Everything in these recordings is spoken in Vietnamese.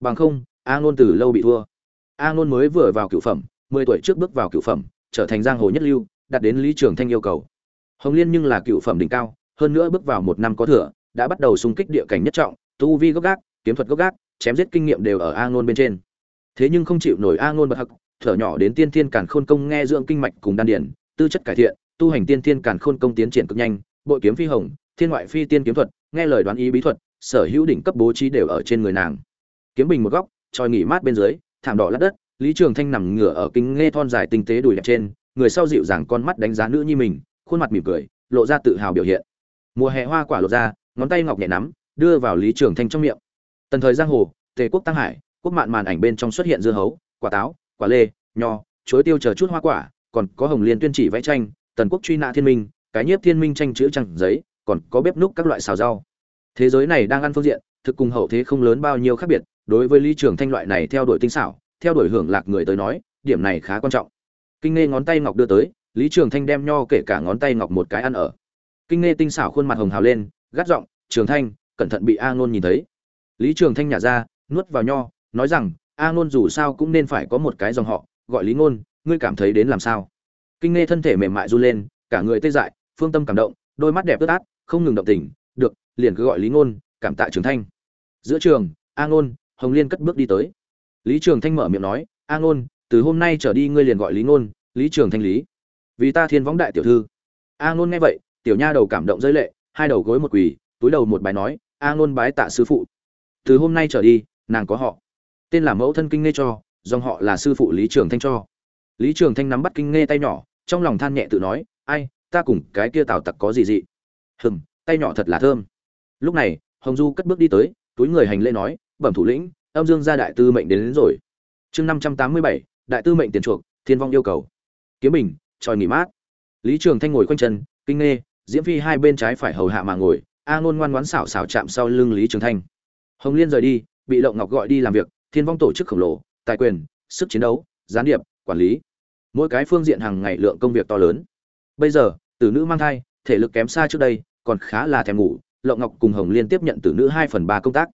bằng không, a ngôn từ lâu bị thua. A ngôn mới vừa vào cựu phẩm, mười tuổi trước bước vào cựu phẩm, trở thành giang hồ nhất lưu, đạt đến lý trường thanh yêu cầu. Hồng liên nhưng là cựu phẩm đỉnh cao, hơn nữa bước vào một năm có thừa, đã bắt đầu xung kích địa cảnh nhất trọng, tu vi gốc gác, kiếm thuật gốc gác, chém giết kinh nghiệm đều ở a ngôn bên trên. Thế nhưng không chịu nổi a ngôn bật hặc, thở nhỏ đến tiên thiên càn khôn công nghe dưỡng kinh mạch cùng đan điển, tư chất cải thiện, tu hành tiên thiên càn khôn công tiến triển cực nhanh, bội kiếm phi hồng, thiên ngoại phi tiên kiếm thuật, nghe lời đoán ý bí thuật, sở hữu đỉnh cấp bố trí đều ở trên người nàng kiếm bình một góc, tròi nghỉ mát bên dưới, thảm đỏ lát đất, lý trường thanh nằm ngửa ở kinh nghe thon dài tinh tế đùi đẹp trên, người sau dịu dàng con mắt đánh giá nữ nhi mình, khuôn mặt mỉm cười, lộ ra tự hào biểu hiện. Mùa hè hoa quả lột ra, ngón tay ngọc nhẹ nắm, đưa vào lý trường thanh trong miệng. Tần thời giang hồ, tề quốc tăng hải, quốc mạn màn ảnh bên trong xuất hiện dưa hấu, quả táo, quả lê, nho, chuối tiêu chờ chút hoa quả, còn có hồng liên tuyên chỉ vẽ tranh, tần quốc truy nã thiên minh, cái nhiếp thiên minh tranh chữ trăng giấy, còn có bếp núc các loại xào rau. Thế giới này đang ăn phương diện, thực cùng hậu thế không lớn bao nhiêu khác biệt đối với lý trường thanh loại này theo đuổi tinh xảo, theo đuổi hưởng lạc người tới nói, điểm này khá quan trọng. Kinh nghe ngón tay ngọc đưa tới, lý trường thanh đem nho kể cả ngón tay ngọc một cái ăn ở. Kinh nghe tinh xảo khuôn mặt hồng hào lên, gắt giọng, trường thanh, cẩn thận bị a ngôn nhìn thấy. Lý trường thanh nhả ra, nuốt vào nho, nói rằng, a ngôn dù sao cũng nên phải có một cái dòng họ, gọi lý ngôn, ngươi cảm thấy đến làm sao? Kinh nghe thân thể mềm mại run lên, cả người tê dại, phương tâm cảm động, đôi mắt đẹp ướt át, không ngừng động tình, được, liền cứ gọi lý ngôn, cảm tạ trường thanh. Giữa trường, a ngôn hồng liên cất bước đi tới. Lý trường thanh mở miệng nói, a ngôn, từ hôm nay trở đi ngươi liền gọi lý ngôn, lý trường thanh lý. Vì ta thiên võng đại tiểu thư. A ngôn nghe vậy, tiểu nha đầu cảm động rơi lệ, hai đầu gối một quỳ, túi đầu một bài nói, a ngôn bái tạ sư phụ. Từ hôm nay trở đi, nàng có họ. Tên là mẫu thân kinh nghe cho, dòng họ là sư phụ lý trường thanh cho. Lý trường thanh nắm bắt kinh nghe tay nhỏ, trong lòng than nhẹ tự nói, ai, ta cùng cái kia tào tặc có gì dị? Hừm, tay nhỏ thật là thơm. Lúc này, hồng du cất bước đi tới, túi người hành lễ nói bẩm thủ lĩnh âm dương gia đại tư mệnh đến, đến rồi. Chương năm trăm tám mươi bảy đại tư mệnh tiền chuộc thiên vong yêu cầu. Kiếm bình tròi nghỉ mát. Lý trường thanh ngồi quanh chân kinh nghe diễm phi hai bên trái phải hầu hạ mà ngồi a ngôn ngoan ngoãn xảo xảo chạm sau lưng lý trường thanh. Hồng liên rời đi bị lộng ngọc gọi đi làm việc thiên vong tổ chức khổng lồ tài quyền sức chiến đấu gián điệp quản lý. Mỗi cái phương diện hàng ngày lượng công việc to lớn. Bây giờ tử nữ mang thai thể lực kém xa trước đây còn khá là thèm ngủ lộng ngọc cùng hồng liên tiếp nhận tử nữ hai phần ba công tác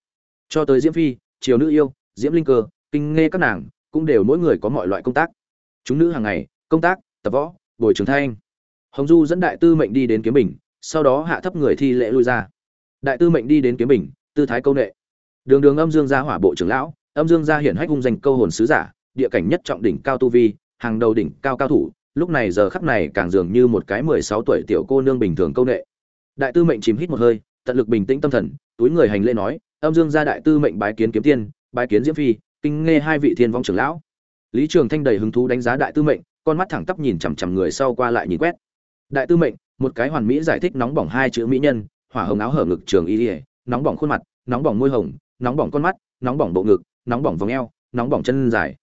cho tới diễm phi, triều nữ yêu, diễm linh cơ, kinh nghe các nàng cũng đều mỗi người có mọi loại công tác. Chúng nữ hàng ngày, công tác, tập võ, bồi trường thanh hồng du dẫn đại tư mệnh đi đến kiếm bình, sau đó hạ thấp người thi lễ lui ra. Đại tư mệnh đi đến kiếm bình, tư thái câu nệ. Đường đường âm dương gia hỏa bộ trưởng lão, âm dương gia hiển hách hung danh câu hồn sứ giả, địa cảnh nhất trọng đỉnh cao tu vi, hàng đầu đỉnh cao cao thủ, lúc này giờ khắc này càng dường như một cái mười sáu tuổi tiểu cô nương bình thường câu nệ. Đại tư mệnh chìm hít một hơi, tận lực bình tĩnh tâm thần, túi người hành lễ nói âm dương gia đại tư mệnh bái kiến kiếm tiên, bái kiến diễm phi, kinh nghe hai vị thiên vong trưởng lão. Lý trường thanh đầy hứng thú đánh giá đại tư mệnh, con mắt thẳng tắp nhìn chằm chằm người sau qua lại nhìn quét. Đại tư mệnh, một cái hoàn mỹ giải thích nóng bỏng hai chữ mỹ nhân, hỏa hồng áo hở ngực trường y ỉa nóng bỏng khuôn mặt, nóng bỏng môi hồng, nóng bỏng con mắt, nóng bỏng bộ ngực, nóng bỏng vòng eo, nóng bỏng chân dài.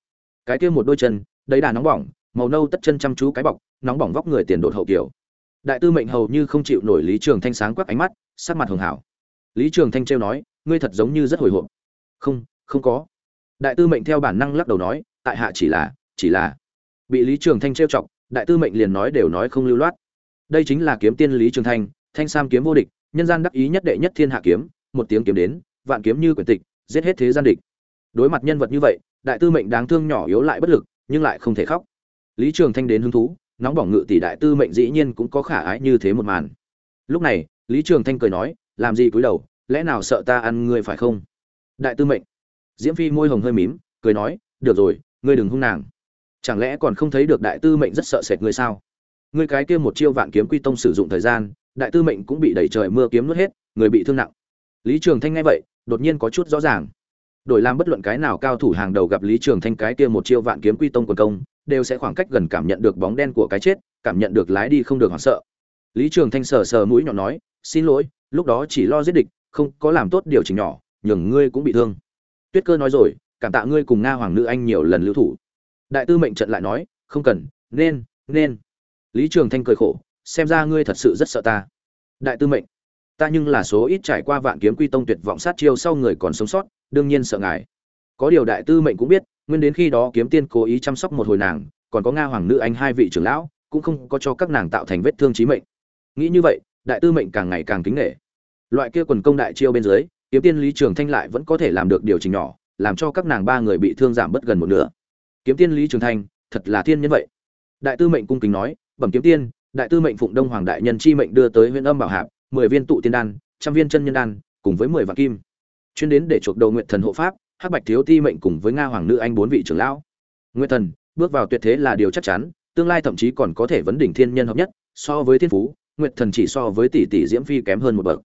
Cái kia một đôi chân, đấy đà nóng bỏng, màu nâu tất chân chăm chú cái bọc, nóng bỏng vóc người tiền đột hậu kiểu. Đại tư mệnh hầu như không chịu nổi lý trường thanh sáng quắc ánh mắt, sắc mặt hường hảo. Lý trường thanh trêu nói ngươi thật giống như rất hồi hộp. Không không có. Đại tư mệnh theo bản năng lắc đầu nói, tại hạ chỉ là chỉ là. Bị lý trường thanh trêu chọc, đại tư mệnh liền nói đều nói không lưu loát. Đây chính là kiếm tiên lý trường thanh thanh sam kiếm vô địch, nhân gian đắc ý nhất đệ nhất thiên hạ kiếm, một tiếng kiếm đến, vạn kiếm như quyển tịch, giết hết thế gian địch. Đối mặt nhân vật như vậy, đại tư mệnh đáng thương nhỏ yếu lại bất lực, nhưng lại không thể khóc. Lý trường thanh đến hứng thú, nóng bỏng ngự tỷ đại tư mệnh dĩ nhiên cũng có khả ái như thế một màn. Lúc này, lý trường thanh cười nói, làm gì cúi đầu lẽ nào sợ ta ăn ngươi phải không? Đại tư mệnh. Diễm phi môi hồng hơi mím, cười nói, được rồi, ngươi đừng hung nàng. Chẳng lẽ còn không thấy được đại tư mệnh rất sợ sệt ngươi sao? Ngươi cái kia một chiêu vạn kiếm quy tông sử dụng thời gian, đại tư mệnh cũng bị đẩy trời mưa kiếm nuốt hết, người bị thương nặng. Lý trường thanh nghe vậy, đột nhiên có chút rõ ràng. Đổi làm bất luận cái nào cao thủ hàng đầu gặp lý trường thanh cái kia một chiêu vạn kiếm quy tông quần công, đều sẽ khoảng cách gần cảm nhận được bóng đen của cái chết, cảm nhận được lái đi không được hoảng sợ. Lý trường thanh sờ sờ mũi nhọn nói, xin lỗi, lúc đó chỉ lo giết địch không có làm tốt điều chỉnh nhỏ, nhường ngươi cũng bị thương. Tuyết cơ nói rồi, cảm tạ ngươi cùng nga hoàng nữ anh nhiều lần lưu thủ. Đại tư mệnh trận lại nói, không cần, nên nên. Lý trường thanh cười khổ, xem ra ngươi thật sự rất sợ ta. Đại tư mệnh, ta nhưng là số ít trải qua vạn kiếm quy tông tuyệt vọng sát chiêu sau người còn sống sót, đương nhiên sợ ngài. Có điều đại tư mệnh cũng biết, nguyên đến khi đó kiếm tiên cố ý chăm sóc một hồi nàng, còn có nga hoàng nữ anh hai vị trưởng lão, cũng không có cho các nàng tạo thành vết thương chí mệnh. Nghĩ như vậy, đại tư mệnh càng ngày càng kính nể loại kia quần công đại chiêu bên dưới, kiếm tiên lý trường thanh lại vẫn có thể làm được điều chỉnh nhỏ, làm cho các nàng ba người bị thương giảm bất gần một nửa. Kiếm tiên lý trường thanh, thật là thiên nhân vậy. Đại tư mệnh cung kính nói, bẩm kiếm tiên, đại tư mệnh phụng đông hoàng đại nhân chi mệnh đưa tới huyện âm bảo hạp, mười viên tụ tiên đan, trăm viên chân nhân đan, cùng với mười vạn kim. Chuyên đến để chuộc đầu nguyện thần hộ pháp, hắc bạch thiếu ti mệnh cùng với nga hoàng nữ anh bốn vị trưởng lão. Nguyện thần, bước vào tuyệt thế là điều chắc chắn, tương lai thậm chí còn có thể vấn đỉnh thiên nhân hợp nhất, so với thiên phú nguyện thần chỉ so với tỷ tỷ diễm phi kém hơn một bậc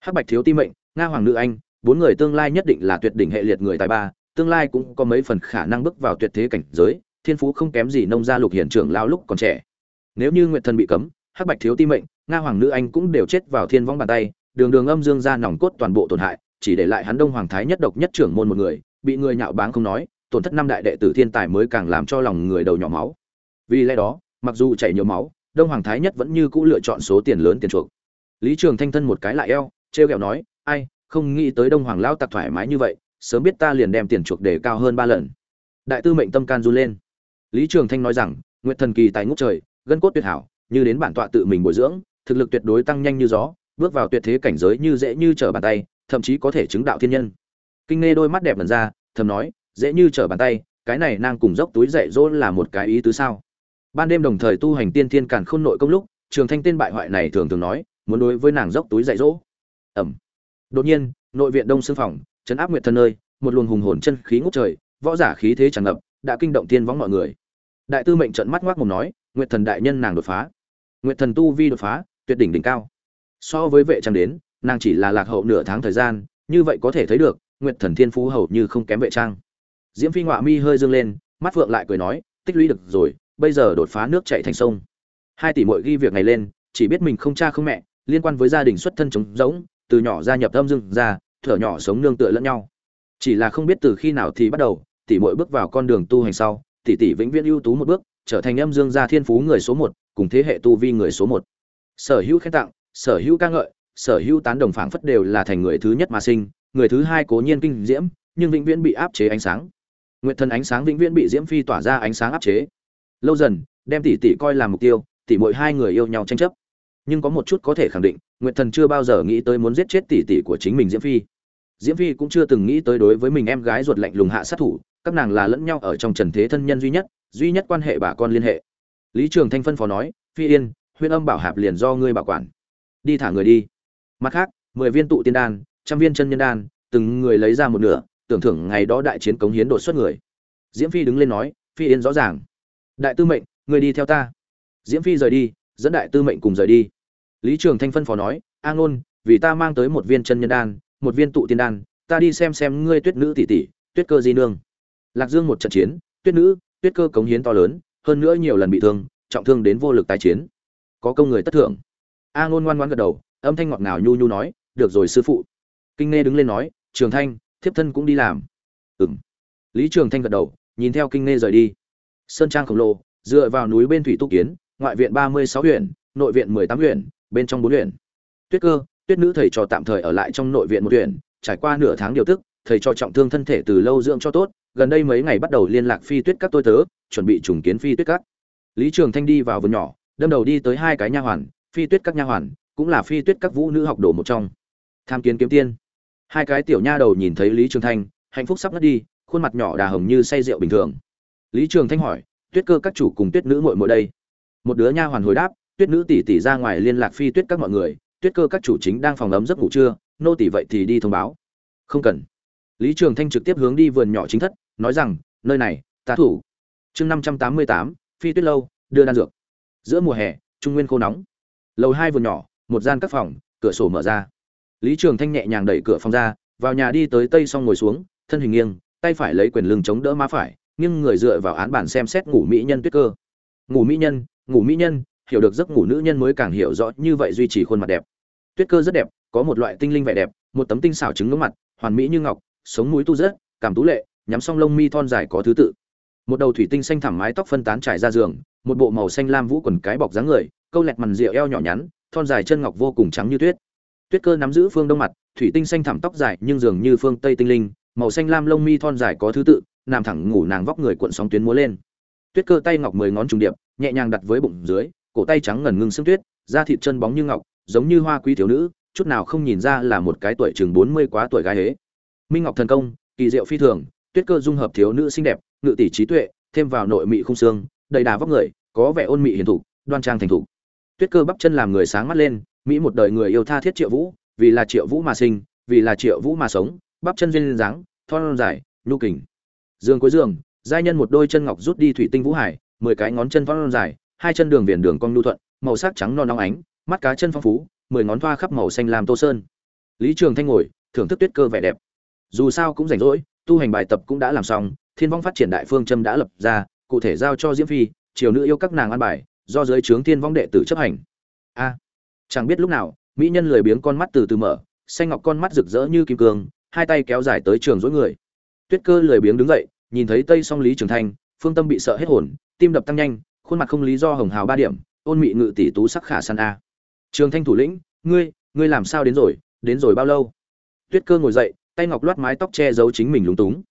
hắc bạch thiếu ti mệnh, nga hoàng nữ anh, bốn người tương lai nhất định là tuyệt đỉnh hệ liệt người tài ba, tương lai cũng có mấy phần khả năng bước vào tuyệt thế cảnh giới, thiên phú không kém gì nông gia lục hiển trưởng lao lúc còn trẻ. Nếu như nguyện thần bị cấm, hắc bạch thiếu ti mệnh, nga hoàng nữ anh cũng đều chết vào thiên vong bàn tay, đường đường âm dương ra nòng cốt toàn bộ tổn hại, chỉ để lại hắn đông hoàng thái nhất độc nhất trưởng môn một người, bị người nhạo báng không nói, tổn thất năm đại đệ tử thiên tài mới càng làm cho lòng người đầu nhỏ máu. Vì lẽ đó, mặc dù chảy nhiều máu, đông hoàng thái nhất vẫn như cũ lựa chọn số tiền lớn tiền chuộc. Lý trường thanh thân một cái lại eo trêu ghẹo nói, ai, không nghĩ tới đông hoàng lão tặc thoải mái như vậy, sớm biết ta liền đem tiền chuộc để cao hơn ba lần. Đại tư mệnh tâm can run lên. Lý trường thanh nói rằng nguyện thần kỳ tài ngút trời, gân cốt tuyệt hảo, như đến bản tọa tự mình bồi dưỡng, thực lực tuyệt đối tăng nhanh như gió, bước vào tuyệt thế cảnh giới như dễ như trở bàn tay, thậm chí có thể chứng đạo thiên nhân. Kinh nghe đôi mắt đẹp lần ra, thầm nói, dễ như trở bàn tay, cái này nàng cùng dốc túi dạy dỗ là một cái ý tứ sao? Ban đêm đồng thời tu hành tiên thiên càn khôn nội công lúc, trường thanh tên bại hoại này thường thường nói, muốn đối với nàng dốc túi dạy dỗ ẩm. Đột nhiên, nội viện đông xương phòng, chấn áp nguyệt thân nơi, một luồng hùng hồn chân khí ngút trời, võ giả khí thế tràn ngập, đã kinh động thiên võng mọi người. Đại tư mệnh trận mắt ngoác mồm nói, nguyệt thần đại nhân nàng đột phá. Nguyệt thần tu vi đột phá, tuyệt đỉnh đỉnh cao. So với vệ trang đến, nàng chỉ là lạc hậu nửa tháng thời gian, như vậy có thể thấy được, nguyệt thần thiên phú hầu như không kém vệ trang. Diễm phi ngọa mi hơi dương lên, mắt phượng lại cười nói, tích lũy được rồi, bây giờ đột phá nước chảy thành sông. Hai tỷ muội ghi việc này lên, chỉ biết mình không cha không mẹ, liên quan với gia đình xuất thân trống rỗng từ nhỏ gia nhập âm dương ra thở nhỏ sống nương tựa lẫn nhau. Chỉ là không biết từ khi nào thì bắt đầu, tỷ mỗi bước vào con đường tu hành sau, tỷ tỷ vĩnh viễn ưu tú một bước, trở thành âm dương gia thiên phú người số một, cùng thế hệ tu vi người số một. Sở hữu khen tặng, sở hữu ca ngợi, sở hữu tán đồng phảng phất đều là thành người thứ nhất mà sinh, người thứ hai cố nhiên kinh diễm, nhưng vĩnh viễn bị áp chế ánh sáng. Nguyện thân ánh sáng vĩnh viễn bị diễm phi tỏa ra ánh sáng áp chế. Lâu dần, đem tỷ tỷ coi là mục tiêu, tỷ mỗi hai người yêu nhau tranh chấp nhưng có một chút có thể khẳng định, nguyệt thần chưa bao giờ nghĩ tới muốn giết chết tỷ tỷ của chính mình diễm phi. Diễm phi cũng chưa từng nghĩ tới đối với mình em gái ruột lạnh lùng hạ sát thủ, các nàng là lẫn nhau ở trong trần thế thân nhân duy nhất duy nhất quan hệ bà con liên hệ. Lý trường thanh phân phó nói, phi yên, huyên âm bảo hạp liền do ngươi bảo quản. Đi thả người đi. Mặt khác, mười viên tụ tiên đan, trăm viên chân nhân đan, từng người lấy ra một nửa, tưởng thưởng ngày đó đại chiến cống hiến đột xuất người. Diễm phi đứng lên nói, phi yên rõ ràng. Đại tư mệnh người đi theo ta. Diễm phi rời đi, dẫn đại tư mệnh cùng rời đi lý trường thanh phân phó nói a Nôn, vì ta mang tới một viên chân nhân đan một viên tụ tiên đan ta đi xem xem ngươi tuyết nữ tỷ tỷ tuyết cơ di nương. Lạc dương một trận chiến tuyết nữ tuyết cơ cống hiến to lớn hơn nữa nhiều lần bị thương trọng thương đến vô lực tái chiến. Có công người tất thưởng a Nôn ngoan ngoãn gật đầu âm thanh ngọt ngào nhu nhu nói được rồi sư phụ. Kinh Ngê đứng lên nói trường thanh thiếp thân cũng đi làm. Ừm. lý trường thanh gật đầu nhìn theo kinh Ngê rời đi. Sơn trang khổng lồ dựa vào núi bên thủy tu kiến ngoại viện ba mươi sáu huyện nội viện mười tám huyện bên trong bốn huyện. Tuyết cơ, tuyết nữ thầy trò tạm thời ở lại trong nội viện một huyện, trải qua nửa tháng điều tức, thầy trò trọng thương thân thể từ lâu dưỡng cho tốt, gần đây mấy ngày bắt đầu liên lạc phi tuyết các tôi tớ, chuẩn bị trùng kiến phi tuyết các. Lý trường thanh đi vào vườn nhỏ, đâm đầu đi tới hai cái nha hoàn, phi tuyết các nha hoàn, cũng là phi tuyết các vũ nữ học đồ một trong. Tham kiến kiếm tiên. Hai cái tiểu nha đầu nhìn thấy lý trường thanh, hạnh phúc sắp ngất đi, khuôn mặt nhỏ đà hồng như say rượu bình thường. Lý trường thanh hỏi, tuyết cơ các chủ cùng tuyết nữ muội muội đây? Một đứa nha hoàn hồi đáp tuyết nữ tỷ tỷ ra ngoài liên lạc phi tuyết các mọi người, tuyết cơ các chủ chính đang phòng ấm giấc ngủ trưa, nô tỷ vậy thì đi thông báo. Không cần. Lý trường thanh trực tiếp hướng đi vườn nhỏ chính thất, nói rằng, nơi này tá thủ. Chương năm trăm tám mươi tám, phi tuyết lâu, đưa đan dược. Giữa mùa hè, trung nguyên khô nóng. Lầu hai vườn nhỏ, một gian các phòng, cửa sổ mở ra. Lý trường thanh nhẹ nhàng đẩy cửa phòng ra, vào nhà đi tới tây xong ngồi xuống, thân hình nghiêng, tay phải lấy quyền lưng chống đỡ má phải nhưng người dựa vào án bản xem xét ngủ mỹ nhân tuyết cơ. Ngủ mỹ nhân, ngủ mỹ nhân hiểu được giấc ngủ nữ nhân mới càng hiểu rõ như vậy duy trì khuôn mặt đẹp. Tuyết cơ rất đẹp, có một loại tinh linh vẻ đẹp, một tấm tinh xảo trứng ngưỡng mặt, hoàn mỹ như ngọc, sống mũi tu rất, cảm tú lệ, nhắm song lông mi thon dài có thứ tự. Một đầu thủy tinh xanh thẳm mái tóc phân tán trải ra giường, một bộ màu xanh lam vũ quần cái bọc dáng người, câu lẹt mằn rượu eo nhỏ nhắn, thon dài chân ngọc vô cùng trắng như tuyết. Tuyết cơ nắm giữ phương đông mặt, thủy tinh xanh thẳm tóc dài nhưng dường như phương tây tinh linh, màu xanh lam lông mi thon dài có thứ tự, nằm thẳng ngủ nàng vóc người cuộn sóng tuyến múa lên. Tuyết cơ tay ngọc mười ngón trùng điệp, nhẹ nhàng đặt với bụng dưới cổ tay trắng ngần ngưng xương tuyết, da thịt chân bóng như ngọc, giống như hoa quý thiếu nữ, chút nào không nhìn ra là một cái tuổi chừng bốn mươi quá tuổi gái hế. Minh ngọc thần công, kỳ diệu phi thường, tuyết cơ dung hợp thiếu nữ xinh đẹp, ngự tỷ trí tuệ, thêm vào nội mị khung xương, đầy đà vóc người, có vẻ ôn mị hiền thục, đoan trang thành thục. Tuyết cơ bắp chân làm người sáng mắt lên, mỹ một đời người yêu tha thiết triệu vũ, vì là triệu vũ mà sinh, vì là triệu vũ mà sống, bắp chân duyên dáng, thon dài, nhu kình. Dương cuối giường, giai nhân một đôi chân ngọc rút đi thủy tinh vũ hải, mười cái ngón chân thon dài hai chân đường viền đường cong nhu thuận, màu sắc trắng non nóng ánh, mắt cá chân phong phú, mười ngón thoa khắp màu xanh làm tô sơn. Lý trường thanh ngồi, thưởng thức tuyết cơ vẻ đẹp. Dù sao cũng rảnh rỗi, tu hành bài tập cũng đã làm xong, thiên vong phát triển đại phương châm đã lập ra, cụ thể giao cho diễm phi, triều nữ yêu các nàng an bài, do giới trướng thiên vong đệ tử chấp hành. A, chẳng biết lúc nào, mỹ nhân lười biếng con mắt từ từ mở, xanh ngọc con mắt rực rỡ như kim cương, hai tay kéo dài tới trường rũi người. Tuyết cơ lười biếng đứng dậy, nhìn thấy tây song lý trường thanh, phương tâm bị sợ hết hồn, tim đập tăng nhanh khuôn mặt không lý do hồng hào ba điểm, ôn mị ngự tỷ tú sắc khả san a. Trường thanh thủ lĩnh, ngươi ngươi làm sao đến rồi đến rồi bao lâu? Tuyết cơ ngồi dậy, tay ngọc loát mái tóc che giấu chính mình lúng túng.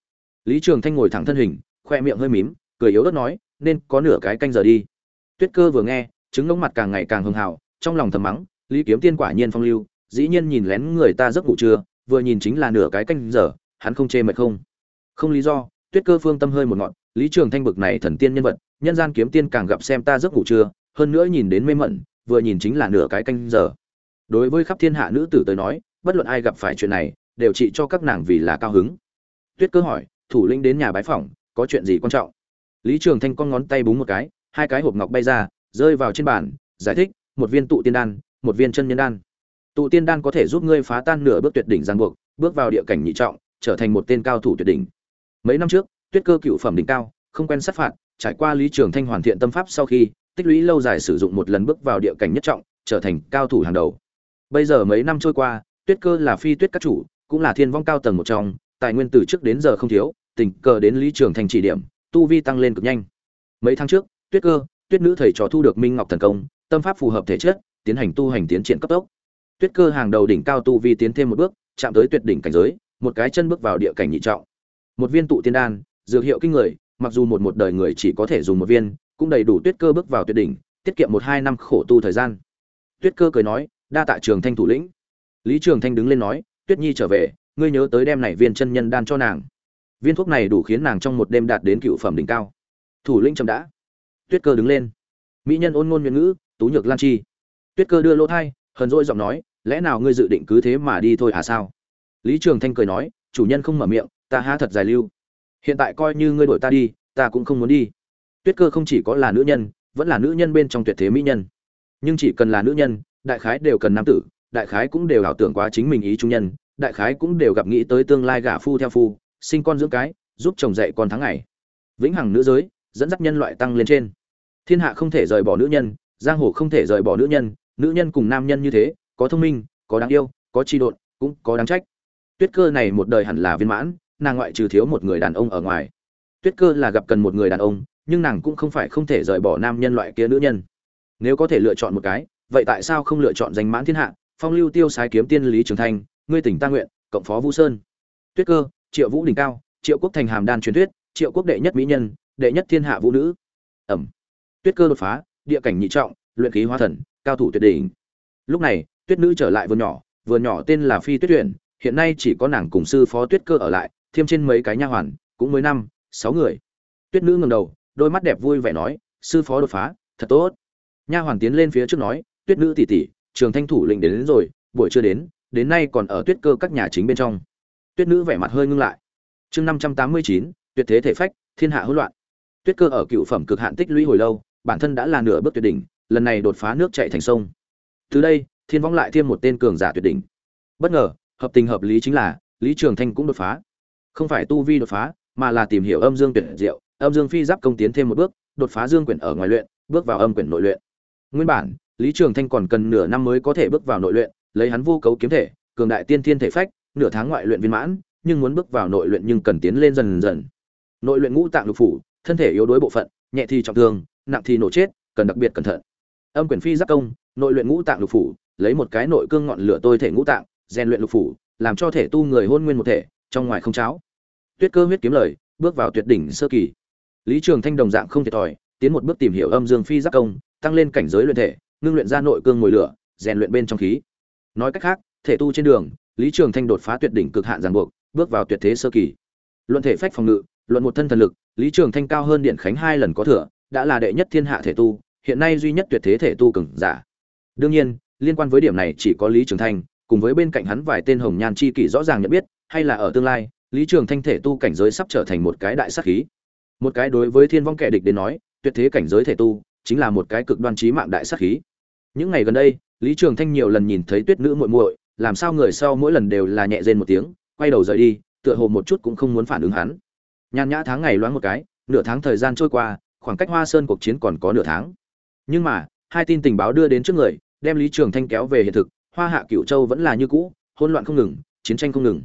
Lý trường thanh ngồi thẳng thân hình, khoe miệng hơi mím, cười yếu ớt nói, nên có nửa cái canh giờ đi. Tuyết cơ vừa nghe chứng ngống mặt càng ngày càng hưng hào, trong lòng thầm mắng, lý kiếm tiên quả nhiên phong lưu, dĩ nhiên nhìn lén người ta giấc ngủ trưa, vừa nhìn chính là nửa cái canh giờ, hắn không chê mệt không? Không lý do, tuyết cơ phương tâm hơi một ngọn, lý trường thanh bực này thần tiên nhân vật nhân gian kiếm tiên càng gặp xem ta giấc ngủ trưa, hơn nữa nhìn đến mê mẩn, vừa nhìn chính là nửa cái canh giờ. Đối với khắp thiên hạ nữ tử tới nói, bất luận ai gặp phải chuyện này, đều trị cho các nàng vì là cao hứng. Tuyết cơ hỏi, thủ lĩnh đến nhà bái phỏng, có chuyện gì quan trọng? Lý trường thanh con ngón tay búng một cái, hai cái hộp ngọc bay ra, rơi vào trên bàn, giải thích, một viên tụ tiên đan, một viên chân nhân đan. Tụ tiên đan có thể giúp ngươi phá tan nửa bước tuyệt đỉnh giang buộc, bước vào địa cảnh nhị trọng, trở thành một tên cao thủ tuyệt đỉnh. Mấy năm trước, tuyết cơ cựu phẩm đỉnh cao, không quen sát phạt trải qua lý trường thanh hoàn thiện tâm pháp sau khi, tích lũy lâu dài sử dụng một lần bước vào địa cảnh nhất trọng, trở thành cao thủ hàng đầu. Bây giờ mấy năm trôi qua, tuyết cơ là phi tuyết các chủ, cũng là thiên vong cao tầng một trong, tài nguyên từ trước đến giờ không thiếu, tình cờ đến lý trường thành chỉ điểm, tu vi tăng lên cực nhanh. Mấy tháng trước, tuyết cơ, tuyết nữ thầy trò thu được minh ngọc thần công, tâm pháp phù hợp thể chất, tiến hành tu hành tiến triển cấp tốc. Tuyết cơ hàng đầu đỉnh cao tu vi tiến thêm một bước, chạm tới tuyệt đỉnh cảnh giới, một cái chân bước vào địa cảnh nhị trọng. Một viên tụ tiên đan, dược hiệu kinh người mặc dù một một đời người chỉ có thể dùng một viên, cũng đầy đủ tuyết cơ bước vào tuyệt đỉnh, tiết kiệm một hai năm khổ tu thời gian. Tuyết cơ cười nói, đa tạ trường thanh thủ lĩnh. Lý trường thanh đứng lên nói, tuyết nhi trở về, ngươi nhớ tới đem này viên chân nhân đan cho nàng. Viên thuốc này đủ khiến nàng trong một đêm đạt đến cựu phẩm đỉnh cao. Thủ lĩnh chậm đã. Tuyết cơ đứng lên. Mỹ nhân ôn ngôn nhuận ngữ, tú nhược lan chi. Tuyết cơ đưa lỗ thai, hờn dỗi giọng nói, lẽ nào ngươi dự định cứ thế mà đi thôi à sao? Lý trường thanh cười nói, chủ nhân không mở miệng, ta há thật dài lưu hiện tại coi như ngươi đổi ta đi, ta cũng không muốn đi. Tuyết cơ không chỉ có là nữ nhân, vẫn là nữ nhân bên trong tuyệt thế mỹ nhân. Nhưng chỉ cần là nữ nhân, đại khái đều cần nam tử, đại khái cũng đều ảo tưởng quá chính mình ý trung nhân, đại khái cũng đều gặp nghĩ tới tương lai gả phu theo phu, sinh con dưỡng cái, giúp chồng dạy con tháng ngày. Vĩnh hằng nữ giới, dẫn dắt nhân loại tăng lên trên. Thiên hạ không thể rời bỏ nữ nhân, giang hồ không thể rời bỏ nữ nhân nữ nhân cùng nam nhân như thế, có thông minh, có đáng yêu, có tri độn, cũng có đáng trách. Tuyết cơ này một đời hẳn là viên mãn nàng ngoại trừ thiếu một người đàn ông ở ngoài. Tuyết cơ là gặp cần một người đàn ông, nhưng nàng cũng không phải không thể rời bỏ nam nhân loại kia nữ nhân. Nếu có thể lựa chọn một cái, vậy tại sao không lựa chọn danh mãn thiên hạ? Phong lưu tiêu sái kiếm tiên lý trường thanh, ngươi tỉnh ta nguyện, cộng phó vũ sơn. Tuyết cơ, triệu vũ đỉnh cao, triệu quốc thành hàm đan truyền thuyết, triệu quốc đệ nhất mỹ nhân, đệ nhất thiên hạ vũ nữ. Ẩm. Tuyết cơ đột phá, địa cảnh nhị trọng, luyện khí hóa thần, cao thủ tuyệt đỉnh. Lúc này, tuyết nữ trở lại vườn nhỏ vườn nhỏ tên là phi tuyết tuyển hiện nay chỉ có nàng cùng sư phó tuyết cơ ở lại thêm trên mấy cái nha hoàn cũng mới năm sáu người. Tuyết nữ ngẩng đầu đôi mắt đẹp vui vẻ nói sư phó đột phá thật tốt. Nha hoàn tiến lên phía trước nói tuyết nữ tỷ tỷ trường thanh thủ lĩnh đến, đến rồi buổi chưa đến đến nay còn ở tuyết cơ các nhà chính bên trong. Tuyết nữ vẻ mặt hơi ngưng lại. Chương năm trăm tám mươi chín tuyệt thế thể phách thiên hạ hỗn loạn. Tuyết cơ ở cựu phẩm cực hạn tích lũy hồi lâu bản thân đã là nửa bước tuyệt đỉnh lần này đột phá nước chạy thành sông. Từ đây thiên vong lại thêm một tên cường giả tuyệt đỉnh. Bất ngờ hợp tình hợp lý chính là lý trường thanh cũng đột phá không phải tu vi đột phá, mà là tìm hiểu âm dương tuyệt diệu, âm dương phi giáp công tiến thêm một bước, đột phá dương quyển ở ngoài luyện, bước vào âm quyển nội luyện. Nguyên bản, lý trường thanh còn cần nửa năm mới có thể bước vào nội luyện, lấy hắn vô cấu kiếm thể, cường đại tiên thiên thể phách, nửa tháng ngoại luyện viên mãn, nhưng muốn bước vào nội luyện nhưng cần tiến lên dần dần. Nội luyện ngũ tạng lục phủ, thân thể yếu đuối bộ phận, nhẹ thì trọng thương, nặng thì nổ chết, cần đặc biệt cẩn thận. Âm quyển phi giáp công, nội luyện ngũ tạng lục phủ, lấy một cái nội cương ngọn lửa tôi thể ngũ tạng, rèn luyện lục phủ, làm cho thể tu người hôn nguyên một thể trong ngoài không cháo. Tuyết cơ huyết kiếm lời, bước vào tuyệt đỉnh sơ kỳ. Lý trường thanh đồng dạng không thiệt thòi, tiến một bước tìm hiểu âm dương phi giác công, tăng lên cảnh giới luyện thể, ngưng luyện ra nội cương ngồi lửa, rèn luyện bên trong khí. Nói cách khác, thể tu trên đường, lý trường thanh đột phá tuyệt đỉnh cực hạn ràng buộc, bước vào tuyệt thế sơ kỳ. Luận thể phách phòng ngự, luận một thân thần lực, lý trường thanh cao hơn điện khánh hai lần có thừa, đã là đệ nhất thiên hạ thể tu, hiện nay duy nhất tuyệt thế thể tu cường giả. Đương nhiên, liên quan với điểm này chỉ có lý trường thanh, cùng với bên cạnh hắn vài tên hồng nhan chi kỷ rõ ràng nhận biết hay là ở tương lai, lý trường thanh thể tu cảnh giới sắp trở thành một cái đại sát khí. Một cái đối với thiên vong kẻ địch đến nói, tuyệt thế cảnh giới thể tu, chính là một cái cực đoan trí mạng đại sát khí. Những ngày gần đây, lý trường thanh nhiều lần nhìn thấy tuyết nữ muội muội, làm sao người sau mỗi lần đều là nhẹ rên một tiếng, quay đầu rời đi, tựa hồ một chút cũng không muốn phản ứng hắn. Nhàn nhã tháng ngày loáng một cái, nửa tháng thời gian trôi qua, khoảng cách hoa sơn cuộc chiến còn có nửa tháng. Nhưng mà, hai tin tình báo đưa đến trước người, đem lý trường thanh kéo về hiện thực, hoa hạ cựu châu vẫn là như cũ, hỗn loạn không ngừng, chiến tranh không ngừng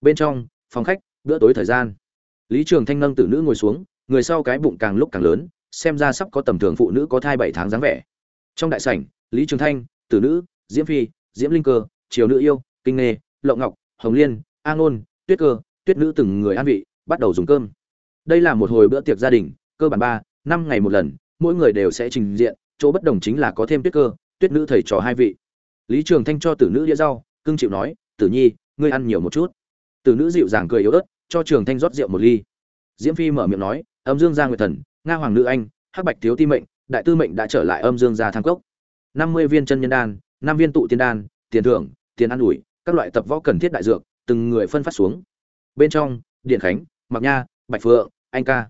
bên trong, phòng khách, bữa tối thời gian. Lý trường thanh nâng tử nữ ngồi xuống, người sau cái bụng càng lúc càng lớn, xem ra sắp có tầm thường phụ nữ có thai bảy tháng dáng vẻ. Trong đại sảnh, lý trường thanh, tử nữ, diễm phi, diễm linh cơ, triều nữ yêu, kinh nghê, lộng ngọc, hồng liên, a ngôn, tuyết cơ, tuyết nữ từng người an vị, bắt đầu dùng cơm. Đây là một hồi bữa tiệc gia đình, cơ bản ba, năm ngày một lần, mỗi người đều sẽ trình diện, chỗ bất đồng chính là có thêm tuyết cơ, tuyết nữ thầy trò hai vị. Lý trường thanh cho tử nữ đĩa rau, cưng chịu nói, tử nhi, ngươi ăn nhiều một chút tử nữ dịu dàng cười yếu ớt, cho trường thanh rót rượu một ly. Diễm phi mở miệng nói, âm dương gia nguyệt thần, nga hoàng nữ anh, hắc bạch thiếu ti mệnh, đại tư mệnh đã trở lại âm dương gia Thăng cốc. Năm mươi viên chân nhân đan, năm viên tụ tiên đan, tiền thưởng, tiền ăn ủi, các loại tập võ cần thiết đại dược, từng người phân phát xuống. Bên trong, điện khánh mặc nha, bạch phượng, anh ca.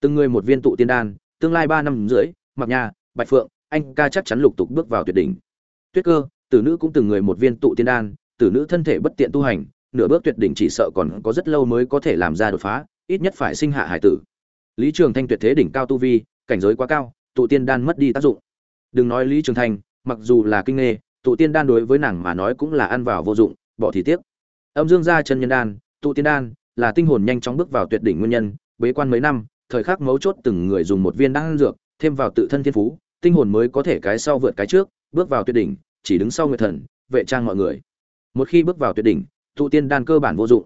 Từng người một viên tụ tiên đan, tương lai ba năm rưỡi mặc nha, bạch phượng, anh ca chắc chắn lục tục bước vào tuyệt đỉnh. Tuyết cơ, tử nữ cũng từng người một viên tụ tiên đan, tử nữ thân thể bất tiện tu hành nửa bước tuyệt đỉnh chỉ sợ còn có rất lâu mới có thể làm ra đột phá, ít nhất phải sinh hạ hải tử. Lý trường thanh tuyệt thế đỉnh cao tu vi, cảnh giới quá cao, tụ tiên đan mất đi tác dụng. Đừng nói lý trường thanh, mặc dù là kinh nghề tụ tiên đan đối với nàng mà nói cũng là ăn vào vô dụng, bỏ thì tiếc. Âm dương gia chân nhân đan, tụ tiên đan là tinh hồn nhanh chóng bước vào tuyệt đỉnh nguyên nhân, bế quan mấy năm, thời khắc mấu chốt từng người dùng một viên đan dược, thêm vào tự thân thiên phú, tinh hồn mới có thể cái sau vượt cái trước, bước vào tuyệt đỉnh, chỉ đứng sau người thần, vệ trang mọi người. Một khi bước vào tuyệt đỉnh tụ tiên đan cơ bản vô dụng.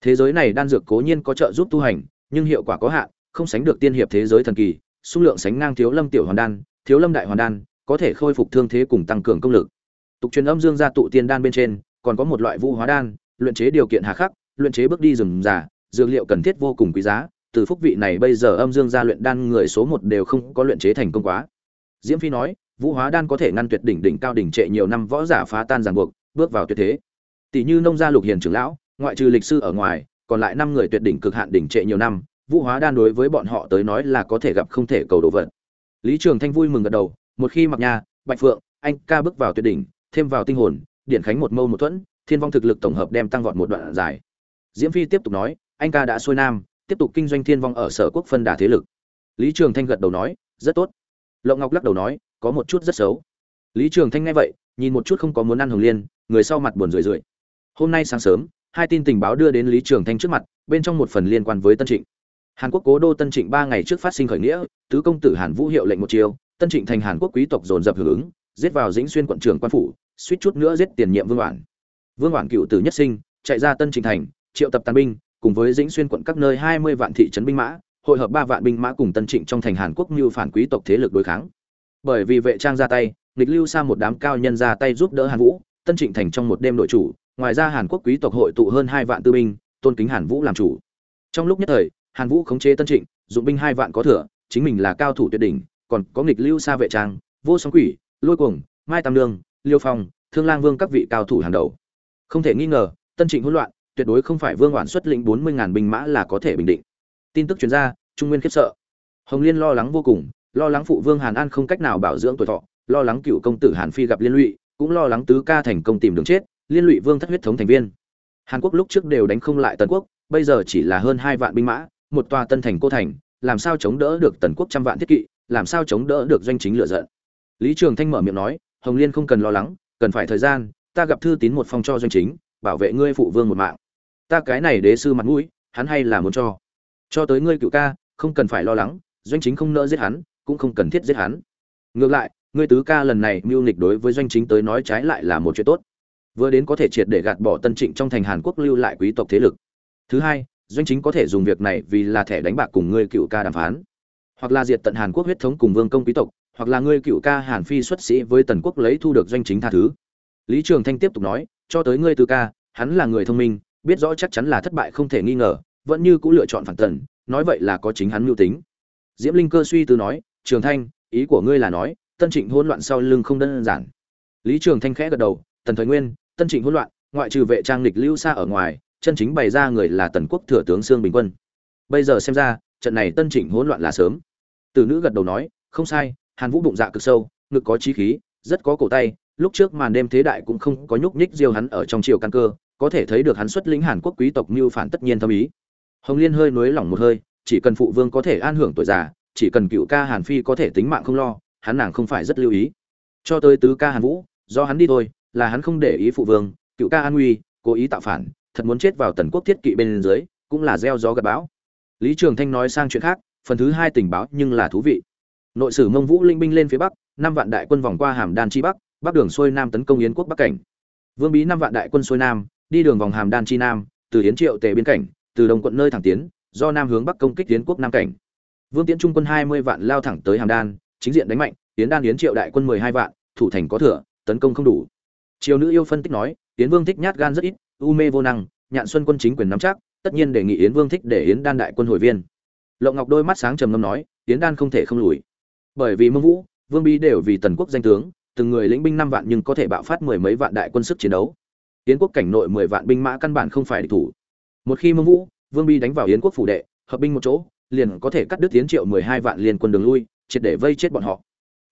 Thế giới này đan dược cố nhiên có trợ giúp tu hành, nhưng hiệu quả có hạn, không sánh được tiên hiệp thế giới thần kỳ số lượng sánh ngang thiếu lâm tiểu hoàn đan, thiếu lâm đại hoàn đan, có thể khôi phục thương thế cùng tăng cường công lực. Tục truyền âm dương gia tụ tiên đan bên trên, còn có một loại vũ hóa đan, luyện chế điều kiện hà khắc, luyện chế bước đi rừng già, dược liệu cần thiết vô cùng quý giá, từ phúc vị này bây giờ âm dương gia luyện đan người số một đều không có luyện chế thành công quá. Diễm phi nói, vũ hóa đan có thể ngăn tuyệt đỉnh đỉnh cao đỉnh trệ nhiều năm võ giả phá tan ràng buộc, bước vào tuyệt thế tỷ như nông gia lục hiền trưởng lão, ngoại trừ lịch sư ở ngoài, còn lại năm người tuyệt đỉnh cực hạn đỉnh trệ nhiều năm, vũ hóa đan đối với bọn họ tới nói là có thể gặp không thể cầu đồ vật. Lý trường thanh vui mừng gật đầu, một khi mặc nhà bạch phượng, anh ca bước vào tuyệt đỉnh, thêm vào tinh hồn điển khánh một mâu một thuẫn, thiên vong thực lực tổng hợp đem tăng vọt một đoạn dài. Diễm phi tiếp tục nói, anh ca đã xuôi nam, tiếp tục kinh doanh thiên vong ở sở quốc phân đà thế lực. Lý trường thanh gật đầu nói, rất tốt. Lộng ngọc lắc đầu nói, có một chút rất xấu. Lý trường thanh nghe vậy, nhìn một chút không có muốn ăn hồng liên, người sau mặt buồn rười rượi hôm nay sáng sớm, hai tin tình báo đưa đến lý trường thanh trước mặt, bên trong một phần liên quan với tân trịnh. Hàn quốc cố đô tân trịnh ba ngày trước phát sinh khởi nghĩa, tứ công tử hàn vũ hiệu lệnh một chiều tân trịnh thành hàn quốc quý tộc dồn dập hưởng ứng, giết vào dĩnh xuyên quận trưởng quan phủ, suýt chút nữa giết tiền nhiệm vương oản. Vương oản cựu tử nhất sinh, chạy ra tân trịnh thành, triệu tập tàn binh, cùng với dĩnh xuyên quận các nơi hai mươi vạn thị trấn binh mã, hội hợp ba vạn binh mã cùng tân trịnh trong thành hàn quốc mưu phản quý tộc thế lực đối kháng. Bởi vì vệ trang ra tay, nghịch lưu xa một đám cao nhân ra tay giúp đỡ hàn vũ, tân trịnh thành trong một đêm đội chủ ngoài ra hàn quốc quý tộc hội tụ hơn hai vạn tư binh tôn kính hàn vũ làm chủ. Trong lúc nhất thời hàn vũ khống chế tân trịnh dụng binh hai vạn có thừa chính mình là cao thủ tuyệt đỉnh còn có nghịch lưu xa vệ trang vô song quỷ lôi cuồng mai tam đường, liêu phong thương lang vương các vị cao thủ hàng đầu. Không thể nghi ngờ tân trịnh hỗn loạn tuyệt đối không phải vương hoàn xuất lĩnh bốn mươi ngàn binh mã là có thể bình định. Tin tức truyền ra trung nguyên khiếp sợ. Hồng liên lo lắng vô cùng lo lắng phụ vương hàn an không cách nào bảo dưỡng tuổi thọ lo lắng cựu công tử hàn phi gặp liên lụy cũng lo lắng tứ ca thành công tìm đường chết liên lụy vương thất huyết thống thành viên. Hàn quốc lúc trước đều đánh không lại tần quốc, bây giờ chỉ là hơn hai vạn binh mã, một tòa tân thành cô thành, làm sao chống đỡ được tần quốc trăm vạn thiết kỵ, làm sao chống đỡ được doanh chính lựa giận? Lý trường thanh mở miệng nói, hồng liên không cần lo lắng, cần phải thời gian, ta gặp thư tín một phong cho doanh chính, bảo vệ ngươi phụ vương một mạng. Ta cái này đế sư mặt mũi, hắn hay là muốn cho. Cho tới ngươi cựu ca, không cần phải lo lắng, doanh chính không nỡ giết hắn, cũng không cần thiết giết hắn. Ngược lại, ngươi tứ ca lần này mưu nghịch đối với doanh chính tới nói trái lại là một chuyện tốt vừa đến có thể triệt để gạt bỏ tân trịnh trong thành hàn quốc lưu lại quý tộc thế lực. Thứ hai, doanh chính có thể dùng việc này vì là thẻ đánh bạc cùng ngươi cựu ca đàm phán. Hoặc là diệt tận hàn quốc huyết thống cùng vương công quý tộc, hoặc là ngươi cựu ca hàn phi xuất sĩ với tần quốc lấy thu được doanh chính tha thứ. Lý trường thanh tiếp tục nói, cho tới ngươi tư ca, hắn là người thông minh, biết rõ chắc chắn là thất bại không thể nghi ngờ, vẫn như cũng lựa chọn phản tần, nói vậy là có chính hắn mưu tính. Diễm linh cơ suy tư nói, trường thanh, ý của ngươi là nói, tân trịnh hỗn loạn sau lưng không đơn giản. Lý trường thanh khẽ gật đầu, tần thời nguyên tân trịnh hỗn loạn, ngoại trừ vệ trang lịch lưu xa ở ngoài, chân chính bày ra người là tần quốc thừa tướng sương bình quân. Bây giờ xem ra, trận này tân trịnh hỗn loạn là sớm. Từ nữ gật đầu nói, không sai, hàn vũ bụng dạ cực sâu, ngực có trí khí, rất có cổ tay, lúc trước màn đêm thế đại cũng không có nhúc nhích diêu hắn ở trong triều căn cơ, có thể thấy được hắn xuất lĩnh hàn quốc quý tộc mưu phản tất nhiên thâm ý. Hồng liên hơi nuối lỏng một hơi, chỉ cần phụ vương có thể an hưởng tuổi già, chỉ cần cựu ca hàn phi có thể tính mạng không lo, hắn nàng không phải rất lưu ý. Cho tới tứ ca hàn vũ, do hắn đi thôi là hắn không để ý phụ vương, cựu ca an nguy, cố ý tạo phản, thật muốn chết vào tần quốc thiết kỵ bên dưới, cũng là gieo gió gặp bão. Lý trường thanh nói sang chuyện khác, phần thứ hai tình báo nhưng là thú vị. Nội sử mông vũ linh binh lên phía bắc, năm vạn đại quân vòng qua hàm đan chi bắc bắc đường xuôi nam tấn công yến quốc bắc cảnh. Vương bí năm vạn đại quân xuôi nam, đi đường vòng hàm đan chi nam, từ yến triệu tề biên cảnh, từ đồng quận nơi thẳng tiến, do nam hướng bắc công kích yến quốc nam cảnh. Vương tiễn trung quân hai mươi vạn lao thẳng tới hàm đan, chính diện đánh mạnh, yến đan yến triệu đại quân mười hai vạn, thủ thành có thừa, tấn công không đủ triều nữ yêu phân tích nói, yến vương thích nhát gan rất ít, u mê vô năng, nhạn xuân quân chính quyền nắm chắc, tất nhiên đề nghị yến vương thích để yến đan đại quân hồi viên. Lộng ngọc đôi mắt sáng trầm ngâm nói, yến đan không thể không lùi. Bởi vì mông vũ, vương bí đều vì tần quốc danh tướng, từng người lĩnh binh năm vạn nhưng có thể bạo phát mười mấy vạn đại quân sức chiến đấu. Yến quốc cảnh nội mười vạn binh mã căn bản không phải địch thủ. Một khi mông vũ, vương bi đánh vào yến quốc phủ đệ, hợp binh một chỗ, liền có thể cắt đứt tiến triệu mười hai vạn liên quân đường lui, triệt để vây chết bọn họ.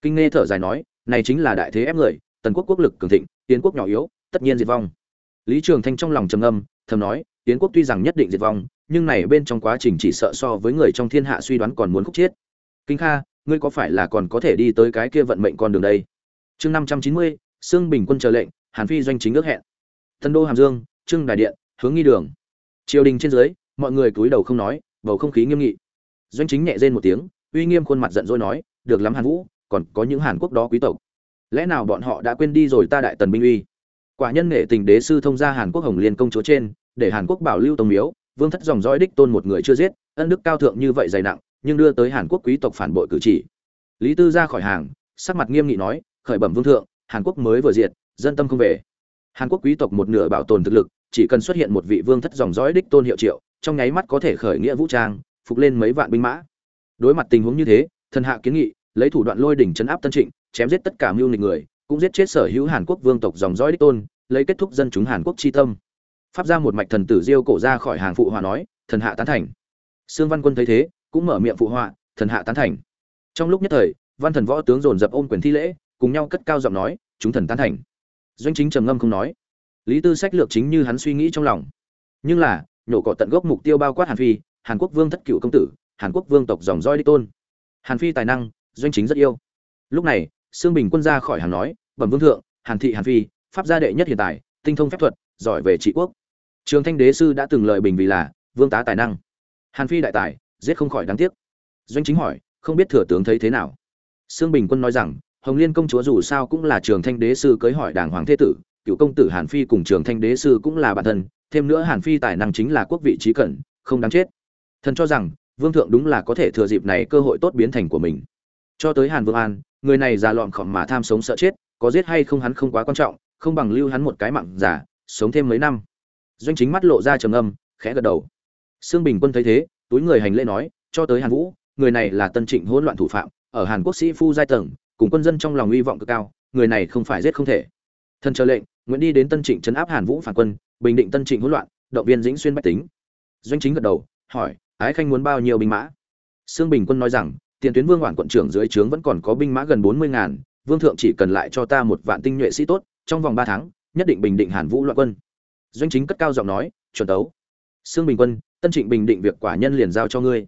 Kinh nghe thở dài nói, này chính là đại thế ép người, tần quốc quốc lực cường thịnh yến quốc nhỏ yếu, tất nhiên diệt vong. Lý trường thanh trong lòng trầm âm thầm nói, yến quốc tuy rằng nhất định diệt vong, nhưng này bên trong quá trình chỉ sợ so với người trong thiên hạ suy đoán còn muốn khúc chết. Kinh kha, ngươi có phải là còn có thể đi tới cái kia vận mệnh con đường đây? Chương năm trăm chín mươi xương bình quân chờ lệnh, hàn phi doanh chính ước hẹn. Thân đô hàm dương, trưng đại điện, hướng nghi đường. Triều đình trên dưới, mọi người cúi đầu không nói, bầu không khí nghiêm nghị. Doanh chính nhẹ rên một tiếng, uy nghiêm khuôn mặt giận dỗi nói, được lắm hàn vũ, còn có những hàn quốc đó quý tộc lẽ nào bọn họ đã quên đi rồi ta đại tần binh uy? Quả nhân nghệ tình đế sư thông gia hàn quốc hồng liên công chúa trên, để hàn quốc bảo lưu tông miếu, vương thất dòng dõi đích tôn một người chưa giết, ân đức cao thượng như vậy dày nặng, nhưng đưa tới hàn quốc quý tộc phản bội cử chỉ. Lý tư ra khỏi hàng, sắc mặt nghiêm nghị nói, khởi bẩm vương thượng, hàn quốc mới vừa diệt, dân tâm không về. Hàn quốc quý tộc một nửa bảo tồn thực lực, chỉ cần xuất hiện một vị vương thất dòng dõi đích tôn hiệu triệu, trong nháy mắt có thể khởi nghĩa vũ trang, phục lên mấy vạn binh mã. Đối mặt tình huống như thế, thần hạ kiến nghị, lấy thủ đoạn lôi đỉnh chấn áp tân trịnh chém giết tất cả mưu nghịch người, cũng giết chết sở hữu hàn quốc vương tộc dòng dõi đích tôn, lấy kết thúc dân chúng hàn quốc chi tâm. Pháp ra một mạch thần tử diêu cổ ra khỏi hàng phụ hòa nói, thần hạ tán thành. Sương văn quân thấy thế, cũng mở miệng phụ họa, thần hạ tán thành. Trong lúc nhất thời, văn thần võ tướng dồn dập ôm quyền thi lễ, cùng nhau cất cao giọng nói, chúng thần tán thành. Doanh chính trầm ngâm không nói. Lý tư sách lược chính như hắn suy nghĩ trong lòng. Nhưng là, nhổ cỏ tận gốc mục tiêu bao quát hàn phi, hàn quốc vương thất cựu công tử, hàn quốc vương tộc dòng roi đi tôn. Hàn phi tài năng, doanh chính rất yêu. Lúc này sương bình quân ra khỏi hàng nói, bẩm vương thượng, hàn thị, hàn phi, pháp gia đệ nhất hiện tại, tinh thông phép thuật, giỏi về trị quốc. Trường thanh đế sư đã từng lời bình vì là, vương tá tài năng. Hàn phi đại tài, giết không khỏi đáng tiếc. Doanh chính hỏi, không biết thừa tướng thấy thế nào? Sương bình quân nói rằng, hồng liên công chúa dù sao cũng là trường thanh đế sư cưới hỏi đàng hoàng thế tử, cựu công tử hàn phi cùng trường thanh đế sư cũng là bản thân, thêm nữa hàn phi tài năng chính là quốc vị trí cẩn, không đáng chết. Thần cho rằng, vương thượng đúng là có thể thừa dịp này cơ hội tốt biến thành của mình. Cho tới hàn vương an người này già lọn khỏm mà tham sống sợ chết, có giết hay không hắn không quá quan trọng, không bằng lưu hắn một cái mạng giả sống thêm mấy năm. Doanh chính mắt lộ ra trầm âm khẽ gật đầu. Sương bình quân thấy thế, túi người hành lễ nói, cho tới hàn vũ, người này là tân trịnh hỗn loạn thủ phạm, ở hàn quốc sĩ phu giai tầng, cùng quân dân trong lòng hy vọng cực cao, người này không phải giết không thể. Thần chờ lệnh nguyễn đi đến tân trịnh chấn áp hàn vũ phản quân, bình định tân trịnh hỗn loạn, động viên dĩnh xuyên bách tính. Doanh chính gật đầu, hỏi, ái khanh muốn bao nhiêu binh mã? Sương bình quân nói rằng tiền tuyến vương quản quận trưởng dưới trướng vẫn còn có binh mã gần bốn mươi ngàn, vương thượng chỉ cần lại cho ta một vạn tinh nhuệ sĩ tốt, trong vòng ba tháng, nhất định bình định hàn vũ loạn quân. Doanh chính cất cao giọng nói, chuẩn tấu. Sương bình quân, tân trịnh bình định việc quả nhân liền giao cho ngươi.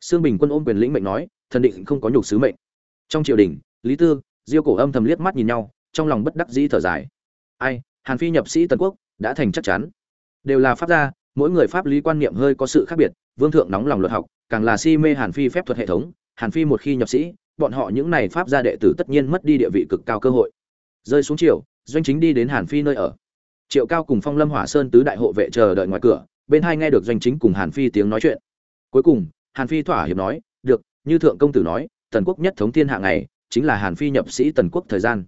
Sương bình quân ôm quyền lĩnh mệnh nói, thần định không có nhục sứ mệnh. Trong triều đình, lý tư, diêu cổ âm thầm liếc mắt nhìn nhau, trong lòng bất đắc dĩ thở dài. Ai, hàn phi nhập sĩ tần quốc, đã thành chắc chắn. Đều là pháp gia, mỗi người pháp lý quan niệm hơi có sự khác biệt, vương thượng nóng lòng luật học, càng là si mê hàn phi phép thuật hệ thống hàn phi một khi nhập sĩ, bọn họ những này pháp gia đệ tử tất nhiên mất đi địa vị cực cao cơ hội. Rơi xuống triều, doanh chính đi đến hàn phi nơi ở. Triệu cao cùng phong lâm hỏa sơn tứ đại hộ vệ chờ đợi ngoài cửa, bên hai nghe được doanh chính cùng hàn phi tiếng nói chuyện. Cuối cùng, hàn phi thỏa hiệp nói, được, như thượng công tử nói, tần quốc nhất thống thiên hạ này, chính là hàn phi nhập sĩ tần quốc thời gian.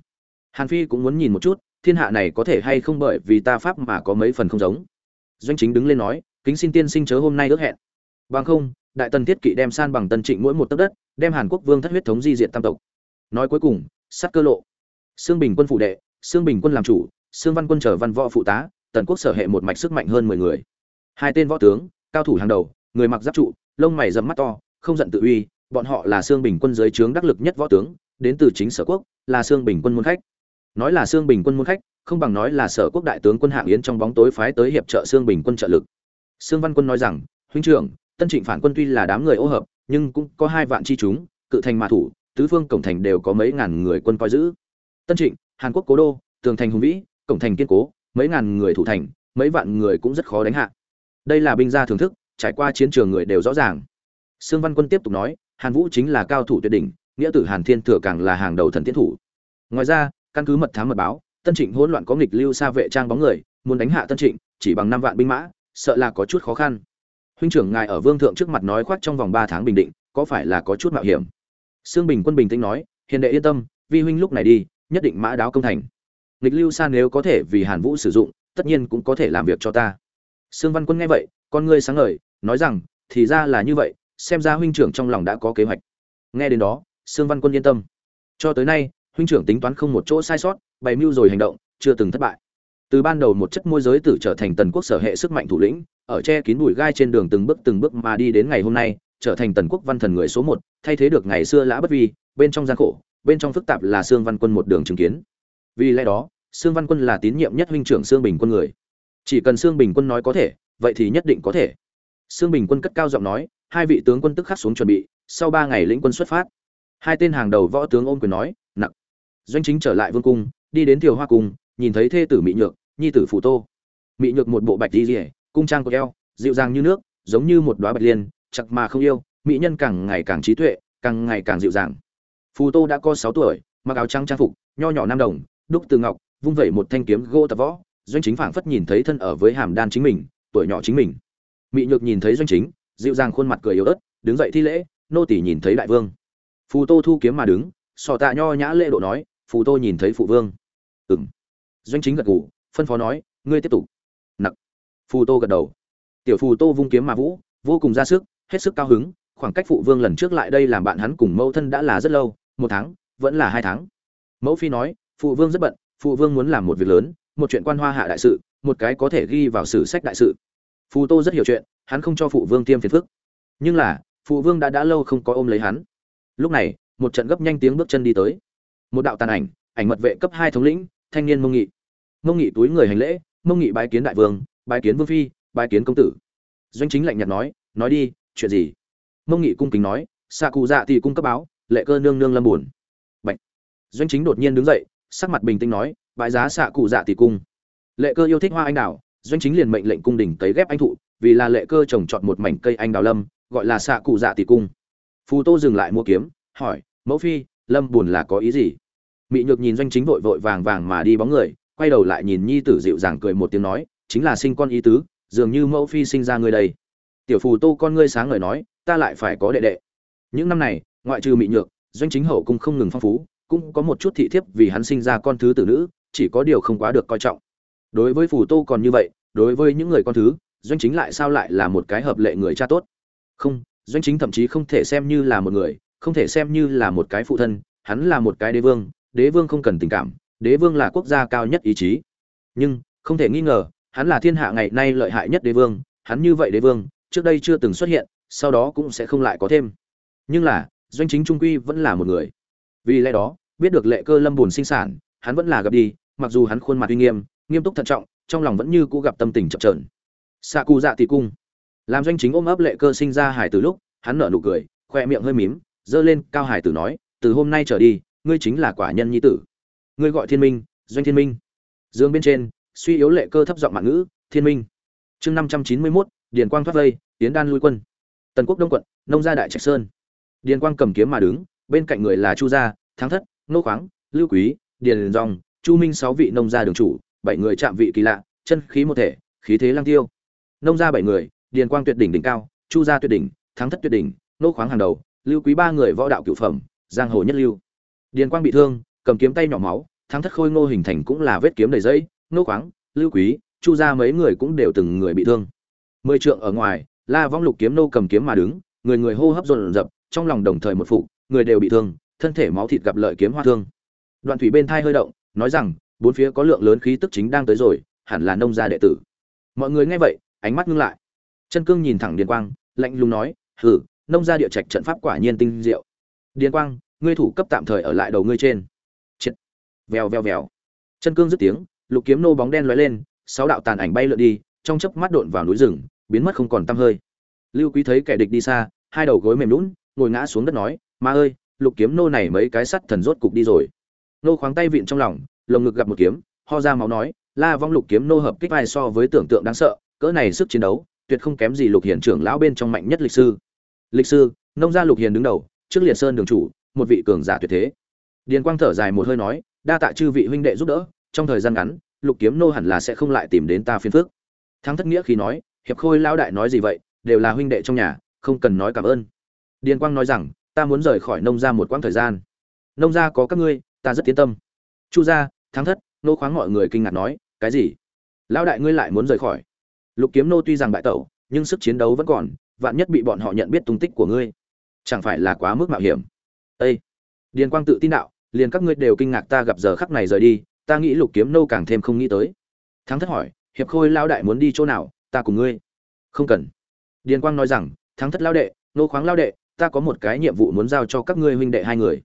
Hàn phi cũng muốn nhìn một chút, thiên hạ này có thể hay không bởi vì ta pháp mà có mấy phần không giống. Doanh chính đứng lên nói, kính xin tiên sinh chớ hôm nay ước hẹn. Bằng không, đại tần thiết kỵ đem san bằng tân trịnh mỗi một tấc đất đem hàn quốc vương thất huyết thống di diện tam tộc. Nói cuối cùng, sát cơ lộ. Xương bình quân phụ đệ xương bình quân làm chủ xương văn quân trở văn võ phụ tá, tần quốc sở hệ một mạch sức mạnh hơn mười người. Hai tên võ tướng, cao thủ hàng đầu, người mặc giáp trụ, lông mày rậm mắt to, không giận tự uy, bọn họ là xương bình quân dưới trướng đắc lực nhất võ tướng, đến từ chính sở quốc, là xương bình quân môn khách. Nói là xương bình quân môn khách, không bằng nói là sở quốc đại tướng quân hạng yến trong bóng tối phái tới hiệp trợ xương bình quân trợ lực. Xương văn quân nói rằng, huynh trưởng, tân trịnh phản quân tuy là đám người ô hợp nhưng cũng có hai vạn chi chúng, cự thành mã thủ, tứ phương cổng thành đều có mấy ngàn người quân coi giữ. Tân trịnh, hàn quốc cố đô, tường thành hùng vĩ, cổng thành kiên cố, mấy ngàn người thủ thành, mấy vạn người cũng rất khó đánh hạ. Đây là binh gia thưởng thức, trải qua chiến trường người đều rõ ràng. Sương văn quân tiếp tục nói, hàn vũ chính là cao thủ tuyệt đỉnh, nghĩa tử hàn thiên thừa càng là hàng đầu thần tiến thủ. Ngoài ra, căn cứ mật thám mật báo, tân trịnh hỗn loạn có nghịch lưu xa vệ trang bóng người, muốn đánh hạ tân trịnh, chỉ bằng năm vạn binh mã, sợ là có chút khó khăn huynh trưởng ngài ở vương thượng trước mặt nói khoác trong vòng ba tháng bình định, có phải là có chút mạo hiểm? Sương bình quân bình tĩnh nói, hiền đệ yên tâm, vi huynh lúc này đi, nhất định mã đáo công thành. Nghịch lưu San nếu có thể vì hàn vũ sử dụng, tất nhiên cũng có thể làm việc cho ta. Sương văn quân nghe vậy, con ngươi sáng ngời, nói rằng, thì ra là như vậy, xem ra huynh trưởng trong lòng đã có kế hoạch. Nghe đến đó, sương văn quân yên tâm. Cho tới nay, huynh trưởng tính toán không một chỗ sai sót, bày mưu rồi hành động, chưa từng thất bại từ ban đầu một chất môi giới tử trở thành tần quốc sở hệ sức mạnh thủ lĩnh, ở che kín bụi gai trên đường từng bước từng bước mà đi đến ngày hôm nay, trở thành tần quốc văn thần người số một, thay thế được ngày xưa lã bất vi, bên trong gian khổ, bên trong phức tạp là sương văn quân một đường chứng kiến. Vì lẽ đó, sương văn quân là tín nhiệm nhất huynh trưởng sương bình quân người. Chỉ cần sương bình quân nói có thể, vậy thì nhất định có thể. Sương bình quân cất cao giọng nói, hai vị tướng quân tức khắc xuống chuẩn bị, sau ba ngày lĩnh quân xuất phát. Hai tên hàng đầu võ tướng ôm quyền nói nặng doanh chính trở lại vương cung, đi đến thiều hoa cung, nhìn thấy thê tử mỹ nhược nhi tử phụ tô. Mỹ nhược một bộ bạch đi rỉa cung trang của eo, dịu dàng như nước, giống như một đoá bạch liên, chặt mà không yêu, mỹ nhân càng ngày càng trí tuệ, càng ngày càng dịu dàng. Phù tô đã có sáu tuổi, mặc áo trắng trang phục, nho nhỏ nam đồng, đúc từ ngọc, vung vẩy một thanh kiếm gỗ tập võ, doanh chính phảng phất nhìn thấy thân ở với hàm đan chính mình, tuổi nhỏ chính mình. Mỹ nhược nhìn thấy doanh chính, dịu dàng khuôn mặt cười yếu ớt, đứng dậy thi lễ, nô tỷ nhìn thấy đại vương. Phù tô thu kiếm mà đứng, sò tạ nho nhã lễ độ nói, phù tô nhìn thấy phụ vương. Ừng doanh chính gật gù phân phó nói, ngươi tiếp tục. Nặc. Phù tô gật đầu. Tiểu phù tô vung kiếm mà vũ, vô cùng ra sức, hết sức cao hứng, khoảng cách phụ vương lần trước lại đây làm bạn hắn cùng mẫu thân đã là rất lâu, một tháng, vẫn là hai tháng. Mẫu phi nói, phụ vương rất bận, phụ vương muốn làm một việc lớn, một chuyện quan hoa hạ đại sự, một cái có thể ghi vào sử sách đại sự. Phù tô rất hiểu chuyện, hắn không cho phụ vương tiêm phiền phức. Nhưng là, phụ vương đã đã lâu không có ôm lấy hắn. Lúc này, một trận gấp nhanh tiếng bước chân đi tới. Một đạo tàn ảnh ảnh mật vệ cấp hai thống lĩnh, thanh niên mông nghị mông nghị túi người hành lễ, mông nghị bái kiến đại vương, bái kiến vương phi, bái kiến công tử. Doanh chính lạnh nhạt nói nói đi, chuyện gì? Mông nghị cung kính nói, xạ cụ dạ thì cung cấp báo, lệ cơ nương nương lâm buồn. Bệnh doanh chính đột nhiên đứng dậy, sắc mặt bình tĩnh nói bãi giá xạ cụ dạ tỷ cung. Lệ cơ yêu thích hoa anh đào, doanh chính liền mệnh lệnh cung đình cấy ghép anh thụ, vì là lệ cơ trồng chọn một mảnh cây anh đào lâm, gọi là xạ cụ dạ tỷ cung. Phù tô dừng lại mua kiếm, hỏi, mẫu phi, lâm buồn là có ý gì? Mị nhược nhìn doanh chính vội vội vàng vàng mà đi bóng người quay đầu lại nhìn nhi tử dịu dàng cười một tiếng nói, chính là sinh con ý tứ, dường như mẫu phi sinh ra ngươi đây. Tiểu phù tô con ngươi sáng ngời nói, ta lại phải có đệ đệ. Những năm này, ngoại trừ mị nhược, doanh chính hậu cung không ngừng phong phú, cũng có một chút thị thiếp vì hắn sinh ra con thứ tử nữ, chỉ có điều không quá được coi trọng. Đối với phù tô còn như vậy, đối với những người con thứ, doanh chính lại sao lại là một cái hợp lệ người cha tốt? Không, doanh chính thậm chí không thể xem như là một người, không thể xem như là một cái phụ thân, hắn là một cái đế vương đế vương không cần tình cảm đế vương là quốc gia cao nhất ý chí. Nhưng, không thể nghi ngờ, hắn là thiên hạ ngày nay lợi hại nhất đế vương, hắn như vậy đế vương, trước đây chưa từng xuất hiện, sau đó cũng sẽ không lại có thêm. Nhưng là, doanh chính trung quy vẫn là một người. Vì lẽ đó, biết được lệ cơ lâm buồn sinh sản, hắn vẫn là gặp đi, mặc dù hắn khuôn mặt uy nghiêm nghiêm túc thận trọng, trong lòng vẫn như cũ gặp tâm tình chậm trởn xạ cụ dạ tỷ cung. Làm doanh chính ôm ấp lệ cơ sinh ra hải từ lúc, hắn nở nụ cười, khoe miệng hơi mím, giơ lên, cao hải tử nói, từ hôm nay trở đi, ngươi chính là quả nhân nhi tử ngươi gọi thiên minh, doanh thiên minh. Dương bên trên, suy yếu lệ cơ thấp giọng mạng ngữ, thiên minh. Chương năm trăm chín mươi mốt, điền quang thoát vây tiến đan lui quân. Tần quốc đông quận, nông gia đại trạch sơn. Điền quang cầm kiếm mà đứng, bên cạnh người là chu gia, thắng thất nô khoáng, lưu quý, điền dòng, chu minh sáu vị nông gia đường chủ, bảy người chạm vị kỳ lạ, chân khí một thể, khí thế lang tiêu. Nông gia bảy người, điền quang tuyệt đỉnh đỉnh cao, chu gia tuyệt đỉnh, thắng thất tuyệt đỉnh nô khoáng hàng đầu, lưu quý ba người võ đạo cửu phẩm, giang hồ nhất lưu. Điền quang bị thương, cầm kiếm tay nhỏ máu thắng thất khôi ngô hình thành cũng là vết kiếm đầy dây nô khoáng, lưu quý, chu gia mấy người cũng đều từng người bị thương. Mười trượng ở ngoài, la vong lục kiếm nô cầm kiếm mà đứng, người người hô hấp dồn dập, trong lòng đồng thời một phụ người đều bị thương, thân thể máu thịt gặp lợi kiếm hoa thương. Đoạn thủy bên thai hơi động, nói rằng, bốn phía có lượng lớn khí tức chính đang tới rồi, hẳn là nông gia đệ tử. Mọi người nghe vậy, ánh mắt ngưng lại. Chân cương nhìn thẳng điền quang, lạnh lùng nói, hừ, nông gia địa trạch trận pháp quả nhiên tinh diệu. Điền quang, ngươi thủ cấp tạm thời ở lại đầu ngươi trên vèo vèo vèo. Chân cương dứt tiếng, lục kiếm nô bóng đen lóe lên, sáu đạo tàn ảnh bay lượn đi, trong chớp mắt độn vào núi rừng, biến mất không còn tăm hơi. Lưu quý thấy kẻ địch đi xa, hai đầu gối mềm lún ngồi ngã xuống đất nói, ma ơi, lục kiếm nô này mấy cái sắt thần rốt cục đi rồi. Nô khoáng tay vịn trong lòng, lồng ngực gặp một kiếm, ho ra máu nói, la vong lục kiếm nô hợp kích vai so với tưởng tượng đáng sợ, cỡ này sức chiến đấu, tuyệt không kém gì lục hiển trưởng lão bên trong mạnh nhất lịch sư. Lịch sư, nông gia lục hiền đứng đầu, trước liệt sơn đường chủ, một vị cường giả tuyệt thế. Điền quang thở dài một hơi nói đa tạ chư vị huynh đệ giúp đỡ, trong thời gian ngắn, lục kiếm nô hẳn là sẽ không lại tìm đến ta phiền phước thắng thất nghĩa khi nói, hiệp khôi lão đại nói gì vậy, đều là huynh đệ trong nhà, không cần nói cảm ơn. Điền quang nói rằng, ta muốn rời khỏi nông gia một quãng thời gian. Nông gia có các ngươi, ta rất tiến tâm. Chu gia, thắng thất, nô khoáng mọi người kinh ngạc nói, cái gì? Lão đại ngươi lại muốn rời khỏi. Lục kiếm nô tuy rằng bại tẩu, nhưng sức chiến đấu vẫn còn, vạn nhất bị bọn họ nhận biết tung tích của ngươi, chẳng phải là quá mức mạo hiểm. Ê! điền quang tự tin đạo liền các ngươi đều kinh ngạc ta gặp giờ khắc này rời đi, ta nghĩ lục kiếm nô càng thêm không nghĩ tới. Thắng thất hỏi, hiệp khôi lao đại muốn đi chỗ nào, ta cùng ngươi? Không cần. Điền quang nói rằng, thắng thất lao đệ, nô khoáng lao đệ, ta có một cái nhiệm vụ muốn giao cho các ngươi huynh đệ hai người.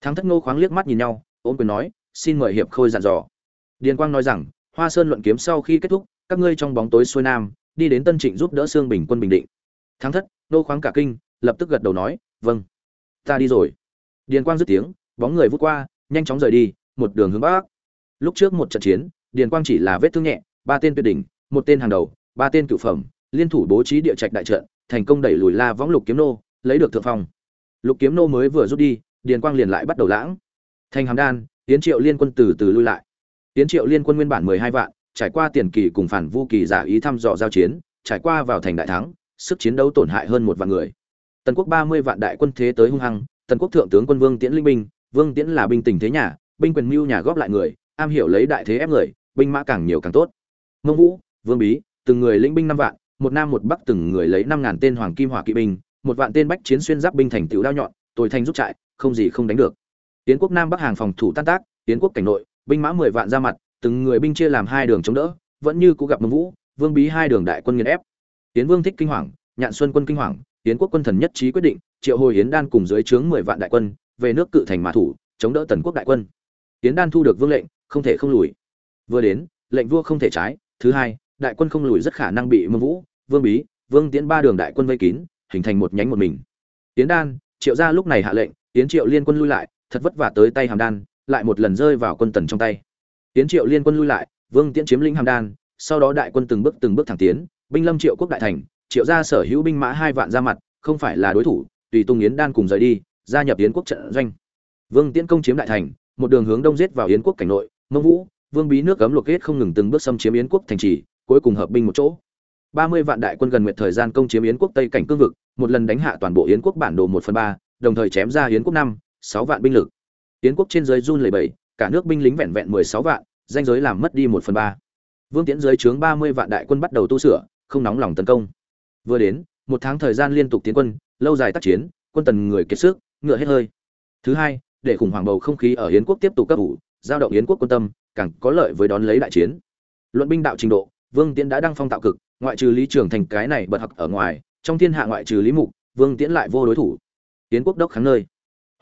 Thắng thất nô khoáng liếc mắt nhìn nhau ôm quyền nói, xin mời hiệp khôi dặn dò. Điền quang nói rằng, hoa sơn luận kiếm sau khi kết thúc, các ngươi trong bóng tối xuôi nam, đi đến tân trịnh giúp đỡ xương bình quân bình định. Thắng thất, nô khoáng cả kinh, lập tức gật đầu nói vâng ta đi rồi. Điền quang dứt tiếng bóng người vút qua, nhanh chóng rời đi, một đường hướng bắc. Lúc trước một trận chiến, điền quang chỉ là vết thương nhẹ, ba tên tuyệt đỉnh, một tên hàng đầu, ba tên cửu phẩm, liên thủ bố trí địa trạch đại trận, thành công đẩy lùi la võng lục kiếm nô, lấy được thượng phong. Lục kiếm nô mới vừa rút đi, điền quang liền lại bắt đầu lãng. Thành hàm đan Tiễn triệu liên quân từ từ lui lại. Tiễn triệu liên quân nguyên bản mười hai vạn, trải qua tiền kỳ cùng phản vu kỳ giả ý thăm dò giao chiến, trải qua vào thành đại thắng, sức chiến đấu tổn hại hơn một vạn người. Tần quốc ba mươi vạn đại quân thế tới hung hăng, tần quốc thượng tướng quân vương tiễn linh binh vương tiễn là binh tình thế nhà, binh quyền mưu nhà góp lại người, am hiểu lấy đại thế ép người, binh mã càng nhiều càng tốt. Mông vũ, vương bí, từng người lĩnh binh năm vạn, một nam một bắc từng người lấy năm ngàn tên hoàng kim hỏa kỵ binh, một vạn tên bách chiến xuyên giáp binh thành tiểu đao nhọn, tồi thành rút trại, không gì không đánh được. Tiến quốc nam bắc hàng phòng thủ tan tác, tiến quốc cảnh nội, binh mã mười vạn ra mặt, từng người binh chia làm hai đường chống đỡ, vẫn như cũ gặp mông vũ, vương bí hai đường đại quân nghiền ép. Tiến vương thích kinh hoàng, nhạn xuân quân kinh hoàng, tiến quốc quân thần nhất trí quyết định, triệu hồi yến đan cùng dưới trướng mười vạn đại quân về nước cự thành mã thủ, chống đỡ tần quốc đại quân. Tiến đan thu được vương lệnh, không thể không lùi. Vừa đến, lệnh vua không thể trái, thứ hai, đại quân không lùi rất khả năng bị mông vũ, vương bí, vương tiến ba đường đại quân vây kín, hình thành một nhánh một mình. Tiến đan, triệu gia lúc này hạ lệnh, tiến triệu liên quân lui lại, thật vất vả tới tay hàm đan, lại một lần rơi vào quân tần trong tay. Tiến triệu liên quân lui lại, vương tiễn chiếm lĩnh hàm đan, sau đó đại quân từng bước từng bước thẳng tiến, binh lâm triệu quốc đại thành, triệu gia sở hữu binh mã hai vạn ra mặt, không phải là đối thủ, tùy tung yến đan cùng rời đi gia nhập yến quốc trận doanh. Vương tiễn công chiếm đại thành, một đường hướng đông giết vào yến quốc cảnh nội, mông vũ, vương bí nước cấm luộc kết không ngừng từng bước xâm chiếm yến quốc thành trì, cuối cùng hợp binh một chỗ. Ba mươi vạn đại quân gần nguyệt thời gian công chiếm yến quốc tây cảnh cương vực, một lần đánh hạ toàn bộ yến quốc bản đồ một phần ba, đồng thời chém ra yến quốc năm, sáu vạn binh lực. Yến quốc trên dưới run lầy bẩy, cả nước binh lính vẹn vẹn mười sáu vạn, danh giới làm mất đi một phần ba. Vương tiễn dưới trướng ba mươi vạn đại quân bắt đầu tu sửa, không nóng lòng tấn công. Vừa đến, một tháng thời gian liên tục tiến quân, lâu dài tác chiến, quân tần người kiệt sức ngựa hết hơi. Thứ hai, để khủng hoảng bầu không khí ở yến quốc tiếp tục cấp ủ, giao động yến quốc quân tâm, càng có lợi với đón lấy đại chiến. Luận binh đạo trình độ, vương tiễn đã đăng phong tạo cực, ngoại trừ lý trường thành cái này bật học ở ngoài, trong thiên hạ ngoại trừ lý mục, vương tiễn lại vô đối thủ. Yến quốc đốc kháng nơi.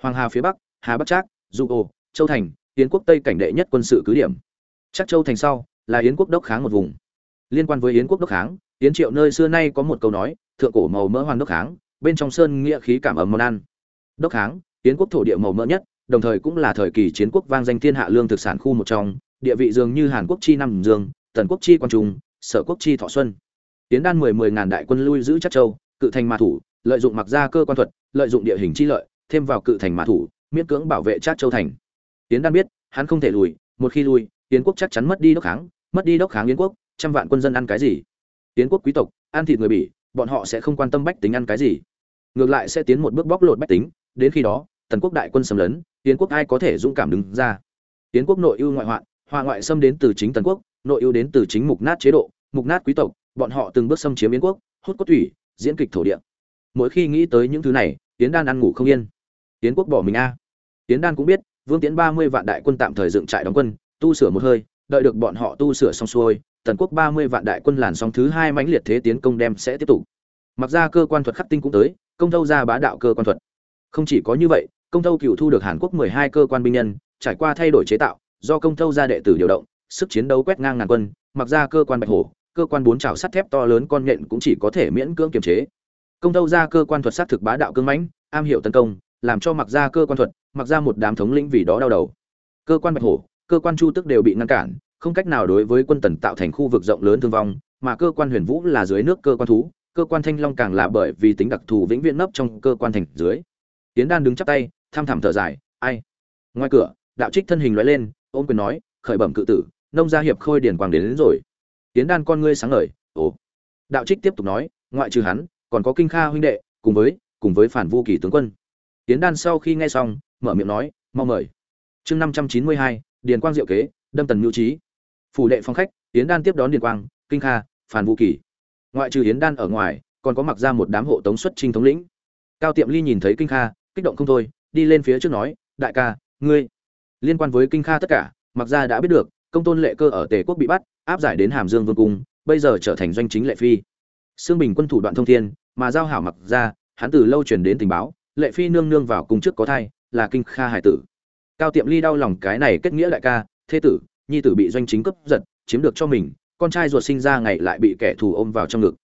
Hoàng hà phía bắc, hà bắc trác du ô, châu thành, yến quốc tây cảnh đệ nhất quân sự cứ điểm. Chắc châu thành sau, là yến quốc đốc kháng một vùng. Liên quan với yến quốc đốc kháng, yến triệu nơi xưa nay có một câu nói, thượng cổ màu mỡ hoàn đốc kháng, bên trong sơn nghĩa khí cảm ấm món ăn đốc kháng, yến quốc thổ địa màu mỡ nhất, đồng thời cũng là thời kỳ chiến quốc vang danh thiên hạ lương thực sản khu một trong, địa vị dường như hàn quốc chi năm dương, tần quốc chi quan trung, sở quốc chi thọ xuân. Tiến đan mười mười ngàn đại quân lui giữ chắc châu, cự thành mà thủ, lợi dụng mặc gia cơ quan thuật, lợi dụng địa hình chi lợi, thêm vào cự thành mà thủ, miễn cưỡng bảo vệ chắc châu thành. Tiến đan biết, hắn không thể lùi, một khi lui tiến quốc chắc chắn mất đi đốc kháng, mất đi đốc kháng yến quốc, trăm vạn quân dân ăn cái gì? Tiến quốc quý tộc, ăn thịt người bỉ, bọn họ sẽ không quan tâm bách tính ăn cái gì. Ngược lại sẽ tiến một bước bóc lột bách tính đến khi đó, tần quốc đại quân xâm lấn tiến quốc ai có thể dũng cảm đứng ra? Tiến quốc nội ưu ngoại hoạn, hòa ngoại xâm đến từ chính tần quốc, nội ưu đến từ chính mục nát chế độ, mục nát quý tộc, bọn họ từng bước xâm chiếm yến quốc, hút cốt thủy, diễn kịch thổ địa. Mỗi khi nghĩ tới những thứ này tiến đan ăn ngủ không yên. Tiến quốc bỏ mình a. À. tiến đan cũng biết, vương tiến ba mươi vạn đại quân tạm thời dựng trại đóng quân, tu sửa một hơi, đợi được bọn họ tu sửa xong xuôi, tần quốc ba mươi vạn đại quân làn sóng thứ hai mãnh liệt thế tiến công đem sẽ tiếp tục. Mặc ra cơ quan thuật khắc tinh cũng tới, công thâu ra bá đạo cơ quan thuật không chỉ có như vậy công thâu cựu thu được hàn quốc mười hai cơ quan binh nhân trải qua thay đổi chế tạo do công thâu ra đệ tử điều động sức chiến đấu quét ngang ngàn quân mặc ra cơ quan bạch hổ cơ quan bốn trào sắt thép to lớn con nhện cũng chỉ có thể miễn cưỡng kiềm chế công thâu ra cơ quan thuật sát thực bá đạo cương mãnh am hiểu tấn công làm cho mặc ra cơ quan thuật mặc ra một đám thống lĩnh vì đó đau đầu cơ quan bạch hổ cơ quan chu tức đều bị ngăn cản không cách nào đối với quân tần tạo thành khu vực rộng lớn thương vong mà cơ quan huyền vũ là dưới nước cơ quan thú cơ quan thanh long càng là bởi vì tính đặc thù vĩnh viễn nấp trong cơ quan thành dưới tiến đan đứng chắp tay tham thảm thở dài ai? Ngoài cửa đạo trích thân hình lóe lên ôm quyền nói khởi bẩm cự tử nông gia hiệp khôi điển quang đến, đến rồi. Tiến đan con ngươi sáng ngời ồ. Đạo trích tiếp tục nói ngoại trừ hắn còn có kinh kha huynh đệ cùng với cùng với phản vu kỳ tướng quân. Tiến đan sau khi nghe xong mở miệng nói mau mời. Chương năm trăm chín mươi hai điền quang diệu kế đâm tần nhu trí. Phủ đệ phong khách tiến đan tiếp đón điền quang kinh kha phản vu kỳ. Ngoại trừ yến đan ở ngoài còn có mặc ra một đám hộ tống xuất trinh thống lĩnh. Cao tiệm ly nhìn thấy kinh kha kích động không thôi, đi lên phía trước nói, đại ca, ngươi. Liên quan với kinh kha tất cả, mặc ra đã biết được, công tôn lệ cơ ở tề quốc bị bắt, áp giải đến hàm dương vương cung, bây giờ trở thành doanh chính lệ phi. Xương bình quân thủ đoạn thông thiên, mà giao hảo mặc ra, hắn từ lâu truyền đến tình báo, lệ phi nương nương vào cung trước có thai, là kinh kha hải tử. Cao tiệm ly đau lòng cái này kết nghĩa đại ca, thế tử, nhi tử bị doanh chính cướp giật, chiếm được cho mình, con trai ruột sinh ra ngày lại bị kẻ thù ôm vào trong ngực.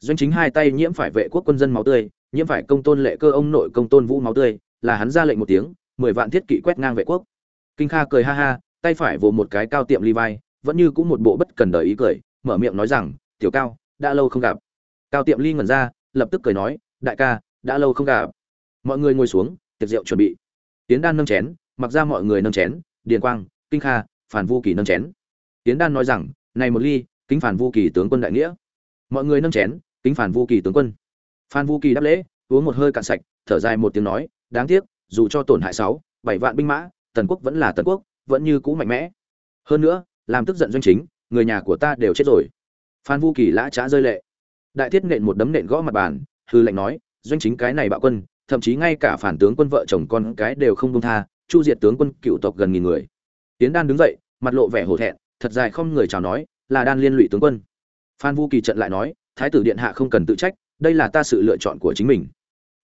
Doanh chính hai tay nhiễm phải vệ quốc quân dân máu tươi nhiễm phải công tôn lệ cơ ông nội công tôn vũ máu tươi, là hắn ra lệnh một tiếng, mười vạn thiết kỵ quét ngang vệ quốc. Kinh kha cười ha ha, tay phải vỗ một cái cao tiệm ly vai, vẫn như cũng một bộ bất cần đời ý cười, mở miệng nói rằng, tiểu cao, đã lâu không gặp. Cao tiệm ly ngẩn ra, lập tức cười nói, đại ca, đã lâu không gặp. Mọi người ngồi xuống, tiệc rượu chuẩn bị. Tiến đan nâng chén, mặc ra mọi người nâng chén, điền quang, kinh kha, phản vu kỳ nâng chén. Tiến đan nói rằng, này một ly, kính phản vu kỳ tướng quân đại nghĩa. Mọi người nâng chén, kính phản vu kỳ tướng quân phan vu kỳ đáp lễ, uống một hơi cạn sạch, thở dài một tiếng nói, đáng tiếc, dù cho tổn hại sáu, bảy vạn binh mã, tần quốc vẫn là tần quốc, vẫn như cũ mạnh mẽ. Hơn nữa, làm tức giận doanh chính, người nhà của ta đều chết rồi. Phan vu kỳ lã trá rơi lệ. Đại thiết nện một đấm nện gõ mặt bàn, hư lệnh nói, doanh chính cái này bạo quân, thậm chí ngay cả phản tướng quân vợ chồng con cái đều không công tha, chu diệt tướng quân cựu tộc gần nghìn người. Tiến đan đứng dậy, mặt lộ vẻ hổ thẹn, thật dài không người chào nói, là đan liên lụy tướng quân. Phan vu kỳ trận lại nói, thái tử điện hạ không cần tự trách đây là ta sự lựa chọn của chính mình.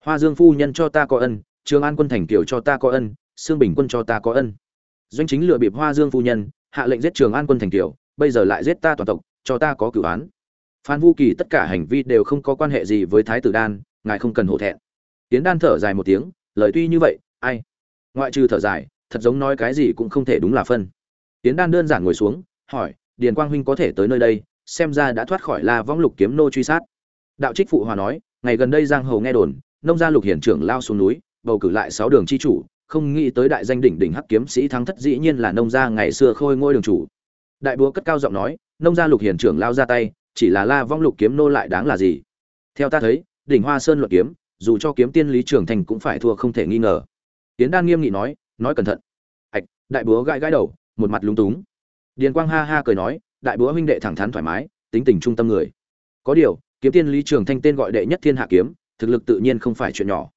Hoa dương phu nhân cho ta có ân, trường an quân thành kiều cho ta có ân, sương bình quân cho ta có ân. Doanh chính lựa bịp hoa dương phu nhân, hạ lệnh giết trường an quân thành kiều bây giờ lại giết ta toàn tộc, cho ta có cửu án. Phan vu kỳ tất cả hành vi đều không có quan hệ gì với thái tử đan, ngài không cần hổ thẹn. Tiến đan thở dài một tiếng, lời tuy như vậy, ai? Ngoại trừ thở dài, thật giống nói cái gì cũng không thể đúng là phân. Tiến đan đơn giản ngồi xuống, hỏi, điền quang huynh có thể tới nơi đây, xem ra đã thoát khỏi la võng lục kiếm nô truy sát đạo trích phụ hòa nói, ngày gần đây giang hồ nghe đồn, nông gia lục hiển trưởng lao xuống núi, bầu cử lại sáu đường chi chủ, không nghĩ tới đại danh đỉnh đỉnh hắc kiếm sĩ thắng thất dĩ nhiên là nông gia ngày xưa khôi ngôi đường chủ. Đại búa cất cao giọng nói, nông gia lục hiển trưởng lao ra tay, chỉ là la vong lục kiếm nô lại đáng là gì? Theo ta thấy, đỉnh hoa sơn luận kiếm, dù cho kiếm tiên lý trưởng thành cũng phải thua không thể nghi ngờ. Tiến đan nghiêm nghị nói nói cẩn thận. Ạch đại búa gãi gãi đầu, một mặt lúng túng. Điền quang ha ha cười nói, đại búa huynh đệ thẳng thắn thoải mái, tính tình trung tâm người. Có điều kiếm tiên lý trường thanh tên gọi đệ nhất thiên hạ kiếm, thực lực tự nhiên không phải chuyện nhỏ.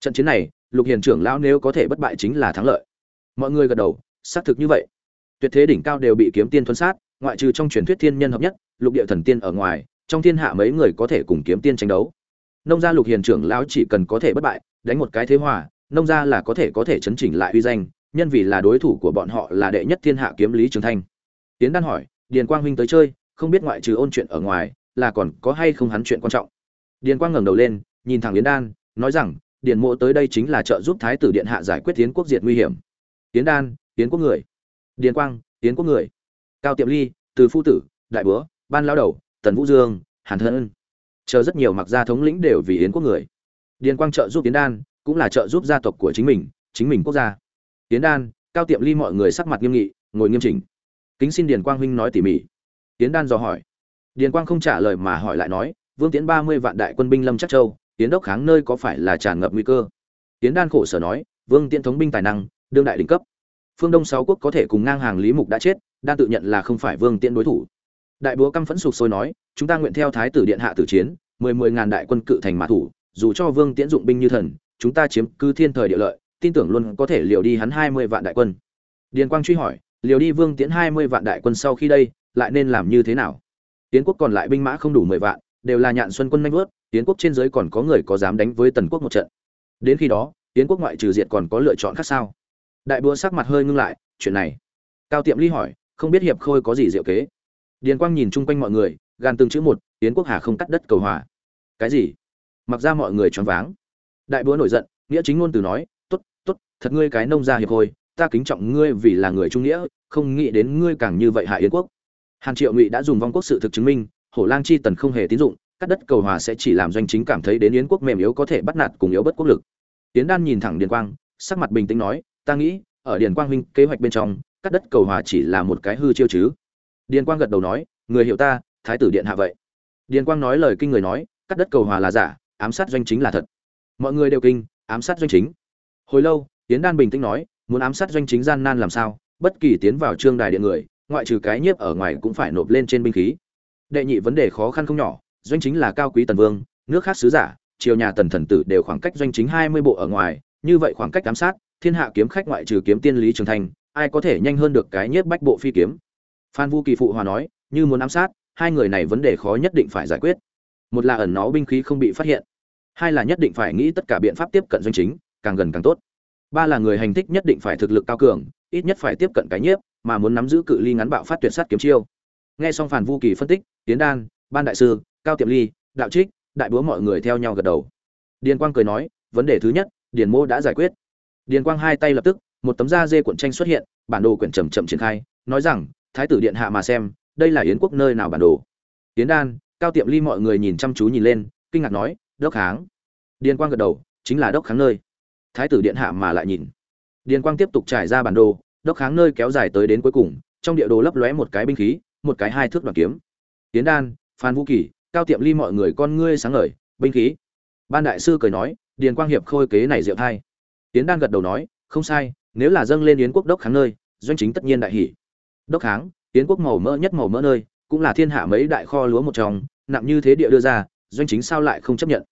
Trận chiến này, lục hiền trưởng lão nếu có thể bất bại chính là thắng lợi. Mọi người gật đầu, xác thực như vậy. Tuyệt thế đỉnh cao đều bị kiếm tiên thuấn sát, ngoại trừ trong truyền thuyết thiên nhân hợp nhất, lục địa thần tiên ở ngoài, trong thiên hạ mấy người có thể cùng kiếm tiên tranh đấu. Nông gia lục hiền trưởng lão chỉ cần có thể bất bại, đánh một cái thế hòa, nông gia là có thể có thể chấn chỉnh lại uy danh, nhân vì là đối thủ của bọn họ là đệ nhất thiên hạ kiếm lý trường thanh. Tiến đan hỏi, điền quang huynh tới chơi, không biết ngoại trừ ôn chuyện ở ngoài là còn có hay không hắn chuyện quan trọng. Điền quang ngẩng đầu lên, nhìn thẳng yến đan, nói rằng, điền mộ tới đây chính là trợ giúp thái tử điện hạ giải quyết tiến quốc diệt nguy hiểm. Yến đan, yến quốc người. Điền quang, yến quốc người. Cao tiệm ly, từ phu tử, đại búa ban lao đầu, tần vũ dương, hàn thân chờ rất nhiều mặc gia thống lĩnh đều vì yến quốc người. Điền quang trợ giúp yến đan, cũng là trợ giúp gia tộc của chính mình chính mình quốc gia. Yến đan, cao tiệm ly mọi người sắc mặt nghiêm nghị, ngồi nghiêm chỉnh. Kính xin điền quang huynh nói tỉ mỉ. Yến đan dò hỏi điền quang không trả lời mà hỏi lại nói, vương tiến ba mươi vạn đại quân binh lâm chắc châu tiến đốc kháng nơi có phải là tràn ngập nguy cơ? Tiễn đan khổ sở nói, vương tiến thống binh tài năng, đương đại đỉnh cấp. Phương đông sáu quốc có thể cùng ngang hàng lý mục đã chết đan tự nhận là không phải vương tiễn đối thủ. Đại búa căm phẫn sục sôi nói, chúng ta nguyện theo thái tử điện hạ tử chiến, mười mười ngàn đại quân cự thành mã thủ, dù cho vương tiễn dụng binh như thần, chúng ta chiếm cứ thiên thời địa lợi, tin tưởng luôn có thể liều đi hắn hai mươi vạn đại quân. Điền quang truy hỏi, liều đi vương tiễn hai mươi vạn đại quân sau khi đây, lại nên làm như thế nào? Tiến quốc còn lại binh mã không đủ mười vạn, đều là nhạn xuân quân nanh vớt tiến quốc trên giới còn có người có dám đánh với tần quốc một trận. Đến khi đó, tiến quốc ngoại trừ diệt còn có lựa chọn khác sao? Đại búa sắc mặt hơi ngưng lại, chuyện này. Cao tiệm ly hỏi, không biết hiệp khôi có gì diệu kế? Điền quang nhìn chung quanh mọi người gan từng chữ một, tiến quốc hà không cắt đất cầu hòa. Cái gì? Mặc ra mọi người choáng váng. Đại búa nổi giận, nghĩa chính ngôn từ nói, tốt tốt, thật ngươi cái nông gia hiệp khôi, ta kính trọng ngươi vì là người trung nghĩa, không nghĩ đến ngươi càng như vậy hạ yến quốc hàn triệu ngụy đã dùng vong quốc sự thực chứng minh, hổ lang chi tần không hề tín dụng cắt đất cầu hòa sẽ chỉ làm doanh chính cảm thấy đến yến quốc mềm yếu có thể bắt nạt cùng yếu bất quốc lực. Tiến đan nhìn thẳng điền quang, sắc mặt bình tĩnh nói, ta nghĩ, ở điền quang huynh kế hoạch bên trong cắt đất cầu hòa chỉ là một cái hư chiêu chứ. Điền quang gật đầu nói, người hiểu ta, thái tử điện hạ vậy. Điền quang nói lời kinh người nói cắt đất cầu hòa là giả, ám sát doanh chính là thật. Mọi người đều kinh, ám sát doanh chính? Hồi lâu tiến đan bình tĩnh nói, muốn ám sát doanh chính gian nan làm sao? Bất kỳ tiến vào trương đài điện người ngoại trừ cái nhiếp ở ngoài cũng phải nộp lên trên binh khí. Đệ nhị vấn đề khó khăn không nhỏ, doanh chính là cao quý tần vương, nước khác sứ giả, triều nhà tần thần tử đều khoảng cách doanh chính hai mươi bộ ở ngoài, như vậy khoảng cách giám sát, thiên hạ kiếm khách ngoại trừ kiếm tiên lý trường thành, ai có thể nhanh hơn được cái nhiếp bách bộ phi kiếm? Phan vu kỳ phụ hòa nói, như muốn ám sát, hai người này vấn đề khó nhất định phải giải quyết. Một là ẩn nó binh khí không bị phát hiện, hai là nhất định phải nghĩ tất cả biện pháp tiếp cận doanh chính, càng gần càng tốt. Ba là người hành thích nhất định phải thực lực cao cường, ít nhất phải tiếp cận cái nhiếp mà muốn nắm giữ cự ly ngắn bạo phát tuyệt sát kiếm chiêu. Nghe xong phản vu kỳ phân tích tiến đan, ban đại sư, cao tiệm ly, đạo trích, đại búa mọi người theo nhau gật đầu. Điền quang cười nói, vấn đề thứ nhất, điền mô đã giải quyết. Điền quang hai tay lập tức, một tấm da dê cuộn tranh xuất hiện, bản đồ quyển chậm chậm triển khai, nói rằng, thái tử điện hạ mà xem, đây là yến quốc nơi nào bản đồ? Tiến đan, cao tiệm ly mọi người nhìn chăm chú nhìn lên, kinh ngạc nói, đốc kháng. Điền quang gật đầu, chính là đốc kháng nơi. Thái tử điện hạ mà lại nhìn. Điền quang tiếp tục trải ra bản đồ đốc kháng nơi kéo dài tới đến cuối cùng, trong địa đồ lấp lóe một cái binh khí, một cái hai thước đoàn kiếm. Tiến đan, phan vũ kỳ, cao tiệm ly mọi người con ngươi sáng ngời, binh khí. Ban đại sư cười nói, điền quang hiệp khôi kế này diệu thai. Tiến đan gật đầu nói, không sai, nếu là dâng lên yến quốc đốc kháng nơi, doanh chính tất nhiên đại hỷ đốc kháng, yến quốc màu mỡ nhất màu mỡ nơi, cũng là thiên hạ mấy đại kho lúa một trong, nặng như thế địa đưa ra, doanh chính sao lại không chấp nhận?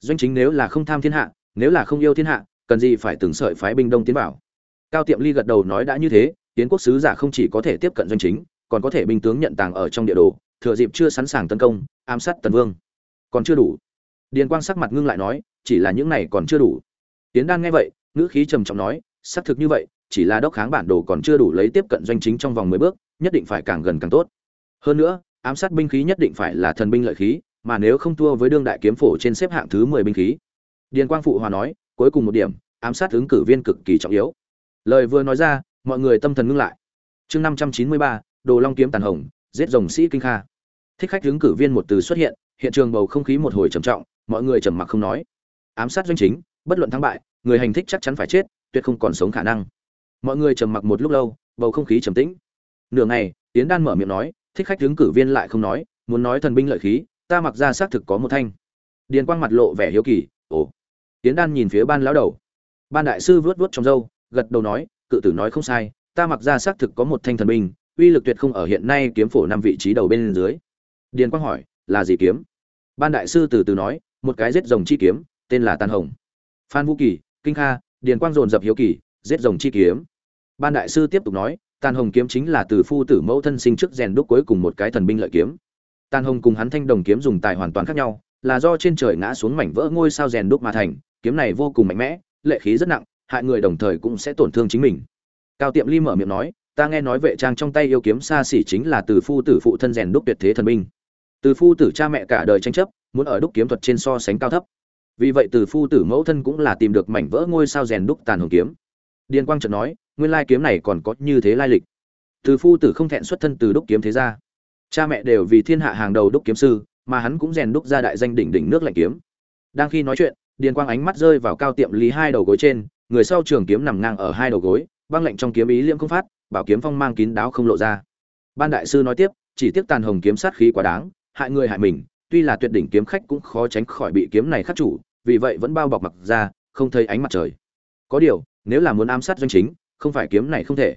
Doanh chính nếu là không tham thiên hạ, nếu là không yêu thiên hạ, cần gì phải từng sợi phái binh đông tiến vào? Cao tiệm ly gật đầu nói đã như thế tiến quốc sứ giả không chỉ có thể tiếp cận doanh chính, còn có thể binh tướng nhận tàng ở trong địa đồ, thừa dịp chưa sẵn sàng tấn công, ám sát tần vương. Còn chưa đủ. Điền quang sắc mặt ngưng lại nói, chỉ là những này còn chưa đủ. Tiến đan nghe vậy, ngữ khí trầm trọng nói, xác thực như vậy, chỉ là đốc kháng bản đồ còn chưa đủ lấy tiếp cận doanh chính trong vòng mười bước, nhất định phải càng gần càng tốt. Hơn nữa, ám sát binh khí nhất định phải là thần binh lợi khí, mà nếu không thua với đương đại kiếm phổ trên xếp hạng thứ mười binh khí. Điền quang phụ hòa nói, cuối cùng một điểm, ám sát ứng cử viên cực kỳ trọng yếu lời vừa nói ra, mọi người tâm thần ngưng lại. Chương năm trăm chín mươi ba, đồ long kiếm tàn hồng, giết rồng sĩ kinh kha. Thích khách hướng cử viên một từ xuất hiện hiện trường bầu không khí một hồi trầm trọng, mọi người trầm mặc không nói. Ám sát doanh chính, bất luận thắng bại, người hành thích chắc chắn phải chết, tuyệt không còn sống khả năng. Mọi người trầm mặc một lúc lâu, bầu không khí trầm tĩnh. Nửa ngày tiến đan mở miệng nói, thích khách hướng cử viên lại không nói, muốn nói thần binh lợi khí, ta mặc ra xác thực có một thanh. Điền quang mặt lộ vẻ hiếu kỳ, ồ. Tiến đan nhìn phía ban lão đầu. Ban đại sư vớt vớt trong râu gật đầu nói, cự tử nói không sai, ta mặc ra xác thực có một thanh thần binh, uy lực tuyệt không ở hiện nay kiếm phổ năm vị trí đầu bên dưới. Điền quang hỏi, là gì kiếm? Ban đại sư từ từ nói, một cái giết rồng chi kiếm, tên là tàn hồng. Phan vũ kỳ, kinh kha, điền quang dồn dập hiếu kỳ, giết rồng chi kiếm. Ban đại sư tiếp tục nói, tàn hồng kiếm chính là từ phu tử mẫu thân sinh trước rèn đúc cuối cùng một cái thần binh lợi kiếm. Tàn hồng cùng hắn thanh đồng kiếm dùng tài hoàn toàn khác nhau, là do trên trời ngã xuống mảnh vỡ ngôi sao rèn đúc mà thành, kiếm này vô cùng mạnh mẽ, lệ khí rất nặng hại người đồng thời cũng sẽ tổn thương chính mình. Cao tiệm ly mở miệng nói, ta nghe nói vệ trang trong tay yêu kiếm xa xỉ chính là từ phu tử phụ thân rèn đúc tuyệt thế thần binh. Từ phu tử cha mẹ cả đời tranh chấp, muốn ở đúc kiếm thuật trên so sánh cao thấp. Vì vậy từ phu tử mẫu thân cũng là tìm được mảnh vỡ ngôi sao rèn đúc tàn hồng kiếm. Điền quang chợt nói, nguyên lai kiếm này còn có như thế lai lịch. Từ phu tử không thẹn xuất thân từ đúc kiếm thế gia. Cha mẹ đều vì thiên hạ hàng đầu đúc kiếm sư, mà hắn cũng rèn đúc ra đại danh đỉnh đỉnh nước lạnh kiếm. Đang khi nói chuyện, điền quang ánh mắt rơi vào cao tiệm lý hai đầu gối trên người sau trường kiếm nằm ngang ở hai đầu gối, băng lệnh trong kiếm ý liễm không phát, bảo kiếm phong mang kín đáo không lộ ra. Ban đại sư nói tiếp, chỉ tiếc tàn hồng kiếm sát khí quá đáng, hại người hại mình, tuy là tuyệt đỉnh kiếm khách cũng khó tránh khỏi bị kiếm này khắc chủ, vì vậy vẫn bao bọc mặc ra, không thấy ánh mặt trời. Có điều, nếu là muốn ám sát doanh chính, không phải kiếm này không thể.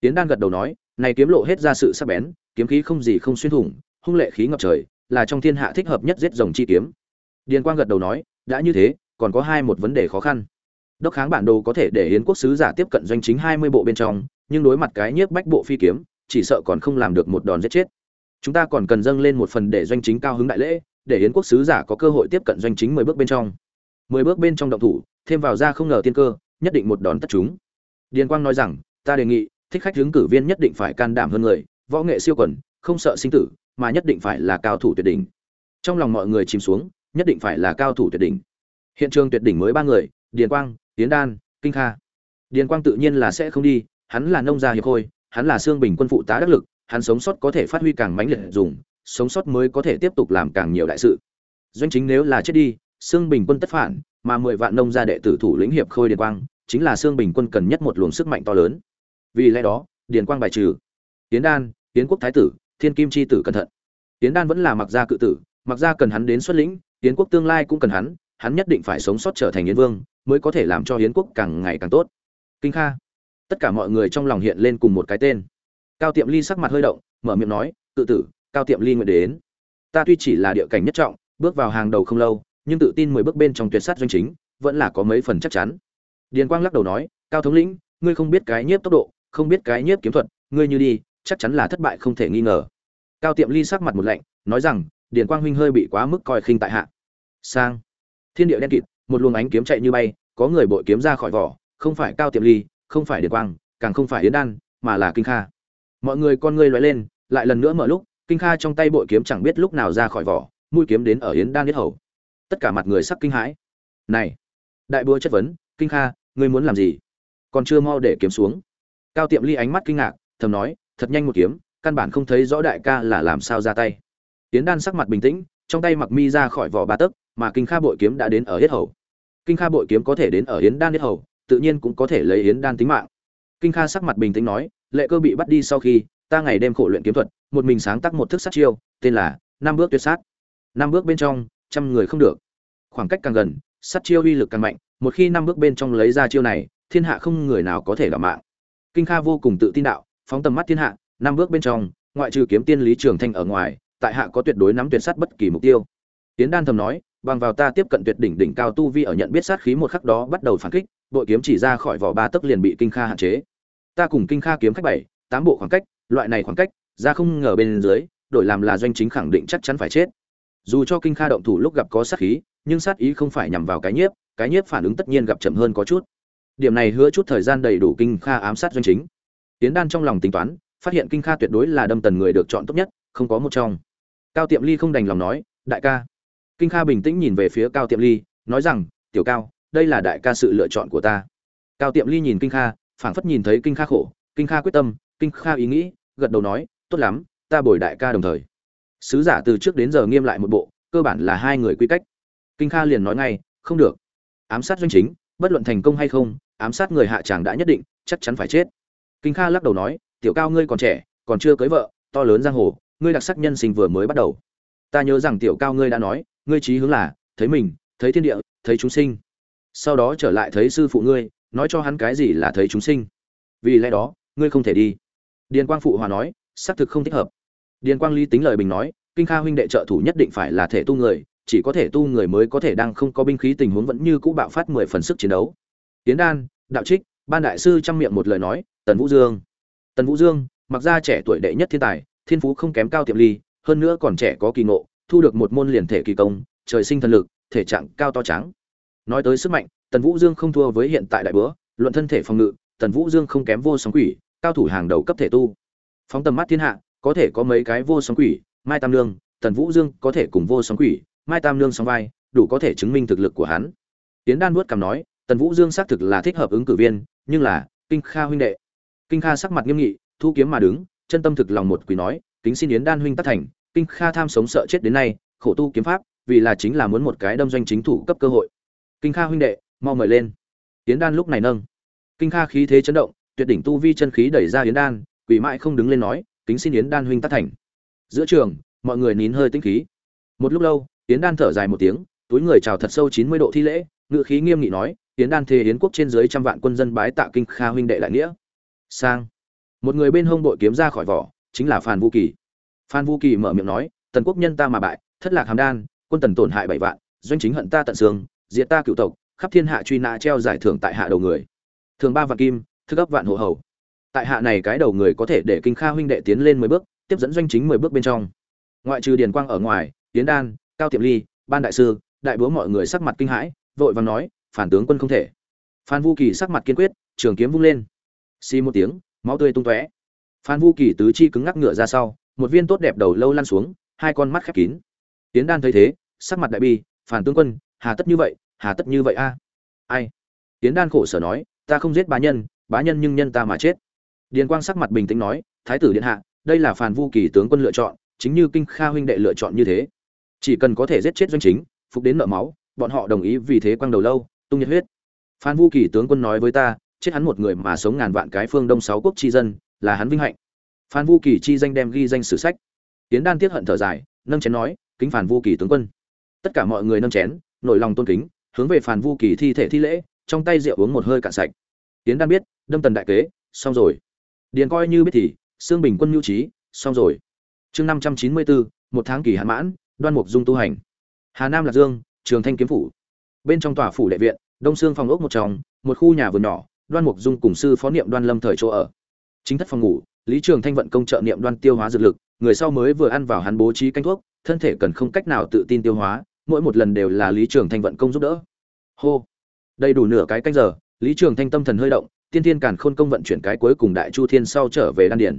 Tiến đan gật đầu nói, này kiếm lộ hết ra sự sắc bén, kiếm khí không gì không xuyên thủng, hung lệ khí ngập trời, là trong thiên hạ thích hợp nhất giết rồng chi kiếm. Điền quang gật đầu nói, đã như thế, còn có hai một vấn đề khó khăn đốc kháng bản đồ có thể để hiến quốc sứ giả tiếp cận doanh chính hai mươi bộ bên trong, nhưng đối mặt cái nhiếp bách bộ phi kiếm, chỉ sợ còn không làm được một đòn giết chết. Chúng ta còn cần dâng lên một phần để doanh chính cao hứng đại lễ, để hiến quốc sứ giả có cơ hội tiếp cận doanh chính mười bước bên trong. Mười bước bên trong động thủ, thêm vào ra không ngờ tiên cơ, nhất định một đòn tất chúng. Điền quang nói rằng, ta đề nghị, thích khách hướng cử viên nhất định phải can đảm hơn người, võ nghệ siêu quần, không sợ sinh tử, mà nhất định phải là cao thủ tuyệt đỉnh. Trong lòng mọi người chìm xuống, nhất định phải là cao thủ tuyệt đỉnh. Hiện trường tuyệt đỉnh mới ba người, điền quang tiến đan, kinh kha. Điền quang tự nhiên là sẽ không đi, hắn là nông gia hiệp khôi, hắn là xương bình quân phụ tá đắc lực, hắn sống sót có thể phát huy càng mãnh liệt dùng, sống sót mới có thể tiếp tục làm càng nhiều đại sự. Doanh chính nếu là chết đi, xương bình quân tất phản, mà mười vạn nông gia đệ tử thủ lĩnh hiệp khôi điền quang, chính là xương bình quân cần nhất một luồng sức mạnh to lớn. Vì lẽ đó, điền quang bài trừ. Tiến đan tiến quốc thái tử, thiên kim chi tử cẩn thận. Tiến đan vẫn là mặc gia cự tử, mặc gia cần hắn đến xuất lĩnh tiến quốc tương lai cũng cần hắn hắn nhất định phải sống sót trở thành yến vương mới có thể làm cho hiến quốc càng ngày càng tốt. Kinh kha. Tất cả mọi người trong lòng hiện lên cùng một cái tên. Cao tiệm ly sắc mặt hơi động, mở miệng nói, tự tử, cao tiệm ly nguyện đến. Ta tuy chỉ là địa cảnh nhất trọng, bước vào hàng đầu không lâu, nhưng tự tin mười bước bên trong tuyệt sát doanh chính, vẫn là có mấy phần chắc chắn. Điền quang lắc đầu nói, cao thống lĩnh, ngươi không biết cái nhiếp tốc độ, không biết cái nhiếp kiếm thuật, ngươi như đi, chắc chắn là thất bại không thể nghi ngờ. Cao tiệm ly sắc mặt một lạnh, nói rằng, điền quang huynh hơi bị quá mức coi khinh tại hạ. Sang. Thiên địa đen kịt một luồng ánh kiếm chạy như bay, có người bội kiếm ra khỏi vỏ, không phải cao tiệm ly, không phải điện quang, càng không phải yến đan, mà là kinh kha. Mọi người con ngươi lóe lên, lại lần nữa mở lúc, kinh kha trong tay bội kiếm chẳng biết lúc nào ra khỏi vỏ, mũi kiếm đến ở yến đan biết hầu. Tất cả mặt người sắc kinh hãi. Này, đại búa chất vấn, kinh kha, ngươi muốn làm gì? Còn chưa mau để kiếm xuống. Cao tiệm ly ánh mắt kinh ngạc, thầm nói, thật nhanh một kiếm, căn bản không thấy rõ đại ca là làm sao ra tay. Tiến đan sắc mặt bình tĩnh, trong tay mặc mi ra khỏi vỏ ba tấc, mà kinh kha bội kiếm đã đến ở hết hầu kinh kha bội kiếm có thể đến ở yến đan hết hầu, tự nhiên cũng có thể lấy yến đan tính mạng. Kinh kha sắc mặt bình tĩnh nói, lệ cơ bị bắt đi sau khi, ta ngày đêm khổ luyện kiếm thuật, một mình sáng tác một thức sát chiêu, tên là năm bước tuyệt sát. Năm bước bên trong, trăm người không được. Khoảng cách càng gần, sát chiêu uy lực càng mạnh, một khi năm bước bên trong lấy ra chiêu này, thiên hạ không người nào có thể đảm mạng. Kinh kha vô cùng tự tin đạo, phóng tầm mắt thiên hạ, năm bước bên trong, ngoại trừ kiếm tiên lý trường thanh ở ngoài, tại hạ có tuyệt đối nắm tuyệt sát bất kỳ mục tiêu. Tiến đan thầm nói bằng vào ta tiếp cận tuyệt đỉnh đỉnh cao tu vi ở nhận biết sát khí một khắc đó bắt đầu phản kích bội kiếm chỉ ra khỏi vỏ ba tấc liền bị kinh kha hạn chế. Ta cùng kinh kha kiếm khách bảy, tám bộ khoảng cách, loại này khoảng cách, ra không ngờ bên dưới, đổi làm là doanh chính khẳng định chắc chắn phải chết. Dù cho kinh kha động thủ lúc gặp có sát khí, nhưng sát ý không phải nhằm vào cái nhiếp cái nhiếp phản ứng tất nhiên gặp chậm hơn có chút. Điểm này hứa chút thời gian đầy đủ kinh kha ám sát doanh chính. Tiến đan trong lòng tính toán, phát hiện kinh kha tuyệt đối là đâm tần người được chọn tốt nhất, không có một trong. Cao tiệm ly không đành lòng nói, đại ca kinh kha bình tĩnh nhìn về phía cao tiệm ly, nói rằng, tiểu cao, đây là đại ca sự lựa chọn của ta. Cao tiệm ly nhìn kinh kha, phảng phất nhìn thấy kinh kha khổ, kinh kha quyết tâm, kinh kha ý nghĩ, gật đầu nói, tốt lắm, ta bồi đại ca đồng thời. Sứ giả từ trước đến giờ nghiêm lại một bộ, cơ bản là hai người quy cách. Kinh kha liền nói ngay, không được. Ám sát doanh chính, bất luận thành công hay không, ám sát người hạ tràng đã nhất định, chắc chắn phải chết. Kinh kha lắc đầu nói, tiểu cao ngươi còn trẻ, còn chưa cưới vợ, to lớn giang hồ, ngươi đặc sắc nhân sinh vừa mới bắt đầu. Ta nhớ rằng tiểu cao ngươi đã nói ngươi trí hướng là, thấy mình, thấy thiên địa, thấy chúng sinh. Sau đó trở lại thấy sư phụ ngươi, nói cho hắn cái gì là thấy chúng sinh. Vì lẽ đó, ngươi không thể đi. Điền quang phụ hòa nói, xác thực không thích hợp. Điền quang ly tính lời bình nói, kinh kha huynh đệ trợ thủ nhất định phải là thể tu người, chỉ có thể tu người mới có thể đang không có binh khí tình huống vẫn như cũ bạo phát mười phần sức chiến đấu. Tiến đan, đạo trích, ban đại sư trong miệng một lời nói, tần vũ dương. Tần vũ dương, mặc ra trẻ tuổi đệ nhất thiên tài, thiên phú không kém cao tiệm ly, hơn nữa còn trẻ có kỳ ngộ thu được một môn liền thể kỳ công, trời sinh thần lực, thể trạng cao to trắng nói tới sức mạnh, tần vũ dương không thua với hiện tại đại bữa, luận thân thể phòng ngự, tần vũ dương không kém vô sóng quỷ, cao thủ hàng đầu cấp thể tu. Phóng tầm mắt thiên hạ, có thể có mấy cái vô sóng quỷ, mai tam lương tần vũ dương có thể cùng vô sóng quỷ, mai tam lương song vai, đủ có thể chứng minh thực lực của hắn. Tiến đan vuốt cằm nói, tần vũ dương xác thực là thích hợp ứng cử viên, nhưng là, kinh kha huynh đệ. Kinh kha sắc mặt nghiêm nghị, thu kiếm mà đứng, chân tâm thực lòng một quỷ nói, kính xin yến đan huynh tác thành kinh kha tham sống sợ chết đến nay, khổ tu kiếm pháp, vì là chính là muốn một cái đâm doanh chính thủ cấp cơ hội. Kinh kha huynh đệ, mau mời lên. Yến đan lúc này nâng. Kinh kha khí thế chấn động, tuyệt đỉnh tu vi chân khí đẩy ra yến đan, quỷ mãi không đứng lên nói, kính xin yến đan huynh tác thành. Giữa trường, mọi người nín hơi tinh khí. Một lúc lâu, yến đan thở dài một tiếng, túi người chào thật sâu chín mươi độ thi lễ, ngự khí nghiêm nghị nói, yến đan thề yến quốc trên dưới trăm vạn quân dân bái tạ kinh kha huynh đệ đại nghĩa. Sang. Một người bên hông bội kiếm ra khỏi vỏ, chính là Phàn vũ kỳ phan vũ kỳ mở miệng nói, tần quốc nhân ta mà bại, thất lạc hàm đan, quân tần tổn hại bảy vạn, doanh chính hận ta tận xương, diệt ta cựu tộc, khắp thiên hạ truy nã treo giải thưởng tại hạ đầu người. Thường ba vạn kim, thức ấp vạn hộ hầu. Tại hạ này cái đầu người có thể để kinh kha huynh đệ tiến lên mười bước, tiếp dẫn doanh chính mười bước bên trong. Ngoại trừ điền quang ở ngoài tiến đan, cao tiệm ly, ban đại sư, đại búa mọi người sắc mặt kinh hãi, vội vàng nói, phản tướng quân không thể. Phan vu kỳ sắc mặt kiên quyết, trường kiếm vung lên. Xi một tiếng, máu tươi tung tóe. Phan vu kỳ tứ chi cứng ngắc ngựa ra sau một viên tốt đẹp đầu lâu lăn xuống, hai con mắt khép kín. Tiến đan thấy thế, sắc mặt đại bi, phản tướng quân, hà tất như vậy, hà tất như vậy a? Ai? Tiến đan khổ sở nói, ta không giết bá nhân bá nhân nhưng nhân ta mà chết. Điền quang sắc mặt bình tĩnh nói, thái tử điện hạ, đây là phản vu kỳ tướng quân lựa chọn, chính như kinh kha huynh đệ lựa chọn như thế. Chỉ cần có thể giết chết doanh chính, phục đến nợ máu, bọn họ đồng ý vì thế quăng đầu lâu, tung nhiệt huyết. Phan vu kỳ tướng quân nói với ta, chết hắn một người mà sống ngàn vạn cái phương đông sáu quốc chi dân, là hắn vinh hạnh phan vu kỳ chi danh đem ghi danh sử sách. Tiến đan tiết hận thở dài, nâng chén nói, kính phản vu kỳ tướng quân. Tất cả mọi người nâng chén, nổi lòng tôn kính, hướng về phản vu kỳ thi thể thi lễ, trong tay rượu uống một hơi cạn sạch. Tiến đan biết, đâm tần đại kế, xong rồi. Điền coi như biết thì, xương bình quân mưu trí, xong rồi. Chương năm trăm chín mươi bốn một tháng kỳ hạn mãn, đoan mục dung tu hành. Hà nam lạc dương, trường thanh kiếm phủ. Bên trong tòa phủ đệ viện, đông xương phòng ốc một trong một khu nhà vườn nhỏ, đoan mục dung cùng sư phó niệm đoan lâm thời chỗ ở. Chính thất phòng ngủ lý trường thanh vận công trợ niệm đoan tiêu hóa dược lực, người sau mới vừa ăn vào hắn bố trí canh thuốc, thân thể cần không cách nào tự tin tiêu hóa, mỗi một lần đều là lý trường thanh vận công giúp đỡ. Hô! Đầy đủ nửa cái canh giờ, lý trường thanh tâm thần hơi động, tiên thiên càn khôn công vận chuyển cái cuối cùng đại chu thiên sau trở về đan Điền.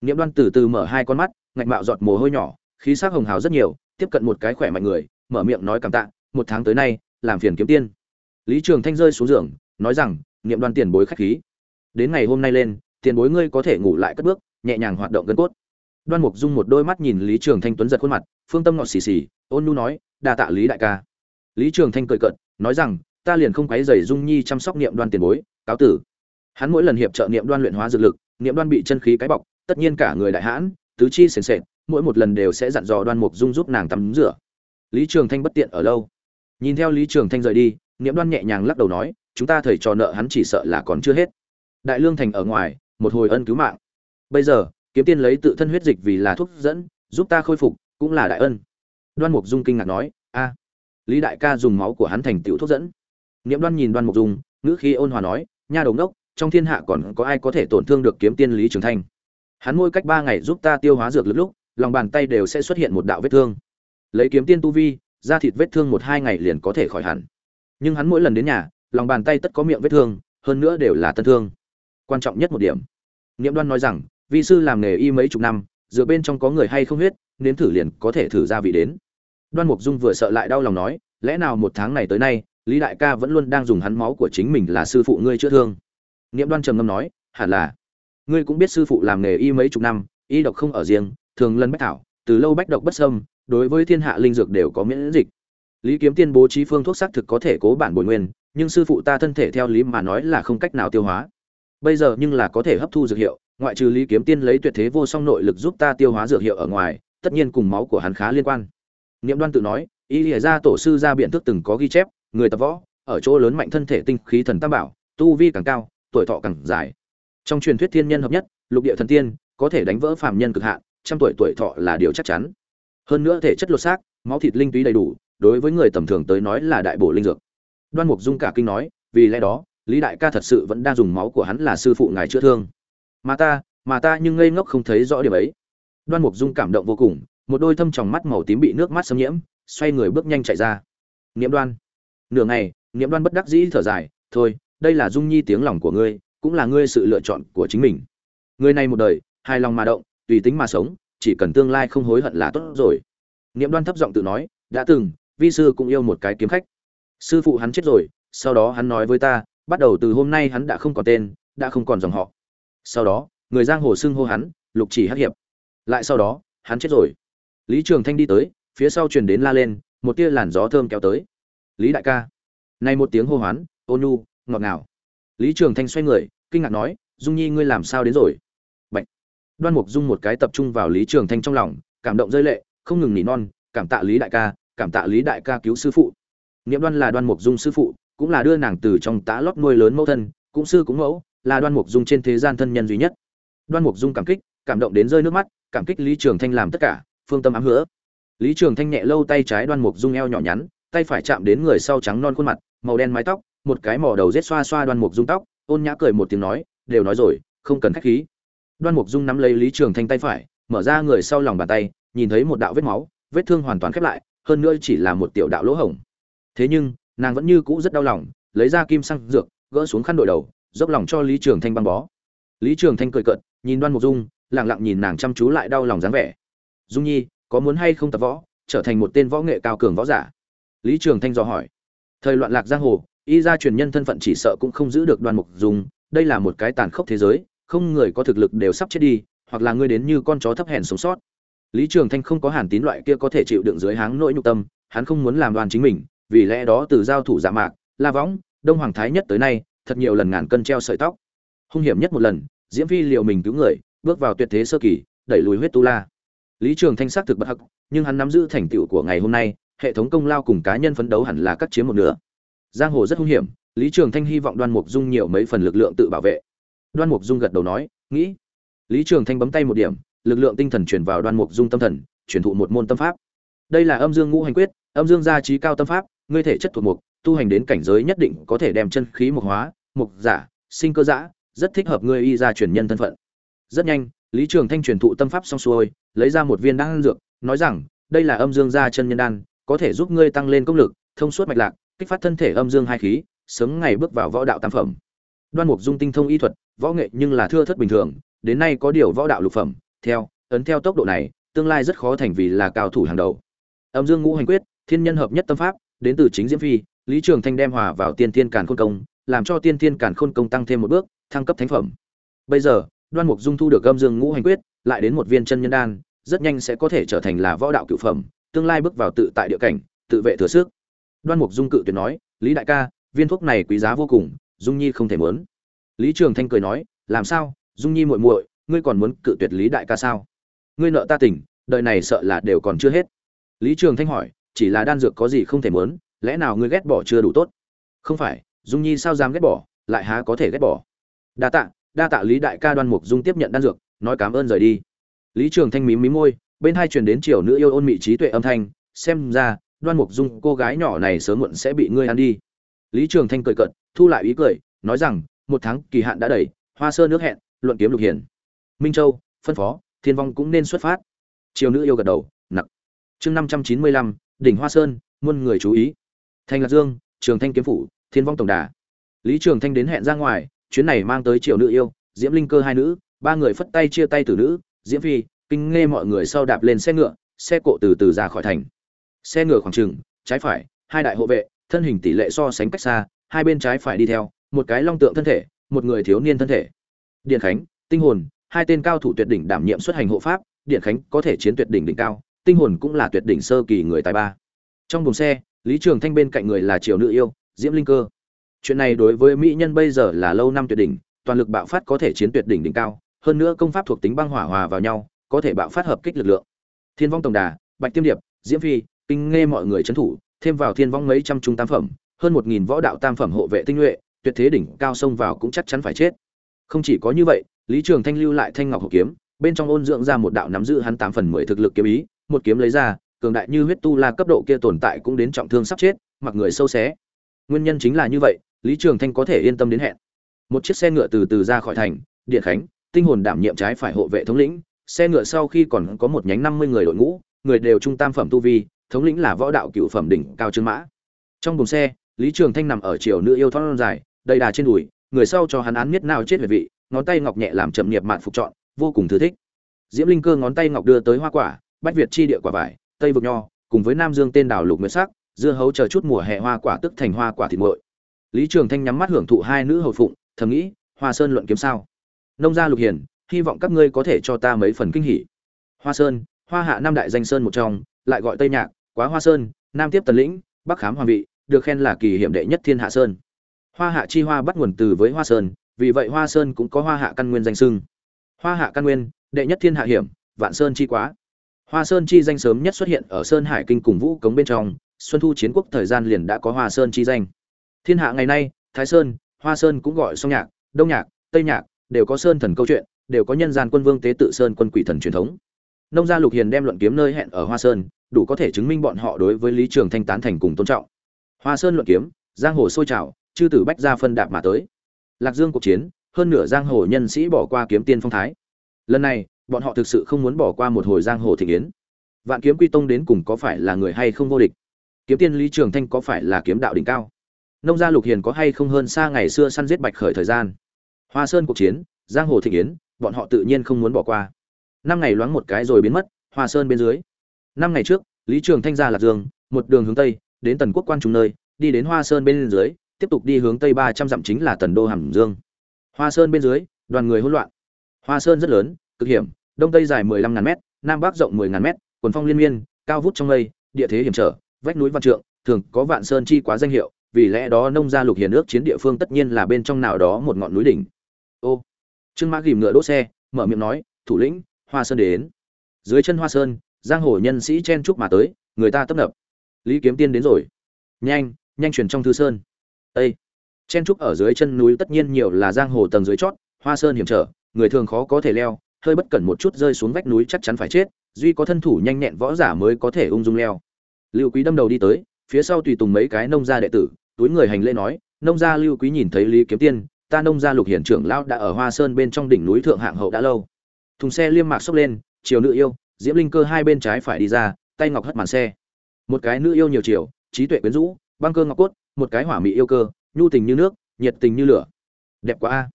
niệm đoan từ từ mở hai con mắt, ngạch mạo giọt mồ hôi nhỏ, khí sắc hồng hào rất nhiều, tiếp cận một cái khỏe mạnh người, mở miệng nói cảm tạ, một tháng tới nay, làm phiền kiếm tiên. Lý trường thanh rơi xuống giường, nói rằng, niệm đoan tiền bối khách khí. Đến ngày hôm nay lên tiền bối ngươi có thể ngủ lại cất bước, nhẹ nhàng hoạt động gân cốt. Đoan mục dung một đôi mắt nhìn lý trường thanh tuấn giật khuôn mặt, phương tâm ngọt xì xì, ôn nu nói, đa tạ lý đại ca. Lý trường thanh cười cận nói rằng, ta liền không quấy dày dung nhi chăm sóc niệm đoan tiền bối, cáo tử. Hắn mỗi lần hiệp trợ niệm đoan luyện hóa dược lực, niệm đoan bị chân khí cái bọc, tất nhiên cả người đại hãn, tứ chi sền sệt, mỗi một lần đều sẽ dặn dò đoan mục dung giúp nàng tắm rửa. Lý trường thanh bất tiện ở lâu. Nhìn theo lý trường thanh rời đi, niệm đoan nhẹ nhàng lắc đầu nói, chúng ta thầy trò nợ hắn chỉ sợ là còn chưa hết. Đại lương thành ở ngoài một hồi ân cứu mạng. Bây giờ, kiếm tiên lấy tự thân huyết dịch vì là thuốc dẫn, giúp ta khôi phục, cũng là đại ân. Đoan mục dung kinh ngạc nói, a, lý đại ca dùng máu của hắn thành tiểu thuốc dẫn. Niệm đoan nhìn đoan mục dung, ngữ khí ôn hòa nói, nha đầu ngốc, trong thiên hạ còn có ai có thể tổn thương được kiếm tiên lý trường thanh? Hắn mỗi cách ba ngày giúp ta tiêu hóa dược lực lúc, lòng bàn tay đều sẽ xuất hiện một đạo vết thương. Lấy kiếm tiên tu vi, da thịt vết thương một hai ngày liền có thể khỏi hẳn. Nhưng hắn mỗi lần đến nhà, lòng bàn tay tất có miệng vết thương, hơn nữa đều là tân thương quan trọng nhất một điểm. Niệm đoan nói rằng, vi sư làm nghề y mấy chục năm, dựa bên trong có người hay không huyết, nếm thử liền có thể thử ra vị đến. Đoan mục dung vừa sợ lại đau lòng nói, lẽ nào một tháng này tới nay, lý đại ca vẫn luôn đang dùng hắn máu của chính mình là sư phụ ngươi chữa thương? Niệm đoan trầm ngâm nói, hẳn là. Ngươi cũng biết sư phụ làm nghề y mấy chục năm, y độc không ở riêng, thường lân bách thảo, từ lâu bách độc bất sâm đối với thiên hạ linh dược đều có miễn dịch. Lý kiếm tiên bố trí phương thuốc xác thực có thể cố bản bồi nguyên, nhưng sư phụ ta thân thể theo lý mà nói là không cách nào tiêu hóa bây giờ nhưng là có thể hấp thu dược hiệu, ngoại trừ lý kiếm tiên lấy tuyệt thế vô song nội lực giúp ta tiêu hóa dược hiệu ở ngoài, tất nhiên cùng máu của hắn khá liên quan. Niệm đoan tự nói, y lìa ra tổ sư ra biện thức từng có ghi chép, người tập võ, ở chỗ lớn mạnh thân thể tinh khí thần tam bảo, tu vi càng cao, tuổi thọ càng dài. Trong truyền thuyết thiên nhân hợp nhất, lục địa thần tiên, có thể đánh vỡ phàm nhân cực hạn, trăm tuổi tuổi thọ là điều chắc chắn. Hơn nữa thể chất lột xác, máu thịt linh túy đầy đủ, đối với người tầm thường tới nói là đại bổ linh dược. Đoan mục dung cả kinh nói, vì lẽ đó lý đại ca thật sự vẫn đang dùng máu của hắn là sư phụ ngài chữa thương. Mà ta mà ta nhưng ngây ngốc không thấy rõ điểm ấy. Đoan mục dung cảm động vô cùng, một đôi thâm tròng mắt màu tím bị nước mắt xâm nhiễm, xoay người bước nhanh chạy ra. Niệm đoan. Nửa ngày niệm đoan bất đắc dĩ thở dài, thôi, đây là dung nhi tiếng lòng của ngươi, cũng là ngươi sự lựa chọn của chính mình. Người này một đời, hài lòng mà động, tùy tính mà sống, chỉ cần tương lai không hối hận là tốt rồi. Niệm đoan thấp giọng tự nói, đã từng, vi sư cũng yêu một cái kiếm khách. Sư phụ hắn chết rồi, sau đó hắn nói với ta bắt đầu từ hôm nay hắn đã không còn tên, đã không còn dòng họ. Sau đó, người giang hồ xưng hô hắn, lục chỉ hắc hiệp. Lại sau đó, hắn chết rồi. Lý trường thanh đi tới, phía sau truyền đến la lên, một tia làn gió thơm kéo tới. Lý đại ca. Nay một tiếng hô hoán, ôn nhu, ngọt ngào. Lý trường thanh xoay người, kinh ngạc nói, dung nhi ngươi làm sao đến rồi? Bạch. đoan mục dung một cái tập trung vào lý trường thanh trong lòng, cảm động rơi lệ, không ngừng nỉ non, cảm tạ lý đại ca, cảm tạ lý đại ca cứu sư phụ. Niệm đoan là đoan mục dung sư phụ cũng là đưa nàng từ trong tá lót nuôi lớn mẫu thân, cũng sư cũng mẫu, là đoan mục dung trên thế gian thân nhân duy nhất. Đoan mục dung cảm kích, cảm động đến rơi nước mắt, cảm kích lý trường thanh làm tất cả, phương tâm ám hứa. Lý trường thanh nhẹ lâu tay trái đoan mục dung eo nhỏ nhắn, tay phải chạm đến người sau trắng non khuôn mặt, màu đen mái tóc, một cái mỏ đầu rết xoa xoa đoan mục dung tóc, ôn nhã cười một tiếng nói, đều nói rồi, không cần khách khí. Đoan mục dung nắm lấy lý trường thanh tay phải, mở ra người sau lòng bàn tay, nhìn thấy một đạo vết máu, vết thương hoàn toàn khép lại, hơn nữa chỉ là một tiểu đạo lỗ hổng. Thế nhưng nàng vẫn như cũ rất đau lòng, lấy ra kim xăng dược, gỡ xuống khăn đội đầu, dốc lòng cho lý trường thanh băng bó. Lý trường thanh cười cợt, nhìn đoan mục dung, lặng lặng nhìn nàng chăm chú lại đau lòng dáng vẻ. Dung nhi, có muốn hay không tập võ, trở thành một tên võ nghệ cao cường võ giả? Lý trường thanh dò hỏi. Thời loạn lạc giang hồ, y gia truyền nhân thân phận chỉ sợ cũng không giữ được đoan mục dung, đây là một cái tàn khốc thế giới, không người có thực lực đều sắp chết đi, hoặc là ngươi đến như con chó thấp hèn sống sót. Lý trường thanh không có hàn tín loại kia có thể chịu đựng dưới háng nỗi nhục tâm, hắn không muốn làm đoàn chính mình vì lẽ đó từ giao thủ giả mạc, la võng, đông hoàng thái nhất tới nay, thật nhiều lần ngàn cân treo sợi tóc. Hung hiểm nhất một lần, diễm phi liệu mình cứu người, bước vào tuyệt thế sơ kỳ, đẩy lùi huyết tu la. Lý trường thanh sắc thực bất hắc, nhưng hắn nắm giữ thành tựu của ngày hôm nay, hệ thống công lao cùng cá nhân phấn đấu hẳn là cắt chiếm một nửa. Giang hồ rất hung hiểm, lý trường thanh hy vọng đoan mục dung nhiều mấy phần lực lượng tự bảo vệ. Đoan mục dung gật đầu nói, nghĩ. Lý trường thanh bấm tay một điểm, lực lượng tinh thần chuyển vào đoan mục dung tâm thần chuyển thụ một môn tâm pháp. Đây là âm dương ngũ hành quyết, âm dương gia trí cao tâm pháp ngươi thể chất thuộc mục, tu hành đến cảnh giới nhất định có thể đem chân khí mục hóa, mục giả, sinh cơ giả rất thích hợp ngươi y ra truyền nhân thân phận. Rất nhanh, lý trường thanh truyền thụ tâm pháp xong xuôi, lấy ra một viên đan dược, nói rằng, đây là âm dương gia chân nhân đan, có thể giúp ngươi tăng lên công lực, thông suốt mạch lạc, kích phát thân thể âm dương hai khí, sớm ngày bước vào võ đạo tam phẩm. Đoan mục dung tinh thông y thuật, võ nghệ nhưng là thưa thất bình thường, đến nay có điều võ đạo lục phẩm, theo, ấn theo tốc độ này, tương lai rất khó thành vì là cao thủ hàng đầu. Âm dương ngũ hành quyết, thiên nhân hợp nhất tâm pháp đến từ chính diễm phi, lý trường thanh đem hòa vào tiên thiên càn khôn công, làm cho tiên thiên càn khôn công tăng thêm một bước, thăng cấp thánh phẩm. Bây giờ, đoan mục dung thu được âm dương ngũ hành quyết, lại đến một viên chân nhân đan, rất nhanh sẽ có thể trở thành là võ đạo cựu phẩm, tương lai bước vào tự tại địa cảnh, tự vệ thừa sức. Đoan mục dung cự tuyệt nói, lý đại ca, viên thuốc này quý giá vô cùng, dung nhi không thể muốn. Lý trường thanh cười nói, làm sao? Dung nhi muội muội, ngươi còn muốn cự tuyệt lý đại ca sao? Ngươi nợ ta tỉnh, đời này sợ là đều còn chưa hết. Lý trường thanh hỏi chỉ là đan dược có gì không thể muốn, lẽ nào ngươi ghét bỏ chưa đủ tốt? Không phải, dung nhi sao dám ghét bỏ, lại há có thể ghét bỏ? Đa tạ đa tạ lý đại ca đoan mục dung tiếp nhận đan dược, nói cảm ơn rời đi. Lý trường thanh mím mím môi, bên hai truyền đến chiều nữ yêu ôn mị trí tuệ âm thanh, xem ra, đoan mục dung, cô gái nhỏ này sớm muộn sẽ bị ngươi ăn đi. Lý trường thanh cười cận thu lại ý cười, nói rằng, một tháng kỳ hạn đã đầy, hoa sơ nước hẹn, luận kiếm lục hiển. Minh châu, phân phó, thiên vong cũng nên xuất phát. Triều nữ yêu gật đầu nặng chương năm trăm chín mươi lăm đỉnh hoa sơn, muôn người chú ý. Thanh lạc dương, trường thanh kiếm phủ, thiên vong tổng đà. Lý trường thanh đến hẹn ra ngoài, chuyến này mang tới triều nữ yêu, diễm linh cơ hai nữ, ba người phất tay chia tay từ nữ, diễm phi, kinh nghe mọi người sau đạp lên xe ngựa, xe cộ từ từ ra khỏi thành. Xe ngựa khoảng trừng trái phải, hai đại hộ vệ, thân hình tỷ lệ so sánh cách xa, hai bên trái phải đi theo, một cái long tượng thân thể, một người thiếu niên thân thể. Điện khánh, tinh hồn, hai tên cao thủ tuyệt đỉnh đảm nhiệm xuất hành hộ pháp, điện khánh có thể chiến tuyệt đỉnh đỉnh cao tinh hồn cũng là tuyệt đỉnh sơ kỳ người tài ba. Trong buồng xe, lý trường thanh bên cạnh người là triều nữ yêu, diễm linh cơ. Chuyện này đối với mỹ nhân bây giờ là lâu năm tuyệt đỉnh, toàn lực bạo phát có thể chiến tuyệt đỉnh đỉnh cao, hơn nữa công pháp thuộc tính băng hỏa hòa vào nhau, có thể bạo phát hợp kích lực lượng. Thiên vong tổng đà, bạch tiêm điệp, diễm phi, kinh nghe mọi người trấn thủ, thêm vào thiên vong mấy trăm trung tam phẩm, hơn một nghìn võ đạo tam phẩm hộ vệ tinh nhuệ, tuyệt thế đỉnh cao xông vào cũng chắc chắn phải chết. Không chỉ có như vậy, lý trường thanh lưu lại thanh ngọc hộ kiếm, bên trong ôn dưỡng ra một đạo nắm giữ hắn tám phần mười thực lực kiếm ý một kiếm lấy ra, cường đại như huyết tu la cấp độ kia tồn tại cũng đến trọng thương sắp chết, mặc người sâu xé. Nguyên nhân chính là như vậy, lý trường thanh có thể yên tâm đến hẹn. Một chiếc xe ngựa từ từ ra khỏi thành, điện khánh, tinh hồn đảm nhiệm trái phải hộ vệ thống lĩnh, xe ngựa sau khi còn có một nhánh năm mươi người đội ngũ, người đều trung tam phẩm tu vi, thống lĩnh là võ đạo cựu phẩm đỉnh cao trương mã. Trong buồng xe, lý trường thanh nằm ở chiều nữ yêu thon dài, đầy đà trên đùi, người sau cho hắn án miết nào chết về vị, ngón tay ngọc nhẹ làm chậm nghiệp mạn phục chọn vô cùng thư thích. Diễm linh cơ ngón tay ngọc đưa tới hoa quả bách việt chi địa quả vải, tây vực nho, cùng với nam dương tên đảo lục nguyệt sắc, dưa hấu chờ chút mùa hè hoa quả tức thành hoa quả thịt nguội lý trường thanh nhắm mắt hưởng thụ hai nữ hầu phụng, thầm nghĩ, hoa sơn luận kiếm sao? Nông gia lục hiền, hy vọng các ngươi có thể cho ta mấy phần kinh hỉ. Hoa sơn, hoa hạ năm đại danh sơn một trong, lại gọi tây nhạc, quá hoa sơn, nam tiếp tần lĩnh, bắc khám hoàng vị, được khen là kỳ hiểm đệ nhất thiên hạ sơn. Hoa hạ chi hoa bắt nguồn từ với hoa sơn, vì vậy hoa sơn cũng có hoa hạ căn nguyên danh sưng. Hoa hạ căn nguyên, đệ nhất thiên hạ hiểm, vạn sơn chi quá hoa sơn chi danh sớm nhất xuất hiện ở sơn hải kinh cùng vũ cống bên trong, xuân thu chiến quốc thời gian liền đã có hoa sơn chi danh. Thiên hạ ngày nay, thái sơn, hoa sơn cũng gọi song nhạc, đông nhạc, tây nhạc, đều có sơn thần câu chuyện, đều có nhân gian quân vương tế tự sơn quân quỷ thần truyền thống. Nông gia lục hiền đem luận kiếm nơi hẹn ở hoa sơn, đủ có thể chứng minh bọn họ đối với lý trường thanh tán thành cùng tôn trọng. Hoa sơn luận kiếm, giang hồ sôi trào, chư tử bách gia phân đạp mà tới. Lạc dương cuộc chiến, hơn nửa giang hồ nhân sĩ bỏ qua kiếm tiên phong thái. Lần này bọn họ thực sự không muốn bỏ qua một hồi giang hồ thịnh yến. Vạn kiếm quy tông đến cùng có phải là người hay không vô địch? Kiếm tiên lý trường thanh có phải là kiếm đạo đỉnh cao? Nông gia lục hiền có hay không hơn xa ngày xưa săn giết bạch khởi thời gian? Hoa sơn cuộc chiến, giang hồ thịnh yến, bọn họ tự nhiên không muốn bỏ qua. Năm ngày loáng một cái rồi biến mất, hoa sơn bên dưới. Năm ngày trước, lý trường thanh ra lạc dương, một đường hướng tây, đến tần quốc quan trung nơi, đi đến hoa sơn bên dưới, tiếp tục đi hướng tây ba trăm dặm chính là tần đô hàm dương. Hoa sơn bên dưới, đoàn người hỗn loạn. Hoa sơn rất lớn cực hiểm đông tây dài mười lăm ngàn mét nam bắc rộng mười ngàn mét quần phong liên miên cao vút trong mây, địa thế hiểm trở vách núi văn trượng thường có vạn sơn chi quá danh hiệu vì lẽ đó nông gia lục hiền ước chiến địa phương tất nhiên là bên trong nào đó một ngọn núi đỉnh. Ô trương mã gìm ngựa đỗ xe mở miệng nói thủ lĩnh hoa sơn đến. Dưới chân hoa sơn giang hồ nhân sĩ chen chúc mà tới người ta tấp nập. Lý kiếm tiên đến rồi. Nhanh nhanh chuyển trong thư sơn. Ây chen trúc ở dưới chân núi tất nhiên nhiều là giang hồ tầng dưới chót hoa sơn hiểm trở người thường khó có thể leo hơi bất cẩn một chút rơi xuống vách núi chắc chắn phải chết, duy có thân thủ nhanh nhẹn võ giả mới có thể ung dung leo. Lưu quý đâm đầu đi tới, phía sau tùy tùng mấy cái nông gia đệ tử, túi người hành lễ nói, nông gia lưu quý nhìn thấy lý kiếm tiên, ta nông gia lục hiển trưởng lão đã ở hoa sơn bên trong đỉnh núi thượng hạng hậu đã lâu. Thùng xe liêm mạc xốc lên, chiều nữ yêu, diễm linh cơ hai bên trái phải đi ra, tay ngọc hất màn xe. Một cái nữ yêu nhiều chiều, trí tuệ quyến rũ, băng cơ ngọc cốt, một cái hỏa mị yêu cơ, nhu tình như nước, nhiệt tình như lửa. Đẹp quá a.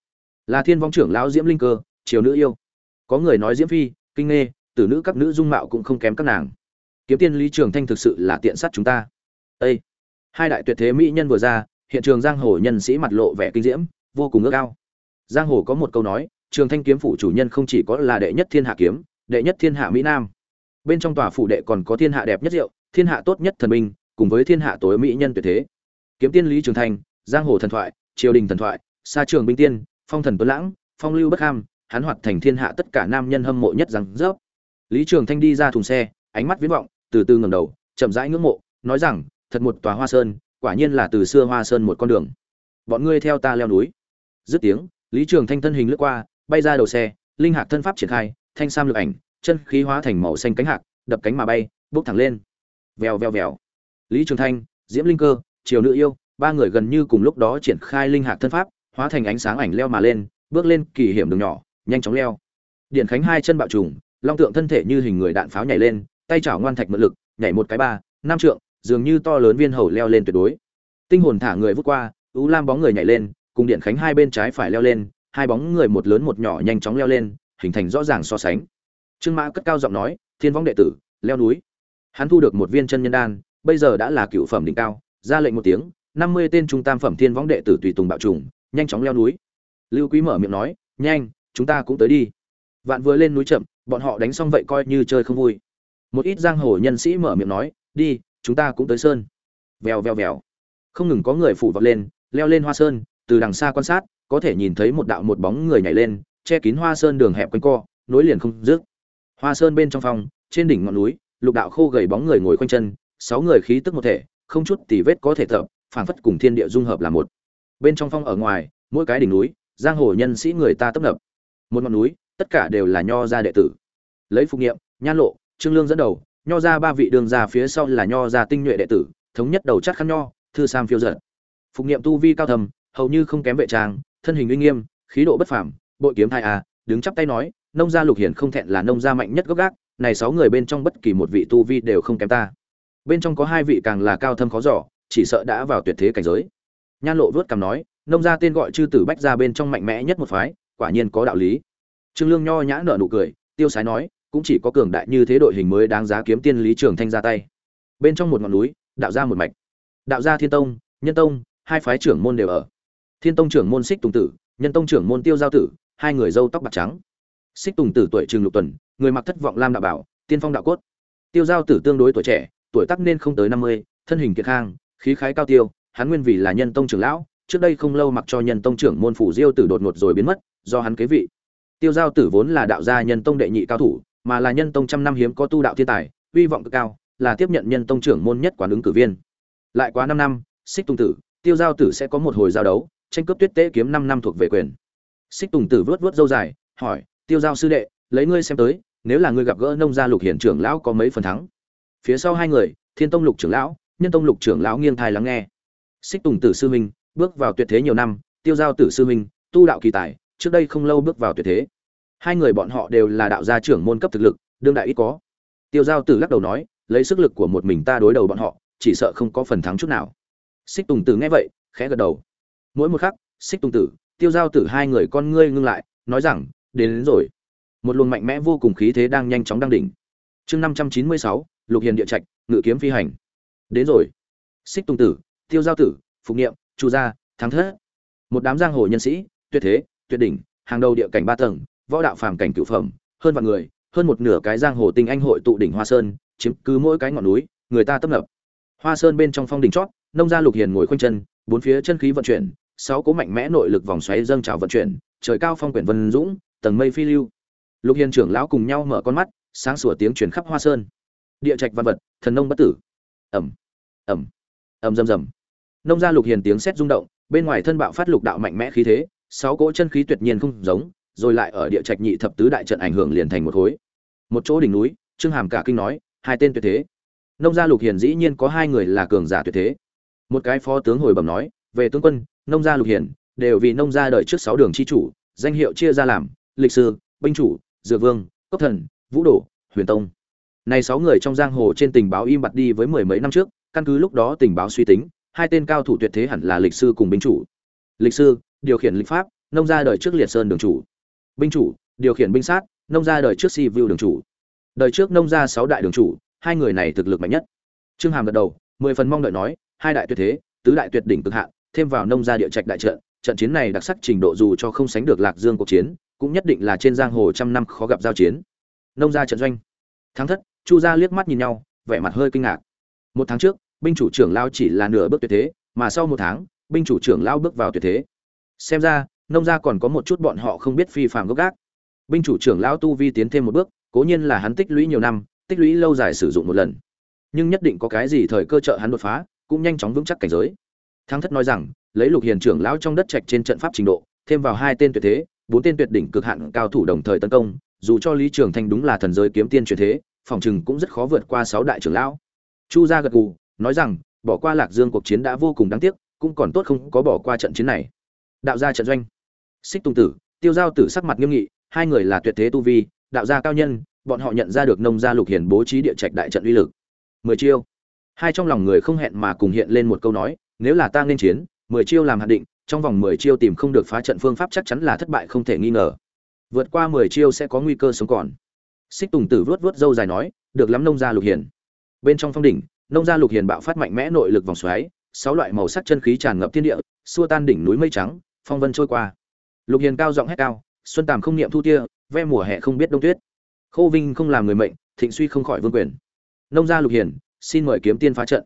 Là thiên vong trưởng lão diễm linh cơ, chiều nữ yêu có người nói diễm phi, kinh nghe tử nữ các nữ dung mạo cũng không kém các nàng. Kiếm tiên lý trường thanh thực sự là tiện sát chúng ta. Ê! hai đại tuyệt thế mỹ nhân vừa ra, hiện trường giang hồ nhân sĩ mặt lộ vẻ kinh diễm, vô cùng ước ao. Giang hồ có một câu nói, trường thanh kiếm phủ chủ nhân không chỉ có là đệ nhất thiên hạ kiếm, đệ nhất thiên hạ mỹ nam. Bên trong tòa phủ đệ còn có thiên hạ đẹp nhất diệu, thiên hạ tốt nhất thần minh, cùng với thiên hạ tối mỹ nhân tuyệt thế. Kiếm tiên lý trường thanh, giang hồ thần thoại, triều đình thần thoại xa trường binh tiên, phong thần tuấn lãng, phong lưu bất ham hắn hoạt thành thiên hạ tất cả nam nhân hâm mộ nhất rằng rớp. Lý trường thanh đi ra thùng xe, ánh mắt viễn vọng, từ từ ngẩng đầu, chậm rãi ngưỡng mộ, nói rằng, thật một tòa hoa sơn, quả nhiên là từ xưa hoa sơn một con đường. Bọn ngươi theo ta leo núi. Dứt tiếng, lý trường thanh thân hình lướt qua, bay ra đầu xe, linh hạc thân pháp triển khai, thanh sam lực ảnh, chân khí hóa thành màu xanh cánh hạc, đập cánh mà bay bốc thẳng lên. Vèo vèo vèo. Lý trường thanh, diễm linh cơ, triều nữ yêu, ba người gần như cùng lúc đó triển khai linh hạc thân pháp, hóa thành ánh sáng ảnh leo mà lên, bước lên kỳ hiểm đường nhỏ nhanh chóng leo. Điện khánh hai chân bạo trùng, long tượng thân thể như hình người đạn pháo nhảy lên, tay chảo ngoan thạch mượn lực, nhảy một cái ba, năm trượng, dường như to lớn viên hầu leo lên tuyệt đối. Tinh hồn thả người vút qua, ú lam bóng người nhảy lên, cùng điện khánh hai bên trái phải leo lên, hai bóng người một lớn một nhỏ nhanh chóng leo lên, hình thành rõ ràng so sánh. Trương mã cất cao giọng nói, thiên võng đệ tử, leo núi. Hắn thu được một viên chân nhân đan, bây giờ đã là cựu phẩm đỉnh cao, ra lệnh một tiếng, năm mươi tên trung tam phẩm thiên võng đệ tử tùy tùng bạo trùng, nhanh chóng leo núi. Lưu quý mở miệng nói, nhanh chúng ta cũng tới đi. Vạn vừa lên núi chậm, bọn họ đánh xong vậy coi như chơi không vui. Một ít giang hồ nhân sĩ mở miệng nói, đi, chúng ta cũng tới sơn. Vèo vèo vèo. Không ngừng có người phủ vọt lên, leo lên hoa sơn, từ đằng xa quan sát, có thể nhìn thấy một đạo một bóng người nhảy lên, che kín hoa sơn đường hẹp quanh co, nối liền không dứt. Hoa sơn bên trong phòng, trên đỉnh ngọn núi, lục đạo khô gầy bóng người ngồi quanh chân, sáu người khí tức một thể, không chút tì vết có thể thở, phảng phất cùng thiên địa dung hợp là một. Bên trong phong ở ngoài, mỗi cái đỉnh núi, giang hồ nhân sĩ người ta tấp nập một ngọn núi, tất cả đều là nho gia đệ tử. Lấy phục nghiệm, nhan lộ, trương lương dẫn đầu, nho gia ba vị đường ra phía sau là nho gia tinh nhuệ đệ tử, thống nhất đầu chắc khăn nho, thư sam phiêu giật phục nghiệm tu vi cao thầm hầu như không kém vệ trang, thân hình uy nghiêm, khí độ bất phàm, bội kiếm thai à đứng chắp tay nói, nông gia lục hiển không thẹn là nông gia mạnh nhất gốc gác, này sáu người bên trong bất kỳ một vị tu vi đều không kém ta. Bên trong có hai vị càng là cao thâm khó giỏ chỉ sợ đã vào tuyệt thế cảnh giới. Nhan lộ vớt cằm nói, nông gia tên gọi chư tử bách ra bên trong mạnh mẽ nhất một phái quả nhiên có đạo lý. Trương lương nho nhã nở nụ cười, tiêu sái nói, cũng chỉ có cường đại như thế đội hình mới đáng giá kiếm tiên lý trường thanh ra tay. Bên trong một ngọn núi, đạo ra một mạch. Đạo gia thiên tông, nhân tông, hai phái trưởng môn đều ở. Thiên tông trưởng môn xích tùng tử, nhân tông trưởng môn tiêu giao tử, hai người râu tóc bạc trắng. Xích tùng tử tuổi trường lục tuần, người mặc thất vọng lam đạo bảo, tiên phong đạo cốt. Tiêu giao tử tương đối tuổi trẻ, tuổi tác nên không tới năm mươi, thân hình kiệt khang, khí khái cao tiêu, hắn nguyên vì là nhân tông trưởng lão, trước đây không lâu mặc cho nhân tông trưởng môn phủ diêu tử đột ngột rồi biến mất do hắn kế vị. Tiêu giao tử vốn là đạo gia nhân tông đệ nhị cao thủ, mà là nhân tông trăm năm hiếm có tu đạo thiên tài uy vọng cực cao, là tiếp nhận nhân tông trưởng môn nhất quán ứng cử viên. Lại quá năm năm xích tùng tử, tiêu giao tử sẽ có một hồi giao đấu, tranh cướp tuyết tế kiếm năm năm thuộc về quyền. Xích tùng tử vớt vớt dâu dài, hỏi, tiêu giao sư đệ, lấy ngươi xem tới, nếu là ngươi gặp gỡ nông gia lục hiển trưởng lão có mấy phần thắng? Phía sau hai người, thiên tông lục trưởng lão, nhân tông lục trưởng lão nghiêng thai lắng nghe. Xích tùng tử sư minh bước vào tuyệt thế nhiều năm, tiêu giao tử sư minh tu đạo kỳ tài trước đây không lâu bước vào tuyệt thế. Hai người bọn họ đều là đạo gia trưởng môn cấp thực lực đương đại ít có. Tiêu giao tử lắc đầu nói lấy sức lực của một mình ta đối đầu bọn họ chỉ sợ không có phần thắng chút nào. Xích tùng tử nghe vậy khẽ gật đầu. Mỗi một khắc xích tùng tử tiêu giao tử hai người con ngươi ngưng lại nói rằng đến, đến rồi. Một luồng mạnh mẽ vô cùng khí thế đang nhanh chóng đăng đỉnh. Chương năm trăm chín mươi sáu lục hiền địa trạch ngự kiếm phi hành. Đến rồi. Xích tùng tử tiêu giao tử phục nghiệm chu gia thắng thế một đám giang hồ nhân sĩ tuyệt thế tuyệt đỉnh hàng đầu địa cảnh ba tầng võ đạo phàm cảnh cửu phẩm hơn vạn người hơn một nửa cái giang hồ tinh anh hội tụ đỉnh hoa sơn chiếm cứ mỗi cái ngọn núi người ta tấp nập. Hoa sơn bên trong phong đỉnh chót nông gia lục hiền ngồi khoanh chân bốn phía chân khí vận chuyển sáu cố mạnh mẽ nội lực vòng xoáy dâng trào vận chuyển trời cao phong quyển vân dũng tầng mây phi lưu. Lục hiền trưởng lão cùng nhau mở con mắt sáng sủa tiếng truyền khắp hoa sơn. Địa trạch văn vật thần nông bất tử. Ầm, ầm, ầm rầm rầm. Nông gia lục hiền tiếng sét rung động bên ngoài thân bạo phát lục đạo mạnh mẽ khí thế sáu cỗ chân khí tuyệt nhiên không giống, rồi lại ở địa trạch nhị thập tứ đại trận ảnh hưởng liền thành một khối. Một chỗ đỉnh núi, trương hàm cả kinh nói, hai tên tuyệt thế. Nông gia lục hiền dĩ nhiên có hai người là cường giả tuyệt thế. Một cái phó tướng hồi bẩm nói, về tướng quân, nông gia lục hiền, đều vì nông gia đợi trước sáu đường chi chủ, danh hiệu chia ra làm, lịch sư binh chủ, dược vương cấp thần, vũ đồ huyền tông. Này sáu người trong giang hồ trên tình báo im bặt đi với mười mấy năm trước, căn cứ lúc đó tình báo suy tính, hai tên cao thủ tuyệt thế hẳn là lịch sư cùng binh chủ. Lịch sư điều khiển lịch pháp, nông gia đời trước liệt sơn đường chủ. Binh chủ, điều khiển binh sát, nông gia đời trước si vu đường chủ. Đời trước nông gia sáu đại đường chủ, hai người này thực lực mạnh nhất. Trương hàm gật đầu, mười phần mong đợi nói, hai đại tuyệt thế, tứ đại tuyệt đỉnh cực hạn, thêm vào nông gia địa trạch đại trận trận chiến này đặc sắc trình độ dù cho không sánh được lạc dương cuộc chiến, cũng nhất định là trên giang hồ trăm năm khó gặp giao chiến. Nông gia trận doanh. Thắng thất, chu gia liếc mắt nhìn nhau, vẻ mặt hơi kinh ngạc. Một tháng trước, binh chủ trưởng lao chỉ là nửa bước tuyệt thế, mà sau một tháng, binh chủ trưởng lao bước vào tuyệt thế xem ra, nông gia còn có một chút bọn họ không biết phi phạm gốc gác. Binh chủ trưởng lão tu vi tiến thêm một bước, cố nhiên là hắn tích lũy nhiều năm, tích lũy lâu dài sử dụng một lần. Nhưng nhất định có cái gì thời cơ trợ hắn đột phá, cũng nhanh chóng vững chắc cảnh giới. Thắng thất nói rằng, lấy lục hiền trưởng lão trong đất trạch trên trận pháp trình độ, thêm vào hai tên tuyệt thế, bốn tên tuyệt đỉnh cực hạn cao thủ đồng thời tấn công, dù cho lý trường thanh đúng là thần giới kiếm tiên truyền thế, phòng chừng cũng rất khó vượt qua sáu đại trưởng lão. Chu gia gật gù, nói rằng, bỏ qua lạc dương cuộc chiến đã vô cùng đáng tiếc, cũng còn tốt không có bỏ qua trận chiến này đạo gia trận doanh. Xích tùng tử, tiêu giao tử sắc mặt nghiêm nghị, hai người là tuyệt thế tu vi, đạo gia cao nhân, bọn họ nhận ra được nông gia lục hiền bố trí địa trạch đại trận uy lực. Mười chiêu. Hai trong lòng người không hẹn mà cùng hiện lên một câu nói, nếu là ta nên chiến, mười chiêu làm hạn định, trong vòng mười chiêu tìm không được phá trận phương pháp chắc chắn là thất bại không thể nghi ngờ. Vượt qua mười chiêu sẽ có nguy cơ sống còn. Xích tùng tử vuốt vuốt râu dài nói, được lắm nông gia lục hiền. Bên trong phong đỉnh, nông gia lục hiền bạo phát mạnh mẽ nội lực vòng xoáy, sáu loại màu sắc chân khí tràn ngập thiên địa, xua tan đỉnh núi mây trắng phong vân trôi qua. Lục hiền cao giọng hét cao, xuân tàm không niệm thu tia, ve mùa hè không biết đông tuyết. Khâu vinh không làm người mệnh, thịnh suy không khỏi vương quyền. Nông gia lục hiền, xin mời kiếm tiên phá trận.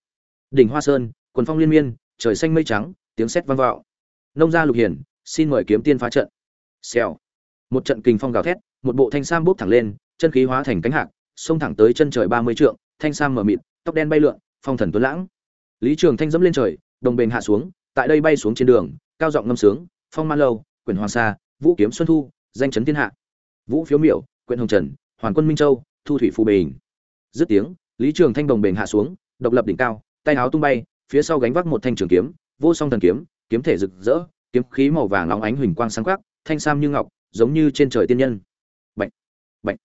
Đỉnh hoa sơn, quần phong liên miên, trời xanh mây trắng, tiếng sét vang vọng. Nông gia lục hiền, xin mời kiếm tiên phá trận. Xèo. Một trận kình phong gào thét, một bộ thanh sam bốc thẳng lên, chân khí hóa thành cánh hạc, xông thẳng tới chân trời ba mươi trượng, thanh sam mở mịt, tóc đen bay lượn, phong thần tuấn lãng. Lý trường thanh dẫm lên trời, đồng bền hạ xuống, tại đây bay xuống trên đường, cao giọng ngâm sướng phong man lâu, quyển hoàng sa, vũ kiếm xuân thu, danh chấn thiên hạ. Vũ phiếu miểu, quyển hồng trần, hoàn quân minh châu, thu thủy phù bình. Dứt tiếng, lý trường thanh đồng bền hạ xuống, độc lập đỉnh cao, tay áo tung bay, phía sau gánh vác một thanh trường kiếm, vô song thần kiếm kiếm thể rực rỡ, kiếm khí màu vàng óng ánh huỳnh quang sáng quắc, thanh sam như ngọc, giống như trên trời tiên nhân. Bệnh bệnh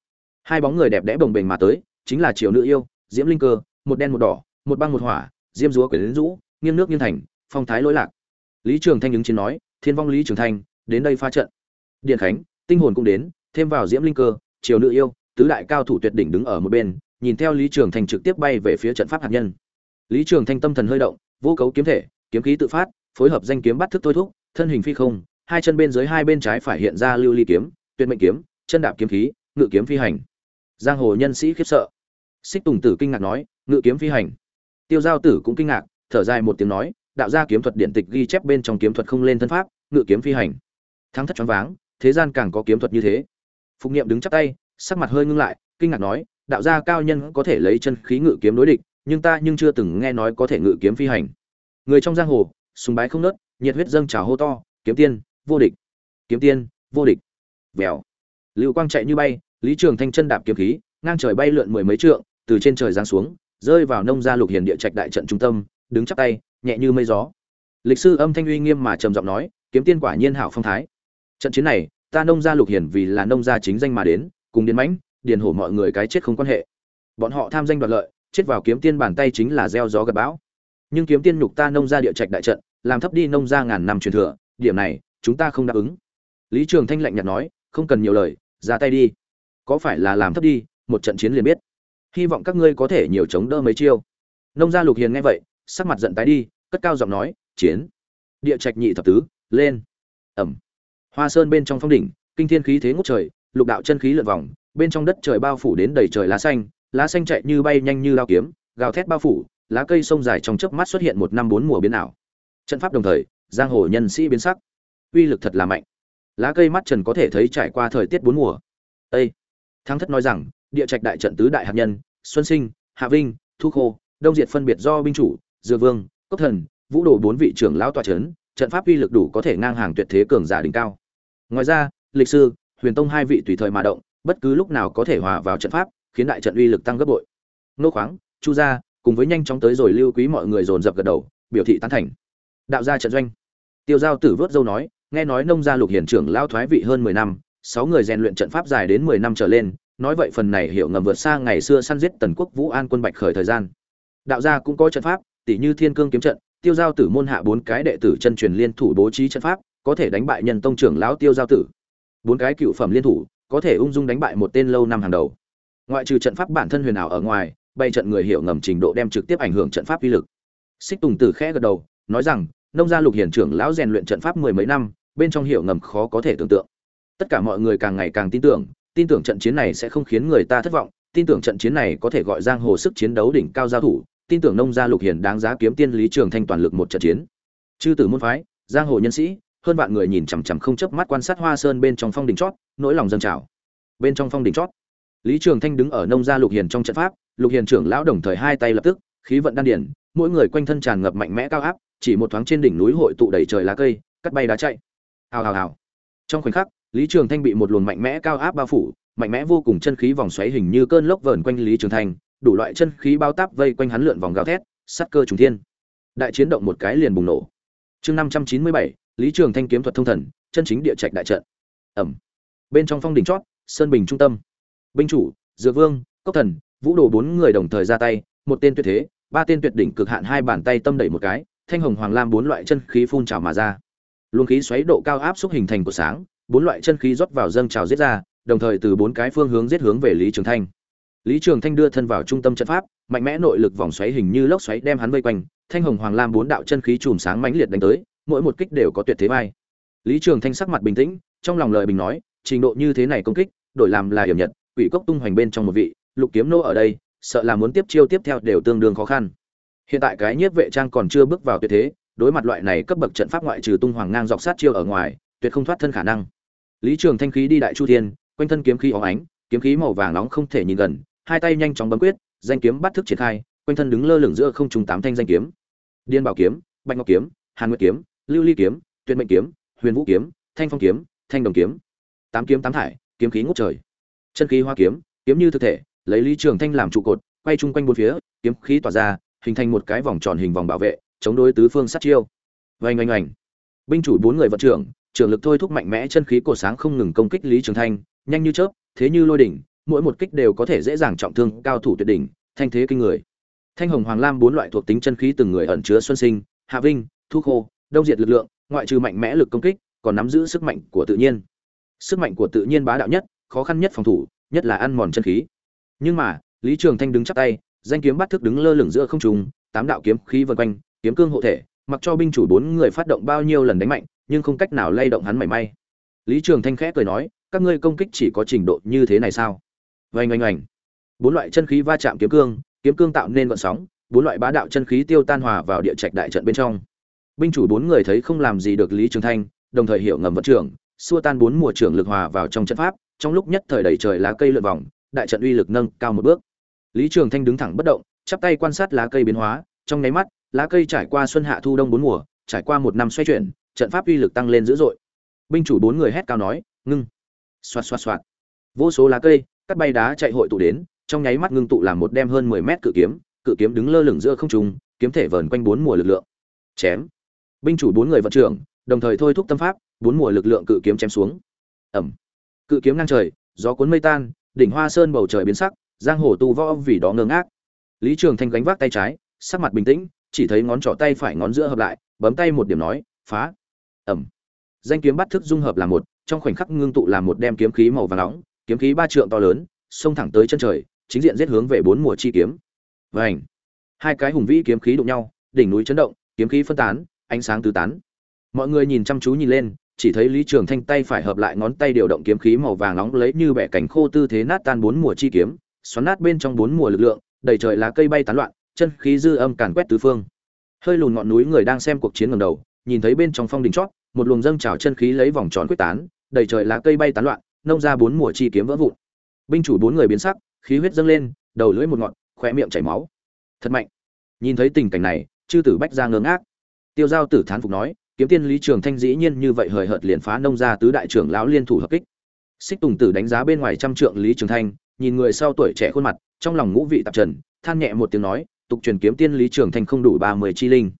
hai bóng người đẹp đẽ đồng bềnh mà tới, chính là triều nữ yêu, diễm linh cơ, một đen một đỏ, một băng một hỏa, diêm dúa quyển rũ nghiêng nước nghiêng thành, phong thái lỗi lạc. Lý trường thanh ứng chiến nói thiên vong lý trường thanh, đến đây pha trận. Điện khánh, tinh hồn cũng đến, thêm vào diễm linh cơ, triều nữ yêu, tứ đại cao thủ tuyệt đỉnh đứng ở một bên, nhìn theo lý trường thanh trực tiếp bay về phía trận pháp hạt nhân. Lý trường thanh tâm thần hơi động, vô cấu kiếm thể, kiếm khí tự phát, phối hợp danh kiếm bắt thức thôi thúc, thân hình phi không, hai chân bên dưới hai bên trái phải hiện ra lưu ly kiếm, tuyệt mệnh kiếm, chân đạp kiếm khí, ngự kiếm phi hành. Giang hồ nhân sĩ khiếp sợ. Xích tùng tử kinh ngạc nói, ngự kiếm phi hành. Tiêu giao tử cũng kinh ngạc, thở dài một tiếng nói đạo gia kiếm thuật điện tịch ghi chép bên trong kiếm thuật không lên thân pháp, ngự kiếm phi hành. Thắng thất choáng váng, thế gian càng có kiếm thuật như thế. Phục nghiệm đứng chắp tay, sắc mặt hơi ngưng lại, kinh ngạc nói, đạo gia cao nhân có thể lấy chân khí ngự kiếm đối địch, nhưng ta nhưng chưa từng nghe nói có thể ngự kiếm phi hành. Người trong giang hồ, sùng bái không nớt, nhiệt huyết dâng trào hô to, kiếm tiên, vô địch. Kiếm tiên, vô địch. Vèo. Lưu quang chạy như bay, lý trường thanh chân đạp kiếm khí, ngang trời bay lượn mười mấy trượng, từ trên trời giáng xuống, rơi vào nông gia lục hiền địa trạch đại trận trung tâm, đứng chắp tay nhẹ như mây gió. Lịch sư âm thanh uy nghiêm mà trầm giọng nói, kiếm tiên quả nhiên hảo phong thái. Trận chiến này, ta nông gia lục hiền vì là nông gia chính danh mà đến, cùng điền mãnh, điền hổ mọi người cái chết không quan hệ. Bọn họ tham danh đoạt lợi, chết vào kiếm tiên bàn tay chính là gieo gió gặp bão. Nhưng kiếm tiên nhục ta nông gia địa trạch đại trận, làm thấp đi nông gia ngàn năm truyền thừa, điểm này, chúng ta không đáp ứng. Lý trường thanh lạnh nhạt nói, không cần nhiều lời, ra tay đi. Có phải là làm thấp đi, một trận chiến liền biết. Hy vọng các ngươi có thể nhiều chống đỡ mấy chiêu. Nông gia lục hiền nghe vậy sắc mặt giận tái đi, cất cao giọng nói, chiến. Địa trạch nhị thập tứ, lên. Ẩm. Hoa sơn bên trong phong đỉnh, kinh thiên khí thế ngút trời, lục đạo chân khí lượn vòng, bên trong đất trời bao phủ đến đầy trời lá xanh lá xanh chạy như bay nhanh như lao kiếm, gào thét bao phủ, lá cây sông dài trong chớp mắt xuất hiện một năm bốn mùa biến ảo. Trận pháp đồng thời, giang hồ nhân sĩ biến sắc. Uy lực thật là mạnh. Lá cây mắt trần có thể thấy trải qua thời tiết bốn mùa. Ê! thắng thất nói rằng, địa trạch đại trận tứ đại hạt nhân, xuân sinh, hạ vinh, thu khô, đông diệt phân biệt do binh chủ dược vương, cốc thần, vũ đồ bốn vị trưởng lão tọa trấn trận pháp uy lực đủ có thể ngang hàng tuyệt thế cường giả đỉnh cao. Ngoài ra, lịch sư, huyền tông hai vị tùy thời mà động, bất cứ lúc nào có thể hòa vào trận pháp, khiến đại trận uy lực tăng gấp bội. Nô khoáng, chu gia, cùng với nhanh chóng tới rồi lưu quý mọi người dồn dập gật đầu, biểu thị tán thành. Đạo gia trận doanh. Tiêu giao tử vớt dâu nói, nghe nói nông gia lục hiển trưởng lao thoái vị hơn mười năm, sáu người rèn luyện trận pháp dài đến mười năm trở lên, nói vậy phần này hiểu ngầm vượt xa ngày xưa săn giết tần quốc vũ an quân bạch khởi thời gian. Đạo gia cũng có trận pháp tỷ như thiên cương kiếm trận, tiêu giao tử môn hạ bốn cái đệ tử chân truyền liên thủ bố trí trận pháp, có thể đánh bại nhân tông trưởng lão tiêu giao tử. Bốn cái cựu phẩm liên thủ, có thể ung dung đánh bại một tên lâu năm hàng đầu. Ngoại trừ trận pháp bản thân huyền ảo ở ngoài, bay trận người hiểu ngầm trình độ đem trực tiếp ảnh hưởng trận pháp uy lực. Xích tùng tử khẽ gật đầu, nói rằng, nông gia lục hiển trưởng lão rèn luyện trận pháp mười mấy năm, bên trong hiểu ngầm khó có thể tưởng tượng. Tất cả mọi người càng ngày càng tin tưởng tin tưởng trận chiến này sẽ không khiến người ta thất vọng, tin tưởng trận chiến này có thể gọi giang hồ sức chiến đấu đỉnh cao giao thủ tin tưởng nông gia lục hiền đáng giá kiếm tiên lý trường thanh toàn lực một trận chiến. Chư tử môn phái, giang hồ nhân sĩ, hơn vạn người nhìn chằm chằm không chớp mắt quan sát hoa sơn bên trong phong đỉnh chót, nỗi lòng dâng trào. Bên trong phong đỉnh chót, lý trường thanh đứng ở nông gia lục hiền trong trận pháp, lục hiền trưởng lão đồng thời hai tay lập tức, khí vận đan điển mỗi người quanh thân tràn ngập mạnh mẽ cao áp, chỉ một thoáng trên đỉnh núi hội tụ đầy trời lá cây, cắt bay đá chạy. Hào hào hào. Trong khoảnh khắc, lý trường thanh bị một luồng mạnh mẽ cao áp bao phủ, mạnh mẽ vô cùng chân khí vòng xoáy hình như cơn lốc vờn quanh lý trường thanh đủ loại chân khí bao táp vây quanh hắn lượn vòng gào thét, sát cơ trùng thiên. Đại chiến động một cái liền bùng nổ. Chương năm trăm chín mươi bảy, lý trường thanh kiếm thuật thông thần, chân chính địa trạch đại trận. Ầm bên trong phong đỉnh chót, sơn bình trung tâm. Binh chủ, dược vương, cốc thần, vũ đồ bốn người đồng thời ra tay, một tên tuyệt thế, ba tên tuyệt đỉnh cực hạn hai bàn tay tâm đẩy một cái, thanh hồng hoàng lam bốn loại chân khí phun trào mà ra. Luồng khí xoáy độ cao áp xúc hình thành của sáng, bốn loại chân khí rót vào dâng trào giết ra, đồng thời từ bốn cái phương hướng giết hướng về lý trường thanh lý trường thanh đưa thân vào trung tâm trận pháp, mạnh mẽ nội lực vòng xoáy hình như lốc xoáy đem hắn vây quanh, thanh hồng hoàng lam bốn đạo chân khí chùm sáng mãnh liệt đánh tới, mỗi một kích đều có tuyệt thế bay. lý trường thanh sắc mặt bình tĩnh, trong lòng lời bình nói, trình độ như thế này công kích, đổi làm là hiểm nhật, quỷ cốc tung hoành bên trong một vị, lục kiếm nô ở đây, sợ là muốn tiếp chiêu tiếp theo đều tương đương khó khăn hiện tại cái nhiếp vệ trang còn chưa bước vào tuyệt thế, đối mặt loại này cấp bậc trận pháp ngoại trừ tung hoàng ngang dọc sát chiêu ở ngoài, tuyệt không thoát thân khả năng lý trường thanh khí đi đại chu thiên, quanh thân kiếm khí óng ánh, kiếm khí màu vàng nóng không thể nhìn gần hai tay nhanh chóng bấm quyết, danh kiếm bắt thức triển khai, quanh thân đứng lơ lửng giữa không trung tám thanh danh kiếm. Điên bảo kiếm, bạch ngọc kiếm, hàn nguyệt kiếm, lưu ly kiếm, tuyệt mệnh kiếm, huyền vũ kiếm, thanh phong kiếm, thanh đồng kiếm. Tám kiếm tám thải, kiếm khí ngút trời. Chân khí hoa kiếm kiếm như thực thể, lấy lý trường thanh làm trụ cột, quay chung quanh bốn phía, kiếm khí tỏa ra, hình thành một cái vòng tròn hình vòng bảo vệ, chống đối tứ phương sát chiêu. Vành oanh oanh. Binh chủ bốn người vận trưởng trưởng lực thôi thúc mạnh mẽ chân khí cổ sáng không ngừng công kích lý trường thanh, nhanh như chớp, thế như lôi đỉnh mỗi một kích đều có thể dễ dàng trọng thương cao thủ tuyệt đỉnh, thanh thế kinh người. Thanh hồng hoàng lam bốn loại thuộc tính chân khí từng người ẩn chứa xuân sinh, hạ vinh, thu khô, đông diệt lực lượng, ngoại trừ mạnh mẽ lực công kích, còn nắm giữ sức mạnh của tự nhiên. Sức mạnh của tự nhiên bá đạo nhất, khó khăn nhất phòng thủ, nhất là ăn mòn chân khí. Nhưng mà, lý trường thanh đứng chắp tay, danh kiếm bắt thức đứng lơ lửng giữa không trung, tám đạo kiếm khí vần quanh, kiếm cương hộ thể, mặc cho binh chủ bốn người phát động bao nhiêu lần đánh mạnh, nhưng không cách nào lay động hắn mảy may. Lý trường thanh khẽ cười nói, các ngươi công kích chỉ có trình độ như thế này sao? Oanh oanh oanh. Bốn loại chân khí va chạm kiếm cương kiếm cương tạo nên vận sóng, bốn loại bá đạo chân khí tiêu tan hòa vào địa trạch đại trận bên trong. Binh chủ bốn người thấy không làm gì được lý trường thanh, đồng thời hiểu ngầm vận trưởng, xua tan bốn mùa trưởng lực hòa vào trong trận pháp, trong lúc nhất thời đầy trời lá cây lượn vòng, đại trận uy lực nâng cao một bước. Lý trường thanh đứng thẳng bất động, chắp tay quan sát lá cây biến hóa, trong nháy mắt, lá cây trải qua xuân hạ thu đông bốn mùa, trải qua một năm xoay chuyển, trận pháp uy lực tăng lên dữ dội. Binh chủ bốn người hét cao nói, ngưng! Xoạt xoạt xoạt. Vô số lá cây cắt bay đá chạy hội tụ đến, trong nháy mắt ngưng tụ làm một đem hơn mười mét cự kiếm cự kiếm đứng lơ lửng giữa không trung, kiếm thể vờn quanh bốn mùa lực lượng. Chém. Binh chủ bốn người vận trưởng, đồng thời thôi thúc tâm pháp, bốn mùa lực lượng cự kiếm chém xuống. Ẩm. Cự kiếm ngang trời, gió cuốn mây tan, đỉnh hoa sơn bầu trời biến sắc, giang hồ tu võ vì đó ngơ ngác. Lý trường thanh gánh vác tay trái, sắc mặt bình tĩnh, chỉ thấy ngón trỏ tay phải ngón giữa hợp lại, bấm tay một điểm nói, phá. Ẩm. Danh kiếm bắt thức dung hợp là một, trong khoảnh khắc ngưng tụ làm một đem kiếm khí màu vàng nóng kiếm khí ba trượng to lớn, xông thẳng tới chân trời, chính diện giết hướng về bốn mùa chi kiếm. Vảnh hai cái hùng vĩ kiếm khí đụng nhau, đỉnh núi chấn động, kiếm khí phân tán, ánh sáng tứ tán. Mọi người nhìn chăm chú nhìn lên, chỉ thấy lý trường thanh tay phải hợp lại ngón tay điều động kiếm khí màu vàng nóng lấy như bẻ cảnh khô tư thế nát tan bốn mùa chi kiếm, xoắn nát bên trong bốn mùa lực lượng, đầy trời lá cây bay tán loạn, chân khí dư âm càn quét tứ phương. Hơi lùn ngọn núi người đang xem cuộc chiến ngầm đầu, nhìn thấy bên trong phong đỉnh chót, một luồng dâng trào chân khí lấy vòng tròn quyết tán, đầy trời lá cây bay tán loạn nông ra bốn mùa chi kiếm vỡ vụn. Binh chủ bốn người biến sắc, khí huyết dâng lên, đầu lưỡi một ngọn khỏe miệng chảy máu. Thật mạnh. Nhìn thấy tình cảnh này, chư tử bách ra ngớ ngác. Tiêu giao tử thán phục nói, kiếm tiên lý trường thanh dĩ nhiên như vậy hời hợt liền phá nông ra tứ đại trưởng lão liên thủ hợp kích. Xích tùng tử đánh giá bên ngoài trăm trượng lý trường thanh, nhìn người sau tuổi trẻ khuôn mặt, trong lòng ngũ vị tạp trần, than nhẹ một tiếng nói, tục truyền kiếm tiên lý trường thanh không đủ ba mươi chi linh.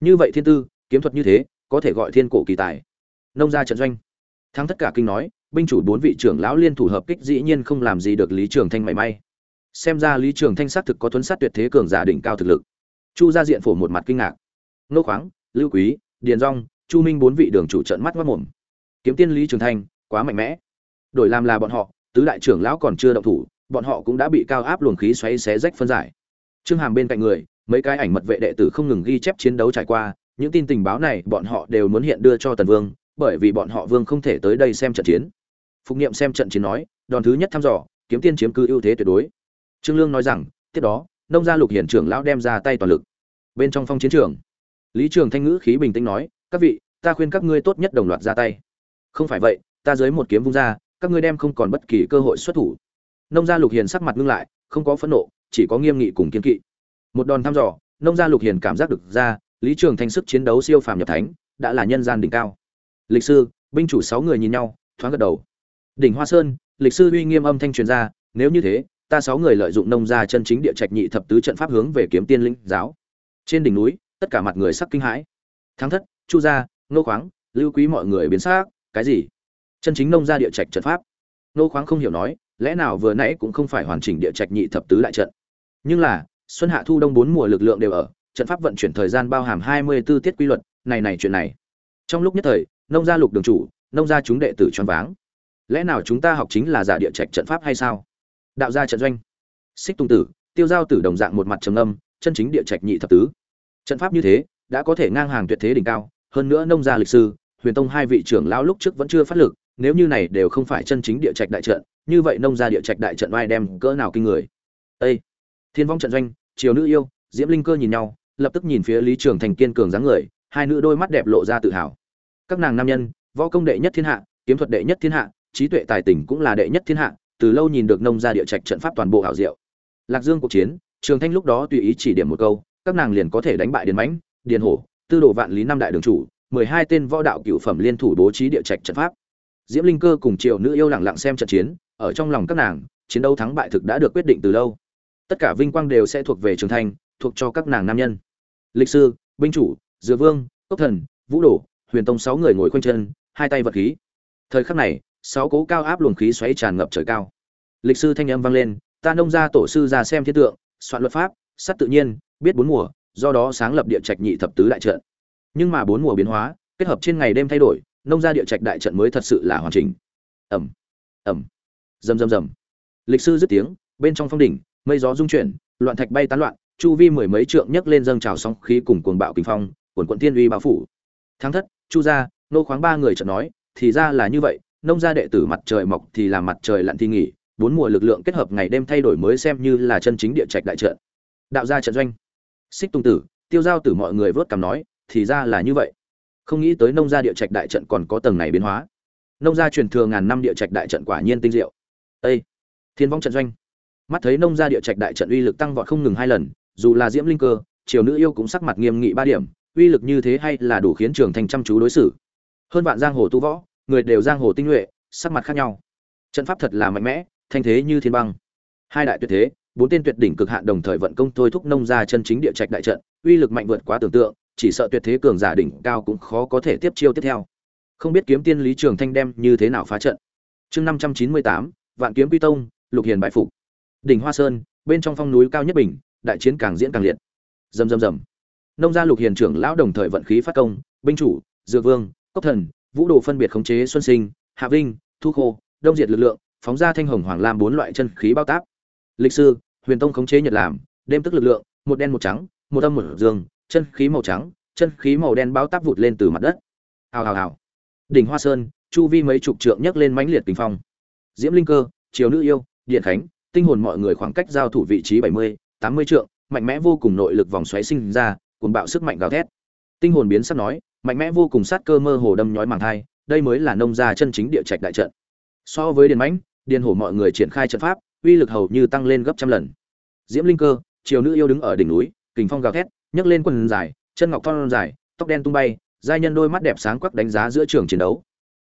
Như vậy thiên tư, kiếm thuật như thế, có thể gọi thiên cổ kỳ tài. Nông gia trận doanh. Thắng tất cả kinh nói binh chủ bốn vị trưởng lão liên thủ hợp kích dĩ nhiên không làm gì được lý trường thanh mảy may. Xem ra lý trường thanh xác thực có thuấn sát tuyệt thế cường giả đỉnh cao thực lực. Chu gia diện phổ một mặt kinh ngạc. Nô khoáng, lưu quý, điền rong chu minh bốn vị đường chủ trận mắt mất mồm kiếm tiên lý trường thanh, quá mạnh mẽ. Đổi làm là bọn họ, tứ đại trưởng lão còn chưa động thủ, bọn họ cũng đã bị cao áp luồng khí xoáy xé rách phân giải. Trương hàm bên cạnh người, mấy cái ảnh mật vệ đệ tử không ngừng ghi chép chiến đấu trải qua, những tin tình báo này bọn họ đều muốn hiện đưa cho tần vương, bởi vì bọn họ vương không thể tới đây xem trận chiến phục nghiệm xem trận chiến nói, đòn thứ nhất thăm dò, kiếm tiên chiếm cứ ưu thế tuyệt đối. Trương lương nói rằng, tiếp đó, nông gia lục hiển trưởng lão đem ra tay toàn lực. Bên trong phong chiến trường, lý trường thanh ngữ khí bình tĩnh nói, các vị, ta khuyên các ngươi tốt nhất đồng loạt ra tay. Không phải vậy, ta dưới một kiếm vung ra, các ngươi đem không còn bất kỳ cơ hội xuất thủ. Nông gia lục hiền sắc mặt ngưng lại, không có phẫn nộ, chỉ có nghiêm nghị cùng kiên kỵ. Một đòn thăm dò, nông gia lục hiền cảm giác được ra, lý trường thanh sức chiến đấu siêu phàm nhập thánh, đã là nhân gian đỉnh cao. Lịch sư, binh chủ sáu người nhìn nhau, thoáng gật đầu đỉnh hoa sơn, lịch sư uy nghiêm âm thanh truyền ra, nếu như thế, ta sáu người lợi dụng nông gia chân chính địa trạch nhị thập tứ trận pháp hướng về kiếm tiên linh giáo. Trên đỉnh núi, tất cả mặt người sắc kinh hãi. Thắng thất, chu gia, Ngô khoáng, lưu quý mọi người biến sắc, cái gì? Chân chính nông gia địa trạch trận pháp. Ngô khoáng không hiểu nói, lẽ nào vừa nãy cũng không phải hoàn chỉnh địa trạch nhị thập tứ đại trận? Nhưng là, xuân hạ thu đông bốn mùa lực lượng đều ở, trận pháp vận chuyển thời gian bao hàm hai mươi 24 tiết quy luật, này này chuyện này. Trong lúc nhất thời, nông gia lục đường chủ, nông gia chúng đệ tử choáng váng lẽ nào chúng ta học chính là giả địa trạch trận pháp hay sao? Đạo gia trận doanh. Xích tung tử, tiêu giao tử đồng dạng một mặt trầm âm chân chính địa trạch nhị thập tứ. Trận pháp như thế, đã có thể ngang hàng tuyệt thế đỉnh cao, hơn nữa nông gia lịch sư huyền tông hai vị trưởng lão lúc trước vẫn chưa phát lực, nếu như này đều không phải chân chính địa trạch đại trận, như vậy nông gia địa trạch đại trận oai đem cỡ nào kinh người? Ê! thiên vong trận doanh, triều nữ yêu, diễm linh cơ nhìn nhau, lập tức nhìn phía lý trường thành kiên cường dáng người, hai nữ đôi mắt đẹp lộ ra tự hào. Các nàng nam nhân, võ công đệ nhất thiên hạ, kiếm thuật đệ nhất thiên hạ trí tuệ tài tình cũng là đệ nhất thiên hạ, từ lâu nhìn được nông gia địa trạch trận pháp toàn bộ hảo diệu. Lạc dương cuộc chiến, trường thanh lúc đó tùy ý chỉ điểm một câu, các nàng liền có thể đánh bại điền mãnh, điền hổ, tư đồ vạn lý năm đại đường chủ, mười hai tên võ đạo cựu phẩm liên thủ bố trí địa trạch trận pháp. Diễm linh cơ cùng triệu nữ yêu lặng lặng xem trận chiến, ở trong lòng các nàng, chiến đấu thắng bại thực đã được quyết định từ lâu. Tất cả vinh quang đều sẽ thuộc về trường thanh, thuộc cho các nàng nam nhân. Lịch sư, binh chủ dừa vương, cốc thần, vũ đồ, huyền tông sáu người ngồi khoanh chân, hai tay vật khí. Thời khắc này sáu cố cao áp luồng khí xoáy tràn ngập trời cao. Lịch sư thanh âm vang lên, ta nông ra tổ sư ra xem thiên tượng, soạn luật pháp sát tự nhiên, biết bốn mùa, do đó sáng lập địa trạch nhị thập tứ đại trận. Nhưng mà bốn mùa biến hóa, kết hợp trên ngày đêm thay đổi, nông ra địa trạch đại trận mới thật sự là hoàn chỉnh. Ẩm ẩm rầm rầm rầm. Lịch sư dứt tiếng, bên trong phong đỉnh, mây gió rung chuyển, loạn thạch bay tán loạn, chu vi mười mấy trượng nhấc lên dâng trào sóng khí cùng cuồng bạo kinh phong, quần quận thiên uy bao phủ. Thắng thất, chu gia, nô khoáng ba người chợt nói, thì ra là như vậy nông gia đệ tử mặt trời mọc thì làm mặt trời lặn thì nghỉ, bốn mùa lực lượng kết hợp ngày đêm thay đổi mới xem như là chân chính địa trạch đại trận. Đạo gia trận doanh. Xích tung tử, tiêu giao tử mọi người vớt cằm nói, thì ra là như vậy. Không nghĩ tới nông gia địa trạch đại trận còn có tầng này biến hóa. Nông gia truyền thừa ngàn năm địa trạch đại trận quả nhiên tinh diệu. Â thiên vong trận doanh. Mắt thấy nông gia địa trạch đại trận uy lực tăng vọt không ngừng hai lần, dù là diễm linh cơ, triều nữ yêu cũng sắc mặt nghiêm nghị ba điểm, uy lực như thế hay là đủ khiến trường thành chăm chú đối xử. Hơn vạn giang hồ tu võ người đều giang hồ tinh nhuệ, sắc mặt khác nhau. Trận pháp thật là mạnh mẽ, thanh thế như thiên băng. Hai đại tuyệt thế, bốn tên tuyệt đỉnh cực hạn đồng thời vận công thôi thúc nông ra chân chính địa trạch đại trận, uy lực mạnh vượt quá tưởng tượng, chỉ sợ tuyệt thế cường giả đỉnh cao cũng khó có thể tiếp chiêu tiếp theo. Không biết kiếm tiên lý trường thanh đem như thế nào phá trận. Chương năm trăm chín mươi tám, vạn kiếm quy tông, lục hiền bại phục. Đỉnh hoa sơn, bên trong phong núi cao nhất bình, đại chiến càng diễn càng liệt. Rầm rầm rầm. Nông gia lục hiền trưởng lão đồng thời vận khí phát công, binh chủ, dược vương, cốc thần vũ đồ phân biệt khống chế xuân sinh, hạ vinh, thu khô, đông diệt lực lượng, phóng ra thanh hồng hoàng lam bốn loại chân khí bao tác lịch sư, huyền tông khống chế nhật làm đêm tức lực lượng, một đen một trắng, một âm một dương, chân khí màu trắng, chân khí màu đen bao tác vụt lên từ mặt đất. Hào hào hào. Đỉnh hoa sơn, chu vi mấy chục trượng nhấc lên mãnh liệt tình phong. Diễm linh cơ, triều nữ yêu, điện khánh, tinh hồn mọi người khoảng cách giao thủ vị trí bảy mươi, tám mươi trượng, mạnh mẽ vô cùng nội lực vòng xoáy sinh ra, cuồng bạo sức mạnh gào thét. Tinh hồn biến sắc nói mạnh mẽ vô cùng sát cơ mơ hồ đâm nhói màng thai, đây mới là nông gia chân chính địa trạch đại trận. So với điền mãnh, điền hổ mọi người triển khai trận pháp, uy lực hầu như tăng lên gấp trăm lần. Diễm linh cơ, triều nữ yêu đứng ở đỉnh núi, kình phong gào thét, nhấc lên quần dài, chân ngọc thon dài, tóc đen tung bay, giai nhân đôi mắt đẹp sáng quắc đánh giá giữa trường chiến đấu.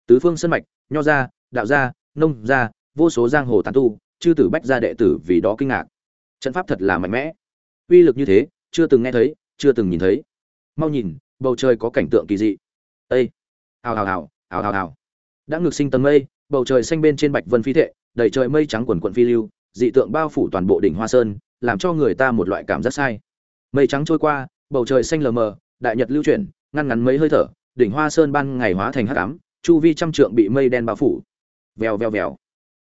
Tứ phương sân mạch, nho gia, đạo gia, nông gia, vô số giang hồ tán tu, chư tử bách gia đệ tử vì đó kinh ngạc. Trận pháp thật là mạnh mẽ. Uy lực như thế, chưa từng nghe thấy, chưa từng nhìn thấy. Mau nhìn bầu trời có cảnh tượng kỳ dị. Ây hào hào hào hào hào hào. Đã ngược sinh tầng mây, bầu trời xanh bên trên bạch vân phi thệ, đầy trời mây trắng quần quận phi lưu, dị tượng bao phủ toàn bộ đỉnh hoa sơn, làm cho người ta một loại cảm giác sai. Mây trắng trôi qua, bầu trời xanh lờ mờ, đại nhật lưu chuyển, ngăn ngắn mấy hơi thở, đỉnh hoa sơn ban ngày hóa thành hắc ám, chu vi trăm trượng bị mây đen bao phủ. Vèo vèo vèo.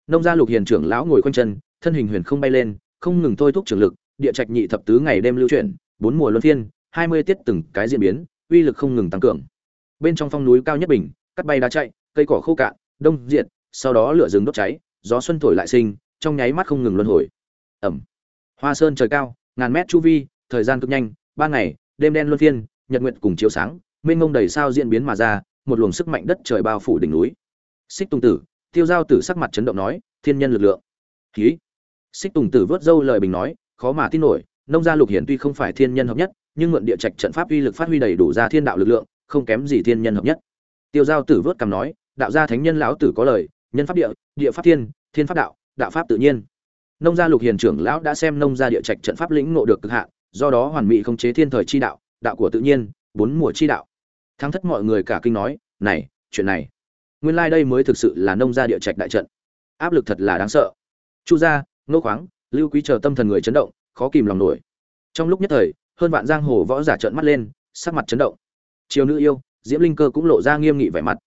Nông gia lục hiền trưởng lão ngồi quanh chân, thân hình huyền không bay lên, không ngừng thôi thúc trường lực, địa trạch nhị thập tứ ngày đêm lưu chuyển, bốn mùa luân phiên, hai mươi tiết từng cái diễn biến uy lực không ngừng tăng cường. Bên trong phong núi cao nhất bình, cắt bay đá chạy, cây cỏ khô cạn, đông, diệt, sau đó lửa rừng đốt cháy, gió xuân thổi lại sinh, trong nháy mắt không ngừng luân hồi. Ẩm. Hoa sơn trời cao, ngàn mét chu vi, thời gian cực nhanh, ba ngày, đêm đen luân phiên, nhật nguyện cùng chiếu sáng, mênh mông đầy sao diễn biến mà ra, một luồng sức mạnh đất trời bao phủ đỉnh núi. Xích tùng tử, tiêu giao tử sắc mặt chấn động nói, thiên nhân lực lượng. Khí xích tùng tử vớt dâu lời bình nói, khó mà tin nổi nông gia lục hiển tuy không phải thiên nhân hợp nhất, nhưng mượn địa trạch trận pháp uy lực phát huy đầy đủ ra thiên đạo lực lượng, không kém gì thiên nhân hợp nhất. Tiêu giao tử vớt cằm nói, đạo gia thánh nhân lão tử có lời, nhân pháp địa địa pháp thiên thiên pháp đạo đạo pháp tự nhiên. Nông gia lục hiền trưởng lão đã xem nông gia địa trạch trận pháp lĩnh ngộ được cực hạn, do đó hoàn mỹ không chế thiên thời chi đạo đạo của tự nhiên, bốn mùa chi đạo. Thắng thất mọi người cả kinh nói, này, chuyện này, nguyên lai đây mới thực sự là nông gia địa trạch đại trận. Áp lực thật là đáng sợ. Chu gia nô khoáng, lưu quý chờ tâm thần người chấn động khó kìm lòng nổi. Trong lúc nhất thời, hơn vạn giang hồ võ giả trợn mắt lên, sắc mặt chấn động. Triều nữ yêu, diễm linh cơ cũng lộ ra nghiêm nghị vẻ mặt.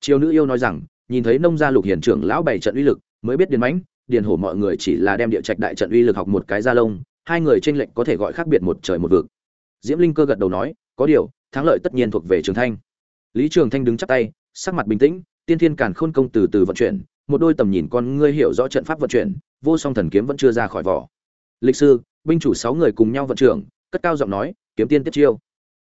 Triều nữ yêu nói rằng, nhìn thấy nông gia lục hiển trưởng lão bảy trận uy lực, mới biết điền mãnh, điền hổ mọi người chỉ là đem địa trạch đại trận uy lực học một cái gia lông, hai người trên lệnh có thể gọi khác biệt một trời một vực. Diễm linh cơ gật đầu nói, có điều, thắng lợi tất nhiên thuộc về trường thanh. Lý trường thanh đứng chắp tay, sắc mặt bình tĩnh, tiên thiên càn khôn công từ từ vận chuyển, một đôi tầm nhìn con ngươi hiểu rõ trận pháp vận chuyển, vô song thần kiếm vẫn chưa ra khỏi vỏ. Lịch sư binh chủ sáu người cùng nhau vận trưởng, cất cao giọng nói, kiếm tiên tiếp chiêu.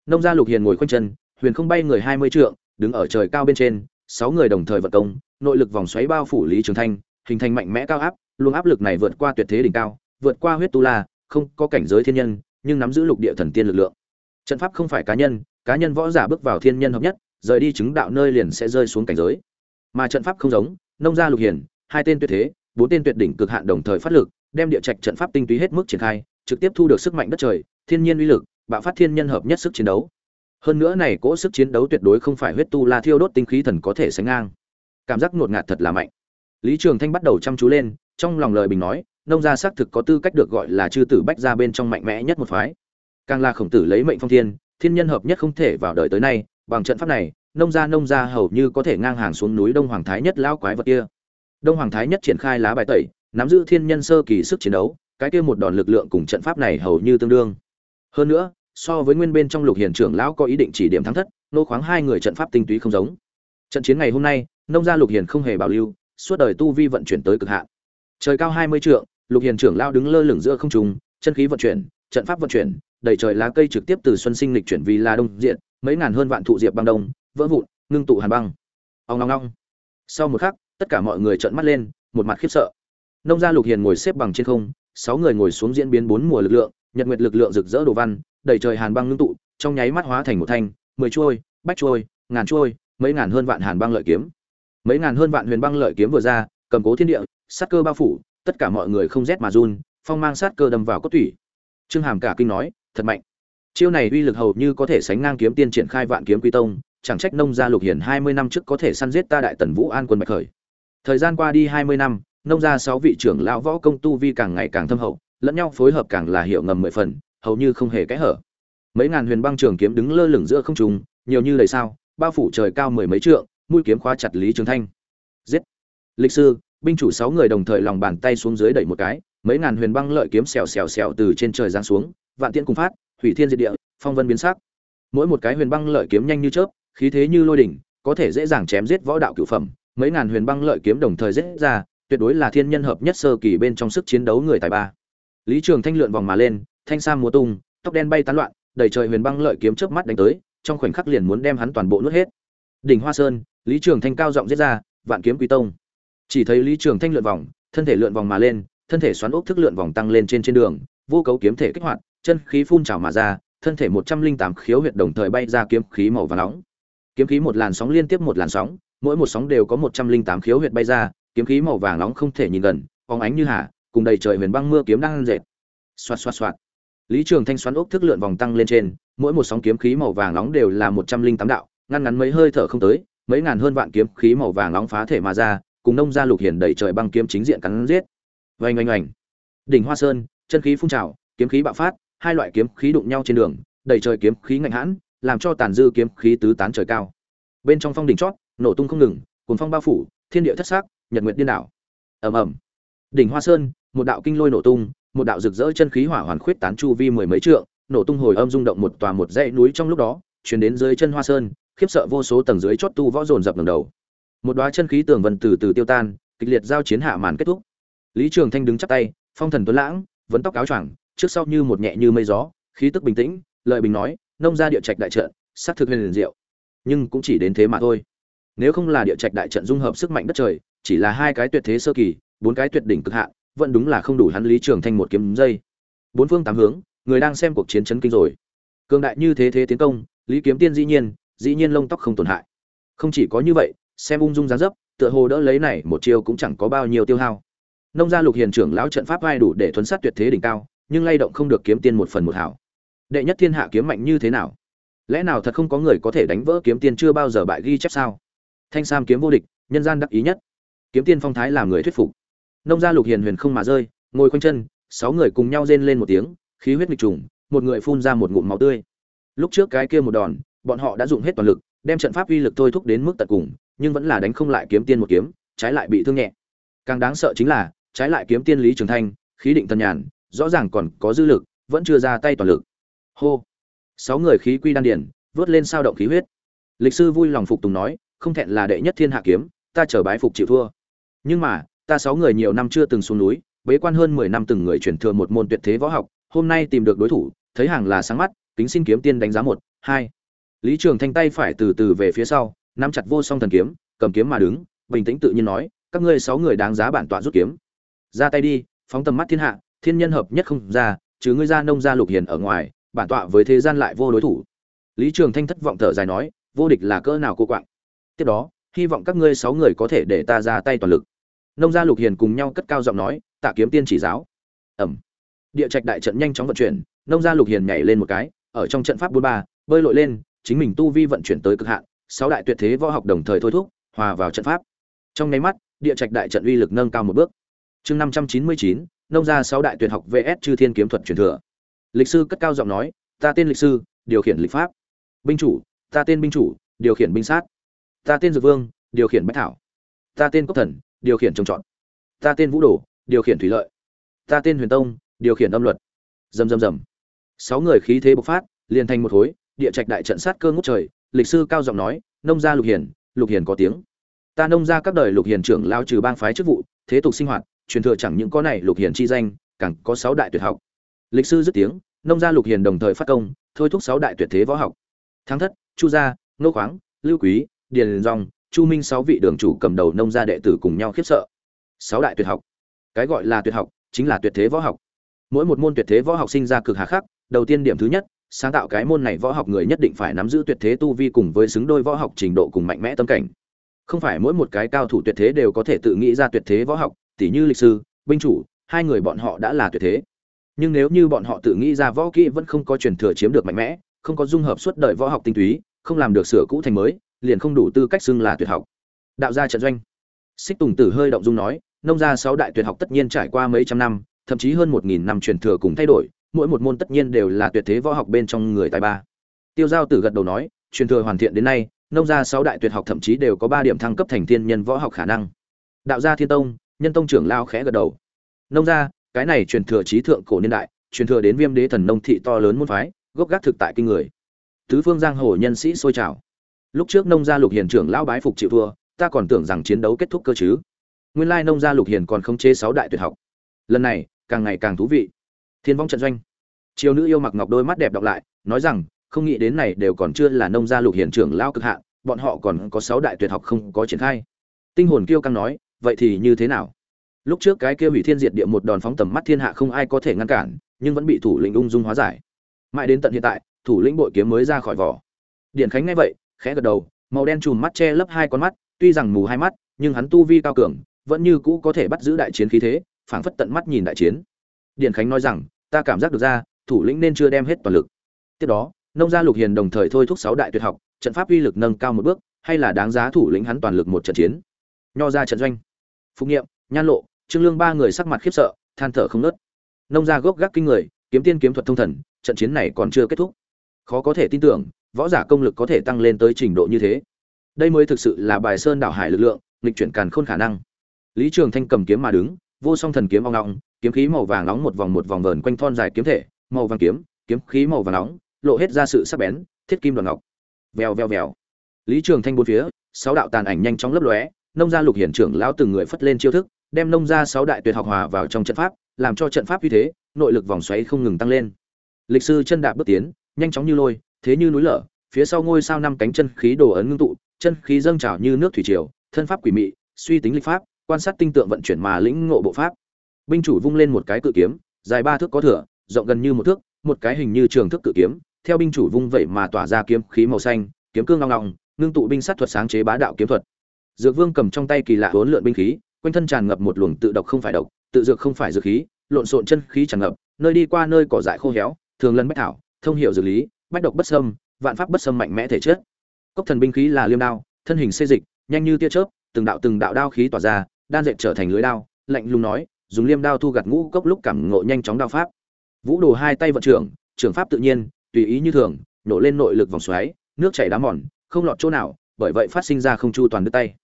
Nông gia lục hiền ngồi khoanh chân, huyền không bay người hai mươi trượng, đứng ở trời cao bên trên, sáu người đồng thời vận công, nội lực vòng xoáy bao phủ lý trường thanh, hình thành mạnh mẽ cao áp, luồng áp lực này vượt qua tuyệt thế đỉnh cao, vượt qua huyết tu la, không có cảnh giới thiên nhân, nhưng nắm giữ lục địa thần tiên lực lượng. Trận pháp không phải cá nhân cá nhân võ giả bước vào thiên nhân hợp nhất, rời đi chứng đạo nơi liền sẽ rơi xuống cảnh giới. Mà trận pháp không giống, nông gia lục hiền, hai tên tuyệt thế, bốn tên tuyệt đỉnh cực hạn đồng thời phát lực đem địa trạch trận pháp tinh túy hết mức triển khai, trực tiếp thu được sức mạnh đất trời, thiên nhiên uy lực, bạo phát thiên nhân hợp nhất sức chiến đấu. Hơn nữa này cỗ sức chiến đấu tuyệt đối không phải huyết tu la thiêu đốt tinh khí thần có thể sánh ngang. Cảm giác nuột ngạt thật là mạnh. Lý trường thanh bắt đầu chăm chú lên, trong lòng lời bình nói, nông gia xác thực có tư cách được gọi là chư tử bách gia bên trong mạnh mẽ nhất một phái. Càng là khổng tử lấy mệnh phong thiên thiên nhân hợp nhất không thể vào đời tới nay, bằng trận pháp này, nông gia nông gia hầu như có thể ngang hàng xuống núi đông hoàng thái nhất lao quái vật kia. Đông hoàng thái nhất triển khai lá bài tẩy nắm giữ thiên nhân sơ kỳ sức chiến đấu, cái kia một đòn lực lượng cùng trận pháp này hầu như tương đương. Hơn nữa, so với nguyên bên trong lục hiền trưởng lão có ý định chỉ điểm thắng thất, nô khoáng hai người trận pháp tinh túy không giống. Trận chiến ngày hôm nay, nông gia lục hiền không hề bảo lưu, suốt đời tu vi vận chuyển tới cực hạn. Trời cao hai mươi trượng, lục hiền trưởng lão đứng lơ lửng giữa không trung, chân khí vận chuyển, trận pháp vận chuyển đẩy trời lá cây trực tiếp từ xuân sinh lịch chuyển vì là đông diện, mấy ngàn hơn vạn thụ diệp băng đông, vỡ vụn, ngưng tụ hàn băng. Ông long long sau một khắc, tất cả mọi người trợn mắt lên, một mặt khiếp sợ nông gia lục hiền ngồi xếp bằng trên không, sáu người ngồi xuống diễn biến bốn mùa lực lượng, nhật nguyệt lực lượng rực rỡ đồ văn, đầy trời hàn băng ngưng tụ, trong nháy mắt hóa thành một thanh, mười chuôi, bách chuôi, ngàn chuôi, mấy ngàn hơn vạn hàn băng lợi kiếm. Mấy ngàn hơn vạn huyền băng lợi kiếm vừa ra, cầm cố thiên địa, sát cơ bao phủ, tất cả mọi người không rét mà run, phong mang sát cơ đâm vào cốt tủy. Trương hàm cả kinh nói, thật mạnh. Chiêu này uy lực hầu như có thể sánh ngang kiếm tiên triển khai vạn kiếm quy tông, chẳng trách nông gia lục hiển hai mươi năm trước có thể săn giết ta đại tần vũ an quân bạch khởi. Thời gian qua đi hai mươi năm nông gia sáu vị trưởng lão võ công tu vi càng ngày càng thâm hậu, lẫn nhau phối hợp càng là hiệu ngầm mười phần, hầu như không hề kẽ hở. Mấy ngàn huyền băng trường kiếm đứng lơ lửng giữa không trung, nhiều như đầy sao, bao phủ trời cao mười mấy trượng, mũi kiếm khóa chặt lý trường thanh. Giết! Lịch sư, binh chủ sáu người đồng thời lòng bàn tay xuống dưới đẩy một cái, mấy ngàn huyền băng lợi kiếm xèo xèo xèo từ trên trời giáng xuống, vạn tiễn cùng phát, hủy thiên diệt địa, phong vân biến sắc. Mỗi một cái huyền băng lợi kiếm nhanh như chớp, khí thế như lôi đỉnh, có thể dễ dàng chém giết võ đạo cửu phẩm, mấy ngàn huyền băng lợi kiếm đồng thời giết ra tuyệt đối là thiên nhân hợp nhất sơ kỳ bên trong sức chiến đấu người tài ba. Lý trường thanh lượn vòng mà lên, thanh sam múa tung, tóc đen bay tán loạn, đầy trời huyền băng lợi kiếm chớp mắt đánh tới, trong khoảnh khắc liền muốn đem hắn toàn bộ nuốt hết. Đỉnh hoa sơn, lý trường thanh cao giọng giết ra, vạn kiếm quý tông. Chỉ thấy lý trường thanh lượn vòng, thân thể lượn vòng mà lên, thân thể xoắn ốc thức lượn vòng tăng lên trên trên đường, vô cấu kiếm thể kích hoạt, chân khí phun trào mà ra, thân thể một trăm linh tám khiếu huyệt đồng thời bay ra kiếm khí màu vàng nóng. Kiếm khí một làn sóng liên tiếp một làn sóng, mỗi một sóng đều có một trăm linh tám khiếu huyệt bay ra kiếm khí màu vàng nóng không thể nhìn gần, phóng ánh như hà, cùng đầy trời huyền băng mưa kiếm đang dệt xoạt xoạt xoạt. Lý trường thanh xoắn ốc thức lượn vòng tăng lên trên, mỗi một sóng kiếm khí màu vàng nóng đều là một trăm linh tám đạo, ngăn ngắn mấy hơi thở không tới, mấy ngàn hơn vạn kiếm khí màu vàng nóng phá thể mà ra, cùng nông gia lục hiển đầy trời băng kiếm chính diện cắn giết. Vành oanh oanh. Đỉnh hoa sơn, chân khí phun trào, kiếm khí bạo phát, hai loại kiếm khí đụng nhau trên đường, đầy trời kiếm khí ngạnh hãn, làm cho tàn dư kiếm khí tứ tán trời cao. Bên trong phong đỉnh chót, nổ tung không ngừng cuốn phong bao phủ, thiên địa thất sắc nhật nguyệt điên đảo. Ầm ầm. Đỉnh hoa sơn, một đạo kinh lôi nổ tung, một đạo rực rỡ chân khí hỏa hoàn khuyết tán chu vi mười mấy trượng, nổ tung hồi âm rung động một tòa một dãy núi trong lúc đó, truyền đến dưới chân hoa sơn, khiếp sợ vô số tầng dưới chót tu võ dồn dập ngẩng đầu. Một đóa chân khí tường vân từ từ tiêu tan, kịch liệt giao chiến hạ màn kết thúc. Lý trường thanh đứng chắp tay, phong thần tuấn lãng vấn tóc áo choàng, trước sau như một nhẹ như mây gió, khí tức bình tĩnh, lợi bình nói, nông gia địa trạch đại trận sát thực huyền diệu, nhưng cũng chỉ đến thế mà thôi. Nếu không là địa trạch đại trận dung hợp sức mạnh đất trời chỉ là hai cái tuyệt thế sơ kỳ, bốn cái tuyệt đỉnh cực hạn, vẫn đúng là không đủ hắn lý trường thanh một kiếm dây. Bốn phương tám hướng, người đang xem cuộc chiến chấn kinh rồi. Cường đại như thế thế tiến công, lý kiếm tiên dĩ nhiên dĩ nhiên lông tóc không tổn hại. Không chỉ có như vậy, xem ung dung dáng dấp, tựa hồ đỡ lấy này một chiêu cũng chẳng có bao nhiêu tiêu hao. Nông gia lục hiền trưởng lão trận pháp vai đủ để thuấn sát tuyệt thế đỉnh cao, nhưng lay động không được kiếm tiên một phần một hảo. Đệ nhất thiên hạ kiếm mạnh như thế nào? Lẽ nào thật không có người có thể đánh vỡ kiếm tiên chưa bao giờ bại ghi chép sao? Thanh sam kiếm vô địch, nhân gian đắc ý nhất kiếm tiên phong thái làm người thuyết phục. Nông gia lục hiền huyền không mà rơi, ngồi quanh chân, sáu người cùng nhau rên lên một tiếng, khí huyết nghịch trùng, một người phun ra một ngụm máu tươi. Lúc trước cái kia một đòn, bọn họ đã dùng hết toàn lực, đem trận pháp uy lực thôi thúc đến mức tận cùng, nhưng vẫn là đánh không lại kiếm tiên một kiếm, trái lại bị thương nhẹ. Càng đáng sợ chính là, trái lại kiếm tiên lý trường thanh, khí định tân nhàn, rõ ràng còn có dư lực, vẫn chưa ra tay toàn lực. Hô. Sáu người khí quy đan điển, vớt lên sao động khí huyết. Lịch sư vui lòng phục tùng nói, không thẹn là đệ nhất thiên hạ kiếm, ta chờ bái phục chịu thua nhưng mà, ta sáu người nhiều năm chưa từng xuống núi, bế quan hơn mười năm từng người chuyển thừa một môn tuyệt thế võ học, hôm nay tìm được đối thủ, thấy hàng là sáng mắt, kính xin kiếm tiên đánh giá một, hai. Lý trường thanh tay phải từ từ về phía sau, nắm chặt vô song thần kiếm, cầm kiếm mà đứng, bình tĩnh tự nhiên nói, các ngươi sáu người đáng giá bản tọa rút kiếm. Ra tay đi, phóng tầm mắt thiên hạ, thiên nhân hợp nhất không ra chứ ngươi ra nông gia lục hiền ở ngoài, bản tọa với thế gian lại vô đối thủ. Lý trường thanh thất vọng thở dài nói, vô địch là cỡ nào cô quạng. Tiếp đó, hy vọng các ngươi sáu người có thể để ta ra tay toàn lực nông gia lục hiền cùng nhau cất cao giọng nói, tạ kiếm tiên chỉ giáo. Ẩm. Địa trạch đại trận nhanh chóng vận chuyển, nông gia lục hiền nhảy lên một cái, ở trong trận pháp bốn ba, bơi lội lên, chính mình tu vi vận chuyển tới cực hạn, sáu đại tuyệt thế võ học đồng thời thôi thúc, hòa vào trận pháp. Trong nháy mắt, địa trạch đại trận uy lực nâng cao một bước. Chương năm trăm chín mươi chín, nông gia sáu đại tuyệt học vs chư thiên kiếm thuật truyền thừa. Lịch sư cất cao giọng nói, ta tên lịch sư, điều khiển lịch pháp. Binh chủ, ta tên binh chủ, điều khiển binh sát. Ta tên dược vương, điều khiển bách thảo. Ta tên cốc thần điều khiển trồng trọt. Ta tên vũ đồ, điều khiển thủy lợi. Ta tên huyền tông, điều khiển âm luật. Rầm rầm rầm. Sáu người khí thế bộc phát, liền thành một khối, địa trạch đại trận sát cơ ngút trời, lịch sư cao giọng nói, nông gia lục hiền lục hiền có tiếng. Ta nông gia các đời lục hiền trưởng lao trừ bang phái chức vụ, thế tục sinh hoạt, truyền thừa chẳng những có này lục hiền chi danh, càng có sáu đại tuyệt học. Lịch sư dứt tiếng, nông gia lục hiền đồng thời phát công, thôi thúc sáu đại tuyệt thế võ học. Thắng thất, chu gia, nô khoáng, lưu quý, điền dòng chu minh sáu vị đường chủ cầm đầu nông gia đệ tử cùng nhau khiếp sợ. Sáu đại tuyệt học. Cái gọi là tuyệt học, chính là tuyệt thế võ học. Mỗi một môn tuyệt thế võ học sinh ra cực hà khắc, đầu tiên điểm thứ nhất, sáng tạo cái môn này võ học người nhất định phải nắm giữ tuyệt thế tu vi cùng với xứng đôi võ học trình độ cùng mạnh mẽ tâm cảnh. Không phải mỗi một cái cao thủ tuyệt thế đều có thể tự nghĩ ra tuyệt thế võ học, tỉ như lịch sư binh chủ, hai người bọn họ đã là tuyệt thế. Nhưng nếu như bọn họ tự nghĩ ra võ kỹ vẫn không có truyền thừa chiếm được mạnh mẽ, không có dung hợp suốt đời võ học tinh túy, không làm được sửa cũ thành mới liền không đủ tư cách xưng là tuyệt học. Đạo gia trận doanh. Xích tùng tử hơi động dung nói, nông gia sáu đại tuyệt học tất nhiên trải qua mấy trăm năm, thậm chí hơn một nghìn năm truyền thừa cùng thay đổi, mỗi một môn tất nhiên đều là tuyệt thế võ học bên trong người tài ba. Tiêu giao tử gật đầu nói, truyền thừa hoàn thiện đến nay, nông gia sáu đại tuyệt học thậm chí đều có ba điểm thăng cấp thành thiên nhân võ học khả năng. Đạo gia thiên tông, nhân tông trưởng lao khẽ gật đầu. Nông gia, cái này truyền thừa trí thượng cổ niên đại, truyền thừa đến viêm đế thần nông thị to lớn môn phái, gốc gác thực tại kinh người. Tứ phương giang hồ nhân sĩ sôi trào lúc trước nông gia lục hiền trưởng lão bái phục chịu thua, ta còn tưởng rằng chiến đấu kết thúc cơ chứ. Nguyên lai nông gia lục hiền còn không chế sáu đại tuyệt học. Lần này, càng ngày càng thú vị. Thiên vong trận doanh. Triều nữ yêu mặc ngọc đôi mắt đẹp đọc lại, nói rằng, không nghĩ đến này đều còn chưa là nông gia lục hiền trưởng lao cực hạn, bọn họ còn có sáu đại tuyệt học không có triển khai. Tinh hồn kiêu căng nói, vậy thì như thế nào? Lúc trước cái kia hủy thiên diệt địa một đòn phóng tầm mắt thiên hạ không ai có thể ngăn cản, nhưng vẫn bị thủ lĩnh ung dung hóa giải. Mãi đến tận hiện tại, thủ lĩnh bội kiếm mới ra khỏi vỏ. Điện khánh nghe vậy khẽ gật đầu, màu đen chùm mắt che lấp hai con mắt, tuy rằng mù hai mắt, nhưng hắn tu vi cao cường, vẫn như cũ có thể bắt giữ đại chiến khí thế, phảng phất tận mắt nhìn đại chiến. Điền khánh nói rằng, ta cảm giác được ra, thủ lĩnh nên chưa đem hết toàn lực. Tiếp đó, nông gia lục hiền đồng thời thôi thúc sáu đại tuyệt học, trận pháp uy lực nâng cao một bước, hay là đáng giá thủ lĩnh hắn toàn lực một trận chiến. Nho ra trận doanh. Phục nghiệm, nhan lộ, trương lương ba người sắc mặt khiếp sợ, than thở không ngớt. nông gia gốc gác kinh người, kiếm tiên kiếm thuật thông thần, trận chiến này còn chưa kết thúc. Khó có thể tin tưởng võ giả công lực có thể tăng lên tới trình độ như thế. Đây mới thực sự là bài sơn đảo hải lực lượng, nghịch chuyển càn khôn khả năng. Lý trường thanh cầm kiếm mà đứng, vô song thần kiếm ong ong, kiếm khí màu vàng nóng một vòng một vòng vờn quanh thon dài kiếm thể, màu vàng kiếm kiếm khí màu vàng nóng, lộ hết ra sự sắc bén, thiết kim đoàn ngọc. Vèo vèo vèo. Lý trường thanh bốn phía, sáu đạo tàn ảnh nhanh chóng lấp lóe, nông gia lục hiển trưởng lão từng người phất lên chiêu thức, đem nông gia sáu đại tuyệt học hòa vào trong trận pháp, làm cho trận pháp uy thế, nội lực vòng xoáy không ngừng tăng lên. Lịch sư chân đạp bước tiến, nhanh chóng như lôi thế như núi lở, phía sau ngôi sao năm cánh chân khí đồ ấn ngưng tụ, chân khí dâng trào như nước thủy triều, thân pháp quỷ mị, suy tính lịch pháp, quan sát tinh tượng vận chuyển mà lĩnh ngộ bộ pháp. Binh chủ vung lên một cái cự kiếm, dài ba thước có thửa rộng gần như một thước, một cái hình như trường thức cự kiếm, theo binh chủ vung vậy mà tỏa ra kiếm khí màu xanh, kiếm cương ngong ngong ngưng tụ binh sát thuật sáng chế bá đạo kiếm thuật. Dược vương cầm trong tay kỳ lạ hỗn lượn binh khí, quanh thân tràn ngập một luồng tự độc không phải độc, tự dược không phải dược khí, lộn xộn chân khí tràn ngập, nơi đi qua nơi cỏ dại khô héo, thường lân bách thảo, thông hiểu dược lý bách độc bất sâm vạn pháp bất sâm mạnh mẽ thể chất. Cốc thần binh khí là liêm đao, thân hình xê dịch, nhanh như tia chớp, từng đạo từng đạo đao khí tỏa ra, đan dệt trở thành lưới đao, lạnh lùng nói, dùng liêm đao thu gặt ngũ cốc lúc cảm ngộ nhanh chóng đao pháp. Vũ đồ hai tay vận trưởng trưởng pháp tự nhiên, tùy ý như thường, nổ lên nội lực vòng xoáy, nước chảy đá mòn, không lọt chỗ nào, bởi vậy phát sinh ra không chu toàn đứt tay.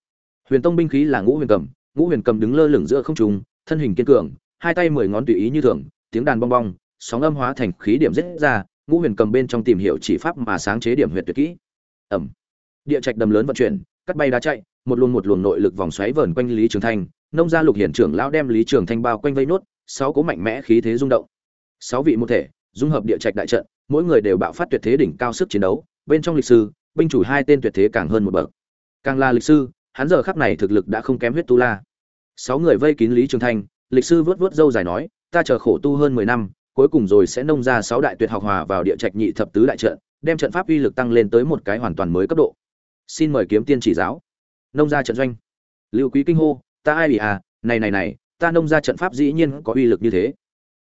Huyền tông binh khí là ngũ huyền cầm, ngũ huyền cầm đứng lơ lửng giữa không trung, thân hình kiên cường, hai tay mười ngón tùy ý như thường, tiếng đàn bong bong, sóng âm hóa thành khí điểm rết ra ngũ huyền cầm bên trong tìm hiểu chỉ pháp mà sáng chế điểm huyệt tuyệt kỹ. Ẩm. Địa trạch đầm lớn vận chuyển, cắt bay đá chạy, một luồng một luồng nội lực vòng xoáy vờn quanh lý trường thanh, nông gia lục hiển trưởng lão đem lý trường thanh bao quanh vây nốt, sáu cố mạnh mẽ khí thế rung động. Sáu vị một thể, dung hợp địa trạch đại trận, mỗi người đều bạo phát tuyệt thế đỉnh cao sức chiến đấu, bên trong lịch sư, binh chủ hai tên tuyệt thế càng hơn một bậc. Càng là lịch sư, hắn giờ khắc này thực lực đã không kém huyết tu la. Sáu người vây kín lý trường thanh, lịch sư vớt vớt dâu dài nói, ta chờ khổ tu hơn mười năm cuối cùng rồi sẽ nông ra sáu đại tuyệt học hòa vào địa trạch nhị thập tứ đại trận, đem trận pháp uy lực tăng lên tới một cái hoàn toàn mới cấp độ. Xin mời kiếm tiên chỉ giáo. Nông gia trận doanh. Lưu quý kinh hô, ta ai bị à? Này này này, ta nông gia trận pháp dĩ nhiên có uy lực như thế.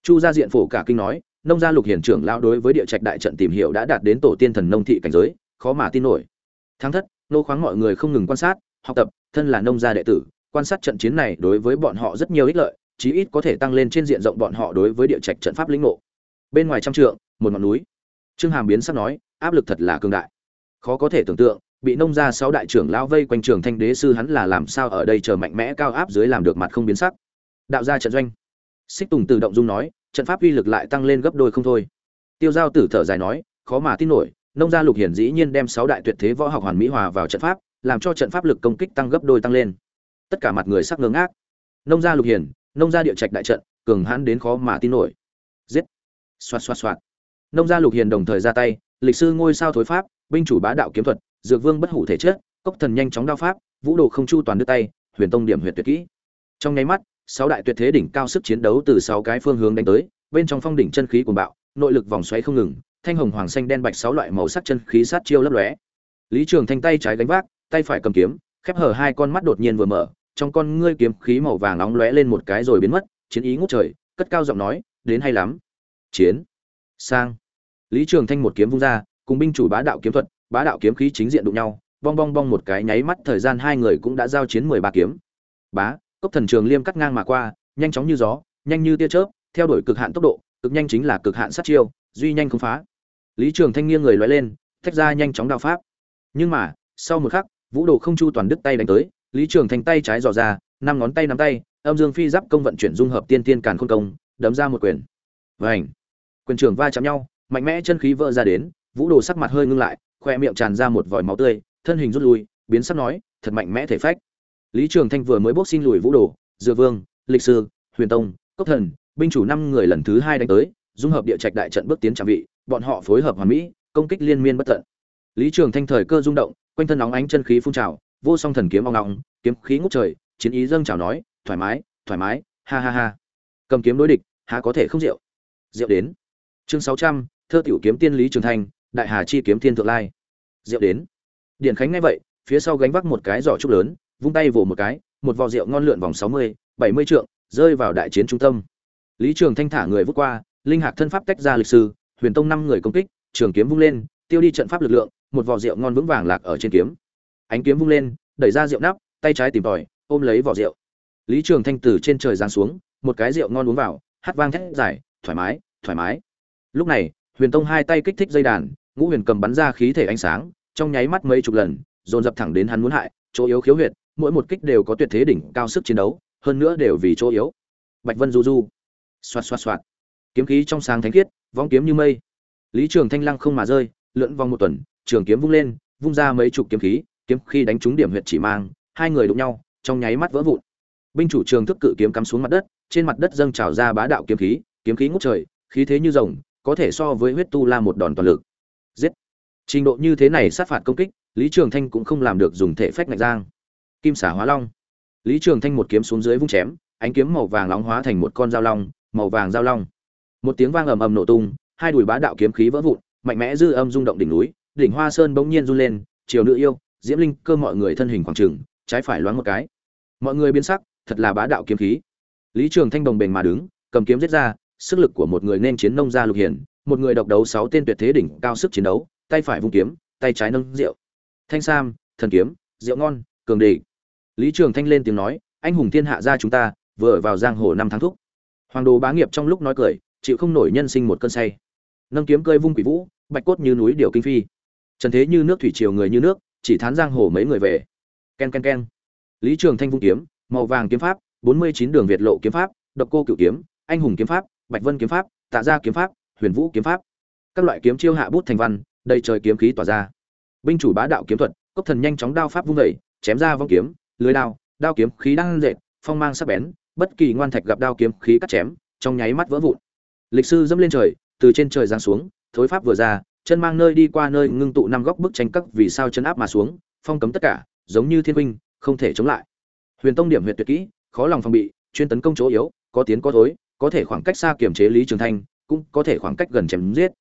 Chu gia diện phổ cả kinh nói, nông gia lục hiển trưởng lão đối với địa trạch đại trận tìm hiểu đã đạt đến tổ tiên thần nông thị cảnh giới, khó mà tin nổi. Thắng thất, nô khoáng mọi người không ngừng quan sát, học tập, thân là nông gia đệ tử, quan sát trận chiến này đối với bọn họ rất nhiều ích lợi chí ít có thể tăng lên trên diện rộng bọn họ đối với địa trạch trận pháp lĩnh ngộ. Bên ngoài trăm trượng, một ngọn núi. Trương hàm biến sắc nói, áp lực thật là cường đại. Khó có thể tưởng tượng, bị nông gia sáu đại trưởng lão vây quanh trường thanh đế sư hắn là làm sao ở đây chờ mạnh mẽ cao áp dưới làm được mặt không biến sắc. Đạo gia trận doanh. Xích tùng tự động dung nói, trận pháp uy lực lại tăng lên gấp đôi không thôi. Tiêu giao tử thở dài nói, khó mà tin nổi, nông gia lục hiển dĩ nhiên đem sáu đại tuyệt thế võ học hoàn mỹ hòa vào trận pháp, làm cho trận pháp lực công kích tăng gấp đôi tăng lên. Tất cả mặt người sắc ngơ ngác. Nông gia lục hiển nông gia địa trạch đại trận, cường hãn đến khó mà tin nổi. Giết! Xoạt xoạt xoạt. Nông gia lục hiền đồng thời ra tay, lịch sư ngôi sao thối pháp, binh chủ bá đạo kiếm thuật, dược vương bất hủ thể chất, cốc thần nhanh chóng đao pháp, vũ đồ không chu toàn đưa tay, huyền tông điểm huyệt tuyệt kỹ. Trong nháy mắt, sáu đại tuyệt thế đỉnh cao sức chiến đấu từ sáu cái phương hướng đánh tới, bên trong phong đỉnh chân khí cuồng bạo, nội lực vòng xoáy không ngừng, thanh hồng hoàng xanh đen bạch sáu loại màu sắc chân khí sát chiêu lấp lóe. Lý trường thanh tay trái gánh vác, tay phải cầm kiếm, khép hở hai con mắt đột nhiên vừa mở trong con ngươi kiếm khí màu vàng nóng lóe lên một cái rồi biến mất, chiến ý ngút trời, cất cao giọng nói, đến hay lắm. Chiến. Sang. Lý trường thanh một kiếm vung ra, cùng binh chủ bá đạo kiếm thuật, bá đạo kiếm khí chính diện đụng nhau, bong bong bong một cái nháy mắt thời gian hai người cũng đã giao chiến mười ba kiếm. Bá, cốc thần trường liêm cắt ngang mà qua, nhanh chóng như gió, nhanh như tia chớp, theo đuổi cực hạn tốc độ, cực nhanh chính là cực hạn sát chiêu, duy nhanh không phá. Lý trường thanh nghiêng người lóe lên, thách ra nhanh chóng đao pháp. Nhưng mà, sau một khắc, vũ đồ không chu toàn đứt tay đánh tới lý trường thanh tay trái dò ra năm ngón tay nắm tay âm dương phi giáp công vận chuyển dung hợp tiên tiên càn khôn công đấm ra một quyền. Vành, quyền trường va chạm nhau mạnh mẽ chân khí vỡ ra đến vũ đồ sắc mặt hơi ngưng lại khoe miệng tràn ra một vòi máu tươi thân hình rút lui biến sắc nói thật mạnh mẽ thể phách. Lý trường thanh vừa mới bốc xin lùi vũ đồ Dư vương lịch sư huyền tông cốc thần binh chủ năm người lần thứ hai đánh tới dung hợp địa trạch đại trận bước tiến trạm vị bọn họ phối hợp hoàn mỹ công kích liên miên bất tận. Lý trường thanh thời cơ rung động quanh thân nóng ánh chân khí phun trào vô song thần kiếm ong ong, kiếm khí ngút trời, chiến ý dâng trào nói, thoải mái thoải mái, ha ha ha. Cầm kiếm đối địch, há có thể không rượu? Rượu đến. Chương sáu trăm, thơ tiểu kiếm tiên lý trường thanh đại hà chi kiếm thiên thượng lai. Rượu đến. Điện khánh nghe vậy, phía sau gánh vác một cái giỏ trúc lớn, vung tay vồ một cái, một vò rượu ngon lượn vòng sáu mươi, bảy mươi trượng, rơi vào đại chiến trung tâm. Lý trường thanh thả người vút qua, linh hạc thân pháp tách ra lịch sử, huyền tông năm người công kích, trường kiếm vung lên, tiêu đi trận pháp lực lượng, một vò rượu ngon vững vàng lạc ở trên kiếm ánh kiếm vung lên, đẩy ra rượu nắp, tay trái tìm tòi, ôm lấy vỏ rượu. Lý trường thanh từ trên trời giáng xuống, một cái rượu ngon uống vào, hát vang thét dài, thoải mái thoải mái. Lúc này, huyền tông hai tay kích thích dây đàn, ngũ huyền cầm bắn ra khí thể ánh sáng, trong nháy mắt mấy chục lần, dồn dập thẳng đến hắn muốn hại, chỗ yếu khiếu huyệt, mỗi một kích đều có tuyệt thế đỉnh cao sức chiến đấu, hơn nữa đều vì chỗ yếu. Bạch vân du du. Xoạt xoạt xoạt. Kiếm khí trong sáng thánh khiết, vong kiếm như mây. Lý trường thanh lăng không mà rơi, lượn vòng một tuần, trường kiếm vung lên, vung ra mấy chục kiếm khí kiếm khi đánh trúng điểm huyệt chỉ mang, hai người đụng nhau, trong nháy mắt vỡ vụn. Binh chủ trường thức cự kiếm cắm xuống mặt đất, trên mặt đất dâng trào ra bá đạo kiếm khí kiếm khí ngút trời, khí thế như rồng, có thể so với huyết tu la một đòn toàn lực. Giết! Trình độ như thế này sát phạt công kích, lý trường thanh cũng không làm được dùng thể phách ngạch giang. Kim xả hóa long. Lý trường thanh một kiếm xuống dưới vung chém, ánh kiếm màu vàng nóng hóa thành một con dao long, màu vàng dao long. Một tiếng vang ầm ầm nổ tung, hai đùi bá đạo kiếm khí vỡ vụn, mạnh mẽ dư âm rung động đỉnh núi, đỉnh hoa sơn bỗng nhiên run lên chiều nữ yêu diễm linh cơ mọi người thân hình khoảng trừng trái phải loáng một cái. Mọi người biến sắc, thật là bá đạo kiếm khí. Lý trường thanh đồng bền mà đứng, cầm kiếm giết ra, sức lực của một người nên chiến nông gia lục hiển một người độc đấu sáu tên tuyệt thế đỉnh cao sức chiến đấu, tay phải vung kiếm, tay trái nâng rượu. Thanh sam, thần kiếm, rượu ngon, cường đề lý trường thanh lên tiếng nói, anh hùng thiên hạ ra chúng ta, vừa vào giang hồ năm tháng thúc. Hoàng đồ bá nghiệp trong lúc nói cười, chịu không nổi nhân sinh một cơn say. Nâng kiếm cơi vung quỷ vũ, bạch cốt như núi điệu kinh phi. Trần thế như nước thủy triều người như nước chỉ thán giang hồ mấy người về. Ken ken ken. Lý trường thanh vung kiếm, màu vàng kiếm pháp, bốn mươi chín đường việt lộ kiếm pháp, độc cô cựu kiếm, anh hùng kiếm pháp, bạch vân kiếm pháp, tạ gia kiếm pháp, huyền vũ kiếm pháp. Các loại kiếm chiêu hạ bút thành văn, đầy trời kiếm khí tỏa ra. Binh chủ bá đạo kiếm thuật, cốc thần nhanh chóng đao pháp vung vẩy chém ra vong kiếm, lưới đao đao kiếm khí đang dệt phong mang sắc bén, bất kỳ ngoan thạch gặp đao kiếm khí cắt chém, trong nháy mắt vỡ vụn. Lịch sư dẫm lên trời, từ trên trời giáng xuống, thối pháp vừa ra chân mang nơi đi qua nơi ngưng tụ năm góc bức tranh các vì sao chân áp mà xuống, phong cấm tất cả, giống như thiên huynh, không thể chống lại. Huyền tông điểm huyệt tuyệt kỹ, khó lòng phòng bị, chuyên tấn công chỗ yếu, có tiến có thối, có thể khoảng cách xa kiểm chế lý trường thanh, cũng có thể khoảng cách gần chém giết.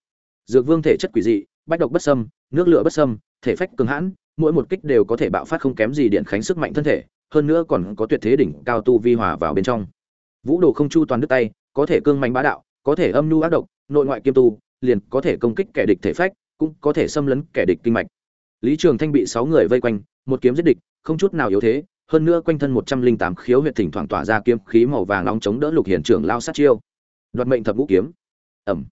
Dược vương thể chất quỷ dị, bách độc bất sâm nước lửa bất sâm thể phách cường hãn, mỗi một kích đều có thể bạo phát không kém gì điện khánh sức mạnh thân thể, hơn nữa còn có tuyệt thế đỉnh cao tu vi hòa vào bên trong. Vũ đồ không chu toàn đứt tay, có thể cương mạnh bá đạo, có thể âm nhu ác độc, nội ngoại kiêm tu liền có thể công kích kẻ địch thể phách, cũng có thể xâm lấn kẻ địch kinh mạch. Lý trường thanh bị sáu người vây quanh, một kiếm giết địch, không chút nào yếu thế, hơn nữa quanh thân một trăm linh tám khiếu huyệt thỉnh thoảng tỏa ra kiếm khí màu vàng nóng chống đỡ lục hiển trưởng lao sát chiêu. Đoạt mệnh thập ngũ kiếm. Ầm!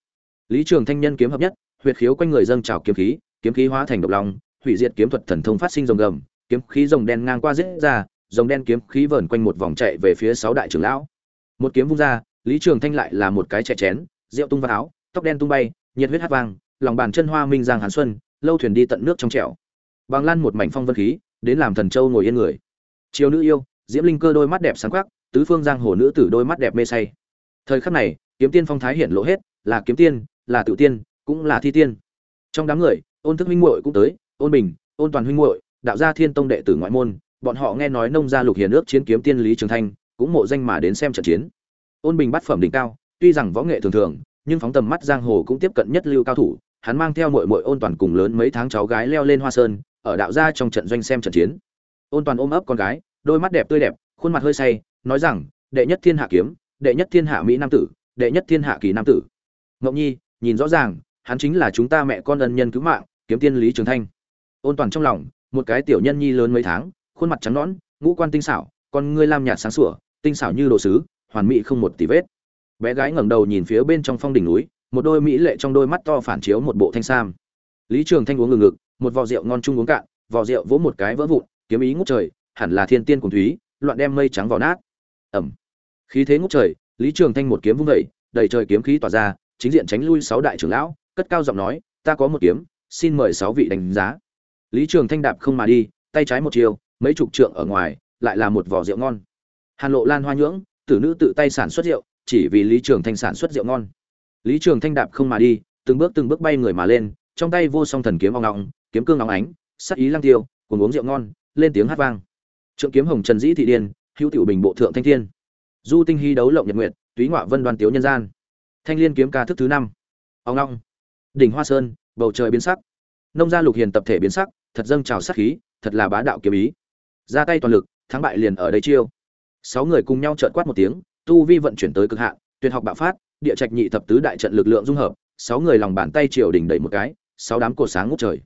lý trường thanh nhân kiếm hợp nhất, huyệt khiếu quanh người dâng trào kiếm khí kiếm khí hóa thành độc long, hủy diệt kiếm thuật thần thông phát sinh rồng gầm, kiếm khí rồng đen ngang qua giết ra, rồng đen kiếm khí vờn quanh một vòng chạy về phía sáu đại trưởng lão. Một kiếm vung ra, lý trường thanh lại là một cái chẻ chén, rượu tung vào áo tóc đen tung bay, nhiệt huyết hát vang, lòng bàn chân hoa minh giang hàn xuân, lâu thuyền đi tận nước trong trẻo. Bằng lan một mảnh phong vân khí, đến làm thần châu ngồi yên người. Chiều nữ yêu, diễm linh cơ đôi mắt đẹp sáng quắc, tứ phương giang hồ nữ tử đôi mắt đẹp mê say. Thời khắc này, kiếm tiên phong thái hiện lộ hết, là kiếm tiên, là tự tiên, cũng là thi tiên. Trong đám người, ôn thức huynh muội cũng tới, ôn bình, ôn toàn huynh muội, đạo gia thiên tông đệ tử ngoại môn, bọn họ nghe nói nông gia lục hiền ước chiến kiếm tiên lý trường thanh, cũng mộ danh mà đến xem trận chiến. Ôn bình bắt phẩm đỉnh cao, tuy rằng võ nghệ thường thường nhưng phóng tầm mắt giang hồ cũng tiếp cận nhất lưu cao thủ, hắn mang theo muội muội ôn toàn cùng lớn mấy tháng cháu gái leo lên hoa sơn, ở đạo gia trong trận doanh xem trận chiến. Ôn toàn ôm ấp con gái, đôi mắt đẹp tươi đẹp, khuôn mặt hơi say, nói rằng, đệ nhất thiên hạ kiếm, đệ nhất thiên hạ mỹ nam tử, đệ nhất thiên hạ kỳ nam tử. Ngọc nhi, nhìn rõ ràng, hắn chính là chúng ta mẹ con ân nhân cứu mạng, kiếm tiên lý trường thanh. Ôn toàn trong lòng, một cái tiểu nhân nhi lớn mấy tháng, khuôn mặt trắng nõn, ngũ quan tinh xảo, con ngươi lam nhạt sáng sủa, tinh xảo như đồ sứ, hoàn mỹ không một tỷ vết bé gái ngẩng đầu nhìn phía bên trong phong đỉnh núi, một đôi mỹ lệ trong đôi mắt to phản chiếu một bộ thanh sam. Lý trường thanh uống ngừng ngực một vò rượu ngon chung uống cạn, vò rượu vỗ một cái vỡ vụn, kiếm ý ngút trời, hẳn là thiên tiên cùng thúy, loạn đem mây trắng vào nát. Ẩm. Khí thế ngút trời, lý trường thanh một kiếm vung vẩy đầy trời kiếm khí tỏa ra, chính diện tránh lui sáu đại trưởng lão, cất cao giọng nói, ta có một kiếm, xin mời sáu vị đánh giá. Lý trường thanh đạp không mà đi, tay trái một chiều, mấy chục trượng ở ngoài, lại là một vỏ rượu ngon. Hàn lộ lan hoa nhưỡng, tử nữ tự tay sản xuất rượu chỉ vì lý trường thanh sản xuất rượu ngon. Lý trường thanh đạp không mà đi từng bước từng bước bay người mà lên trong tay vô song thần kiếm ong ngọng, kiếm cương óng ánh sắc ý lăng tiêu cùng uống rượu ngon lên tiếng hát vang. Trượng kiếm hồng trần dĩ thị điên hữu tiểu bình bộ thượng thanh thiên. Du tinh hy đấu lộng nhật nguyệt túy ngọa vân đoan tiếu nhân gian. Thanh liên kiếm ca thức thứ năm. Ong ngọng, đỉnh hoa sơn bầu trời biến sắc. Nông gia lục hiền tập thể biến sắc thật dâng trào sắc khí thật là bá đạo kiếm ý. Ra tay toàn lực thắng bại liền ở đây chiêu. Sáu người cùng nhau trợn quát một tiếng tu vi vận chuyển tới cực hạn, tuyệt học bạo phát, địa trạch nhị thập tứ đại trận lực lượng dung hợp, sáu người lòng bàn tay triều đỉnh đẩy một cái, sáu đám cột sáng ngút trời.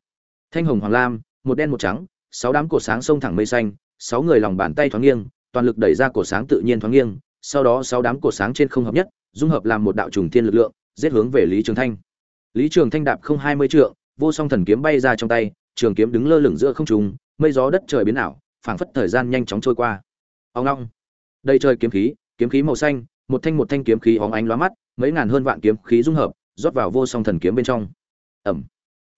Thanh hồng hoàng lam, một đen một trắng, sáu đám cột sáng sông thẳng mây xanh, sáu người lòng bàn tay thoáng nghiêng, toàn lực đẩy ra cột sáng tự nhiên thoáng nghiêng, sau đó sáu đám cột sáng trên không hợp nhất, dung hợp làm một đạo trùng thiên lực lượng, giết hướng về lý trường thanh. Lý trường thanh đạp không hai mươi trượng, vô song thần kiếm bay ra trong tay, trường kiếm đứng lơ lửng giữa không trung, mây gió đất trời biến ảo, phảng phất thời gian nhanh chóng trôi qua. Ông long đây trời kiếm khí kiếm khí màu xanh, một thanh một thanh kiếm khí óng ánh lóa mắt, mấy ngàn hơn vạn kiếm khí dung hợp, rót vào vô song thần kiếm bên trong. Ẩm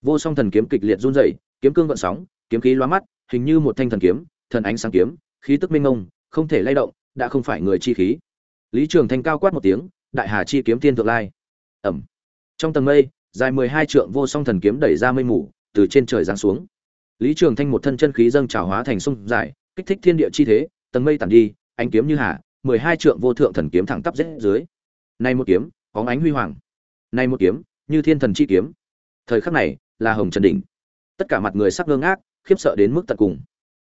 vô song thần kiếm kịch liệt run rẩy, kiếm cương gợn sóng, kiếm khí lóa mắt, hình như một thanh thần kiếm, thần ánh sáng kiếm, khí tức minh ngông không thể lay động, đã không phải người chi khí. Lý trường thanh cao quát một tiếng, đại hà chi kiếm tiên thượng lai. Ẩm trong tầng mây, dài mười hai trượng vô song thần kiếm đẩy ra mây mù, từ trên trời giáng xuống. Lý trường thanh một thân chân khí dâng trào hóa thành sông dài, kích thích thiên địa chi thế, tầng mây tản đi, ánh kiếm như hà mười hai trượng vô thượng thần kiếm thẳng tắp rết dưới. Nay một kiếm có ánh huy hoàng. Nay một kiếm, như thiên thần chi kiếm. Thời khắc này, là hồng trần đỉnh. Tất cả mặt người sắc ngơ ngác, khiếp sợ đến mức tận cùng.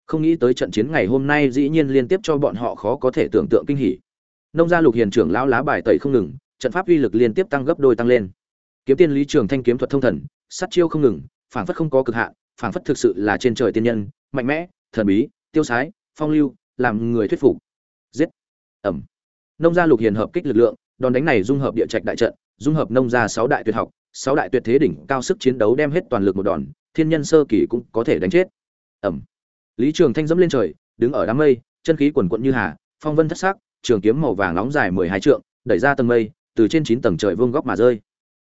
Không nghĩ tới trận chiến ngày hôm nay dĩ nhiên liên tiếp cho bọn họ khó có thể tưởng tượng kinh hỉ. Nông gia lục hiền trưởng lão lá bài tẩy không ngừng, trận pháp uy lực liên tiếp tăng gấp đôi tăng lên. Kiếm tiên lý trường thanh kiếm thuật thông thần, sát chiêu không ngừng, phảng phất không có cực hạn, phảng phất thực sự là trên trời tiên nhân, mạnh mẽ, thần bí, tiêu sái, phong lưu, làm người thuyết phục ẩm. Nông gia lục hiền hợp kích lực lượng, đòn đánh này dung hợp địa trạch đại trận, dung hợp nông gia sáu đại tuyệt học, sáu đại tuyệt thế đỉnh cao sức chiến đấu đem hết toàn lực một đòn, thiên nhân sơ kỳ cũng có thể đánh chết. Ẩm. Lý trường thanh dẫm lên trời, đứng ở đám mây, chân khí quần quận như hà, phong vân thất sắc, trường kiếm màu vàng nóng dài mười hai trượng, đẩy ra tầng mây, từ trên chín tầng trời vương góc mà rơi.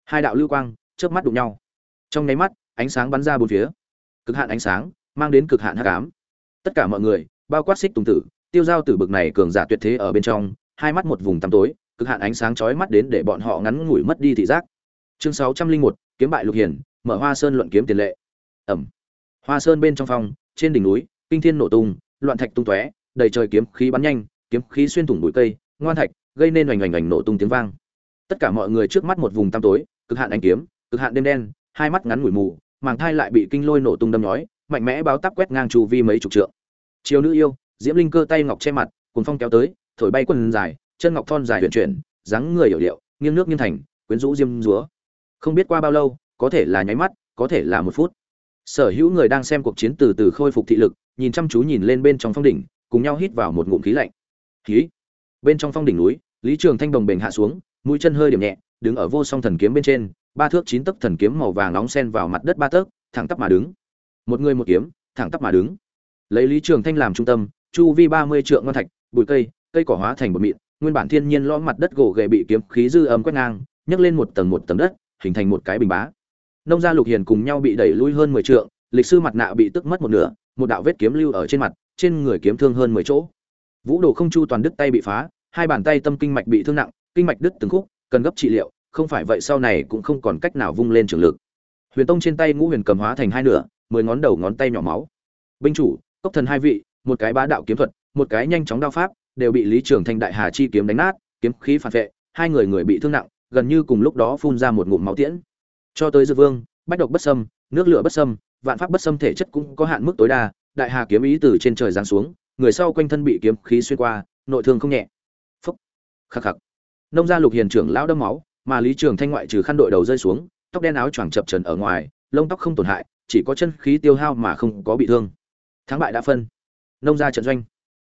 Hai đạo lưu quang, chớp mắt đụng nhau. Trong nháy mắt, ánh sáng bắn ra bốn phía. Cực hạn ánh sáng, mang đến cực hạn hắc ám. Tất cả mọi người, bao quát xích tùng tử tiêu giao tử bực này cường giả tuyệt thế ở bên trong, hai mắt một vùng tăm tối, cực hạn ánh sáng chói mắt đến để bọn họ ngắn ngủi mất đi thị giác. Chương sáu trăm linh một, kiếm bại lục hiển, mở hoa sơn luận kiếm tiền lệ. Ẩm. Hoa sơn bên trong phòng, trên đỉnh núi, kinh thiên nổ tung, loạn thạch tung tóe, đầy trời kiếm khí bắn nhanh, kiếm khí xuyên thủng bụi cây, ngoan thạch, gây nên hoành hoành oành nổ tung tiếng vang. Tất cả mọi người trước mắt một vùng tăm tối, cực hạn ánh kiếm, cực hạn đêm đen, hai mắt ngắn ngủi mù, màng thai lại bị kinh lôi nổ tung đâm nhói, mạnh mẽ báo tắp quét ngang chu vi mấy chục trượng. Chiều nữ yêu diễm linh cơ tay ngọc che mặt cuốn phong kéo tới, thổi bay quần dài, chân ngọc thon dài huyền chuyển, dáng người hiểu điệu, nghiêng nước nghiêng thành, quyến rũ diêm dúa. không biết qua bao lâu, có thể là nháy mắt, có thể là một phút. Sở hữu người đang xem cuộc chiến từ từ khôi phục thị lực, nhìn chăm chú nhìn lên bên trong phong đỉnh, cùng nhau hít vào một ngụm khí lạnh. Khí. Bên trong phong đỉnh núi, lý trường thanh đồng bền hạ xuống, mũi chân hơi điểm nhẹ, đứng ở vô song thần kiếm bên trên, ba thước chín tấc thần kiếm màu vàng nóng sen vào mặt đất ba tấc, thẳng tắp mà đứng. Một người một kiếm, thẳng tắp mà đứng. Lấy lý trường thanh làm trung tâm chu vi ba mươi trượng ngon thạch, bụi cây cây cỏ hóa thành một mịn, nguyên bản thiên nhiên lõm mặt đất gỗ ghề bị kiếm khí dư âm quét ngang, nhấc lên một tầng một tầng đất, hình thành một cái bình bá. Nông gia lục hiền cùng nhau bị đẩy lui hơn mười trượng, lịch sư mặt nạ bị tức mất một nửa, một đạo vết kiếm lưu ở trên mặt, trên người kiếm thương hơn mười chỗ. Vũ đồ không chu toàn đứt tay bị phá, hai bàn tay tâm kinh mạch bị thương nặng, kinh mạch đứt từng khúc, cần gấp trị liệu, không phải vậy sau này cũng không còn cách nào vung lên trường lực. Huyền tông trên tay ngũ huyền cầm hóa thành hai nửa, mười ngón đầu ngón tay nhỏ máu. Binh chủ, cốc thần hai vị một cái bá đạo kiếm thuật một cái nhanh chóng đao pháp đều bị lý trường thanh đại hà chi kiếm đánh nát kiếm khí phản vệ hai người người bị thương nặng gần như cùng lúc đó phun ra một ngụm máu tiễn. Cho tới dư vương bách độc bất xâm, nước lửa bất xâm, vạn pháp bất xâm thể chất cũng có hạn mức tối đa đại hà kiếm ý từ trên trời giáng xuống người sau quanh thân bị kiếm khí xuyên qua nội thương không nhẹ. Phốc. khắc khắc. Nông gia lục hiền trưởng lão đâm máu mà lý trường thanh ngoại trừ khăn đội đầu rơi xuống tóc đen áo choàng chập trần ở ngoài lông tóc không tổn hại chỉ có chân khí tiêu hao mà không có bị thương. Thắng bại đã phân nông gia trận doanh.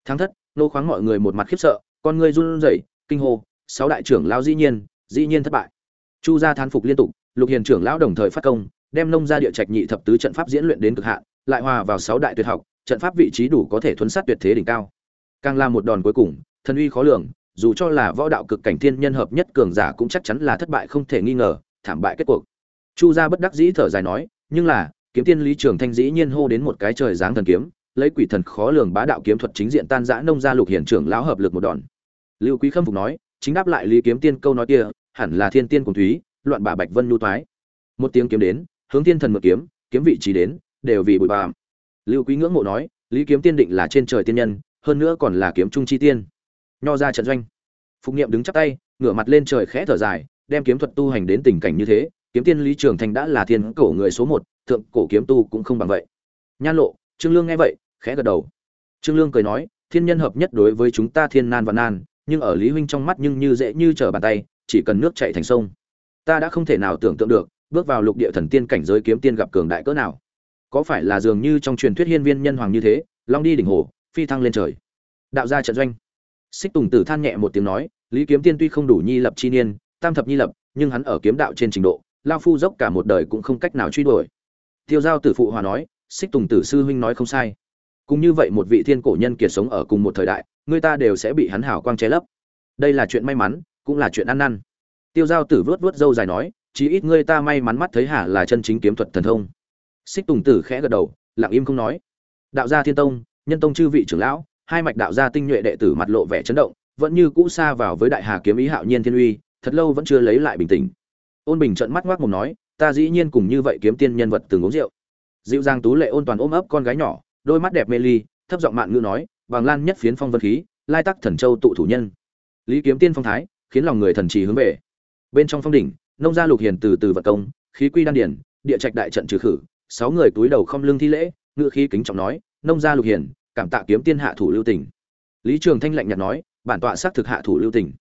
Thắng thất, nô khoáng mọi người một mặt khiếp sợ, con người run rẩy, kinh hô, sáu đại trưởng lão dĩ nhiên dĩ nhiên thất bại. Chu gia thán phục liên tục, lục hiền trưởng lão đồng thời phát công, đem nông gia địa trạch nhị thập tứ trận pháp diễn luyện đến cực hạn, lại hòa vào sáu đại tuyệt học, trận pháp vị trí đủ có thể thuấn sát tuyệt thế đỉnh cao. Càng là một đòn cuối cùng, thần uy khó lường, dù cho là võ đạo cực cảnh thiên nhân hợp nhất cường giả cũng chắc chắn là thất bại không thể nghi ngờ, thảm bại kết cuộc. Chu gia bất đắc dĩ thở dài nói, nhưng là, kiếm tiên lý trường thanh dĩ nhiên hô đến một cái trời dáng thần kiếm lấy quỷ thần khó lường bá đạo kiếm thuật chính diện tan rã nông gia lục hiển trưởng lão hợp lực một đòn. Lưu quý khâm phục nói, chính đáp lại lý kiếm tiên câu nói kia, hẳn là thiên tiên cùng thúy, loạn bà bạch vân nhu thoái. Một tiếng kiếm đến, hướng thiên thần mượn kiếm kiếm vị trí đến, đều vì bụi bàm lưu quý ngưỡng mộ nói, lý kiếm tiên định là trên trời tiên nhân, hơn nữa còn là kiếm trung chi tiên. Nho ra trận doanh. Phục nghiệm đứng chắp tay, ngửa mặt lên trời khẽ thở dài, đem kiếm thuật tu hành đến tình cảnh như thế, kiếm tiên lý trường thành đã là thiên cổ người số một, thượng cổ kiếm tu cũng không bằng vậy. Nhan lộ, trương lương nghe vậy khẽ gật đầu. Trương lương cười nói, thiên nhân hợp nhất đối với chúng ta thiên nan và nan, nhưng ở lý huynh trong mắt nhưng như dễ như trở bàn tay, chỉ cần nước chảy thành sông, ta đã không thể nào tưởng tượng được, bước vào lục địa thần tiên cảnh giới kiếm tiên gặp cường đại cỡ nào. Có phải là dường như trong truyền thuyết hiên viên nhân hoàng như thế, long đi đỉnh hồ, phi thăng lên trời. Đạo gia trận doanh. Xích tùng tử than nhẹ một tiếng nói, lý kiếm tiên tuy không đủ nhi lập chi niên, tam thập nhi lập, nhưng hắn ở kiếm đạo trên trình độ, lao phu dốc cả một đời cũng không cách nào truy đuổi. Tiêu giao tử phụ hòa nói, xích tùng tử sư huynh nói không sai cũng như vậy một vị thiên cổ nhân kiệt sống ở cùng một thời đại, người ta đều sẽ bị hắn hào quang che lấp. Đây là chuyện may mắn, cũng là chuyện ăn năn. Tiêu giao tử vớt vớt dâu dài nói, chí ít ngươi ta may mắn mắt thấy hả là chân chính kiếm thuật thần thông. Xích tùng tử khẽ gật đầu, lặng im không nói. Đạo gia thiên tông, nhân tông chư vị trưởng lão, hai mạch đạo gia tinh nhuệ đệ tử mặt lộ vẻ chấn động, vẫn như cũ xa vào với đại hà kiếm ý hạo nhiên thiên uy, thật lâu vẫn chưa lấy lại bình tĩnh. Ôn bình trợn mắt ngoác mồm nói, ta dĩ nhiên cùng như vậy kiếm tiên nhân vật từng uống rượu. Dịu giang tú lệ ôn toàn ôm ấp con gái nhỏ đôi mắt đẹp mê ly, thấp giọng mạn ngữ nói, vàng lan nhất phiến phong vân khí, lai tắc thần châu tụ thủ nhân. Lý kiếm tiên phong thái, khiến lòng người thần trì hướng về. Bên trong phong đỉnh, nông gia lục hiền từ từ vận công, khí quy đan điển, địa trạch đại trận trừ khử, sáu người túi đầu không lưng thi lễ ngự khí kính trọng nói, nông gia lục hiền, cảm tạ kiếm tiên hạ thủ lưu tình. Lý trường thanh lạnh nhạt nói, bản tọa xác thực hạ thủ lưu tình.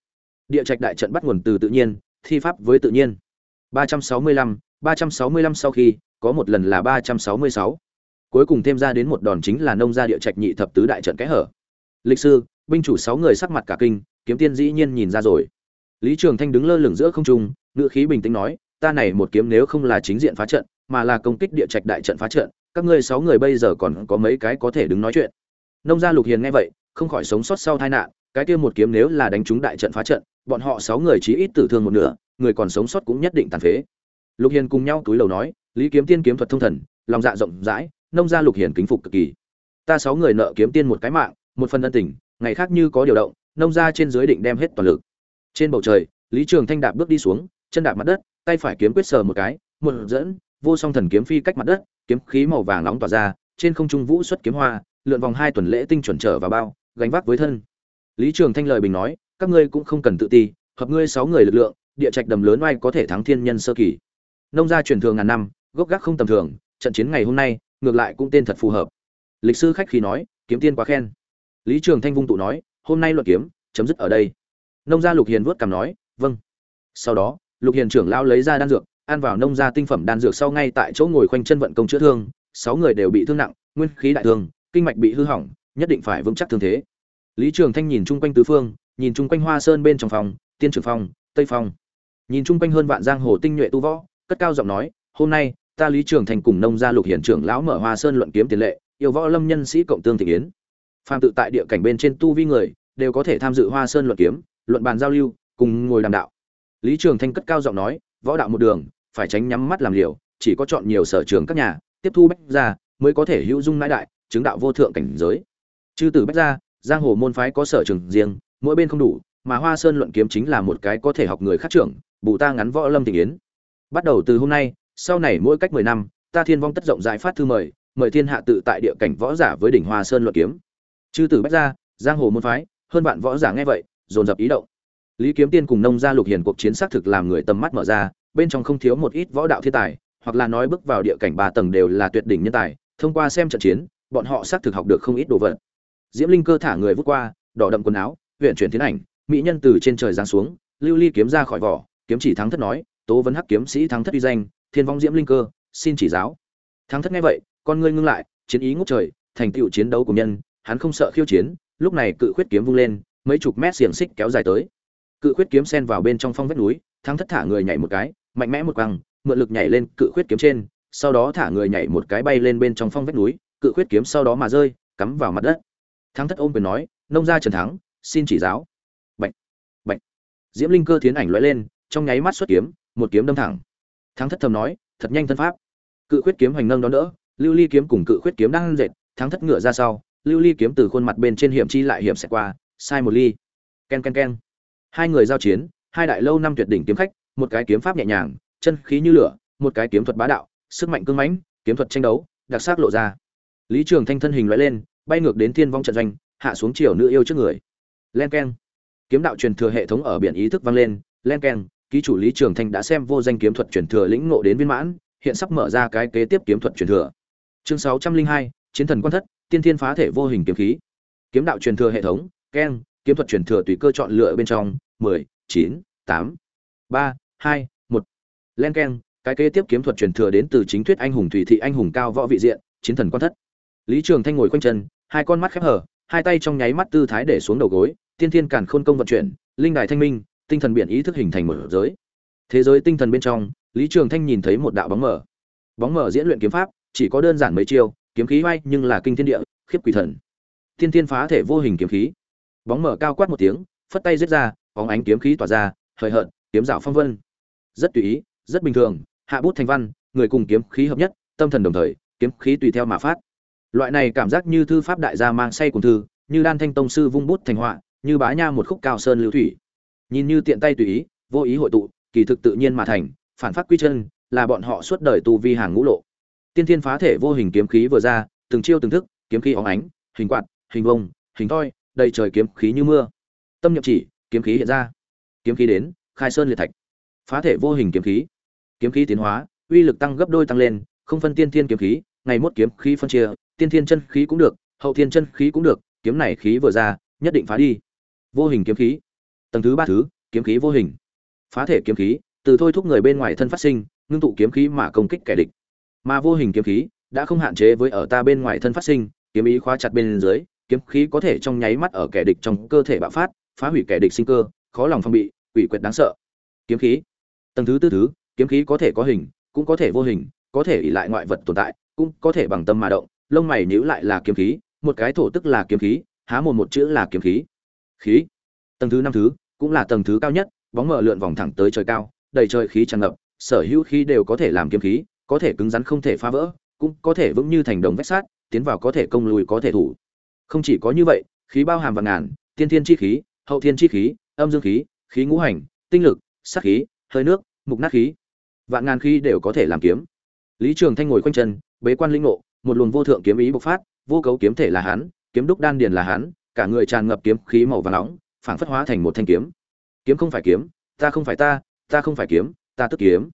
Địa trạch đại trận bắt nguồn từ tự nhiên, thi pháp với tự nhiên. Ba trăm sáu mươi lăm, ba trăm sáu mươi lăm sau khi, có một lần là ba trăm sáu mươi sáu cuối cùng thêm ra đến một đòn chính là nông gia địa trạch nhị thập tứ đại trận kẽ hở. Lịch sư, binh chủ sáu người sắc mặt cả kinh, kiếm tiên dĩ nhiên nhìn ra rồi. Lý trường thanh đứng lơ lửng giữa không trung ngự khí bình tĩnh nói, ta này một kiếm nếu không là chính diện phá trận, mà là công kích địa trạch đại trận phá trận, các ngươi sáu người bây giờ còn có mấy cái có thể đứng nói chuyện? Nông gia lục hiền nghe vậy, không khỏi sống sót sau tai nạn, cái kia một kiếm nếu là đánh trúng đại trận phá trận, bọn họ sáu người chí ít tử thương một nửa, người còn sống sót cũng nhất định tàn phế. Lục hiền cùng nhau túi lầu nói, lý kiếm tiên kiếm thuật thông thần, lòng dạ rộng rãi nông gia lục hiển kính phục cực kỳ. Ta sáu người nợ kiếm tiên một cái mạng, một phần ân tình, ngày khác như có điều động, nông gia trên dưới định đem hết toàn lực. Trên bầu trời, lý trường thanh đạp bước đi xuống, chân đạp mặt đất, tay phải kiếm quyết sờ một cái, một dẫn, vô song thần kiếm phi cách mặt đất, kiếm khí màu vàng nóng tỏa ra, trên không trung vũ xuất kiếm hoa, lượn vòng hai tuần lễ tinh chuẩn trở vào bao, gánh vác với thân. Lý trường thanh lời bình nói, các ngươi cũng không cần tự ti, hợp ngươi sáu người lực lượng, địa trạch đầm lớn oai có thể thắng thiên nhân sơ kỳ. Nông gia truyền thường ngàn năm, gốc gác không tầm thường, trận chiến ngày hôm nay ngược lại cũng tên thật phù hợp. Lịch sư khách khí nói kiếm tiên quá khen. Lý trường thanh vung tụ nói hôm nay luận kiếm chấm dứt ở đây. Nông gia lục hiền vuốt cằm nói vâng. Sau đó lục hiền trưởng lao lấy ra đan dược ăn vào nông gia tinh phẩm đan dược sau ngay tại chỗ ngồi khoanh chân vận công chữa thương. Sáu người đều bị thương nặng nguyên khí đại thương kinh mạch bị hư hỏng nhất định phải vững chắc thương thế. Lý trường thanh nhìn chung quanh tứ phương nhìn chung quanh hoa sơn bên trong phòng tiên trưởng phòng, tây phòng, nhìn chung quanh hơn vạn giang hồ tinh nhuệ tu võ cất cao giọng nói hôm nay ta lý trường thành cùng nông gia lục hiển trưởng lão mở hoa sơn luận kiếm tiền lệ yêu võ lâm nhân sĩ cộng tương thị yến phàm tự tại địa cảnh bên trên tu vi người đều có thể tham dự hoa sơn luận kiếm luận bàn giao lưu cùng ngồi đàm đạo. Lý trường thanh cất cao giọng nói võ đạo một đường phải tránh nhắm mắt làm liều chỉ có chọn nhiều sở trường các nhà tiếp thu bách gia mới có thể hữu dung nãi đại chứng đạo vô thượng cảnh giới. Chư tử bách gia, giang hồ môn phái có sở trường riêng mỗi bên không đủ mà hoa sơn luận kiếm chính là một cái có thể học người khác trưởng bù ta ngắn võ lâm tình yến bắt đầu từ hôm nay sau này mỗi cách mười năm, ta thiên vong tất rộng rãi phát thư mời mời thiên hạ tự tại địa cảnh võ giả với đỉnh hoa sơn luận kiếm. Chư tử bách ra giang hồ môn phái, hơn bạn võ giả nghe vậy, dồn dập ý động. Lý kiếm tiên cùng nông gia lục hiền cuộc chiến xác thực làm người tầm mắt mở ra, bên trong không thiếu một ít võ đạo thiên tài, hoặc là nói bước vào địa cảnh ba tầng đều là tuyệt đỉnh nhân tài, thông qua xem trận chiến, bọn họ xác thực học được không ít đồ vật. Diễm linh cơ thả người vút qua, đỏ đậm quần áo, huyện chuyển tiến ảnh, mỹ nhân từ trên trời giáng xuống, lưu ly kiếm ra khỏi vỏ, kiếm chỉ thắng thất nói, tố vấn hắc kiếm sĩ thắng thất uy danh thiên vong diễm linh cơ, xin chỉ giáo. Thắng thất nghe vậy, con ngươi ngưng lại, chiến ý ngút trời, thành tựu chiến đấu của nhân, hắn không sợ khiêu chiến, lúc này cự khuyết kiếm vung lên, mấy chục mét xiềng xích kéo dài tới. Cự khuyết kiếm sen vào bên trong phong vách núi, thắng thất thả người nhảy một cái, mạnh mẽ một quăng, mượn lực nhảy lên cự khuyết kiếm trên, sau đó thả người nhảy một cái bay lên bên trong phong vách núi, cự khuyết kiếm sau đó mà rơi, cắm vào mặt đất. Thắng thất ôm quyền nói, nông gia trần thắng, xin chỉ giáo. Bệnh bệnh diễm linh cơ thiến ảnh lóe lên, trong nháy mắt xuất kiếm, một kiếm đâm thẳng thắng thất thầm nói, thật nhanh thân pháp. Cự khuyết kiếm hoành nâng đón đỡ, lưu ly kiếm cùng cự khuyết kiếm đang dệt, thắng thất ngựa ra sau, lưu ly kiếm từ khuôn mặt bên trên hiểm chi lại hiểm sẽ qua, sai một ly. Ken ken ken. Hai người giao chiến, hai đại lâu năm tuyệt đỉnh kiếm khách, một cái kiếm pháp nhẹ nhàng, chân khí như lửa, một cái kiếm thuật bá đạo, sức mạnh cương mãnh, kiếm thuật tranh đấu, đặc sắc lộ ra. Lý trường thanh thân hình lóe lên, bay ngược đến thiên vong trận doanh, hạ xuống chiều nữ yêu trước người. Len keng. Kiếm đạo truyền thừa hệ thống ở biển ý thức vang lên, len keng ký chủ lý trường thanh đã xem vô danh kiếm thuật truyền thừa lĩnh ngộ đến viên mãn, hiện sắp mở ra cái kế tiếp kiếm thuật truyền thừa. Chương sáu trăm linh hai, chiến thần quan thất, tiên thiên phá thể vô hình kiếm khí. Kiếm đạo truyền thừa hệ thống, keng, kiếm thuật truyền thừa tùy cơ chọn lựa bên trong, mười, chín, tám, ba, hai, một. Len keng, cái kế tiếp kiếm thuật truyền thừa đến từ chính thuyết anh hùng thủy thị anh hùng cao võ vị diện, chiến thần quan thất. Lý trường thanh ngồi quanh chân, hai con mắt khép hở hai tay trong nháy mắt tư thái để xuống đầu gối, tiên thiên càn khôn công vận chuyển, linh đài thanh minh tinh thần biển ý thức hình thành một giới. Thế giới tinh thần bên trong, lý trường thanh nhìn thấy một đạo bóng mở bóng mở diễn luyện kiếm pháp, chỉ có đơn giản mấy chiêu, kiếm khí bay nhưng là kinh thiên địa, khiếp quỷ thần. Tiên thiên phá thể vô hình kiếm khí. Bóng mở cao quát một tiếng, phất tay giết ra, bóng ánh kiếm khí tỏa ra, hời hợt, kiếm dạo phong vân. Rất tùy ý, rất bình thường, hạ bút thành văn, người cùng kiếm khí hợp nhất, tâm thần đồng thời, kiếm khí tùy theo mà phát. Loại này cảm giác như thư pháp đại gia mang say cùng thư, như đan thanh tông sư vung bút thành họa, như bá nha một khúc cao sơn lưu thủy nhìn như tiện tay tùy ý, vô ý hội tụ, kỳ thực tự nhiên mà thành, phản phát quy chân, là bọn họ suốt đời tu vi hàng ngũ lộ. Tiên thiên phá thể vô hình kiếm khí vừa ra, từng chiêu từng thức, kiếm khí óng ánh, hình quạt, hình vông, hình thoi, đầy trời kiếm khí như mưa. Tâm nhậm chỉ, kiếm khí hiện ra. Kiếm khí đến, khai sơn liệt thạch. Phá thể vô hình kiếm khí. Kiếm khí tiến hóa, uy lực tăng gấp đôi tăng lên, không phân tiên thiên kiếm khí, ngày mốt kiếm khí phân chia, tiên thiên chân khí cũng được, hậu thiên chân khí cũng được, kiếm này khí vừa ra, nhất định phá đi. Vô hình kiếm khí tầng thứ ba thứ, kiếm khí vô hình. Phá thể kiếm khí, từ thôi thúc người bên ngoài thân phát sinh, ngưng tụ kiếm khí mà công kích kẻ địch. Mà vô hình kiếm khí đã không hạn chế với ở ta bên ngoài thân phát sinh, kiếm ý khóa chặt bên dưới, kiếm khí có thể trong nháy mắt ở kẻ địch trong cơ thể bạo phát, phá hủy kẻ địch sinh cơ, khó lòng phong bị, quỷ quyệt đáng sợ. Kiếm khí. Tầng thứ tư thứ, kiếm khí có thể có hình, cũng có thể vô hình, có thể ỉ lại ngoại vật tồn tại, cũng có thể bằng tâm mà động, lông mày nhíu lại là kiếm khí, một cái thổ tức là kiếm khí, há một một chữ là kiếm khí. Khí tầng thứ năm thứ, cũng là tầng thứ cao nhất, bóng mở lượn vòng thẳng tới trời cao, đầy trời khí tràn ngập, sở hữu khí đều có thể làm kiếm khí, có thể cứng rắn không thể phá vỡ, cũng có thể vững như thành đồng vách sát tiến vào có thể công lùi có thể thủ. Không chỉ có như vậy, khí bao hàm vạn ngàn, tiên thiên chi khí, hậu thiên chi khí, âm dương khí khí ngũ hành, tinh lực, sát khí, hơi nước, mục nát khí. Vạn ngàn khí đều có thể làm kiếm. Lý trường thanh ngồi quanh chân, bế quan linh ngộ, một luồng vô thượng kiếm ý bộc phát, vô cấu kiếm thể là hắn, kiếm đúc đan điền là hắn, cả người tràn ngập kiếm khí màu vàng nóng phảng phất hóa thành một thanh kiếm. Kiếm không phải kiếm, ta không phải ta ta không phải kiếm, ta tức kiếm.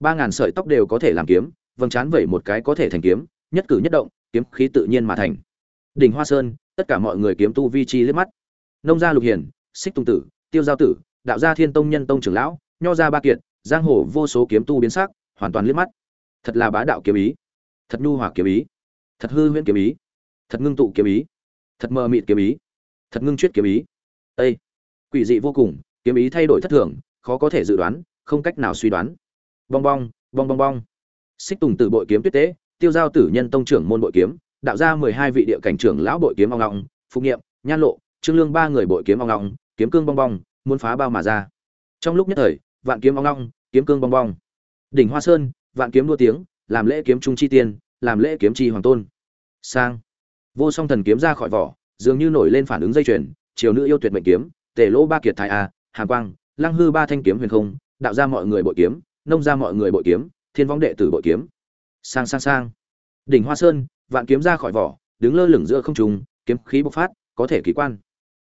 Ba ngàn sợi tóc đều có thể làm kiếm, vầng trán vẩy một cái có thể thành kiếm, nhất cử nhất động, kiếm khí tự nhiên mà thành. Đỉnh hoa sơn, tất cả mọi người kiếm tu vi chi liếc mắt. Nông gia lục hiền, xích tung tử, tiêu giao tử, đạo gia thiên tông nhân tông trưởng lão, nho gia ba kiệt, giang hồ vô số kiếm tu biến sắc, hoàn toàn liếc mắt. Thật là bá đạo kiếm ý. Thật nhu hòa kiếm ý. Thật hư huyễn kiếm ý. Thật ngưng tụ kiếm ý. Thật mờ mịt kiếm ý. Thật ngưng chuyết kiếm ý ê, quỷ dị vô cùng kiếm ý thay đổi thất thường khó có thể dự đoán không cách nào suy đoán. Bong bong bong bong bong. Xích tùng tử bội kiếm tuyết tế tiêu giao tử nhân tông trưởng môn bội kiếm đạo ra mười hai vị địa cảnh trưởng lão bội kiếm ong ong phục nghiệm nhan lộ trương lương ba người bội kiếm ong ong kiếm cương bong bong muốn phá bao mà ra. Trong lúc nhất thời vạn kiếm ong ong kiếm cương bong bong. Đỉnh hoa sơn vạn kiếm đua tiếng làm lễ kiếm trung chi tiên làm lễ kiếm chi hoàng tôn. Sang. Vô song thần kiếm ra khỏi vỏ dường như nổi lên phản ứng dây chuyền Triều nữ yêu tuyệt mệnh kiếm, tề lỗ ba kiệt thái a hàn quang, lăng hư ba thanh kiếm huyền không, đạo ra mọi người bội kiếm, nông ra mọi người bội kiếm, thiên võng đệ tử bội kiếm. Sang sang sang. Đỉnh hoa sơn, vạn kiếm ra khỏi vỏ, đứng lơ lửng giữa không trung, kiếm khí bộc phát, có thể kỳ quan.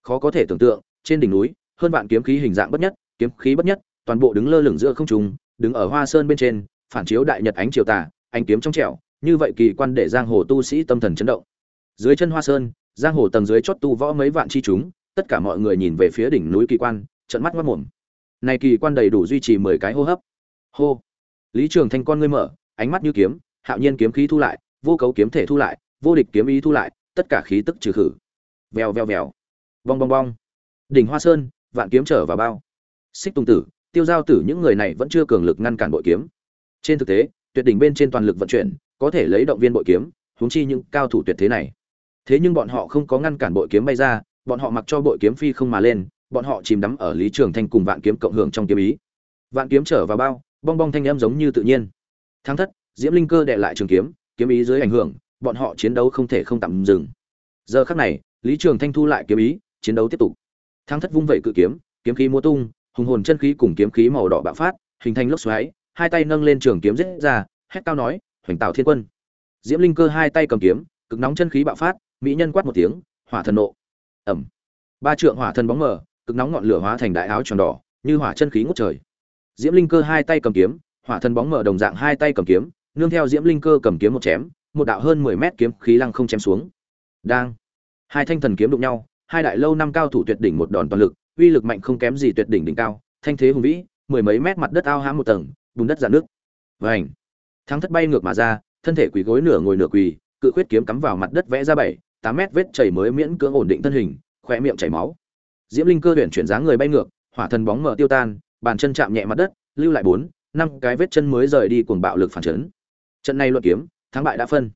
Khó có thể tưởng tượng, trên đỉnh núi, hơn vạn kiếm khí hình dạng bất nhất, kiếm khí bất nhất, toàn bộ đứng lơ lửng giữa không trung, đứng ở hoa sơn bên trên, phản chiếu đại nhật ánh chiều tà, ánh kiếm trong trẻo, như vậy kỳ quan để giang hồ tu sĩ tâm thần chấn động. Dưới chân hoa sơn giang hồ tầng dưới chót tu võ mấy vạn chi chúng, tất cả mọi người nhìn về phía đỉnh núi kỳ quan trận mắt mất mồm. Này kỳ quan đầy đủ duy trì mười cái hô hấp. Hô. Lý trường thanh con ngươi mở, ánh mắt như kiếm, hạo nhiên kiếm khí thu lại, vô cấu kiếm thể thu lại, vô địch kiếm ý thu lại, tất cả khí tức trừ khử. Vèo vèo vèo. Bong bong bong. Đỉnh hoa sơn, vạn kiếm trở vào bao. Xích tùng tử, tiêu giao tử những người này vẫn chưa cường lực ngăn cản bội kiếm. Trên thực tế, tuyệt đỉnh bên trên toàn lực vận chuyển, có thể lấy động viên bội kiếm, huống chi những cao thủ tuyệt thế này thế nhưng bọn họ không có ngăn cản bội kiếm bay ra, bọn họ mặc cho bội kiếm phi không mà lên, bọn họ chìm đắm ở lý trường thanh cùng vạn kiếm cộng hưởng trong kiếm ý. Vạn kiếm trở vào bao, bong bong thanh âm giống như tự nhiên. Thắng thất, diễm linh cơ đệ lại trường kiếm kiếm ý dưới ảnh hưởng, bọn họ chiến đấu không thể không tạm dừng. Giờ khắc này, lý trường thanh thu lại kiếm ý, chiến đấu tiếp tục. Thắng thất vung vẩy cự kiếm kiếm khí múa tung, hùng hồn chân khí cùng kiếm khí màu đỏ bạo phát, hình thành lốc xoáy, hai tay nâng lên trường kiếm giết ra, hét cao nói, hoành tạo thiên quân. Diễm linh cơ hai tay cầm kiếm, cực nóng chân khí bạo phát mỹ nhân quát một tiếng, hỏa thần nộ. Ẩm. Ba trượng hỏa thần bóng mờ, cực nóng ngọn lửa hóa thành đại áo tròn đỏ, như hỏa chân khí ngút trời. Diễm linh cơ hai tay cầm kiếm, hỏa thần bóng mờ đồng dạng hai tay cầm kiếm, nương theo diễm linh cơ cầm kiếm một chém, một đạo hơn mười mét kiếm khí lăng không chém xuống. Đang. Hai thanh thần kiếm đụng nhau, hai đại lâu năm cao thủ tuyệt đỉnh một đòn toàn lực, uy lực mạnh không kém gì tuyệt đỉnh đỉnh cao, thanh thế hùng vĩ, mười mấy mét mặt đất ao hãm một tầng, bùn đất dạn nước vảnh thắng thất bay ngược mà ra, thân thể quỳ gối nửa ngồi nửa quỳ, cự khuyết kiếm cắm vào mặt đất vẽ ra bảy tám mét vết chảy mới miễn cưỡng ổn định thân hình khỏe miệng chảy máu. Diễm linh cơ tuyển chuyển dáng người bay ngược, hỏa thần bóng mở tiêu tan, bàn chân chạm nhẹ mặt đất, lưu lại bốn, năm cái vết chân mới rời đi cuồng bạo lực phản chấn. Trận này luận kiếm, thắng bại đã phân.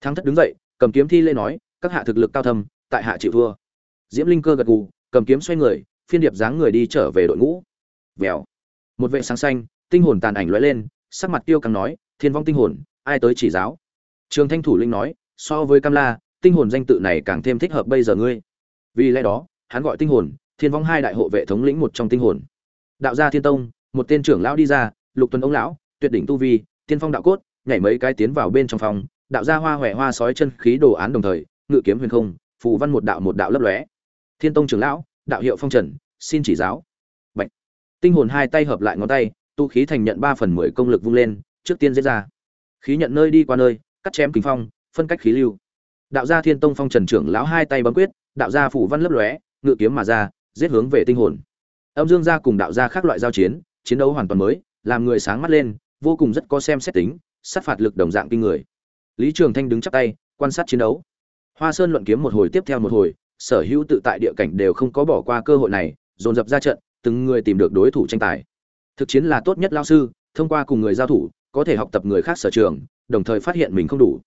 Thắng thất đứng dậy, cầm kiếm thi lê nói, các hạ thực lực cao thâm, tại hạ chịu thua. Diễm linh cơ gật gù, cầm kiếm xoay người, phiên điệp dáng người đi trở về đội ngũ. Vèo. Một vệ sáng xanh, tinh hồn tàn ảnh lóe lên, sắc mặt tiêu căng nói, thiên vong tinh hồn, ai tới chỉ giáo? Trường thanh thủ linh nói, so với cam la tinh hồn danh tự này càng thêm thích hợp bây giờ ngươi. Vì lẽ đó, hắn gọi tinh hồn, thiên vong hai đại hộ vệ thống lĩnh một trong tinh hồn. Đạo gia thiên tông, một tên trưởng lão đi ra, lục tuấn ông lão, tuyệt đỉnh tu vi, tiên phong đạo cốt, nhảy mấy cái tiến vào bên trong phòng, đạo gia hoa huệ hoa sói chân khí đồ án đồng thời, ngự kiếm huyền không, phù văn một đạo một đạo lấp lóe. Thiên tông trưởng lão, đạo hiệu phong trần, xin chỉ giáo. Bạch. tinh hồn hai tay hợp lại ngón tay, tu khí thành nhận ba phần mười công lực vung lên, trước tiên dễ ra. Khí nhận nơi đi qua nơi, cắt chém kính phong, phân cách khí lưu đạo gia thiên tông phong trần trưởng lão hai tay bấm quyết, đạo gia phủ văn lấp lóe, ngự kiếm mà ra, giết hướng về tinh hồn. Âm dương gia cùng đạo gia khác loại giao chiến chiến đấu hoàn toàn mới, làm người sáng mắt lên, vô cùng rất có xem xét tính, sát phạt lực đồng dạng kinh người. Lý trường thanh đứng chắp tay, quan sát chiến đấu. Hoa sơn luận kiếm một hồi tiếp theo một hồi, sở hữu tự tại địa cảnh đều không có bỏ qua cơ hội này, dồn dập ra trận, từng người tìm được đối thủ tranh tài. Thực chiến là tốt nhất lao sư, thông qua cùng người giao thủ, có thể học tập người khác sở trường, đồng thời phát hiện mình không đủ.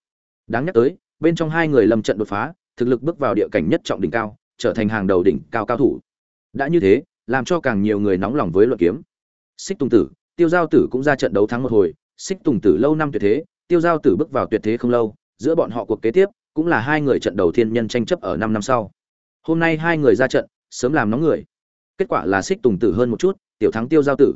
Đáng nhắc tới bên trong hai người lâm trận đột phá, thực lực bước vào địa cảnh nhất trọng đỉnh cao, trở thành hàng đầu đỉnh cao cao thủ. Đã như thế, làm cho càng nhiều người nóng lòng với luận kiếm. Xích tùng tử, tiêu giao tử cũng ra trận đấu thắng một hồi. Xích tùng tử lâu năm tuyệt thế, tiêu giao tử bước vào tuyệt thế không lâu, giữa bọn họ cuộc kế tiếp cũng là hai người trận đầu thiên nhân tranh chấp ở năm năm sau. Hôm nay hai người ra trận, sớm làm nóng người. Kết quả là xích tùng tử hơn một chút, tiểu thắng tiêu giao tử.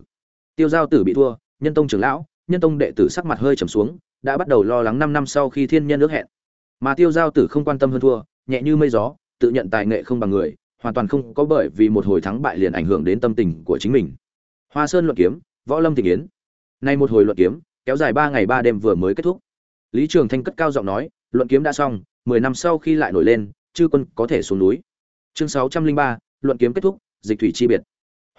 Tiêu giao tử bị thua, nhân tông trưởng lão, nhân tông đệ tử sắc mặt hơi trầm xuống, đã bắt đầu lo lắng năm năm sau khi thiên nhân ước hẹn mà tiêu giao tử không quan tâm hơn thua, nhẹ như mây gió, tự nhận tài nghệ không bằng người, hoàn toàn không có bởi vì một hồi thắng bại liền ảnh hưởng đến tâm tình của chính mình. Hoa sơn luận kiếm, võ lâm tình yến. Nay một hồi luận kiếm, kéo dài ba ngày ba đêm vừa mới kết thúc. Lý trường thanh cất cao giọng nói, luận kiếm đã xong, mười năm sau khi lại nổi lên, chư quân có thể xuống núi. Chương sáu trăm linh ba, luận kiếm kết thúc, dịch thủy chi biệt.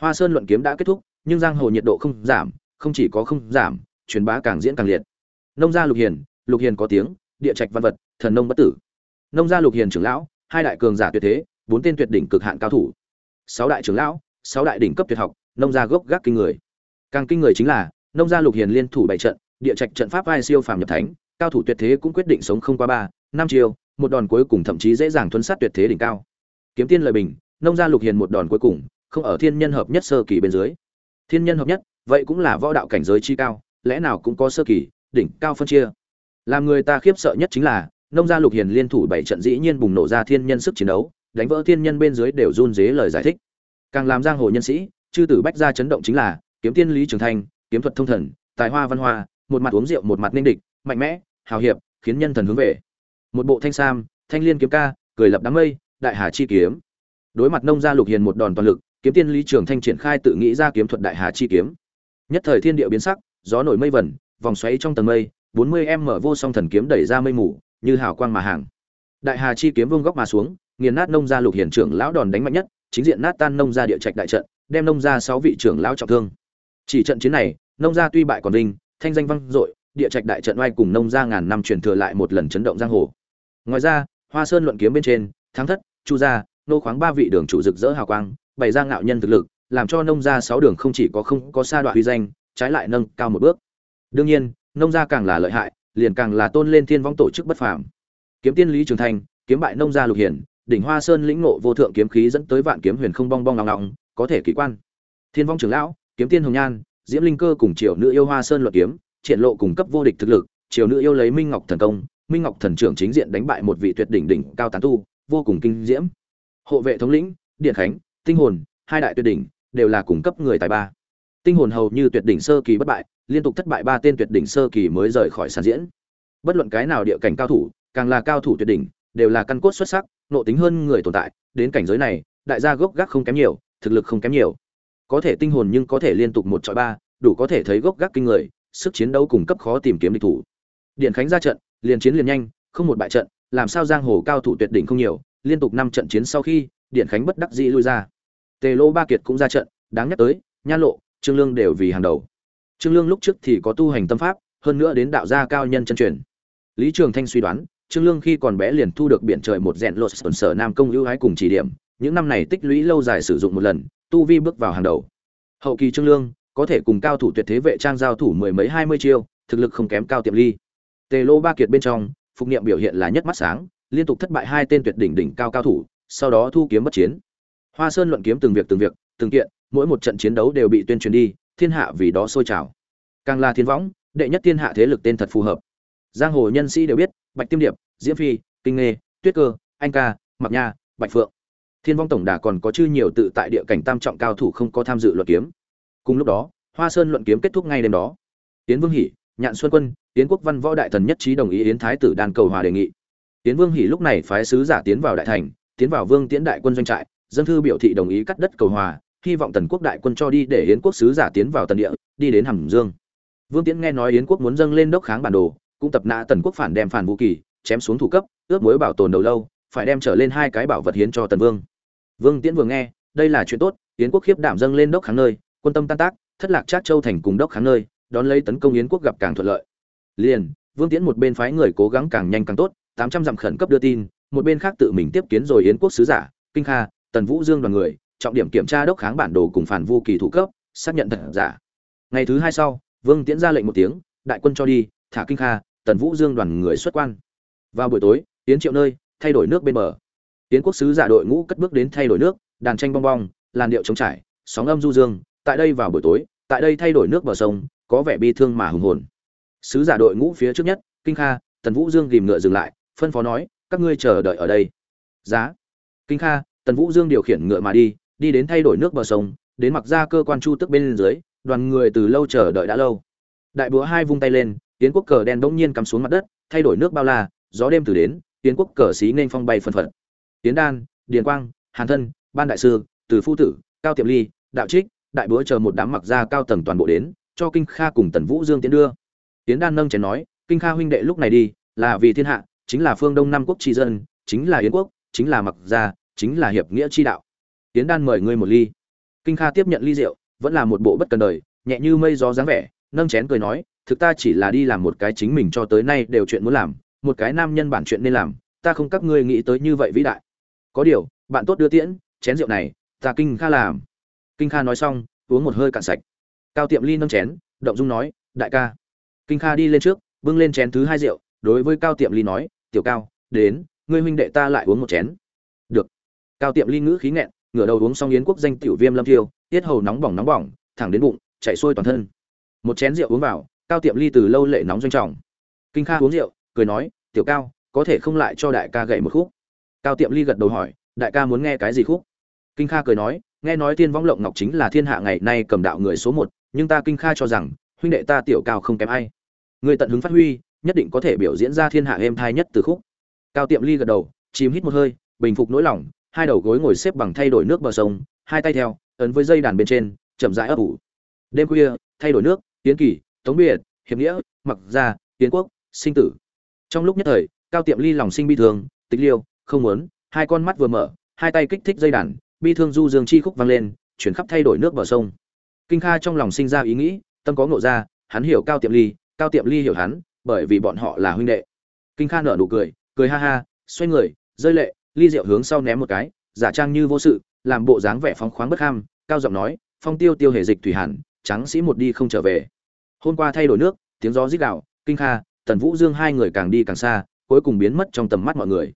Hoa sơn luận kiếm đã kết thúc, nhưng giang hồ nhiệt độ không giảm, không chỉ có không giảm, truyền bá càng diễn càng liệt. Nông gia lục hiền lục hiền có tiếng, địa trạch văn vật thần nông bất tử. Nông gia lục hiền trưởng lão, hai đại cường giả tuyệt thế, bốn tên tuyệt đỉnh cực hạn cao thủ. Sáu đại trưởng lão, sáu đại đỉnh cấp tuyệt học, nông gia gốc gác kinh người. Càng kinh người chính là, nông gia lục hiền liên thủ bảy trận, địa trạch trận pháp vai siêu phàm nhập thánh, cao thủ tuyệt thế cũng quyết định sống không qua ba, năm chiều một đòn cuối cùng thậm chí dễ dàng thuấn sát tuyệt thế đỉnh cao. Kiếm tiên lời bình, nông gia lục hiền một đòn cuối cùng, không ở thiên nhân hợp nhất sơ kỳ bên dưới. Thiên nhân hợp nhất, vậy cũng là võ đạo cảnh giới chi cao, lẽ nào cũng có sơ kỳ, đỉnh cao phân chia. Làm người ta khiếp sợ nhất chính là nông gia lục hiền liên thủ bảy trận dĩ nhiên bùng nổ ra thiên nhân sức chiến đấu, đánh vỡ thiên nhân bên dưới đều run dế lời giải thích. Càng làm giang hồ nhân sĩ, chư tử bách gia chấn động chính là, kiếm tiên lý trường thanh kiếm thuật thông thần, tài hoa văn hoa, một mặt uống rượu một mặt ninh địch, mạnh mẽ, hào hiệp, khiến nhân thần hướng về. Một bộ thanh sam, thanh liên kiếm ca, cười lập đám mây, đại hà chi kiếm. Đối mặt nông gia lục hiền một đòn toàn lực, kiếm tiên lý trường thanh triển khai tự nghĩ ra kiếm thuật đại hà chi kiếm. Nhất thời thiên địa biến sắc, gió nổi mây vẩn vòng xoáy trong tầng mây, bốn mươi em mở vô song thần kiếm đẩy ra mây mù như hào quang mà hàng. Đại hà chi kiếm vương góc mà xuống, nghiền nát nông gia lục hiển trưởng lão đòn đánh mạnh nhất, chính diện nát tan nông gia địa trạch đại trận, đem nông gia sáu vị trưởng lão trọng thương. Chỉ trận chiến này, nông gia tuy bại còn vinh, thanh danh vang dội, địa trạch đại trận oai cùng nông gia ngàn năm truyền thừa lại một lần chấn động giang hồ. Ngoài ra, hoa sơn luận kiếm bên trên, thắng thất, chu gia, nô khoáng ba vị đường chủ rực rỡ hào quang, bày ra ngạo nhân thực lực, làm cho nông gia sáu đường không chỉ có không có sa đoạn uy danh, trái lại nâng cao một bước. Đương nhiên, nông gia càng là lợi hại liền càng là tôn lên thiên vong tổ chức bất phàm. Kiếm tiên lý trường thành, kiếm bại nông gia lục hiển, đỉnh hoa sơn lĩnh ngộ vô thượng kiếm khí dẫn tới vạn kiếm huyền không bong bong ngọng ngọng, có thể kỳ quan. Thiên vong trưởng lão, kiếm tiên hồng nhan, diễm linh cơ cùng triều nữ yêu hoa sơn luật kiếm, triển lộ cùng cấp vô địch thực lực, triều nữ yêu lấy minh ngọc thần công, minh ngọc thần trưởng chính diện đánh bại một vị tuyệt đỉnh đỉnh cao tán tu, vô cùng kinh diễm. Hộ vệ thống lĩnh, điện khánh, tinh hồn, hai đại tuyệt đỉnh, đều là cùng cấp người tài ba tinh hồn hầu như tuyệt đỉnh sơ kỳ bất bại, liên tục thất bại ba tên tuyệt đỉnh sơ kỳ mới rời khỏi sàn diễn. Bất luận cái nào địa cảnh cao thủ, càng là cao thủ tuyệt đỉnh, đều là căn cốt xuất sắc, nộ tính hơn người tồn tại, đến cảnh giới này, đại gia gốc gác không kém nhiều, thực lực không kém nhiều. Có thể tinh hồn nhưng có thể liên tục một chọi ba, đủ có thể thấy gốc gác kinh người, sức chiến đấu cùng cấp khó tìm kiếm địch thủ. Điện khánh ra trận, liền chiến liền nhanh, không một bại trận, làm sao giang hồ cao thủ tuyệt đỉnh không nhiều, liên tục năm trận chiến sau khi, điện khánh bất đắc dĩ lui ra. Tề lô ba kiệt cũng ra trận, đáng nhắc tới nhan lộ trương lương đều vì hàng đầu. Trương lương lúc trước thì có tu hành tâm pháp, hơn nữa đến đạo gia cao nhân chân truyền. Lý trường thanh suy đoán, trương lương khi còn bé liền thu được biển trời một rèn lột sở nam công ưu ái cùng chỉ điểm, những năm này tích lũy lâu dài sử dụng một lần, tu vi bước vào hàng đầu. Hậu kỳ trương lương, có thể cùng cao thủ tuyệt thế vệ trang giao thủ mười mấy hai mươi chiêu, thực lực không kém cao tiệm ly. Tề lô ba kiệt bên trong, phục niệm biểu hiện là nhất mắt sáng, liên tục thất bại hai tên tuyệt đỉnh đỉnh cao cao thủ, sau đó thu kiếm bất chiến. Hoa sơn luận kiếm từng việc từng việc, từng kiện mỗi một trận chiến đấu đều bị tuyên truyền đi, thiên hạ vì đó sôi trào. Càng là thiên võng, đệ nhất thiên hạ thế lực tên thật phù hợp. Giang hồ nhân sĩ đều biết, bạch tiêm điệp, diễm phi, kinh nghê, tuyết cơ, anh ca mặc nha, bạch phượng. Thiên vong tổng đà còn có chư nhiều tự tại địa cảnh tam trọng cao thủ không có tham dự luận kiếm. Cùng lúc đó, hoa sơn luận kiếm kết thúc ngay đêm đó. Tiến vương hỷ, nhạn xuân quân, tiến quốc văn võ đại thần nhất trí đồng ý yến thái tử đan cầu hòa đề nghị. Tiến vương hỷ lúc này phái sứ giả tiến vào đại thành, tiến vào vương tiễn đại quân doanh trại, dân thư biểu thị đồng ý cắt đất cầu hòa hy vọng tần quốc đại quân cho đi để yến quốc sứ giả tiến vào tần địa, đi đến hàm dương. Vương tiễn nghe nói yến quốc muốn dâng lên đốc kháng bản đồ, cũng tập nã tần quốc phản đem phản vũ kỳ, chém xuống thủ cấp ước mối bảo tồn đầu lâu, phải đem trở lên hai cái bảo vật hiến cho tần vương. Vương tiễn vừa nghe, đây là chuyện tốt, yến quốc khiếp đảm dâng lên đốc kháng nơi, quân tâm tan tác, thất lạc trác châu thành cùng đốc kháng nơi, đón lấy tấn công yến quốc gặp càng thuận lợi. Liền, vương tiễn một bên phái người cố gắng càng nhanh càng tốt, tám trăm dặm khẩn cấp đưa tin, một bên khác tự mình tiếp kiến rồi yến quốc sứ giả, kinh kha, tần vũ dương đoàn người trọng điểm kiểm tra đốc kháng bản đồ cùng phản vu kỳ thủ cấp, xác nhận thật giả. Ngày thứ hai sau, vương tiễn ra lệnh một tiếng, đại quân cho đi, thả kinh kha, tần vũ dương đoàn người xuất quan. Vào buổi tối tiến triệu nơi, thay đổi nước bên bờ. Tiến quốc sứ giả đội ngũ cất bước đến thay đổi nước, đàn tranh bong bong, làn điệu trống trải, sóng âm du dương. Tại đây vào buổi tối, tại đây thay đổi nước bờ sông, có vẻ bi thương mà hùng hồn. Sứ giả đội ngũ phía trước nhất, kinh kha, tần vũ dương ghìm ngựa dừng lại, phân phó nói, các ngươi chờ đợi ở đây. Giá. Kinh kha, tần vũ dương điều khiển ngựa mà đi đi đến thay đổi nước bờ sông, đến mặc ra cơ quan chu tức bên dưới, đoàn người từ lâu chờ đợi đã lâu. Đại búa hai vung tay lên, tiến quốc cờ đen bỗng nhiên cắm xuống mặt đất, thay đổi nước bao la, gió đêm từ đến, tiến quốc cờ xí nên phong bay phần phật. Tiến đan, điền quang, hàn thân, ban đại sư, từ phu tử, cao tiệm ly, đạo trích, đại búa chờ một đám mặc ra cao tầng toàn bộ đến, cho kinh kha cùng tần vũ dương tiến đưa. Tiến đan nâng chén nói, kinh kha huynh đệ lúc này đi, là vì thiên hạ, chính là phương đông năm quốc tri dân, chính là yến quốc, chính là mặc gia chính là hiệp nghĩa chi đạo tiến đan mời ngươi một ly. Kinh kha tiếp nhận ly rượu, vẫn là một bộ bất cần đời, nhẹ như mây gió dáng vẻ, nâng chén cười nói, thực ta chỉ là đi làm một cái chính mình cho tới nay đều chuyện muốn làm, một cái nam nhân bản chuyện nên làm, ta không các ngươi nghĩ tới như vậy vĩ đại. Có điều, bạn tốt đưa tiễn, chén rượu này, ta kinh kha làm. Kinh kha nói xong, uống một hơi cạn sạch. Cao tiệm ly nâng chén, động dung nói, đại ca. Kinh kha đi lên trước, bưng lên chén thứ hai rượu, đối với cao tiệm ly nói, tiểu cao, đến, ngươi huynh đệ ta lại uống một chén. Được. Cao tiệm ly ngữ khí nghẹn ngửa đầu uống xong yến quốc danh tiểu viêm lâm thiêu, tiết hầu nóng bỏng nóng bỏng, thẳng đến bụng, chạy xuôi toàn thân. Một chén rượu uống vào, cao tiệm ly từ lâu lệ nóng doanh trọng. Kinh kha uống rượu, cười nói, tiểu cao, có thể không lại cho đại ca gậy một khúc? Cao tiệm ly gật đầu hỏi, đại ca muốn nghe cái gì khúc? Kinh kha cười nói, nghe nói tiên võng lộng ngọc chính là thiên hạ ngày nay cầm đạo người số một, nhưng ta kinh kha cho rằng, huynh đệ ta tiểu cao không kém ai. Người tận hứng phát huy, nhất định có thể biểu diễn ra thiên hạ êm thai nhất từ khúc. Cao tiệm ly gật đầu, chìm hít một hơi, bình phục nỗi lòng hai đầu gối ngồi xếp bằng thay đổi nước bờ sông, hai tay theo, ấn với dây đàn bên trên, chậm rãi ấp ủ. Đêm khuya, thay đổi nước tiến kỳ, tống biệt, hiệp nghĩa, mặc gia tiến quốc, sinh tử. Trong lúc nhất thời, cao tiệm ly lòng sinh bi thương, tịch liêu, không muốn, hai con mắt vừa mở, hai tay kích thích dây đàn, bi thương du dương chi khúc vang lên, chuyển khắp thay đổi nước bờ sông. Kinh kha trong lòng sinh ra ý nghĩ, tâm có ngộ ra, hắn hiểu cao tiệm ly, cao tiệm ly hiểu hắn, bởi vì bọn họ là huynh đệ. Kinh kha nở nụ cười cười ha ha, xoay người, rơi lệ ly rượu hướng sau ném một cái, giả trang như vô sự, làm bộ dáng vẻ phóng khoáng bất ham, cao giọng nói, phong tiêu tiêu hề dịch thủy hàn trắng sĩ một đi không trở về. Hôm qua thay đổi nước, tiếng gió rít đạo kinh kha, tần vũ dương hai người càng đi càng xa, cuối cùng biến mất trong tầm mắt mọi người.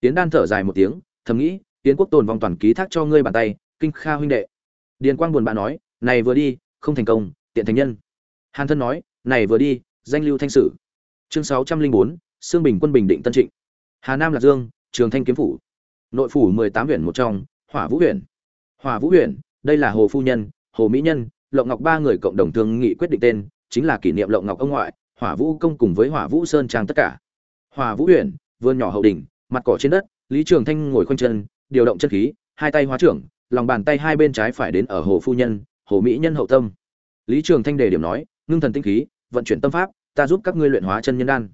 Tiến đan thở dài một tiếng, thầm nghĩ, tiến quốc tồn vong toàn ký thác cho ngươi bàn tay, kinh kha huynh đệ. Điền quang buồn bã nói, này vừa đi, không thành công, tiện thành nhân. Hàn thân nói, này vừa đi, danh lưu thanh sử. Chương sáu trăm linh bốn xương bình quân bình định tân trịnh. Hà nam lạc dương trường thanh kiếm phủ. Nội phủ mười tám huyện một trong, hỏa vũ huyện. Hỏa vũ huyện, đây là hồ phu nhân, hồ mỹ nhân, lộng ngọc ba người cộng đồng thương nghị quyết định tên, chính là kỷ niệm lộng ngọc ông ngoại, hỏa vũ công cùng với hỏa vũ sơn trang tất cả. Hỏa vũ huyện, vườn nhỏ hậu đỉnh, mặt cỏ trên đất, lý trường thanh ngồi khoanh chân, điều động chân khí, hai tay hóa trưởng, lòng bàn tay hai bên trái phải đến ở hồ phu nhân, hồ mỹ nhân hậu tâm. Lý trường thanh đề điểm nói, ngưng thần tinh khí, vận chuyển tâm pháp, ta giúp các ngươi luyện hóa chân nhân đan.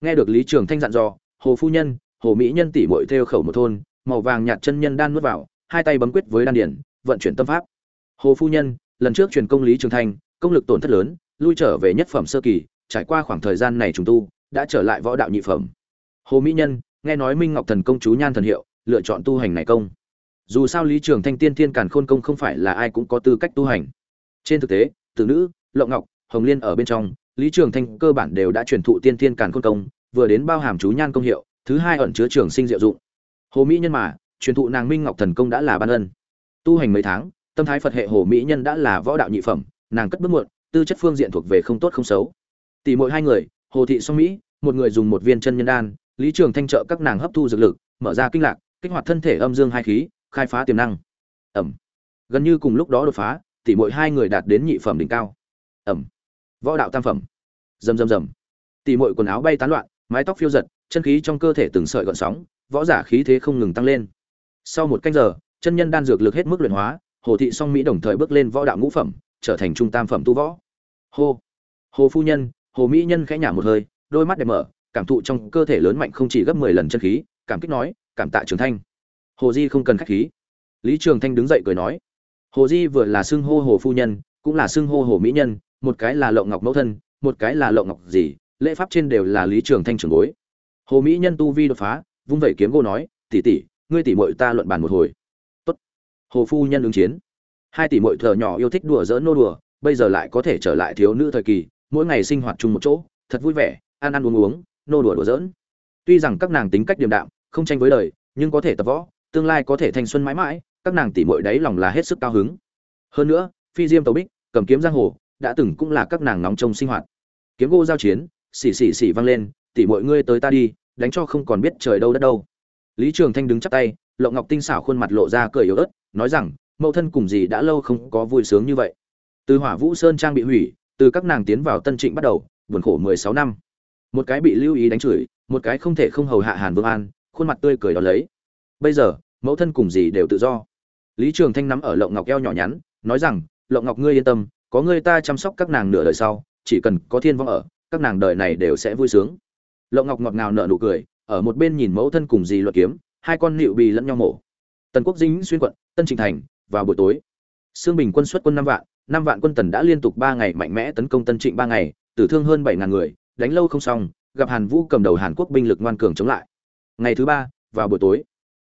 Nghe được lý trường thanh dặn dò, hồ phu nhân hồ mỹ nhân tỷ muội theo khẩu một thôn, màu vàng nhạt chân nhân đan nuốt vào, hai tay bấm quyết với đan điển vận chuyển tâm pháp. Hồ phu nhân, lần trước truyền công lý trường thanh, công lực tổn thất lớn, lui trở về nhất phẩm sơ kỳ, trải qua khoảng thời gian này trùng tu, đã trở lại võ đạo nhị phẩm. Hồ mỹ nhân, nghe nói minh ngọc thần công chú nhan thần hiệu, lựa chọn tu hành này công. Dù sao lý trường thanh tiên thiên càn khôn công không phải là ai cũng có tư cách tu hành. Trên thực tế Từ nữ lộng ngọc, hồng liên ở bên trong, lý trường thanh cơ bản đều đã truyền thụ tiên thiên càn khôn công, vừa đến bao hàm chú nhan công hiệu thứ hai ẩn chứa trường sinh diệu dụng. Hồ mỹ nhân mà, truyền thụ nàng minh ngọc thần công đã là ban ân. Tu hành mấy tháng, tâm thái phật hệ hồ mỹ nhân đã là võ đạo nhị phẩm, nàng cất bước muộn, tư chất phương diện thuộc về không tốt không xấu. Tỷ mỗi hai người, hồ thị song mỹ, một người dùng một viên chân nhân đan, lý trường thanh trợ các nàng hấp thu dược lực, mở ra kinh lạc, kích hoạt thân thể âm dương hai khí, khai phá tiềm năng. Ẩm. Gần như cùng lúc đó đột phá, tỷ mỗi hai người đạt đến nhị phẩm đỉnh cao. Ẩm. Võ đạo tam phẩm. Rầm rầm rầm. Tỷ mỗi quần áo bay tán loạn, mái tóc phiêu giật chân khí trong cơ thể từng sợi gợn sóng, võ giả khí thế không ngừng tăng lên. Sau một canh giờ, chân nhân đan dược lực hết mức luyện hóa, hồ thị song mỹ đồng thời bước lên võ đạo ngũ phẩm, trở thành trung tam phẩm tu võ. Hô, hồ phu nhân, hồ mỹ nhân khẽ nhả một hơi, đôi mắt đẹp mở, cảm thụ trong cơ thể lớn mạnh không chỉ gấp mười lần chân khí, cảm kích nói, cảm tạ trường thanh. Hồ di không cần khách khí. Lý trường thanh đứng dậy cười nói, hồ di vừa là xưng hô hồ phu nhân, cũng là xưng hô hồ mỹ nhân, một cái là lộng ngọc mẫu thân, một cái là lộng ngọc gì lễ pháp trên đều là lý trường thanh trưởng bối hồ mỹ nhân tu vi đột phá, vung vẩy kiếm cô nói, tỷ tỷ, ngươi tỷ muội ta luận bàn một hồi. Tốt. Hồ phu nhân ứng chiến. Hai tỷ muội thở nhỏ yêu thích đùa giỡn nô đùa, bây giờ lại có thể trở lại thiếu nữ thời kỳ, mỗi ngày sinh hoạt chung một chỗ, thật vui vẻ, ăn ăn uống uống, nô đùa đùa giỡn. Tuy rằng các nàng tính cách điềm đạm, không tranh với đời, nhưng có thể tập võ, tương lai có thể thanh xuân mãi mãi, các nàng tỷ muội đấy lòng là hết sức cao hứng. Hơn nữa, phi diêm tàu bích, cầm kiếm giang hồ, đã từng cũng là các nàng nóng trong sinh hoạt. Kiếm gỗ giao chiến, xì xì xì vang lên tỷ mọi ngươi tới ta đi, đánh cho không còn biết trời đâu đất đâu. Lý trường thanh đứng chắp tay, lộng ngọc tinh xảo khuôn mặt lộ ra cười yếu ớt, nói rằng, mẫu thân cùng gì đã lâu không có vui sướng như vậy. Từ hỏa vũ sơn trang bị hủy, từ các nàng tiến vào tân trịnh bắt đầu, buồn khổ mười sáu năm. Một cái bị lưu ý đánh chửi, một cái không thể không hầu hạ hàn vương an, khuôn mặt tươi cười đón lấy. Bây giờ, mẫu thân cùng gì đều tự do. Lý trường thanh nắm ở lộng ngọc eo nhỏ nhắn, nói rằng, lộng ngọc ngươi yên tâm, có ngươi ta chăm sóc các nàng nửa đời sau, chỉ cần có thiên vong ở, các nàng đời này đều sẽ vui sướng lộng ngọc ngọt ngào nở nụ cười, ở một bên nhìn mẫu thân cùng dì luật kiếm, hai con nịu bì lẫn nhau mổ. Tần quốc dính xuyên quận, tân trịnh thành, vào buổi tối. Sương bình quân xuất quân năm vạn năm vạn quân tần đã liên tục ba ngày mạnh mẽ tấn công tân trịnh ba ngày, tử thương hơn bảy ngàn người, đánh lâu không xong, gặp hàn vũ cầm đầu hàn quốc binh lực ngoan cường chống lại. Ngày thứ ba, vào buổi tối,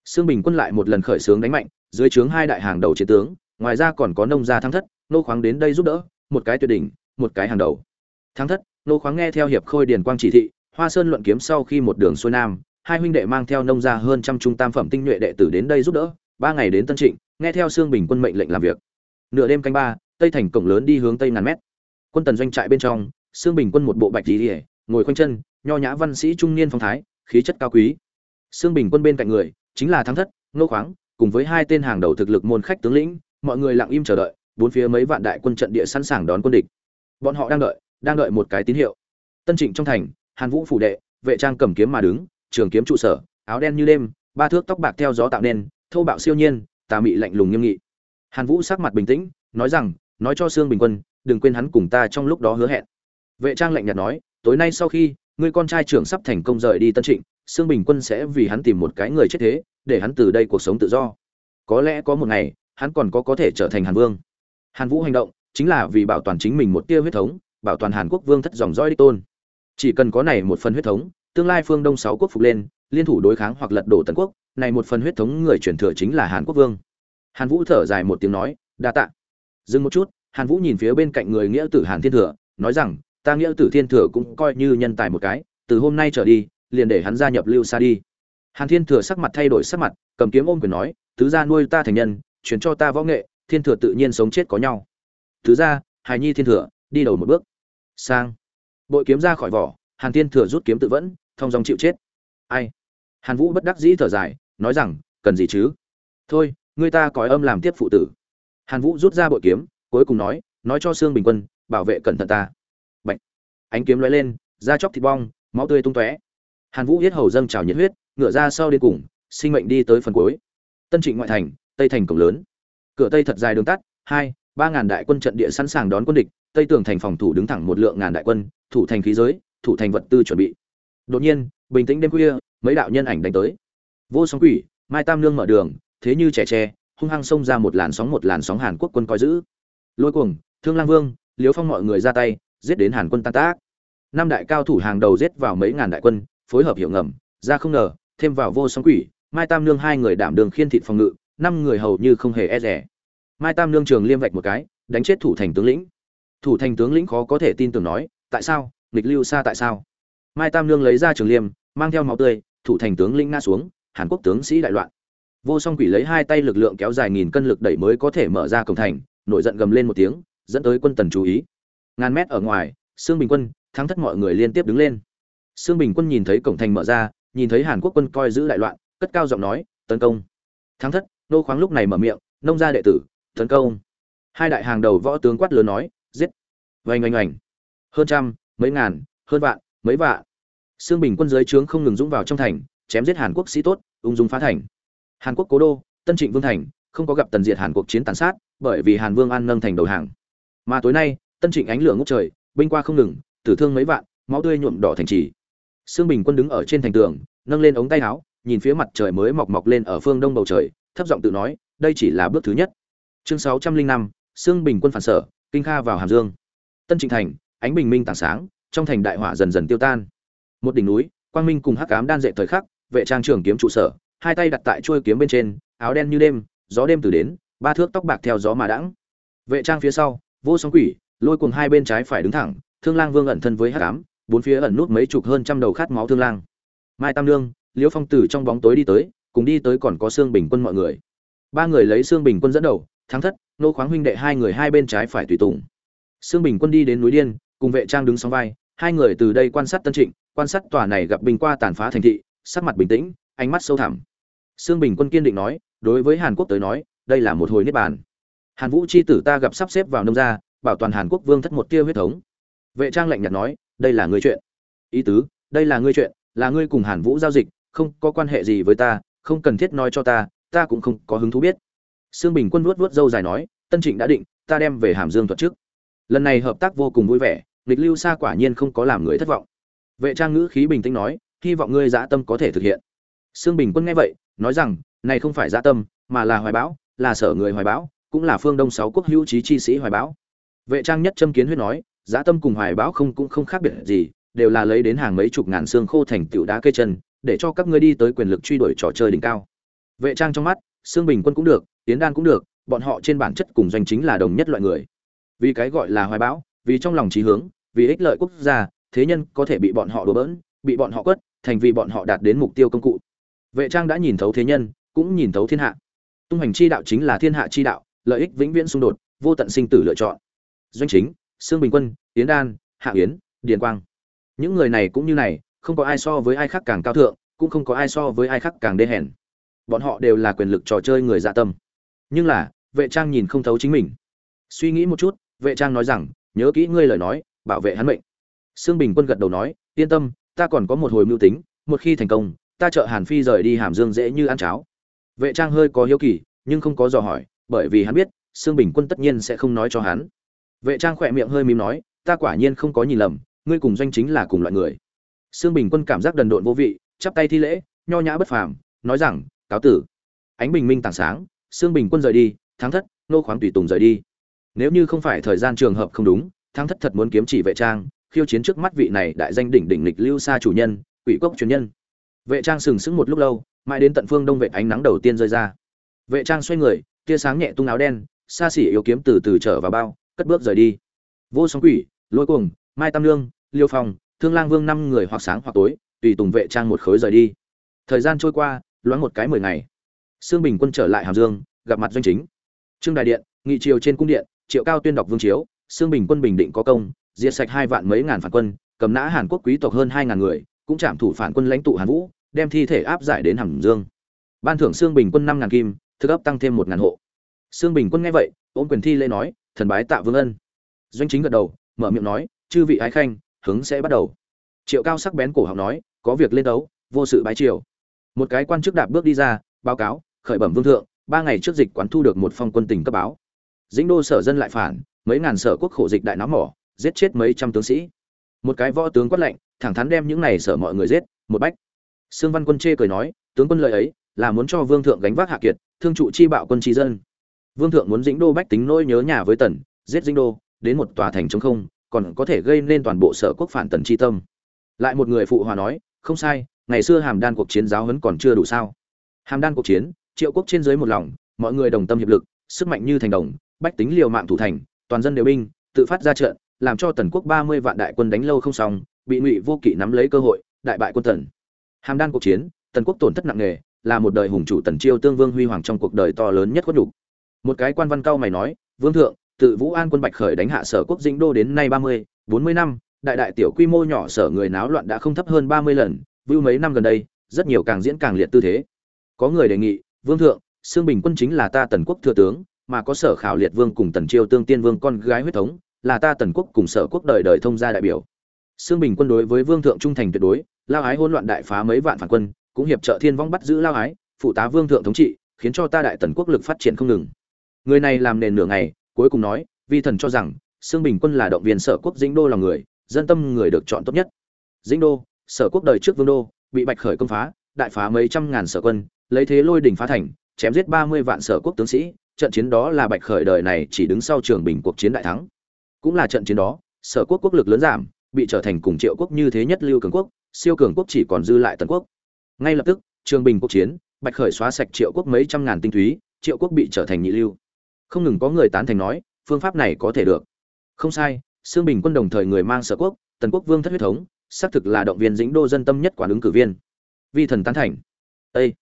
sương bình quân lại một lần khởi xướng đánh mạnh, dưới trướng hai đại hàng đầu chiến tướng, ngoài ra còn có nông gia thăng thất, nô khoáng đến đây giúp đỡ, một cái tuyệt đỉnh, một cái hàng đầu. Thăng thất, nô khoáng nghe theo hiệp khôi điền quang chỉ thị hoa sơn luận kiếm sau khi một đường xuôi nam hai huynh đệ mang theo nông gia hơn trăm trung tam phẩm tinh nhuệ đệ tử đến đây giúp đỡ ba ngày đến tân trịnh nghe theo Sương bình quân mệnh lệnh làm việc. Nửa đêm canh ba tây thành cổng lớn đi hướng tây ngàn mét. Quân tần doanh trại bên trong Sương bình quân một bộ bạch y, ngồi khoanh chân nho nhã văn sĩ trung niên phong thái khí chất cao quý. Sương bình quân bên cạnh người chính là thắng thất Ngô khoáng cùng với hai tên hàng đầu thực lực môn khách tướng lĩnh mọi người lặng im chờ đợi bốn phía mấy vạn đại quân trận địa sẵn sàng đón quân địch. Bọn họ đang đợi đang đợi một cái tín hiệu. Tân trịnh trong thành hàn vũ phủ đệ vệ trang cầm kiếm mà đứng trường kiếm trụ sở áo đen như đêm ba thước tóc bạc theo gió tạo nên thô bạo siêu nhiên tà mị lạnh lùng nghiêm nghị hàn vũ sắc mặt bình tĩnh nói rằng nói cho sương bình quân đừng quên hắn cùng ta trong lúc đó hứa hẹn vệ trang lạnh nhạt nói tối nay sau khi người con trai trưởng sắp thành công rời đi tân trịnh Sương Bình Quân sẽ vì hắn tìm một cái người chết thế, để hắn từ đây cuộc sống tự do. Có lẽ có một ngày, hắn còn có có thể trở thành Hàn Vương. Hàn Vũ hành động chính là vì bảo toàn chính mình một tia huyết thống, bảo toàn Hàn Quốc vương thất dòng dõi đích tôn. Chỉ cần có này một phần huyết thống, tương lai phương Đông sáu quốc phục lên, liên thủ đối kháng hoặc lật đổ Tần quốc, này một phần huyết thống người truyền thừa chính là Hàn Quốc vương. Hàn Vũ thở dài một tiếng nói, đa tạ. Dừng một chút, Hàn Vũ nhìn phía bên cạnh người nghĩa tử Hàn Thiên Thừa, nói rằng, ta nghĩa tử Thiên Thừa cũng coi như nhân tài một cái, từ hôm nay trở đi, liền để hắn gia nhập Lưu Sa đi. Hàn Thiên Thừa sắc mặt thay đổi sắc mặt, cầm kiếm ôm quyền nói, tứ gia nuôi ta thành nhân, truyền cho ta võ nghệ, Thiên Thừa tự nhiên sống chết có nhau. Tứ gia, Hải Nhi Thiên Thừa, đi đầu một bước. Sang. Bội kiếm ra khỏi vỏ, Hàn Thiên Thừa rút kiếm tự vẫn, thông dòng chịu chết. Ai? Hàn Vũ bất đắc dĩ thở dài, nói rằng, cần gì chứ? Thôi, người ta còi âm làm tiếp phụ tử. Hàn Vũ rút ra bội kiếm, cuối cùng nói, nói cho Sương Bình Quân, bảo vệ cẩn thận ta. Bạch. Ánh kiếm lóe lên, da chóc thịt bong, máu tươi tung tóe. Hàn Vũ huyết hầu dâng trào nhiệt huyết, ngựa ra sau đến cùng, sinh mệnh đi tới phần cuối. Tân Trịnh ngoại thành, Tây thành cổng lớn. Cửa Tây thật dài đường tắt, hai, ba ngàn đại quân trận địa sẵn sàng đón quân địch, Tây tường thành phòng thủ đứng thẳng một lượng ngàn đại quân, thủ thành khí giới, thủ thành vật tư chuẩn bị. Đột nhiên, bình tĩnh đêm khuya, mấy đạo nhân ảnh đánh tới. Vô sóng quỷ, Mai Tam Nương mở đường, thế như trẻ tre, hung hăng xông ra một làn sóng một làn sóng Hàn Quốc quân coi giữ. Lôi cuồng, Thương Lang Vương, Liếu Phong mọi người ra tay, giết đến Hàn quân tan tác. Năm đại cao thủ hàng đầu giết vào mấy ngàn đại quân, phối hợp hiệu ngầm, ra không ngờ, thêm vào vô sóng quỷ, Mai Tam Nương hai người đảm đường khiên thịt phòng ngự, năm người hầu như không hề e dè. Mai Tam Nương trường liêm vạch một cái, đánh chết thủ thành tướng lĩnh. Thủ thành tướng lĩnh khó có thể tin tưởng nói, tại sao? Nghịch lưu xa tại sao? Mai Tam Nương lấy ra trường liêm, mang theo máu tươi, thủ thành tướng lĩnh ngã xuống, Hàn Quốc tướng sĩ đại loạn. Vô Song Quỷ lấy hai tay lực lượng kéo dài nghìn cân lực đẩy mới có thể mở ra cổng thành, nổi giận gầm lên một tiếng, dẫn tới quân tần chú ý. Ngàn mét ở ngoài, Sương Bình Quân, thắng thất mọi người liên tiếp đứng lên. Sương Bình Quân nhìn thấy cổng thành mở ra, nhìn thấy Hàn Quốc quân coi giữ đại loạn, cất cao giọng nói, tấn công. Thắng thất, nô khoáng lúc này mở miệng, nông gia đệ tử, tấn công. Hai đại hàng đầu võ tướng quát lớn nói. Oanh oanh oanh. Hơn trăm, mấy ngàn, hơn vạn, mấy vạn. xương Bình quân dưới trướng không ngừng dũng vào trong thành, chém giết Hàn Quốc sĩ tốt, ung dung phá thành. Hàn Quốc cố đô, Tân Trịnh Vương thành, không có gặp tần diệt Hàn Quốc chiến tàn sát, bởi vì Hàn Vương an nâng thành đầu hàng. Mà tối nay, Tân Trịnh ánh lửa ngút trời, binh qua không ngừng, tử thương mấy vạn, máu tươi nhuộm đỏ thành trì. xương Bình quân đứng ở trên thành tường, nâng lên ống tay áo, nhìn phía mặt trời mới mọc mọc lên ở phương đông bầu trời, thấp giọng tự nói, đây chỉ là bước thứ nhất. Chương sáu trăm linh năm xương Bình quân phản sở, kinh kha vào Hàm Dương. Tân Trịnh thành, ánh bình minh tảng sáng, trong thành đại hỏa dần dần tiêu tan. Một đỉnh núi, Quang Minh cùng Hắc Ám đan dệt thời khắc, vệ trang trưởng kiếm trụ sở, hai tay đặt tại chuôi kiếm bên trên, áo đen như đêm, gió đêm từ đến, ba thước tóc bạc theo gió mà đãng. Vệ trang phía sau, vô sóng quỷ, lôi cùng hai bên trái phải đứng thẳng, Thương Lang Vương ẩn thân với Hắc Ám, bốn phía ẩn nút mấy chục hơn trăm đầu khát máu thương lang. Mai Tam Nương, Liễu Phong Tử trong bóng tối đi tới, cùng đi tới còn có Sương Bình Quân mọi người. Ba người lấy Sương Bình Quân dẫn đầu, thắng thất, nô khoáng huynh đệ hai người hai bên trái phải tùy tùng. Sương Bình Quân đi đến núi điên, cùng vệ trang đứng song vai, hai người từ đây quan sát Tân Trịnh, quan sát tòa này gặp Bình qua tàn phá thành thị, sắc mặt bình tĩnh, ánh mắt sâu thẳm. Sương Bình Quân kiên định nói, đối với Hàn Quốc tới nói, đây là một hồi niết bàn. Hàn Vũ chi tử ta gặp sắp xếp vào nông gia, bảo toàn Hàn Quốc vương thất một tia huyết thống. Vệ trang lạnh nhạt nói, đây là ngươi chuyện. Ý tứ, đây là ngươi chuyện, là ngươi cùng Hàn Vũ giao dịch, không có quan hệ gì với ta, không cần thiết nói cho ta, ta cũng không có hứng thú biết. Sương Bình Quân vuốt vuốt râu dài nói, Tân Trịnh đã định, ta đem về Hàm Dương thuật trước. Lần này hợp tác vô cùng vui vẻ, nghịch lưu xa quả nhiên không có làm người thất vọng. Vệ trang ngữ khí bình tĩnh nói hy vọng ngươi dã tâm có thể thực hiện. Sương bình quân nghe vậy nói rằng này không phải dã tâm mà là hoài bão là sở người hoài bão cũng là phương đông sáu quốc hữu trí chi sĩ hoài bão. Vệ trang nhất châm kiến huyết nói dã tâm cùng hoài bão không cũng không khác biệt gì đều là lấy đến hàng mấy chục ngàn xương khô thành tựu đá cây chân để cho các ngươi đi tới quyền lực truy đuổi trò chơi đỉnh cao. Vệ trang trong mắt sương bình quân cũng được tiến đan cũng được bọn họ trên bản chất cùng doanh chính là đồng nhất loại người vì cái gọi là hoài bão, vì trong lòng trí hướng, vì ích lợi quốc gia, thế nhân có thể bị bọn họ đùa bỡn, bị bọn họ quất, thành vì bọn họ đạt đến mục tiêu công cụ. Vệ trang đã nhìn thấu thế nhân, cũng nhìn thấu thiên hạ. Tung hành chi đạo chính là thiên hạ chi đạo, lợi ích vĩnh viễn xung đột, vô tận sinh tử lựa chọn. Doanh chính, sương bình quân, yến đan, hạ yến, điền quang. Những người này cũng như này, không có ai so với ai khác càng cao thượng, cũng không có ai so với ai khác càng đê hèn. Bọn họ đều là quyền lực trò chơi người dạ tâm. Nhưng là, vệ trang nhìn không thấu chính mình. Suy nghĩ một chút vệ trang nói rằng, nhớ kỹ ngươi lời nói, bảo vệ hắn mệnh. Sương bình quân gật đầu nói, yên tâm, ta còn có một hồi mưu tính, một khi thành công, ta trợ hàn phi rời đi hàm dương dễ như ăn cháo. Vệ trang hơi có hiếu kỳ, nhưng không có dò hỏi, bởi vì hắn biết, sương bình quân tất nhiên sẽ không nói cho hắn. Vệ trang khỏe miệng hơi mím nói, ta quả nhiên không có nhìn lầm, ngươi cùng doanh chính là cùng loại người. Sương bình quân cảm giác đần độn vô vị, chắp tay thi lễ, nho nhã bất phàm, nói rằng, cáo tử. Ánh bình minh tảng sáng, Sương bình quân rời đi, thắng thất, nô khoáng tùy tùng rời đi nếu như không phải thời gian trường hợp không đúng thăng thất thật muốn kiếm chỉ vệ trang, khiêu chiến trước mắt vị này đại danh đỉnh đỉnh lịch lưu xa chủ nhân, quỷ cốc truyền nhân. Vệ trang sừng sững một lúc lâu, mãi đến tận phương đông vệ ánh nắng đầu tiên rơi ra. Vệ trang xoay người, tia sáng nhẹ tung áo đen, xa xỉ yếu kiếm từ từ trở vào bao, cất bước rời đi. Vô sóng quỷ, lôi cuồng, mai tam lương liêu phong, thương lang vương năm người hoặc sáng hoặc tối, tùy tùng vệ trang một khối rời đi. Thời gian trôi qua, loáng một cái mười ngày. Sương bình quân trở lại hàm dương, gặp mặt doanh chính. Trương đại điện, nghị triều trên cung điện triệu cao tuyên đọc vương chiếu, sương bình quân bình định có công, diệt sạch hai vạn mấy ngàn phản quân, cầm nã hàn quốc quý tộc hơn hai ngàn người, cũng chạm thủ phản quân lãnh tụ hàn vũ, đem thi thể áp giải đến hàm dương. Ban thưởng sương bình quân năm ngàn kim thức ấp tăng thêm một ngàn hộ. Sương bình quân nghe vậy, ôm quyền thi lễ nói, thần bái tạ vương ân. Doanh chính gật đầu, mở miệng nói, chư vị ái khanh, hướng sẽ bắt đầu. Triệu cao sắc bén cổ họng nói, có việc lên đấu, vô sự bái triều. Một cái quan chức đạp bước đi ra, báo cáo, khởi bẩm vương thượng, ba ngày trước dịch quán thu được một phong quân tình cấp báo dĩnh đô sở dân lại phản, mấy ngàn sở quốc khổ dịch đại náo mỏ, giết chết mấy trăm tướng sĩ. Một cái võ tướng quát lệnh thẳng thắn đem những này sở mọi người giết, một bách. Sương văn quân chê cười nói, tướng quân lợi ấy, là muốn cho vương thượng gánh vác hạ kiệt, thương trụ chi bạo quân chi dân. Vương thượng muốn dĩnh đô bách tính nỗi nhớ nhà với tần, giết dĩnh đô, đến một tòa thành chống không, còn có thể gây nên toàn bộ sở quốc phản tần chi tâm. Lại một người phụ hòa nói, không sai, ngày xưa hàm đan cuộc chiến giáo huấn còn chưa đủ sao. Hàm đan cuộc chiến, triệu quốc trên dưới một lòng, mọi người đồng tâm hiệp lực, sức mạnh như thành đồng bách tính liều mạng thủ thành, toàn dân đều binh, tự phát ra trận, làm cho tần quốc ba mươi vạn đại quân đánh lâu không xong, bị ngụy vô kỵ nắm lấy cơ hội, đại bại quân tần. Hàm đan cuộc chiến, tần quốc tổn thất nặng nề, là một đời hùng chủ tần chiêu tương vương huy hoàng trong cuộc đời to lớn nhất khuất nhục. Một cái quan văn cao mày nói, vương thượng, tự vũ an quân bạch khởi đánh hạ sở quốc dĩnh đô đến nay ba mươi, bốn mươi năm, đại đại tiểu quy mô nhỏ sở người náo loạn đã không thấp hơn ba mươi lần, vưu mấy năm gần đây, rất nhiều càng diễn càng liệt tư thế. Có người đề nghị, vương thượng xương bình quân chính là ta tần quốc thừa tướng mà có sở khảo liệt vương cùng tần chiêu tương tiên vương con gái huyết thống, là ta tần quốc cùng sở quốc đời đời thông gia đại biểu. Xương bình quân đối với vương thượng trung thành tuyệt đối, lao ái hỗn loạn đại phá mấy vạn phản quân, cũng hiệp trợ thiên vong bắt giữ lao ái, phụ tá vương thượng thống trị, khiến cho ta đại tần quốc lực phát triển không ngừng. Người này làm nền nửa ngày, cuối cùng nói, vi thần cho rằng xương bình quân là động viên sở quốc dĩnh đô là người, dân tâm người được chọn tốt nhất. Dĩnh đô, sở quốc đời trước vương đô, bị bạch khởi công phá, đại phá mấy trăm ngàn sở quân, lấy thế lôi đỉnh phá thành, chém giết ba mươi vạn sở quốc tướng sĩ trận chiến đó là bạch khởi đời này chỉ đứng sau trường bình cuộc chiến đại thắng. Cũng là trận chiến đó, sở quốc quốc lực lớn giảm, bị trở thành cùng triệu quốc như thế nhất lưu cường quốc, siêu cường quốc chỉ còn dư lại tần quốc. Ngay lập tức, trường bình quốc chiến, bạch khởi xóa sạch triệu quốc mấy trăm ngàn tinh túy, triệu quốc bị trở thành nhị lưu. Không ngừng có người tán thành nói, phương pháp này có thể được. Không sai xương bình quân đồng thời người mang sở quốc, tần quốc vương thất huyết thống, xác thực là động viên dĩnh đô dân tâm nhất quản ứng cử viên. Vi thần tán thành. Ê!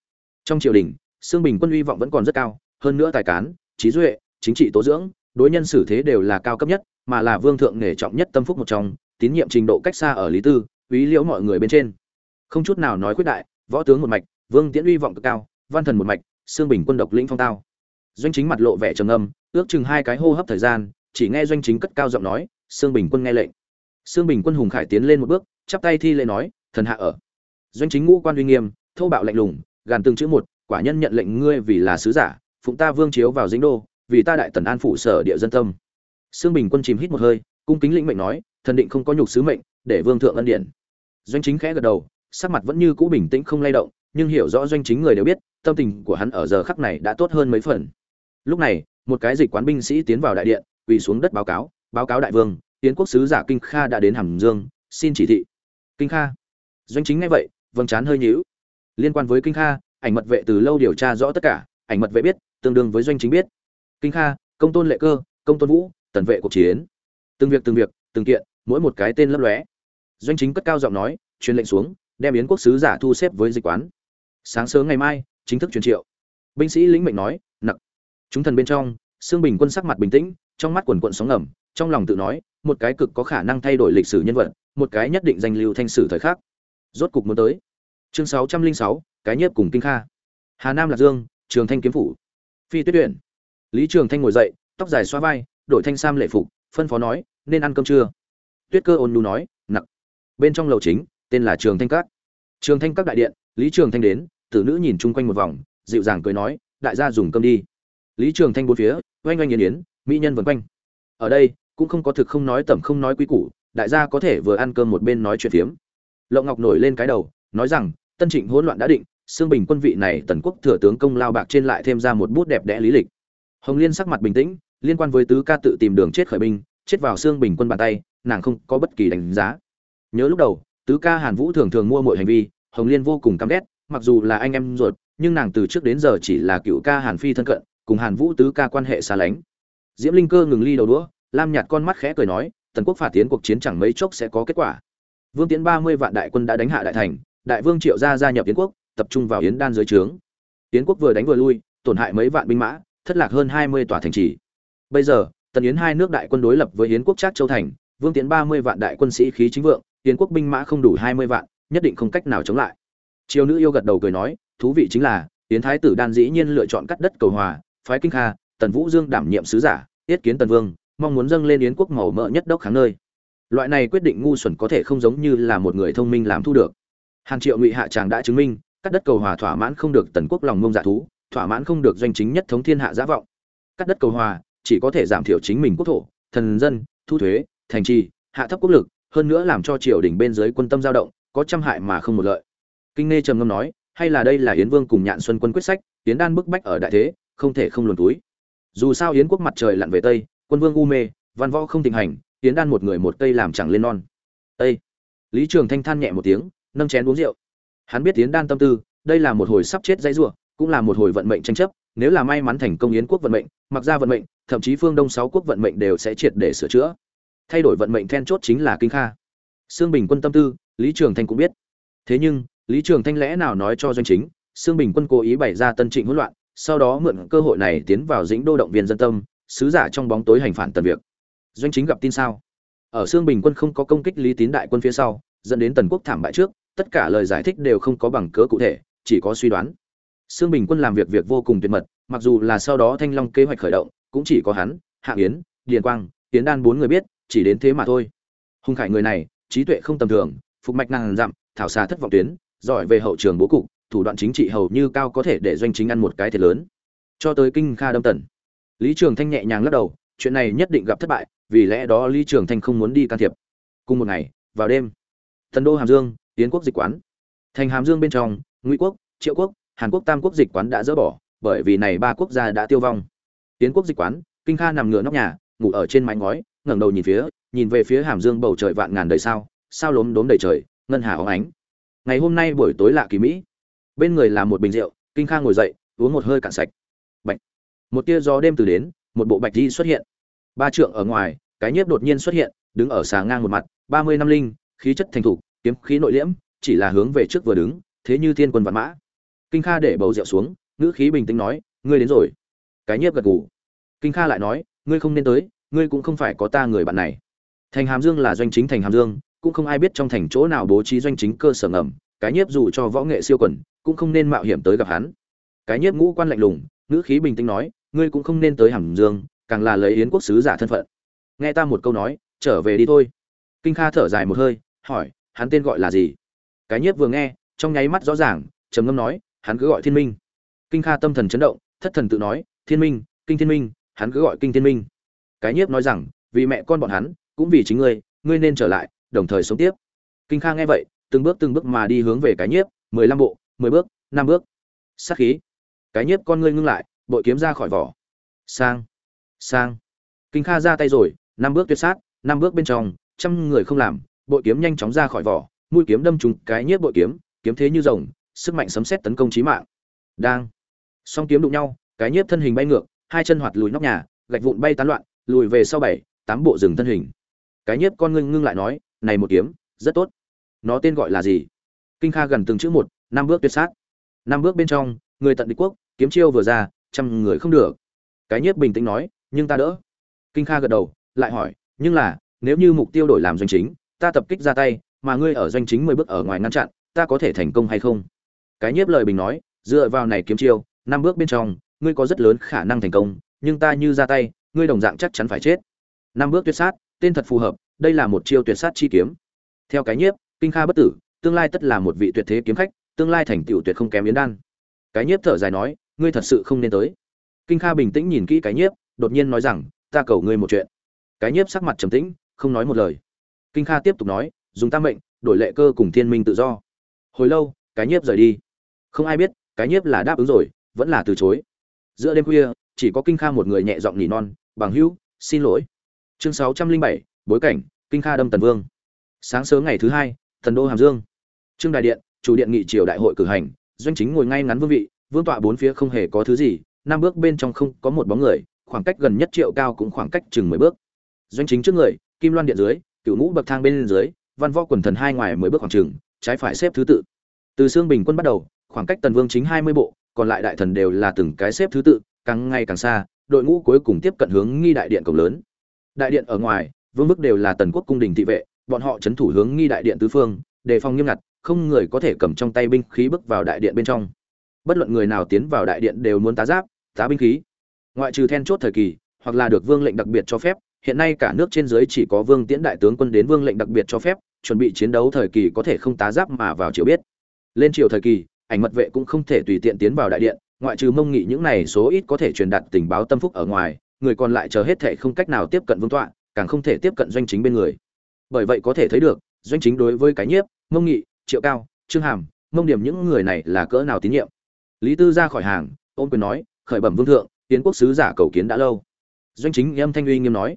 trong triều đình xương bình quân hy vọng vẫn còn rất cao hơn nữa tài cán, trí duệ, chính trị tố dưỡng, đối nhân xử thế đều là cao cấp nhất, mà là vương thượng nể trọng nhất tâm phúc một trong, tín nhiệm trình độ cách xa ở lý tư, ý liễu mọi người bên trên. Không chút nào nói khuyết đại, võ tướng một mạch, vương tiễn uy vọng cực cao, văn thần một mạch, xương bình quân độc lĩnh phong tao. Doanh chính mặt lộ vẻ trầm âm ước chừng hai cái hô hấp thời gian, chỉ nghe doanh chính cất cao giọng nói, xương bình quân nghe lệnh. Xương bình quân hùng khải tiến lên một bước, chắp tay thi lễ nói, thần hạ ở. Doanh chính ngũ quan uy nghiêm thâu bạo lạnh lùng, gàn từng chữ một, quả nhân nhận lệnh ngươi vì là sứ giả phụng ta vương chiếu vào dĩnh đô, vì ta đại tần an phủ sở địa dân tâm. Xương bình quân chìm hít một hơi, cung kính lĩnh mệnh nói, thần định không có nhục sứ mệnh, để vương thượng ân điển. Doanh chính khẽ gật đầu, sắc mặt vẫn như cũ bình tĩnh không lay động, nhưng hiểu rõ doanh chính người đều biết, tâm tình của hắn ở giờ khắc này đã tốt hơn mấy phần. Lúc này, một cái dịch quán binh sĩ tiến vào đại điện, quỳ xuống đất báo cáo báo cáo đại vương, tiến quốc sứ giả kinh kha đã đến hàm dương, xin chỉ thị. Kinh kha. Doanh chính nghe vậy vâng chán hơi nhíu. Liên quan với kinh kha, ảnh mật vệ từ lâu điều tra rõ tất cả ảnh mật vệ biết, tương đương với doanh chính biết. Kinh kha, công tôn lệ cơ, công tôn vũ, tần vệ cuộc chiến. Từng việc từng việc, từng kiện, mỗi một cái tên lấp lóe. Doanh chính cất cao giọng nói, truyền lệnh xuống, đem yến quốc sứ giả thu xếp với dịch quán. Sáng sớm ngày mai, chính thức truyền triệu. Binh sĩ lĩnh mệnh nói, nặc. Chúng thần bên trong xương bình quân sắc mặt bình tĩnh, trong mắt quần quận sóng ngầm, trong lòng tự nói, một cái cực có khả năng thay đổi lịch sử nhân vật, một cái nhất định danh lưu thanh sử thời khắc. Rốt cục muốn tới. Chương sáu trăm linh sáu, cái nhiếp cùng kinh kha. Hà nam lạc dương trường thanh kiếm phủ. Phi tuyết tuyển lý trường thanh ngồi dậy, tóc dài xoa vai, đổi thanh sam lệ phục, phân phó nói, nên ăn cơm trưa. Tuyết cơ ôn nhu nói nặng bên trong lầu chính, tên là trường thanh các. Trường thanh các đại điện, lý trường thanh đến, tử nữ nhìn chung quanh một vòng, dịu dàng cười nói, đại gia dùng cơm đi. Lý trường thanh bốn phía, oanh oanh yên yến, mỹ nhân vần quanh. Ở đây, cũng không có thực không nói tẩm không nói quý củ, đại gia có thể vừa ăn cơm một bên nói chuyện phiếm. Lộng ngọc nổi lên cái đầu, nói rằng, tân trịnh hỗn loạn đã định xương bình quân vị này tần quốc thừa tướng công lao bạc trên lại thêm ra một bút đẹp đẽ lý lịch. Hồng liên sắc mặt bình tĩnh, liên quan với tứ ca tự tìm đường chết khởi binh, chết vào xương bình quân bàn tay, nàng không có bất kỳ đánh giá. Nhớ lúc đầu, tứ ca hàn vũ thường thường mua mọi hành vi, hồng liên vô cùng căm ghét, mặc dù là anh em ruột, nhưng nàng từ trước đến giờ chỉ là cựu ca hàn phi thân cận, cùng hàn vũ tứ ca quan hệ xa lánh. Diễm linh cơ ngừng ly đầu đũa, lam nhạt con mắt khẽ cười nói, tần quốc phạt tiến cuộc chiến chẳng mấy chốc sẽ có kết quả. Vương tiến ba mươi vạn đại quân đã đánh hạ đại thành, đại vương triệu gia gia nhập tiến quốc tập trung vào yến đan dưới trướng. Yến quốc vừa đánh vừa lui, tổn hại mấy vạn binh mã, thất lạc hơn hai mươi tòa thành trì. Bây giờ, tần yến hai nước đại quân đối lập với yến quốc trác châu thành, vương tiến ba mươi vạn đại quân sĩ khí chính vượng, yến quốc binh mã không đủ hai mươi vạn, nhất định không cách nào chống lại. Triều nữ yêu gật đầu cười nói, thú vị chính là, yến thái tử đan dĩ nhiên lựa chọn cắt đất cầu hòa, phái kinh kha, tần vũ dương đảm nhiệm sứ giả, yết kiến tần vương, mong muốn dâng lên yến quốc màu mỡ nhất đốc kháng nơi. Loại này quyết định ngu xuẩn có thể không giống như là một người thông minh làm thu được. Hàng triệu ngụy hạ tràng đã chứng minh cắt đất cầu hòa thỏa mãn không được tần quốc lòng mông dạ thú, thỏa mãn không được doanh chính nhất thống thiên hạ giả vọng. Cắt đất cầu hòa, chỉ có thể giảm thiểu chính mình quốc thổ, thần dân, thu thuế, thành trì, hạ thấp quốc lực, hơn nữa làm cho triều đình bên dưới quân tâm dao động, có trăm hại mà không một lợi. Kinh nghe trầm ngâm nói, hay là đây là yến vương cùng nhạn xuân quân quyết sách, yến đan bức bách ở đại thế, không thể không luồn túi. Dù sao yến quốc mặt trời lặn về tây, quân vương u mê, văn võ không thịnh hành, yến đan một người một cây làm chẳng lên non. Ê! lý trường thanh than nhẹ một tiếng, nâng chén uống rượu hắn biết yến đan tâm tư, đây là một hồi sắp chết dãy rủa, cũng là một hồi vận mệnh tranh chấp, nếu là may mắn thành công yến quốc vận mệnh, mặc ra vận mệnh, thậm chí phương đông sáu quốc vận mệnh đều sẽ triệt để sửa chữa. Thay đổi vận mệnh then chốt chính là kinh kha. Sương bình quân tâm tư, lý trường thanh cũng biết. Thế nhưng, lý trường thanh lẽ nào nói cho doanh chính, sương bình quân cố ý bày ra tân trịnh hỗn loạn, sau đó mượn cơ hội này tiến vào dĩnh đô động viên dân tâm, sứ giả trong bóng tối hành phản tần việc. Doanh chính gặp tin sao? Ở sương bình quân không có công kích lý tín đại quân phía sau, dẫn đến tần quốc thảm bại trước tất cả lời giải thích đều không có bằng cớ cụ thể, chỉ có suy đoán. Sương bình quân làm việc việc vô cùng tuyệt mật, mặc dù là sau đó thanh long kế hoạch khởi động, cũng chỉ có hắn hạng yến, điền quang, yến đan bốn người biết, chỉ đến thế mà thôi. Hung khải người này, trí tuệ không tầm thường, phục mạch năng dặm, thảo xà thất vọng tuyến, giỏi về hậu trường bố cục, thủ đoạn chính trị hầu như cao có thể để doanh chính ăn một cái thiệt lớn. Cho tới kinh kha đâm tần. Lý trường thanh nhẹ nhàng lắc đầu, chuyện này nhất định gặp thất bại, vì lẽ đó lý trường thanh không muốn đi can thiệp. Cùng một ngày, vào đêm, thần đô hàm dương tiến quốc dịch quán. Thành hàm dương bên trong, ngụy quốc, triệu quốc, hàn quốc, tam quốc dịch quán đã dỡ bỏ, bởi vì này ba quốc gia đã tiêu vong. Yến quốc dịch quán, kinh kha nằm ngửa nóc nhà, ngủ ở trên mái ngói, ngẩng đầu nhìn phía, nhìn về phía hàm dương bầu trời vạn ngàn đầy sao sao lốm đốm đầy trời, ngân hà óng ánh. Ngày hôm nay buổi tối lạ kỳ mỹ. Bên người là một bình rượu, kinh kha ngồi dậy, uống một hơi cạn sạch. Bạch. Một tia gió đêm từ đến, một bộ bạch di xuất hiện. Ba trượng ở ngoài, cái nhiếp đột nhiên xuất hiện, đứng ở xà ngang một mặt, ba mươi năm linh, khí chất thành thục kiếm khí nội liễm, chỉ là hướng về trước vừa đứng, thế như thiên quân vạn mã. Kinh kha để bầu rượu xuống, ngữ khí bình tĩnh nói, ngươi đến rồi. Cái nhiếp gật gù. Kinh kha lại nói, ngươi không nên tới, ngươi cũng không phải có ta người bạn này. Thành hàm dương là doanh chính thành hàm dương, cũng không ai biết trong thành chỗ nào bố trí doanh chính cơ sở ngầm, cái nhiếp dù cho võ nghệ siêu quần cũng không nên mạo hiểm tới gặp hắn. Cái nhiếp ngũ quan lạnh lùng, ngữ khí bình tĩnh nói, ngươi cũng không nên tới hàm dương, càng là lấy yến quốc sứ giả thân phận. Nghe ta một câu nói, trở về đi thôi. Kinh kha thở dài một hơi, hỏi hắn tên gọi là gì? Cái nhiếp vừa nghe, trong nháy mắt rõ ràng, trầm ngâm nói, hắn cứ gọi thiên minh. Kinh kha tâm thần chấn động, thất thần tự nói, thiên minh, kinh thiên minh, hắn cứ gọi kinh thiên minh. Cái nhiếp nói rằng, vì mẹ con bọn hắn, cũng vì chính ngươi ngươi nên trở lại, đồng thời sống tiếp. Kinh kha nghe vậy, từng bước từng bước mà đi hướng về cái nhiếp, mười lăm bộ, mười bước, năm bước. Sát khí. Cái nhiếp con ngươi ngưng lại, bội kiếm ra khỏi vỏ. Sang sang. Kinh kha ra tay rồi, năm bước tuyệt sát, năm bước bên trong, trăm người không làm bội kiếm nhanh chóng ra khỏi vỏ, mũi kiếm đâm trúng cái nhiếp bội kiếm kiếm thế như rồng, sức mạnh sấm sét tấn công chí mạng. Đang. Song kiếm đụng nhau, cái nhiếp thân hình bay ngược, hai chân hoạt lùi nóc nhà, gạch vụn bay tán loạn, lùi về sau bảy, tám bộ rừng thân hình. Cái nhiếp con ngưng ngưng lại nói, này một kiếm, rất tốt. Nó tên gọi là gì? Kinh kha gần từng chữ một, năm bước tuyệt sát. Năm bước bên trong, người tận địch quốc, kiếm chiêu vừa ra, trăm người không được. Cái nhiếp bình tĩnh nói, nhưng ta đỡ. Kinh kha gật đầu, lại hỏi, nhưng là, nếu như mục tiêu đổi làm doanh chính ta tập kích ra tay, mà ngươi ở doanh chính mười bước ở ngoài ngăn chặn, ta có thể thành công hay không? Cái nhiếp lời bình nói, dựa vào này kiếm chiêu, năm bước bên trong, ngươi có rất lớn khả năng thành công, nhưng ta như ra tay, ngươi đồng dạng chắc chắn phải chết. Năm bước tuyệt sát, tên thật phù hợp, đây là một chiêu tuyệt sát chi kiếm. Theo cái nhiếp, kinh kha bất tử, tương lai tất là một vị tuyệt thế kiếm khách, tương lai thành tựu tuyệt không kém yến đan. Cái nhiếp thở dài nói, ngươi thật sự không nên tới. Kinh kha bình tĩnh nhìn kỹ cái nhiếp, đột nhiên nói rằng, ta cầu ngươi một chuyện. Cái nhiếp sắc mặt trầm tĩnh, không nói một lời kinh kha tiếp tục nói, dùng ta mệnh, đổi lệ cơ cùng thiên minh tự do. Hồi lâu, cái nhiếp rời đi. Không ai biết, cái nhiếp là đáp ứng rồi, vẫn là từ chối. Giữa đêm khuya, chỉ có kinh kha một người nhẹ giọng nỉ non, bằng hữu, xin lỗi. Chương sáu trăm linh bảy, bối cảnh, kinh kha đâm tần vương. Sáng sớm ngày thứ hai, thần đô hàm dương. Trương đại điện, chủ điện nghị triều đại hội cử hành, doanh chính ngồi ngay ngắn vương vị, vương tọa bốn phía không hề có thứ gì, năm bước bên trong không có một bóng người, khoảng cách gần nhất triệu cao cũng khoảng cách chừng mười bước. Doanh chính trước người, kim loan điện dưới cựu ngũ bậc thang bên dưới văn võ quần thần hai ngoài mười bước khoảng trường, trái phải xếp thứ tự. Từ xương bình quân bắt đầu khoảng cách tần vương chính hai mươi bộ còn lại đại thần đều là từng cái xếp thứ tự càng ngày càng xa đội ngũ cuối cùng tiếp cận hướng nghi đại điện cổng lớn. Đại điện ở ngoài vương bức đều là tần quốc cung đình thị vệ bọn họ c thủ hướng nghi đại điện tứ phương đề phòng nghiêm ngặt không người có thể cầm trong tay binh khí bước vào đại điện bên trong. Bất luận người nào tiến vào đại điện đều muốn tá giáp tá binh khí. Ngoại trừ then chốt thời kỳ hoặc là được vương lệnh đặc biệt cho phép hiện nay cả nước trên dưới chỉ có vương tiễn đại tướng quân đến vương lệnh đặc biệt cho phép, chuẩn bị chiến đấu thời kỳ có thể không tá giáp mà vào triều biết. Lên triều thời kỳ, ảnh mật vệ cũng không thể tùy tiện tiến vào đại điện, ngoại trừ mông nghị những này số ít có thể truyền đạt tình báo tâm phúc ở ngoài, người còn lại chờ hết thể không cách nào tiếp cận vương tọa, càng không thể tiếp cận doanh chính bên người. Bởi vậy có thể thấy được, doanh chính đối với cái nhiếp, mông nghị, triệu cao, trương hàm, mông điểm những người này là cỡ nào tín nhiệm. Lý tư ra khỏi hàng ôm quyền nói, khởi bẩm vương thượng, tiến quốc sứ giả cầu kiến đã lâu. Doanh chính âm thanh uy nghiêm nói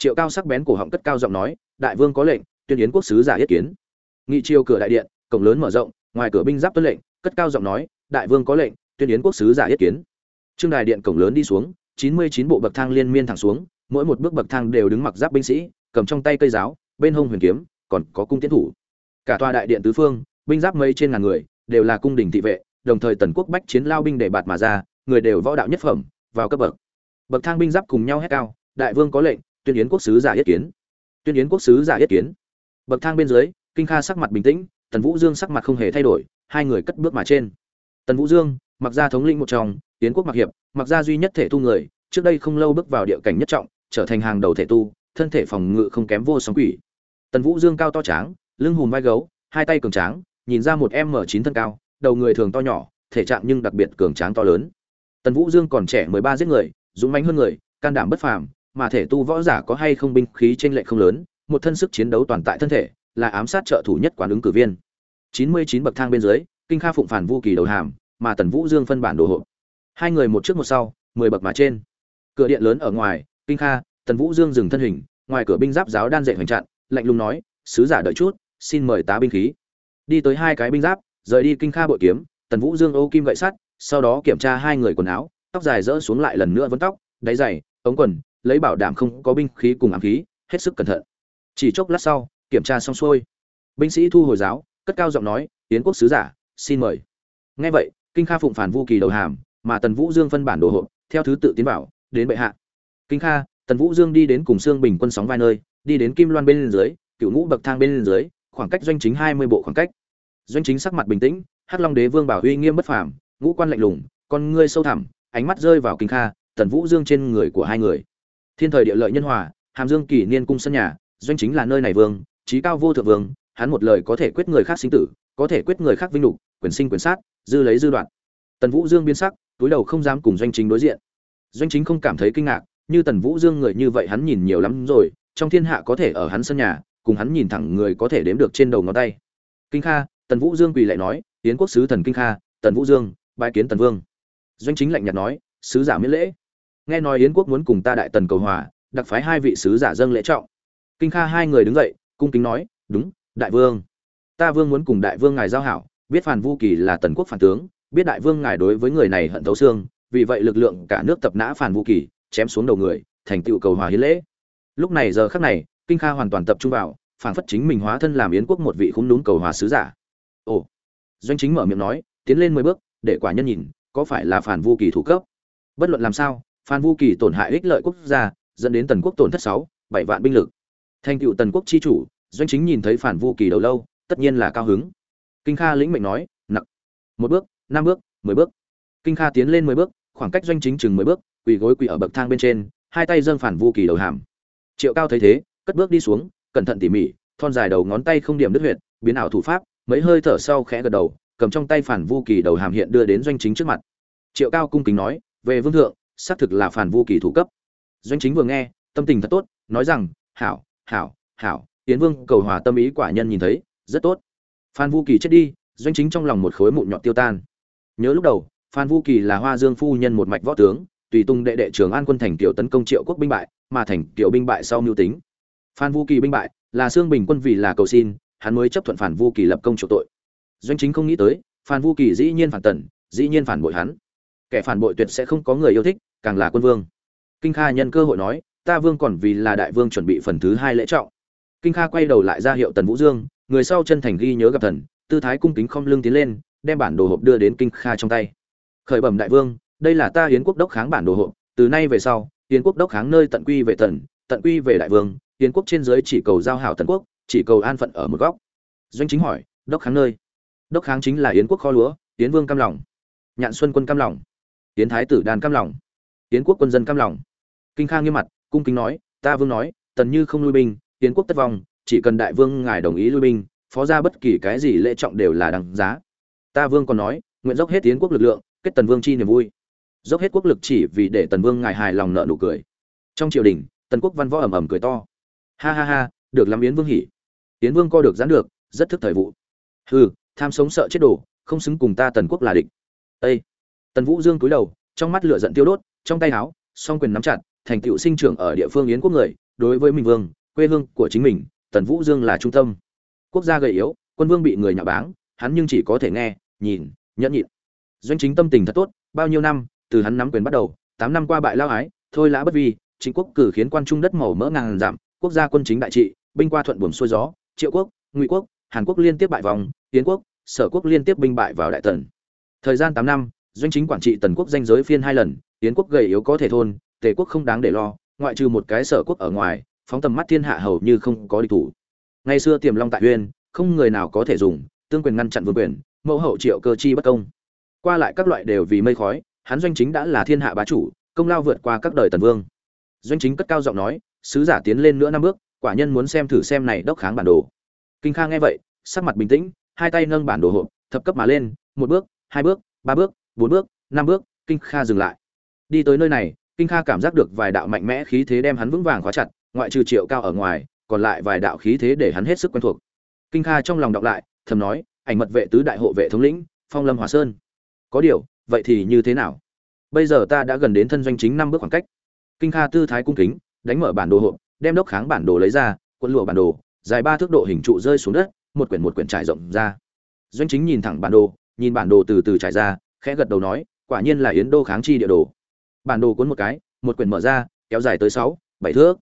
triệu cao sắc bén cổ họng cất cao giọng nói, đại vương có lệnh, tuyên yến quốc sứ giả yết kiến. Nghị triều cửa đại điện, cổng lớn mở rộng, ngoài cửa binh giáp tuân lệnh, cất cao giọng nói, đại vương có lệnh, tuyên yến quốc sứ giả yết kiến. Trương đài điện cổng lớn đi xuống, chín mươi chín bộ bậc thang liên miên thẳng xuống, mỗi một bước bậc thang đều đứng mặc giáp binh sĩ, cầm trong tay cây giáo, bên hông huyền kiếm, còn có cung tiến thủ. Cả tòa đại điện tứ phương, binh giáp mây trên ngàn người, đều là cung đình thị vệ, đồng thời tần quốc bách chiến lao binh để bạt mà ra, người đều võ đạo nhất phẩm, vào cấp bậc. Bậc thang binh giáp cùng nhau hét cao, đại vương có lệnh tuyên yến quốc sứ giả yết kiến. Tuyên yến quốc sứ giả yết kiến. Bậc thang bên dưới, kinh kha sắc mặt bình tĩnh, tần vũ dương sắc mặt không hề thay đổi, hai người cất bước mà trên. Tần vũ dương, mặc ra thống lĩnh một trong, yến quốc mặc hiệp, mặc ra duy nhất thể tu người, trước đây không lâu bước vào địa cảnh nhất trọng, trở thành hàng đầu thể tu, thân thể phòng ngự không kém vô sóng quỷ. Tần vũ dương cao to tráng, lưng hùm vai gấu, hai tay cường tráng, nhìn ra một m chín thân cao, đầu người thường to nhỏ, thể trạng nhưng đặc biệt cường tráng to lớn. Tần vũ dương còn trẻ mười ba giết người, dũng mãnh hơn người, can đảm bất phàm mà thể tu võ giả có hay không binh khí trên lệ không lớn một thân sức chiến đấu toàn tại thân thể là ám sát trợ thủ nhất quán ứng cử viên. Chín mươi chín bậc thang bên dưới kinh kha phụng phản vu kỳ đầu hàm mà tần vũ dương phân bản đồ hộ. hai người một trước một sau mười bậc mà trên. Cửa điện lớn ở ngoài kinh kha tần vũ dương dừng thân hình ngoài cửa binh giáp giáo đan dạy hoành chặn lạnh lùng nói sứ giả đợi chút xin mời tá binh khí. Đi tới hai cái binh giáp rời đi kinh kha bội kiếm tần vũ dương ô kim gậy sắt sau đó kiểm tra hai người quần áo tóc dài rỡ xuống lại lần nữa vấn tóc đáy giày, ống quần lấy bảo đảm không có binh khí cùng ám khí, hết sức cẩn thận. Chỉ chốc lát sau, kiểm tra xong xuôi. Binh sĩ thu hồi giáo, cất cao giọng nói tiến quốc sứ giả, xin mời. Nghe vậy, kinh kha phụng phản vu kỳ đầu hàm, mà tần vũ dương phân bản đồ hộ theo thứ tự tiến vào, đến bệ hạ. Kinh kha, tần vũ dương đi đến cùng xương bình quân sóng vai nơi, đi đến kim loan bên dưới cựu ngũ bậc thang bên dưới, khoảng cách doanh chính hai mươi bộ khoảng cách. Doanh chính sắc mặt bình tĩnh, hắc long đế vương bảo uy nghiêm bất phàm, ngũ quan lạnh lùng, con ngươi sâu thẳm, ánh mắt rơi vào kinh kha, tần vũ dương trên người của hai người thiên thời địa lợi nhân hòa, hàm dương kỷ niên cung sân nhà, doanh chính là nơi này vương trí cao vô thượng vương, hắn một lời có thể quyết người khác sinh tử, có thể quyết người khác vinh lục quyền sinh quyền sát, dư lấy dư đoạn. Tần vũ dương biến sắc, túi đầu không dám cùng doanh chính đối diện. Doanh chính không cảm thấy kinh ngạc, như tần vũ dương người như vậy hắn nhìn nhiều lắm rồi, trong thiên hạ có thể ở hắn sân nhà, cùng hắn nhìn thẳng người có thể đếm được trên đầu ngón tay. Kinh kha, tần vũ dương quỳ lại nói tiến quốc sứ thần kinh kha, tần vũ dương bãi kiến tần vương. Doanh chính lạnh nhạt nói, sứ giả miễn lễ nghe nói yến quốc muốn cùng ta đại tần cầu hòa, đặc phái hai vị sứ giả dâng lễ trọng. Kinh kha hai người đứng dậy, cung kính nói, đúng, đại vương. Ta vương muốn cùng đại vương ngài giao hảo, biết phản vu kỳ là tần quốc phản tướng, biết đại vương ngài đối với người này hận thấu xương, vì vậy lực lượng cả nước tập nã phản vu kỳ, chém xuống đầu người, thành tựu cầu hòa hiến lễ. Lúc này giờ khắc này, kinh kha hoàn toàn tập trung vào phản phất chính mình hóa thân làm yến quốc một vị khung đúng cầu hòa sứ giả. Ồ. Doanh chính mở miệng nói, tiến lên mười bước, để quả nhân nhìn, có phải là phản vu kỳ thủ cấp? Bất luận làm sao phan vu kỳ tổn hại ích lợi quốc gia, dẫn đến tần quốc tổn thất sáu, bảy vạn binh lực. Thành cựu tần quốc chi chủ, doanh chính nhìn thấy phản vu kỳ đầu lâu, tất nhiên là cao hứng. Kinh kha lĩnh mệnh nói, nặng. Một bước, năm bước, mười bước. Kinh kha tiến lên mười bước, khoảng cách doanh chính chừng mười bước, quỳ gối quỳ ở bậc thang bên trên, hai tay dâng phản vu kỳ đầu hàm. Triệu cao thấy thế, cất bước đi xuống, cẩn thận tỉ mỉ, thon dài đầu ngón tay không điểm đứt huyệt, biến ảo thủ pháp, mấy hơi thở sau khẽ gật đầu, cầm trong tay phản vu kỳ đầu hàm hiện đưa đến doanh chính trước mặt. Triệu cao cung kính nói, về vương thượng xác thực là phản vu kỳ thủ cấp. Doanh chính vừa nghe, tâm tình thật tốt, nói rằng, hảo hảo hảo. Tiến vương cầu hòa tâm ý quả nhân nhìn thấy, rất tốt. Phan vu kỳ chết đi, doanh chính trong lòng một khối mụn nhọt tiêu tan. Nhớ lúc đầu, phan vũ kỳ là hoa dương phu nhân một mạch võ tướng, tùy tung đệ đệ trường an quân thành tiểu tấn công triệu quốc binh bại, mà thành tiểu binh bại sau mưu tính. Phan vũ kỳ binh bại, là xương bình quân vì là cầu xin, hắn mới chấp thuận phản vũ kỳ lập công chịu tội. Doanh chính không nghĩ tới, phan vũ kỳ dĩ nhiên phản tần, dĩ nhiên phản bội hắn kẻ phản bội tuyệt sẽ không có người yêu thích, càng là quân vương. Kinh kha nhân cơ hội nói, ta vương còn vì là đại vương chuẩn bị phần thứ hai lễ trọng. Kinh kha quay đầu lại ra hiệu tần vũ dương, người sau chân thành ghi nhớ gặp thần, tư thái cung kính khom lưng tiến lên, đem bản đồ hộp đưa đến kinh kha trong tay. Khởi bẩm đại vương, đây là ta hiến quốc đốc kháng bản đồ hộp, từ nay về sau hiến quốc đốc kháng nơi tận quy về tần tận quy về đại vương hiến quốc trên dưới chỉ cầu giao hảo tần quốc, chỉ cầu an phận ở một góc. Doanh chính hỏi, đốc kháng nơi? Đốc kháng chính là hiến quốc kho lúa hiến vương cam lòng. Nhạn xuân quân cam lòng tiến thái tử đan cam lòng. Tiến quốc quân dân cam lòng. Kinh khang nghiêm mặt, cung kính nói, ta vương nói, tần như không lui binh tiến quốc tất vong, chỉ cần đại vương ngài đồng ý lui binh, phó ra bất kỳ cái gì lễ trọng đều là đằng giá. Ta vương còn nói, nguyện dốc hết tiến quốc lực lượng, kết tần vương chi niềm vui. Dốc hết quốc lực chỉ vì để tần vương ngài hài lòng nợ nụ cười. Trong triều đình, tần quốc văn võ ầm ầm cười to. Ha ha ha, được làm yến vương hỉ. Yến vương co được gián được, rất thức thời vụ. Hừ, tham sống sợ chết đổ không xứng cùng ta tần quốc là địch. Ây tần vũ dương cúi đầu, trong mắt lửa giận tiêu đốt, trong tay áo song quyền nắm chặt, thành tựu sinh trưởng ở địa phương yến quốc người, đối với mình vương, quê hương của chính mình, tần vũ dương là trung tâm. Quốc gia gầy yếu, quân vương bị người nhạo báng, hắn nhưng chỉ có thể nghe, nhìn, nhẫn nhịn. Doanh chính tâm tình thật tốt, bao nhiêu năm, từ hắn nắm quyền bắt đầu, tám năm qua bại lao ái, thôi lã bất vi, chính quốc cử khiến quan trung đất màu mỡ ngàn giảm, quốc gia quân chính đại trị, binh qua thuận buồm xuôi gió, triệu quốc, ngụy quốc, hàn quốc liên tiếp bại vòng tiến quốc, sở quốc liên tiếp binh bại vào đại tần. Thời gian tám năm doanh chính quản trị tần quốc danh giới phiên hai lần tiến quốc gầy yếu có thể thôn, tề quốc không đáng để lo, ngoại trừ một cái sở quốc ở ngoài, phóng tầm mắt thiên hạ hầu như không có địch thủ. Ngày xưa tiềm long tại uyên, không người nào có thể dùng, tương quyền ngăn chặn vương quyền, mẫu hậu triệu cơ chi bất công. Qua lại các loại đều vì mây khói, hắn doanh chính đã là thiên hạ bá chủ, công lao vượt qua các đời tần vương. Doanh chính cất cao giọng nói, sứ giả tiến lên nữa năm bước, quả nhân muốn xem thử xem này đốc kháng bản đồ. Kinh kha nghe vậy, sắc mặt bình tĩnh, hai tay nâng bản đồ hộp, thập cấp mà lên, một bước, hai bước, ba bước bốn bước, năm bước, kinh kha dừng lại. Đi tới nơi này, kinh kha cảm giác được vài đạo mạnh mẽ khí thế đem hắn vững vàng khóa chặt, ngoại trừ triệu cao ở ngoài, còn lại vài đạo khí thế để hắn hết sức quen thuộc. Kinh kha trong lòng đọc lại, thầm nói, ảnh mật vệ tứ đại hộ vệ thống lĩnh, phong lâm hòa sơn. Có điều, vậy thì như thế nào? Bây giờ ta đã gần đến thân doanh chính năm bước khoảng cách. Kinh kha tư thái cung kính, đánh mở bản đồ hộp, đem đốc kháng bản đồ lấy ra quân lụa bản đồ, dài ba thước độ hình trụ rơi xuống đất, một quyển một quyển trải rộng ra. Doanh chính nhìn thẳng bản đồ, nhìn bản đồ từ từ trải ra khẽ gật đầu nói, quả nhiên là yến đô kháng chi địa đồ. Bản đồ cuốn một cái, một quyển mở ra, kéo dài tới sáu, bảy thước.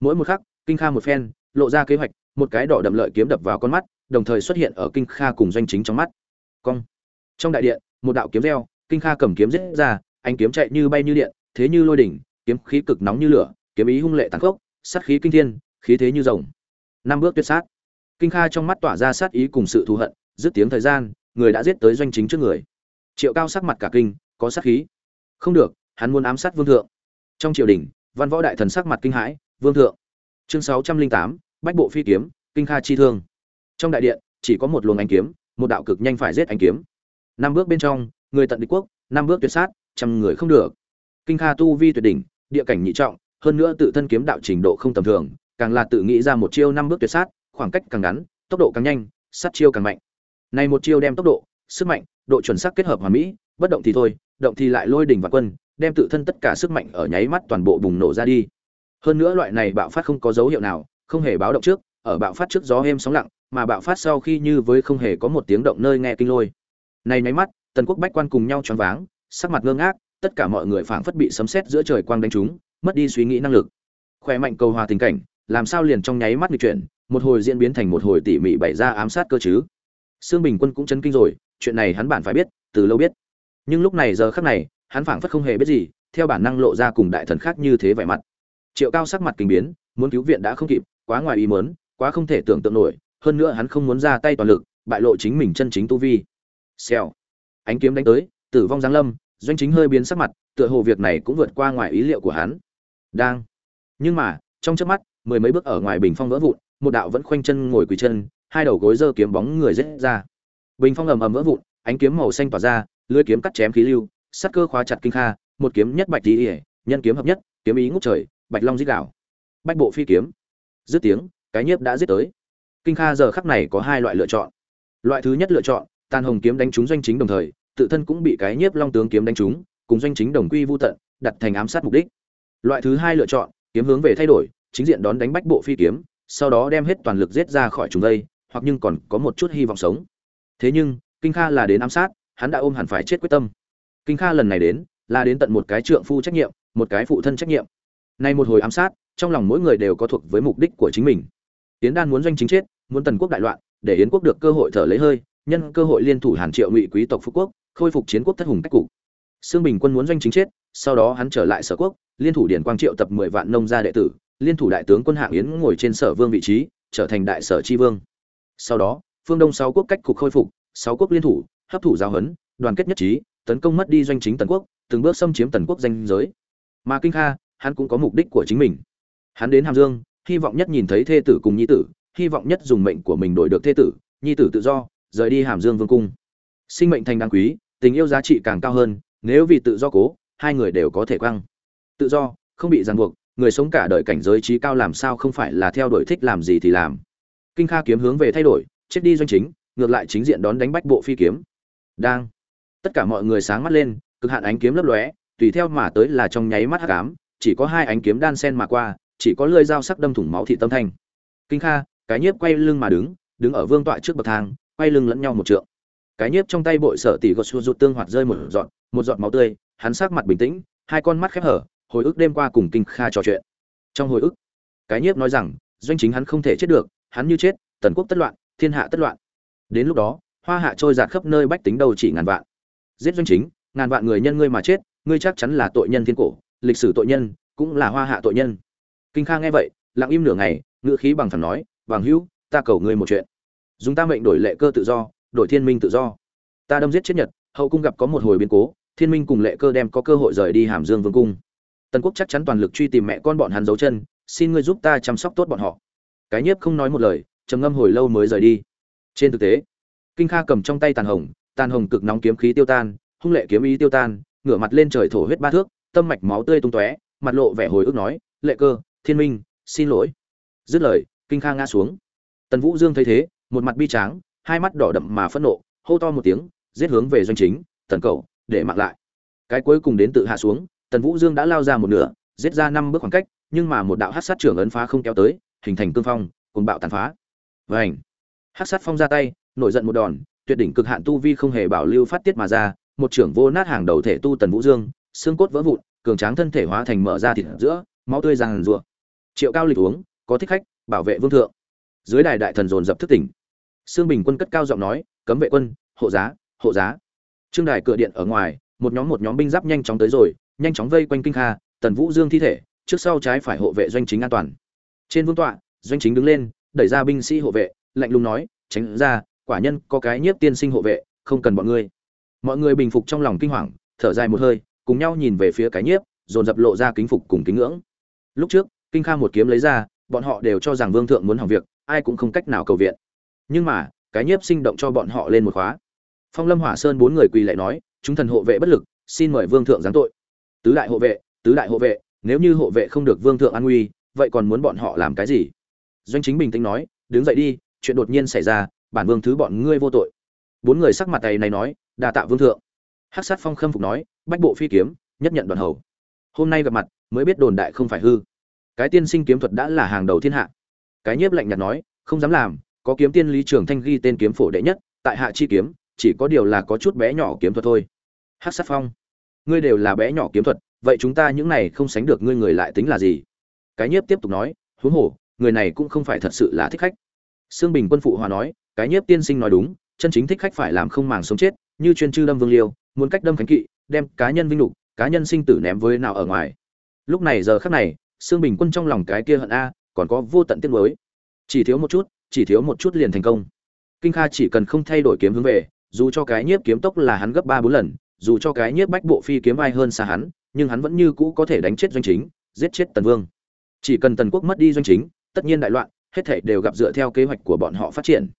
Mỗi một khắc, kinh kha một phen, lộ ra kế hoạch, một cái đỏ đậm lợi kiếm đập vào con mắt, đồng thời xuất hiện ở kinh kha cùng doanh chính trong mắt. Cong. Trong đại điện, một đạo kiếm reo, kinh kha cầm kiếm giết ra anh kiếm chạy như bay như điện, thế như lôi đỉnh, kiếm khí cực nóng như lửa, kiếm ý hung lệ tàn khốc, sát khí kinh thiên, khí thế như rồng. Năm bước tuyệt sát. Kinh kha trong mắt tỏa ra sát ý cùng sự thù hận, dứt tiếng thời gian, người đã giết tới doanh chính trước người triệu cao sắc mặt cả kinh, có sát khí. Không được, hắn muốn ám sát vương thượng. Trong triều đình, văn võ đại thần sắc mặt kinh hãi, vương thượng. Chương sáu trăm linh tám, bách bộ phi kiếm, kinh kha chi thương. Trong đại điện, chỉ có một luồng ánh kiếm, một đạo cực nhanh phải giết ánh kiếm. Năm bước bên trong, người tận địch quốc, năm bước tuyệt sát, trăm người không được. Kinh kha tu vi tuyệt đỉnh, địa cảnh nhị trọng, hơn nữa tự thân kiếm đạo trình độ không tầm thường, càng là tự nghĩ ra một chiêu năm bước tuyệt sát, khoảng cách càng ngắn, tốc độ càng nhanh, sát chiêu càng mạnh. Này một chiêu đem tốc độ sức mạnh độ chuẩn xác kết hợp hoàn mỹ bất động thì thôi động thì lại lôi đỉnh và quân đem tự thân tất cả sức mạnh ở nháy mắt toàn bộ bùng nổ ra đi. Hơn nữa loại này bạo phát không có dấu hiệu nào không hề báo động trước ở bạo phát trước gió êm sóng lặng mà bạo phát sau khi như với không hề có một tiếng động nơi nghe kinh lôi. Này nháy mắt tần quốc bách quan cùng nhau choáng váng sắc mặt ngơ ngác tất cả mọi người phảng phất bị sấm sét giữa trời quang đánh trúng mất đi suy nghĩ năng lực. Khỏe mạnh cầu hòa tình cảnh làm sao liền trong nháy mắt nghịch chuyển một hồi diễn biến thành một hồi tỉ mỉ bày ra ám sát cơ chứ. Sương Bình Quân cũng chấn kinh rồi, chuyện này hắn bản phải biết, từ lâu biết. Nhưng lúc này giờ khắc này, hắn phảng phất không hề biết gì, theo bản năng lộ ra cùng đại thần khác như thế vẻ mặt. Triệu Cao sắc mặt kinh biến, muốn cứu viện đã không kịp, quá ngoài ý muốn, quá không thể tưởng tượng nổi, hơn nữa hắn không muốn ra tay toàn lực, bại lộ chính mình chân chính tu vi. Xèo. Ánh kiếm đánh tới, tử vong giáng lâm, doanh chính hơi biến sắc mặt, tựa hồ việc này cũng vượt qua ngoài ý liệu của hắn. Đang. Nhưng mà, trong chớp mắt, mười mấy bước ở ngoài bình phong vỡ vụn, một đạo vẫn khoanh chân ngồi quỳ chân, hai đầu gối giơ kiếm bóng người rẽ ra bình phong ầm ầm vỡ vụn, ánh kiếm màu xanh tỏa ra lưỡi kiếm cắt chém khí lưu, sắt cơ khóa chặt kinh kha, một kiếm nhất bạch tí ỉa nhân kiếm hợp nhất, kiếm ý ngút trời, bạch long giết đảo bách bộ phi kiếm. Dứt tiếng, cái nhiếp đã giết tới. Kinh kha giờ khắc này có hai loại lựa chọn. Loại thứ nhất lựa chọn, tàn hồng kiếm đánh trúng doanh chính đồng thời, tự thân cũng bị cái nhiếp long tướng kiếm đánh trúng, cùng doanh chính đồng quy vô tận, đặt thành ám sát mục đích. Loại thứ hai lựa chọn, kiếm hướng về thay đổi, chính diện đón đánh bách bộ phi kiếm, sau đó đem hết toàn lực giết ra khỏi chúng đây, hoặc nhưng còn có một chút hy vọng sống thế nhưng, kinh kha là đến ám sát, hắn đã ôm hẳn phải chết quyết tâm. Kinh kha lần này đến, là đến tận một cái trượng phu trách nhiệm, một cái phụ thân trách nhiệm. Nay một hồi ám sát, trong lòng mỗi người đều có thuộc với mục đích của chính mình. Tiến đan muốn doanh chính chết, muốn tần quốc đại loạn, để yến quốc được cơ hội thở lấy hơi, nhân cơ hội liên thủ hàn triệu ngụy quý tộc phú quốc, khôi phục chiến quốc thất hùng cách cục. Xương bình quân muốn doanh chính chết, sau đó hắn trở lại sở quốc, liên thủ điển quang triệu tập mười vạn nông gia đệ tử, liên thủ đại tướng quân hạng yến ngồi trên sở vương vị trí, trở thành đại sở tri vương. Sau đó phương đông sáu quốc cách cục khôi phục, sáu quốc liên thủ, hấp thụ giáo huấn, đoàn kết nhất trí, tấn công mất đi doanh chính tần quốc, từng bước xâm chiếm tần quốc danh giới. Mà kinh kha, hắn cũng có mục đích của chính mình. Hắn đến hàm dương, hy vọng nhất nhìn thấy thê tử cùng nhi tử, hy vọng nhất dùng mệnh của mình đổi được thê tử, nhi tử tự do, rời đi hàm dương vương cung. Sinh mệnh thành đáng quý, tình yêu giá trị càng cao hơn, nếu vì tự do cố, hai người đều có thể quăng. Tự do, không bị ràng buộc, người sống cả đời cảnh giới trí cao làm sao không phải là theo đuổi thích làm gì thì làm. Kinh kha kiếm hướng về thay đổi chết đi doanh chính, ngược lại chính diện đón đánh bách bộ phi kiếm. Đang. Tất cả mọi người sáng mắt lên, cực hạn ánh kiếm lấp lóe, tùy theo mà tới là trong nháy mắt hắc ám, chỉ có hai ánh kiếm đan sen mà qua, chỉ có lưỡi dao sắc đâm thủng máu thị tâm thanh. Kinh kha, cái nhiếp quay lưng mà đứng đứng ở vương tọa trước bậc thang, quay lưng lẫn nhau một trượng. Cái nhiếp trong tay bội sở tỷ gột xua rụt tương hoạt rơi một giọt một giọt máu tươi, hắn sắc mặt bình tĩnh, hai con mắt khép hở, hồi ức đêm qua cùng kinh kha trò chuyện. Trong hồi ức, cái nhiếp nói rằng, doanh chính hắn không thể chết được, hắn như chết, tần quốc tất loạn thiên hạ tất loạn. Đến lúc đó, hoa hạ trôi giạt khắp nơi bách tính đầu chỉ ngàn vạn. Giết doanh chính, ngàn vạn người nhân ngươi mà chết, ngươi chắc chắn là tội nhân thiên cổ, lịch sử tội nhân, cũng là hoa hạ tội nhân. Kinh kha nghe vậy, lặng im nửa ngày, ngữ khí bằng phẳng nói bằng hữu, ta cầu ngươi một chuyện. Dùng ta mệnh đổi lệ cơ tự do, đổi thiên minh tự do. Ta đâm giết chết nhật, hậu cung gặp có một hồi biến cố, thiên minh cùng lệ cơ đem có cơ hội rời đi hàm dương vương cung. Tần quốc chắc chắn toàn lực truy tìm mẹ con bọn hắn giấu chân, xin ngươi giúp ta chăm sóc tốt bọn họ. Cái nhiếp không nói một lời trầm ngâm hồi lâu mới rời đi. Trên thực tế, kinh kha cầm trong tay tàn hồng tàn hồng cực nóng kiếm khí tiêu tan, hung lệ kiếm ý tiêu tan, ngửa mặt lên trời thổ huyết ba thước, tâm mạch máu tươi tung tóe, mặt lộ vẻ hồi ức nói, lệ cơ, thiên minh, xin lỗi. Dứt lời, kinh kha ngã xuống. Tần vũ dương thấy thế, một mặt bi tráng, hai mắt đỏ đậm mà phẫn nộ, hô to một tiếng, giết hướng về doanh chính, tần cầu để mặc lại. Cái cuối cùng đến tự hạ xuống, tần vũ dương đã lao ra một nửa, giết ra năm bước khoảng cách, nhưng mà một đạo hát sát trưởng ấn phá không kéo tới, hình thành cương phong cùng bạo tàn phá vảnh hát sát phong ra tay, nổi giận một đòn, tuyệt đỉnh cực hạn tu vi không hề bảo lưu phát tiết mà ra, một trưởng vô nát hàng đầu thể tu tần vũ dương, xương cốt vỡ vụn, cường tráng thân thể hóa thành mở ra thịt giữa, máu tươi ràng rụa triệu cao lịch uống, có thích khách, bảo vệ vương thượng. Dưới đài đại thần dồn dập thức tỉnh. Sương bình quân cất cao giọng nói, cấm vệ quân, hộ giá hộ giá. Trương đài cửa điện ở ngoài, một nhóm một nhóm binh giáp nhanh chóng tới rồi, nhanh chóng vây quanh kinh kha, tần vũ dương thi thể, trước sau trái phải hộ vệ doanh chính an toàn. Trên vương tọa, doanh chính đứng lên đẩy ra binh sĩ hộ vệ, lạnh lùng nói, tránh ra, quả nhân có cái nhiếp tiên sinh hộ vệ, không cần bọn ngươi. Mọi người bình phục trong lòng kinh hoàng, thở dài một hơi, cùng nhau nhìn về phía cái nhiếp, dồn dập lộ ra kính phục cùng kính ngưỡng. Lúc trước, kinh kha một kiếm lấy ra, bọn họ đều cho rằng vương thượng muốn hỏng việc, ai cũng không cách nào cầu viện. Nhưng mà, cái nhiếp sinh động cho bọn họ lên một khóa. Phong lâm hỏa sơn bốn người quỳ lại nói, chúng thần hộ vệ bất lực, xin mời vương thượng giáng tội. Tứ đại hộ vệ, tứ đại hộ vệ, nếu như hộ vệ không được vương thượng an nguy, vậy còn muốn bọn họ làm cái gì? Doanh chính bình tĩnh nói, đứng dậy đi, chuyện đột nhiên xảy ra, bản vương thứ bọn ngươi vô tội. Bốn người sắc mặt tay này nói đà tạ vương thượng. Hắc sát phong khâm phục nói, bách bộ phi kiếm, nhất nhận đoàn hầu. Hôm nay gặp mặt, mới biết đồn đại không phải hư. Cái tiên sinh kiếm thuật đã là hàng đầu thiên hạ. Cái nhiếp lạnh nhạt nói, không dám làm, có kiếm tiên lý trường thanh ghi tên kiếm phổ đệ nhất, tại hạ chi kiếm, chỉ có điều là có chút bé nhỏ kiếm thuật thôi. Hắc sát phong, ngươi đều là bé nhỏ kiếm thuật, vậy chúng ta những này không sánh được ngươi người lại tính là gì? Cái nhiếp tiếp tục nói, huống hồ người này cũng không phải thật sự là thích khách. Sương bình quân phụ hòa nói, cái nhiếp tiên sinh nói đúng, chân chính thích khách phải làm không màng sống chết, như chuyên chư đâm vương liêu, muốn cách đâm khánh kỵ, đem cá nhân vinh lục cá nhân sinh tử ném với nào ở ngoài. Lúc này giờ khắc này, sương bình quân trong lòng cái kia hận a, còn có vô tận tiếc mới chỉ thiếu một chút, chỉ thiếu một chút liền thành công. Kinh kha chỉ cần không thay đổi kiếm hướng về, dù cho cái nhiếp kiếm tốc là hắn gấp ba bốn lần, dù cho cái nhiếp bách bộ phi kiếm ai hơn xa hắn, nhưng hắn vẫn như cũ có thể đánh chết doanh chính, giết chết tần vương. Chỉ cần tần quốc mất đi doanh chính tất nhiên đại loạn, hết thảy đều gặp dựa theo kế hoạch của bọn họ phát triển.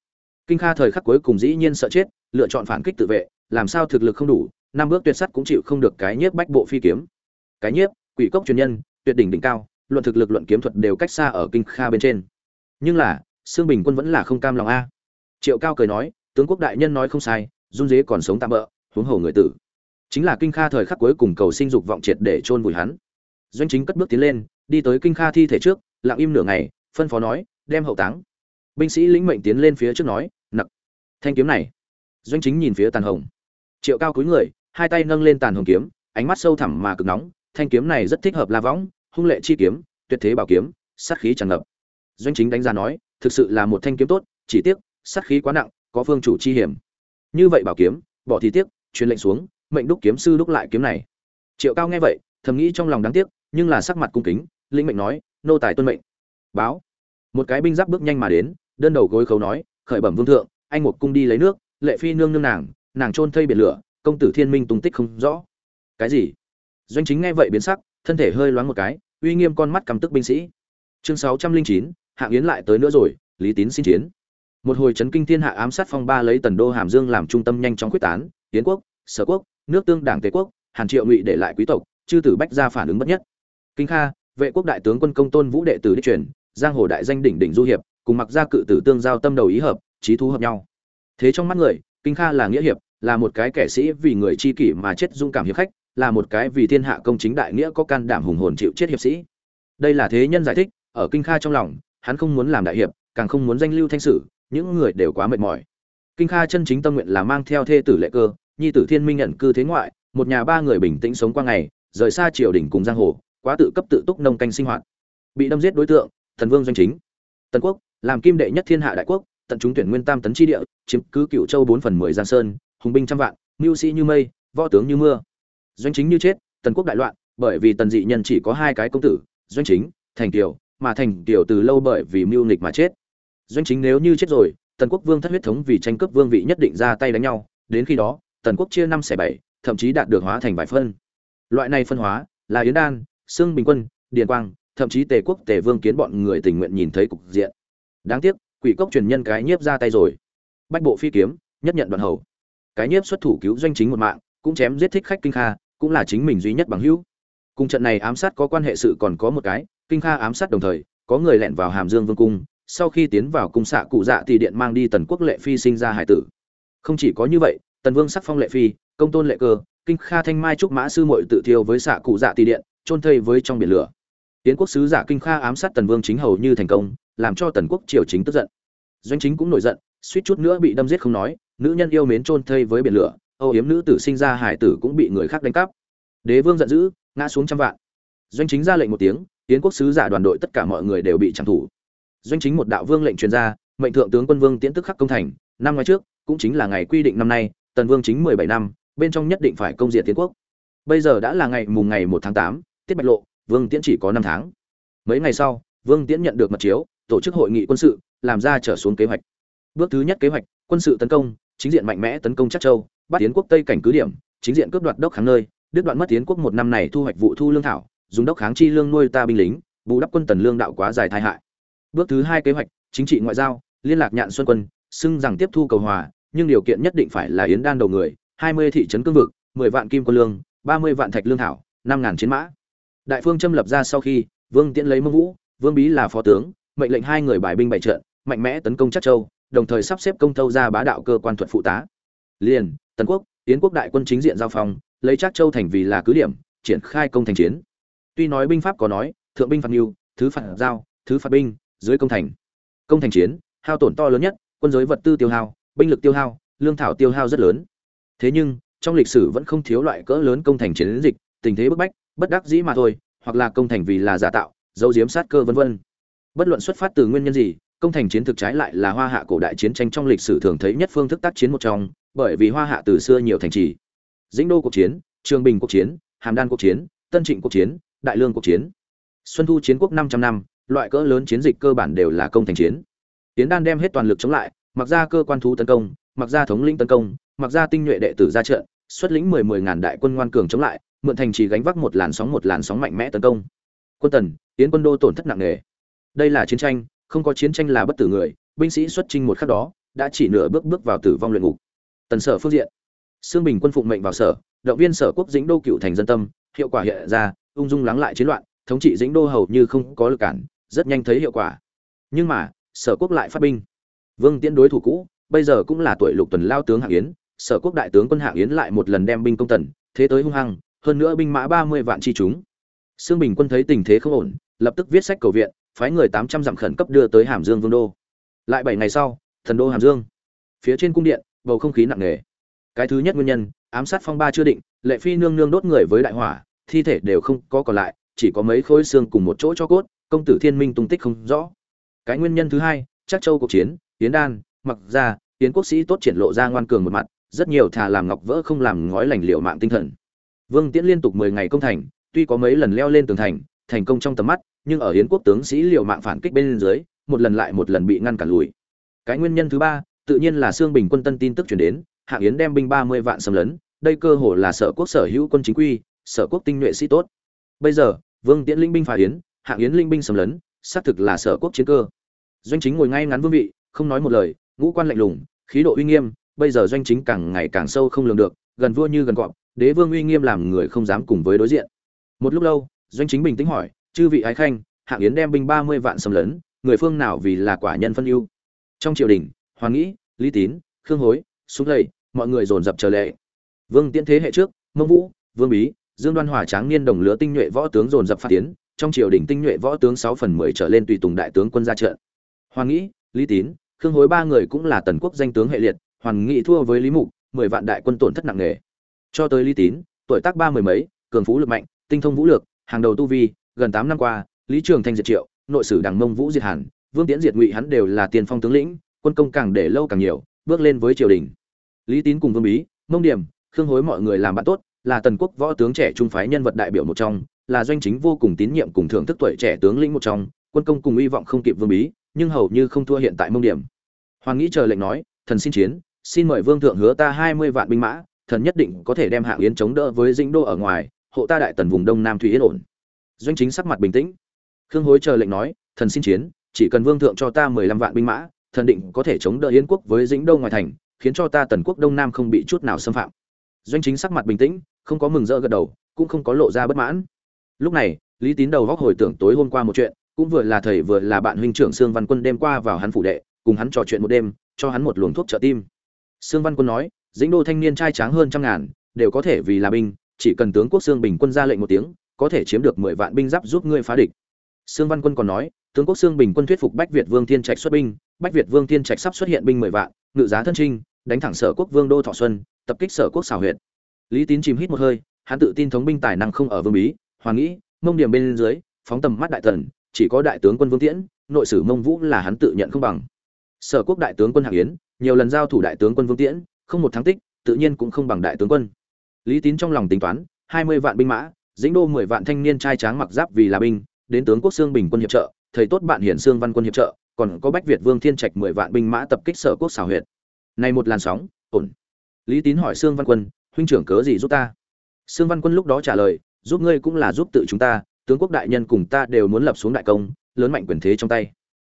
Kinh kha thời khắc cuối cùng dĩ nhiên sợ chết, lựa chọn phản kích tự vệ, làm sao thực lực không đủ, năm bước tuyệt sắt cũng chịu không được cái nhiếp bách bộ phi kiếm. Cái nhiếp, quỷ cốc truyền nhân, tuyệt đỉnh đỉnh cao, luận thực lực luận kiếm thuật đều cách xa ở kinh kha bên trên. Nhưng là xương bình quân vẫn là không cam lòng a. Triệu cao cười nói, tướng quốc đại nhân nói không sai, run dế còn sống tạm bỡ huống hồ người tử. Chính là kinh kha thời khắc cuối cùng cầu sinh dục vọng triệt để chôn vùi hắn. Doanh chính cất bước tiến lên, đi tới kinh kha thi thể trước, lặng im nửa ngày phân phó nói, đem hậu táng. Binh sĩ lĩnh mệnh tiến lên phía trước nói, nặc, thanh kiếm này. Doanh chính nhìn phía tàn hồng. Triệu cao cúi người, hai tay nâng lên tàn hồng kiếm, ánh mắt sâu thẳm mà cực nóng, thanh kiếm này rất thích hợp la võng, hung lệ chi kiếm, tuyệt thế bảo kiếm, sát khí tràn ngập. Doanh chính đánh giá nói, thực sự là một thanh kiếm tốt, chỉ tiếc, sát khí quá nặng, có phương chủ chi hiểm. Như vậy bảo kiếm, bỏ thì tiếc, truyền lệnh xuống, mệnh đúc kiếm sư đúc lại kiếm này. Triệu cao nghe vậy, thầm nghĩ trong lòng đáng tiếc, nhưng là sắc mặt cung kính, lĩnh mệnh nói, nô tài tuân mệnh báo. Một cái binh giáp bước nhanh mà đến, đơn đầu gối khấu nói, khởi bẩm vương thượng, anh một cung đi lấy nước, lệ phi nương nương nàng nàng trôn thây biển lửa, công tử thiên minh tung tích không rõ. Cái gì? Doanh chính nghe vậy biến sắc, thân thể hơi loáng một cái, uy nghiêm con mắt căm tức binh sĩ. Chương sáu trăm linh chín hạng yến lại tới nữa rồi, lý tín xin chiến. Một hồi chấn kinh thiên hạ ám sát phong ba lấy tần đô hàm dương làm trung tâm nhanh chóng quyết tán tiến quốc, sở quốc, nước tương đảng tề quốc, hàn triệu ngụy để lại quý tộc, chư tử bách ra phản ứng bất nhất. Kinh kha vệ quốc đại tướng quân công tôn vũ đệ tử đích truyền giang hồ đại danh đỉnh đỉnh du hiệp, cùng mặc gia cự tử tương giao tâm đầu ý hợp, trí thú hợp nhau. Thế trong mắt người, kinh kha là nghĩa hiệp, là một cái kẻ sĩ vì người chi kỷ mà chết dung cảm hiệp khách, là một cái vì thiên hạ công chính đại nghĩa có can đảm hùng hồn chịu chết hiệp sĩ. Đây là thế nhân giải thích, ở kinh kha trong lòng, hắn không muốn làm đại hiệp, càng không muốn danh lưu thanh sử, những người đều quá mệt mỏi. Kinh kha chân chính tâm nguyện là mang theo thê tử lệ cơ, nhi tử thiên minh nhận cư thế ngoại, một nhà ba người bình tĩnh sống qua ngày, rời xa triều đình cùng giang hồ quá tự cấp tự túc nông canh sinh hoạt. Bị đâm giết đối tượng, thần vương doanh chính. Tần quốc, làm kim đệ nhất thiên hạ đại quốc, tận chúng tuyển nguyên tam tấn chi địa, chiếm cứ cựu châu bốn phần mười giang sơn, hùng binh trăm vạn, mưu sĩ như mây, võ tướng như mưa. Doanh chính như chết, tần quốc đại loạn, bởi vì tần dị nhân chỉ có hai cái công tử, doanh chính, thành kiều, mà thành kiều từ lâu bởi vì mưu nghịch mà chết. Doanh chính nếu như chết rồi, tần quốc vương thất huyết thống vì tranh cướp vương vị nhất định ra tay đánh nhau, đến khi đó, tần quốc chia năm xẻ bảy, thậm chí đạt được hóa thành vài phân. Loại này phân hóa là yến đan xương bình quân, điền quang, thậm chí tề quốc, tề vương kiến bọn người tình nguyện nhìn thấy cục diện. Đáng tiếc, quỷ cốc truyền nhân cái nhiếp ra tay rồi. Bách bộ phi kiếm, nhất nhận đoạn hầu. Cái nhiếp xuất thủ cứu doanh chính một mạng, cũng chém giết thích khách kinh kha, cũng là chính mình duy nhất bằng hữu. Cùng trận này ám sát có quan hệ sự còn có một cái, kinh kha ám sát đồng thời, có người lẻn vào hàm dương vương cung, sau khi tiến vào cung xạ cụ dạ thì điện mang đi tần quốc lệ phi sinh ra hải tử. Không chỉ có như vậy, tần vương sắc phong lệ phi, công tôn lệ cơ, kinh kha thanh mai trúc mã sư muội tự thiêu với xạ cụ dạ tỷ điện chôn thây với trong biển lửa. Tiến quốc sứ giả kinh kha ám sát tần vương chính hầu như thành công, làm cho tần quốc triều chính tức giận. Doanh chính cũng nổi giận, suýt chút nữa bị đâm giết không nói, nữ nhân yêu mến chôn thây với biển lửa, âu yếm nữ tử sinh ra hải tử cũng bị người khác đánh cắp. Đế vương giận dữ, ngã xuống trăm vạn. Doanh chính ra lệnh một tiếng tiến quốc sứ giả đoàn đội tất cả mọi người đều bị trảm thủ. Doanh chính một đạo vương lệnh truyền ra, mệnh thượng tướng quân vương tiễn tức khắc công thành, năm ngoái trước, cũng chính là ngày quy định năm nay, tần vương chính mười bảy năm, bên trong nhất định phải công diệt tiến quốc. Bây giờ đã là ngày mùng ngày một tháng tám tiết bạch lộ, vương tiễn chỉ có năm tháng. Mấy ngày sau, vương tiễn nhận được mật chiếu, tổ chức hội nghị quân sự, làm ra trở xuống kế hoạch. Bước thứ nhất kế hoạch, quân sự tấn công, chính diện mạnh mẽ tấn công chắc châu, bắt tiến quốc tây cảnh cứ điểm, chính diện cướp đoạt đốc kháng nơi, đứt đoạn mất tiến quốc một năm này thu hoạch vụ thu lương thảo, dùng đốc kháng chi lương nuôi ta binh lính, bù đắp quân tần lương đạo quá dài tai hại. Bước thứ hai kế hoạch, chính trị ngoại giao, liên lạc nhạn xuân quân, xưng rằng tiếp thu cầu hòa, nhưng điều kiện nhất định phải là yến đan đầu người, hai mươi thị trấn cương vực, mười vạn kim quân lương, ba mươi vạn thạch lương thảo, năm ngàn chiến mã đại phương châm lập ra sau khi, vương tiễn lấy mông vũ, vương bí là phó tướng, mệnh lệnh hai người bài binh bại trận, mạnh mẽ tấn công chắc châu, đồng thời sắp xếp công thâu ra bá đạo cơ quan thuật phụ tá. Liền, tần quốc tiến quốc đại quân chính diện giao phong lấy chắc châu thành vì là cứ điểm, triển khai công thành chiến. Tuy nói binh pháp có nói, thượng binh phạt mưu thứ phạt giao, thứ phạt binh, dưới công thành. Công thành chiến, hao tổn to lớn nhất, quân giới vật tư tiêu hao, binh lực tiêu hao, lương thảo tiêu hao rất lớn. Thế nhưng, trong lịch sử vẫn không thiếu loại cỡ lớn công thành chiến dịch, tình thế bức bách bất đắc dĩ mà thôi, hoặc là công thành vì là giả tạo, dấu diếm sát cơ vân vân. Bất luận xuất phát từ nguyên nhân gì, công thành chiến thực trái lại là hoa hạ cổ đại chiến tranh trong lịch sử thường thấy nhất phương thức tác chiến một trong, bởi vì hoa hạ từ xưa nhiều thành trì. Dĩnh đô cuộc chiến, trường bình cuộc chiến, hàm đan cuộc chiến, tân trịnh cuộc chiến, đại lương cuộc chiến. Xuân thu chiến quốc 500 năm, loại cỡ lớn chiến dịch cơ bản đều là công thành chiến. Tiến đan đem hết toàn lực chống lại, mặc ra cơ quan thú tấn công, mặc ra thống lĩnh tấn công, mặc ra tinh nhuệ đệ tử ra trận, xuất lĩnh mười mười ngàn đại quân ngoan cường chống lại mượn thành trì gánh vác một làn sóng một làn sóng mạnh mẽ tấn công. Quân tần, tiến quân đô tổn thất nặng nề. Đây là chiến tranh, không có chiến tranh là bất tử người, binh sĩ xuất chinh một khắc đó, đã chỉ nửa bước bước vào tử vong luyện ngục. Tần sở phương diện. Xương bình quân phụng mệnh vào sở, động viên sở quốc dĩnh đô cựu thành dân tâm, hiệu quả hiện ra, ung dung lắng lại chiến loạn, thống trị dĩnh đô hầu như không có lực cản, rất nhanh thấy hiệu quả. Nhưng mà, sở quốc lại phát binh. Vương tiễn đối thủ cũ, bây giờ cũng là tuổi lục tuần lao tướng hạng yến, sở quốc đại tướng quân hạng yến lại một lần đem binh công tần, thế tới hung hăng hơn nữa binh mã ba mươi vạn chi chúng Sương Bình quân thấy tình thế không ổn, lập tức viết sách cầu viện, phái người tám trăm dặm khẩn cấp đưa tới Hàm Dương Vương đô. Lại bảy ngày sau, thần đô Hàm Dương. Phía trên cung điện, bầu không khí nặng nề. Cái thứ nhất nguyên nhân, ám sát phong ba chưa định, Lệ Phi nương nương đốt người với đại hỏa, thi thể đều không có còn lại, chỉ có mấy khối xương cùng một chỗ cho cốt, công tử Thiên Minh tung tích không rõ. Cái nguyên nhân thứ hai, chắc châu cuộc chiến, yến Đan, mặc gia Tiến quốc sĩ tốt triển lộ ra ngoan cường một mặt, rất nhiều thà làm ngọc vỡ không làm ngói lành liệu mạng tinh thần. Vương Tiễn liên tục mười ngày công thành, tuy có mấy lần leo lên tường thành, thành công trong tầm mắt, nhưng ở Yến quốc tướng sĩ liều mạng phản kích bên dưới, một lần lại một lần bị ngăn cản lùi. Cái nguyên nhân thứ ba, tự nhiên là Sương Bình quân tân tin tức truyền đến, Hạng Yến đem binh 30 vạn xâm lấn, đây cơ hồ là sở quốc sở hữu quân chính quy, sở quốc tinh nhuệ sĩ tốt. Bây giờ, Vương Tiễn linh binh phá Yến, Hạng Yến linh binh xâm lấn, xác thực là sở quốc chiến cơ. Doanh chính ngồi ngay ngắn vương vị, không nói một lời, ngũ quan lạnh lùng, khí độ uy nghiêm, bây giờ doanh chính càng ngày càng sâu không lường được, gần vua như gần cọp, đế vương uy nghiêm làm người không dám cùng với đối diện. Một lúc lâu, doanh chính bình tĩnh hỏi, chư vị ái khanh, hạng yến đem binh ba mươi vạn xâm lấn, người phương nào vì là quả nhân phân ưu? Trong triều đình, hoàng nghĩ, lý tín, khương hối, súng lầy, mọi người dồn dập chờ lệ. Vương tiễn thế hệ trước, mông vũ, vương bí, dương đoan hòa tráng niên đồng lứa tinh nhuệ võ tướng dồn dập phát tiến, trong triều đình tinh nhuệ võ tướng sáu phần mười trở lên tùy tùng đại tướng quân ra trận. Hoàng nghĩ, lý tín, khương hối ba người cũng là tần quốc danh tướng hệ liệt, hoàng nghị thua với lý mục, mười vạn đại quân tổn thất nặng nề cho tới lý tín tuổi tác ba mười mấy cường phú lực mạnh tinh thông vũ lược, hàng đầu tu vi, gần tám năm qua, Lý Trường Thanh diệt Triệu, nội sử Đằng Mông Vũ diệt Hàn, Vương Tiễn diệt Ngụy hắn đều là tiền phong tướng lĩnh, quân công càng để lâu càng nhiều, bước lên với triều đình. Lý Tín cùng Vương Bí, Mông Điểm, Khương Hối mọi người làm bạn tốt, là tần quốc võ tướng trẻ trung phái nhân vật đại biểu một trong, là doanh chính vô cùng tín nhiệm cùng thưởng thức tuổi trẻ tướng lĩnh một trong, quân công cùng uy vọng không kịp Vương Bí, nhưng hầu như không thua hiện tại Mông Điểm. Hoàng nghĩ chờ lệnh nói, thần xin chiến, xin mời vương thượng hứa ta 20 vạn binh mã, thần nhất định có thể đem Hạng Yến chống đỡ với Dĩnh Đô ở ngoài, hộ ta đại tần vùng đông nam thủy yên ổn. Doanh chính sắc mặt bình tĩnh. Khương hối chờ lệnh nói thần xin chiến chỉ cần vương thượng cho ta mười lăm vạn binh mã thần định có thể chống đỡ yến quốc với dĩnh đô ngoài thành khiến cho ta tần quốc đông nam không bị chút nào xâm phạm. Doanh chính sắc mặt bình tĩnh không có mừng rỡ gật đầu cũng không có lộ ra bất mãn. Lúc này lý tín đầu góc hồi tưởng tối hôm qua một chuyện cũng vừa là thầy vừa là bạn huynh trưởng sương văn quân đêm qua vào hắn phủ đệ cùng hắn trò chuyện một đêm cho hắn một luồng thuốc trợ tim. Sương văn quân nói dĩnh đô thanh niên trai tráng hơn trăm ngàn, đều có thể vì là binh, chỉ cần tướng quốc xương bình quân ra lệnh một tiếng, có thể chiếm được mười vạn binh giáp giúp ngươi phá địch. Sương văn quân còn nói, tướng quốc xương bình quân thuyết phục bách việt vương thiên trạch xuất binh, bách việt vương thiên trạch sắp xuất hiện binh mười vạn, ngự giá thân trinh, đánh thẳng sở quốc vương đô thọ xuân, tập kích sở quốc xảo huyện lý tín chìm hít một hơi, hắn tự tin thống binh tài năng không ở vương bí, hoàng nghĩ, mông điểm bên dưới, phóng tầm mắt đại tần, chỉ có đại tướng quân vương tiễn, nội sử mông vũ là hắn tự nhận không bằng. Sở quốc đại tướng quân hạng yến, nhiều lần giao thủ đại tướng quân vương tiễn không một thắng tích tự nhiên cũng không bằng đại tướng quân Lý Tín trong lòng tính toán, 20 vạn binh mã, dĩnh đô 10 vạn thanh niên trai tráng mặc giáp vì là binh, đến tướng quốc xương bình quân hiệp trợ, thầy tốt bạn hiển xương văn quân hiệp trợ, còn có Bách Việt Vương Thiên Trạch 10 vạn binh mã tập kích sở quốc xảo huyệt. Này một làn sóng, ổn. Lý Tín hỏi xương văn quân, huynh trưởng cớ gì giúp ta? Xương văn quân lúc đó trả lời, giúp ngươi cũng là giúp tự chúng ta, tướng quốc đại nhân cùng ta đều muốn lập xuống đại công, lớn mạnh quyền thế trong tay.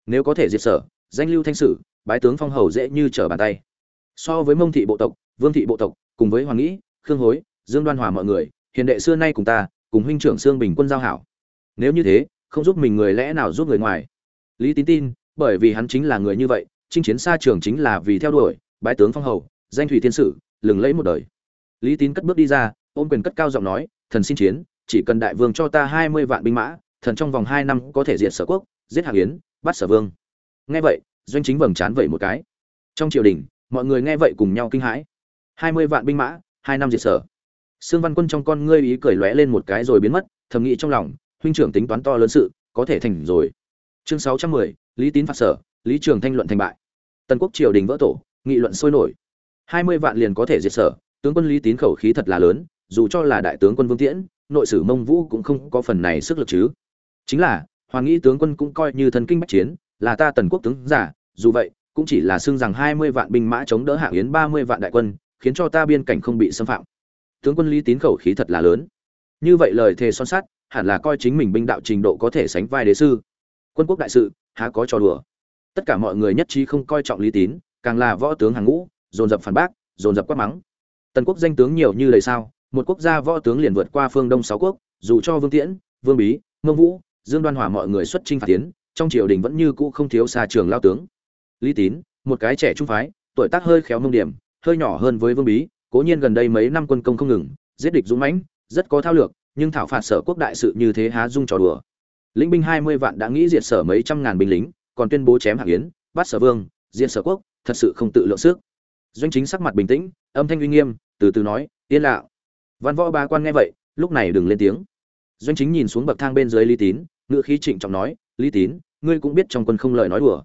Nếu có thể diệt sở, danh lưu thanh sử, bái tướng phong hầu dễ như trở bàn tay. So với Mông thị bộ tộc, Vương thị bộ tộc, cùng với Hoàng nghĩ, khương hối dương đoan hòa mọi người hiền đệ xưa nay cùng ta cùng huynh trưởng sương bình quân giao hảo. Nếu như thế không giúp mình người lẽ nào giúp người ngoài. Lý tín tin bởi vì hắn chính là người như vậy chinh chiến xa trường chính là vì theo đuổi bái tướng phong hầu danh thủy thiên sử lừng lẫy một đời. Lý tín cất bước đi ra ôm quyền cất cao giọng nói thần xin chiến chỉ cần đại vương cho ta hai mươi vạn binh mã thần trong vòng hai năm có thể diệt sở quốc giết hạng yến bắt sở vương. Nghe vậy doanh chính vầng chán vậy một cái. Trong triều đình mọi người nghe vậy cùng nhau kinh hãi. Hai mươi vạn binh mã, hai năm diệt sở. Sương văn quân trong con ngươi ý cười lóe lên một cái rồi biến mất, thầm nghĩ trong lòng, huynh trưởng tính toán to lớn sự, có thể thành rồi. Chương sáu trăm mười, lý tín phạt sở, lý trường thanh luận thành bại. Tần quốc triều đình vỡ tổ, nghị luận sôi nổi. Hai mươi vạn liền có thể diệt sở, tướng quân lý tín khẩu khí thật là lớn, dù cho là đại tướng quân vương tiễn, nội sử mông vũ cũng không có phần này sức lực chứ. Chính là, hoàng nghĩ tướng quân cũng coi như thần kinh bách chiến, là ta tần quốc tướng giả, dù vậy cũng chỉ là xưng rằng hai mươi vạn binh mã chống đỡ hạng yến ba mươi vạn đại quân, khiến cho ta biên cảnh không bị xâm phạm. Tướng quân lý tín khẩu khí thật là lớn. Như vậy lời thề son sắt, hẳn là coi chính mình binh đạo trình độ có thể sánh vai đế sư. Quân quốc đại sự, há có trò đùa. Tất cả mọi người nhất trí không coi trọng lý tín, càng là võ tướng hàng ngũ, dồn dập phản bác, dồn dập quát mắng. Tần quốc danh tướng nhiều như lời sao, một quốc gia võ tướng liền vượt qua phương đông sáu quốc, dù cho vương tiễn, vương bí, mông vũ, dương đoan hòa mọi người xuất chinh phạt tiến trong triều đình vẫn như cũ không thiếu xa trường lao tướng lý tín, một cái trẻ trung phái, tuổi tác hơi khéo mông điểm, hơi nhỏ hơn với vương bí, cố nhiên gần đây mấy năm quân công không ngừng, giết địch dũng mãnh, rất có thao lược, nhưng thảo phạt sở quốc đại sự như thế há dung trò đùa. Lĩnh binh hai mươi vạn đã nghĩ diệt sở mấy trăm ngàn binh lính, còn tuyên bố chém hạng yến, bắt sở vương, diệt sở quốc, thật sự không tự lượng sức. Doanh chính sắc mặt bình tĩnh, âm thanh uy nghiêm, từ từ nói, yên lặng. Văn võ ba quan nghe vậy, lúc này đừng lên tiếng. Doanh chính nhìn xuống bậc thang bên dưới lý tín, ngữ khí trịnh trọng nói, lý tín, ngươi cũng biết trong quân không lời nói đùa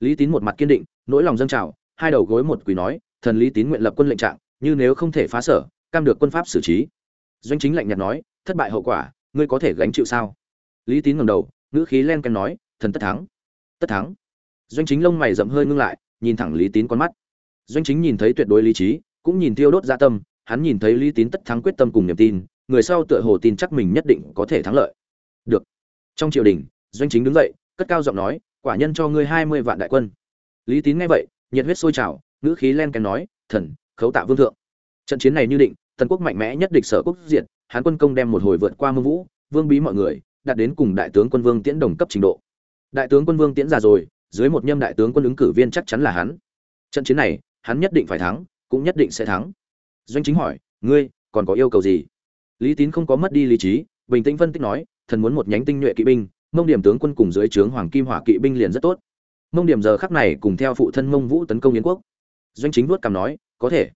lý tín một mặt kiên định, nỗi lòng dâng trào, hai đầu gối một quỳ nói, thần lý tín nguyện lập quân lệnh trạng, như nếu không thể phá sở, cam được quân pháp xử trí. Doanh chính lạnh nhạt nói, thất bại hậu quả, ngươi có thể gánh chịu sao? Lý tín ngẩng đầu, ngữ khí len ken nói, thần tất thắng tất thắng. Doanh chính lông mày rậm hơi ngưng lại, nhìn thẳng lý tín con mắt. Doanh chính nhìn thấy tuyệt đối lý trí, cũng nhìn tiêu đốt dạ tâm, hắn nhìn thấy lý tín tất thắng quyết tâm cùng niềm tin, người sau tựa hồ tin chắc mình nhất định có thể thắng lợi. Được. Trong triều đình, doanh chính đứng dậy, cất cao giọng nói quả nhân cho ngươi hai mươi vạn đại quân. Lý tín nghe vậy, nhiệt huyết sôi trào, ngữ khí len ken nói, thần, khấu tạ vương thượng. Trận chiến này như định, tần quốc mạnh mẽ nhất địch sở quốc diện hán quân công đem một hồi vượt qua mông vũ, vương bí mọi người, đạt đến cùng đại tướng quân vương tiễn đồng cấp trình độ. Đại tướng quân vương tiễn già rồi, dưới một nhâm đại tướng quân ứng cử viên chắc chắn là hắn. Trận chiến này, hắn nhất định phải thắng, cũng nhất định sẽ thắng. Doanh chính hỏi, ngươi, còn có yêu cầu gì? Lý tín không có mất đi lý trí, bình tĩnh phân tích nói, thần muốn một nhánh tinh nhuệ kỵ binh mông điểm tướng quân cùng dưới trướng hoàng kim hỏa kỵ binh liền rất tốt. Mông điểm giờ khắc này cùng theo phụ thân mông vũ tấn công yến quốc. Doanh chính vuốt cằm nói, có thể.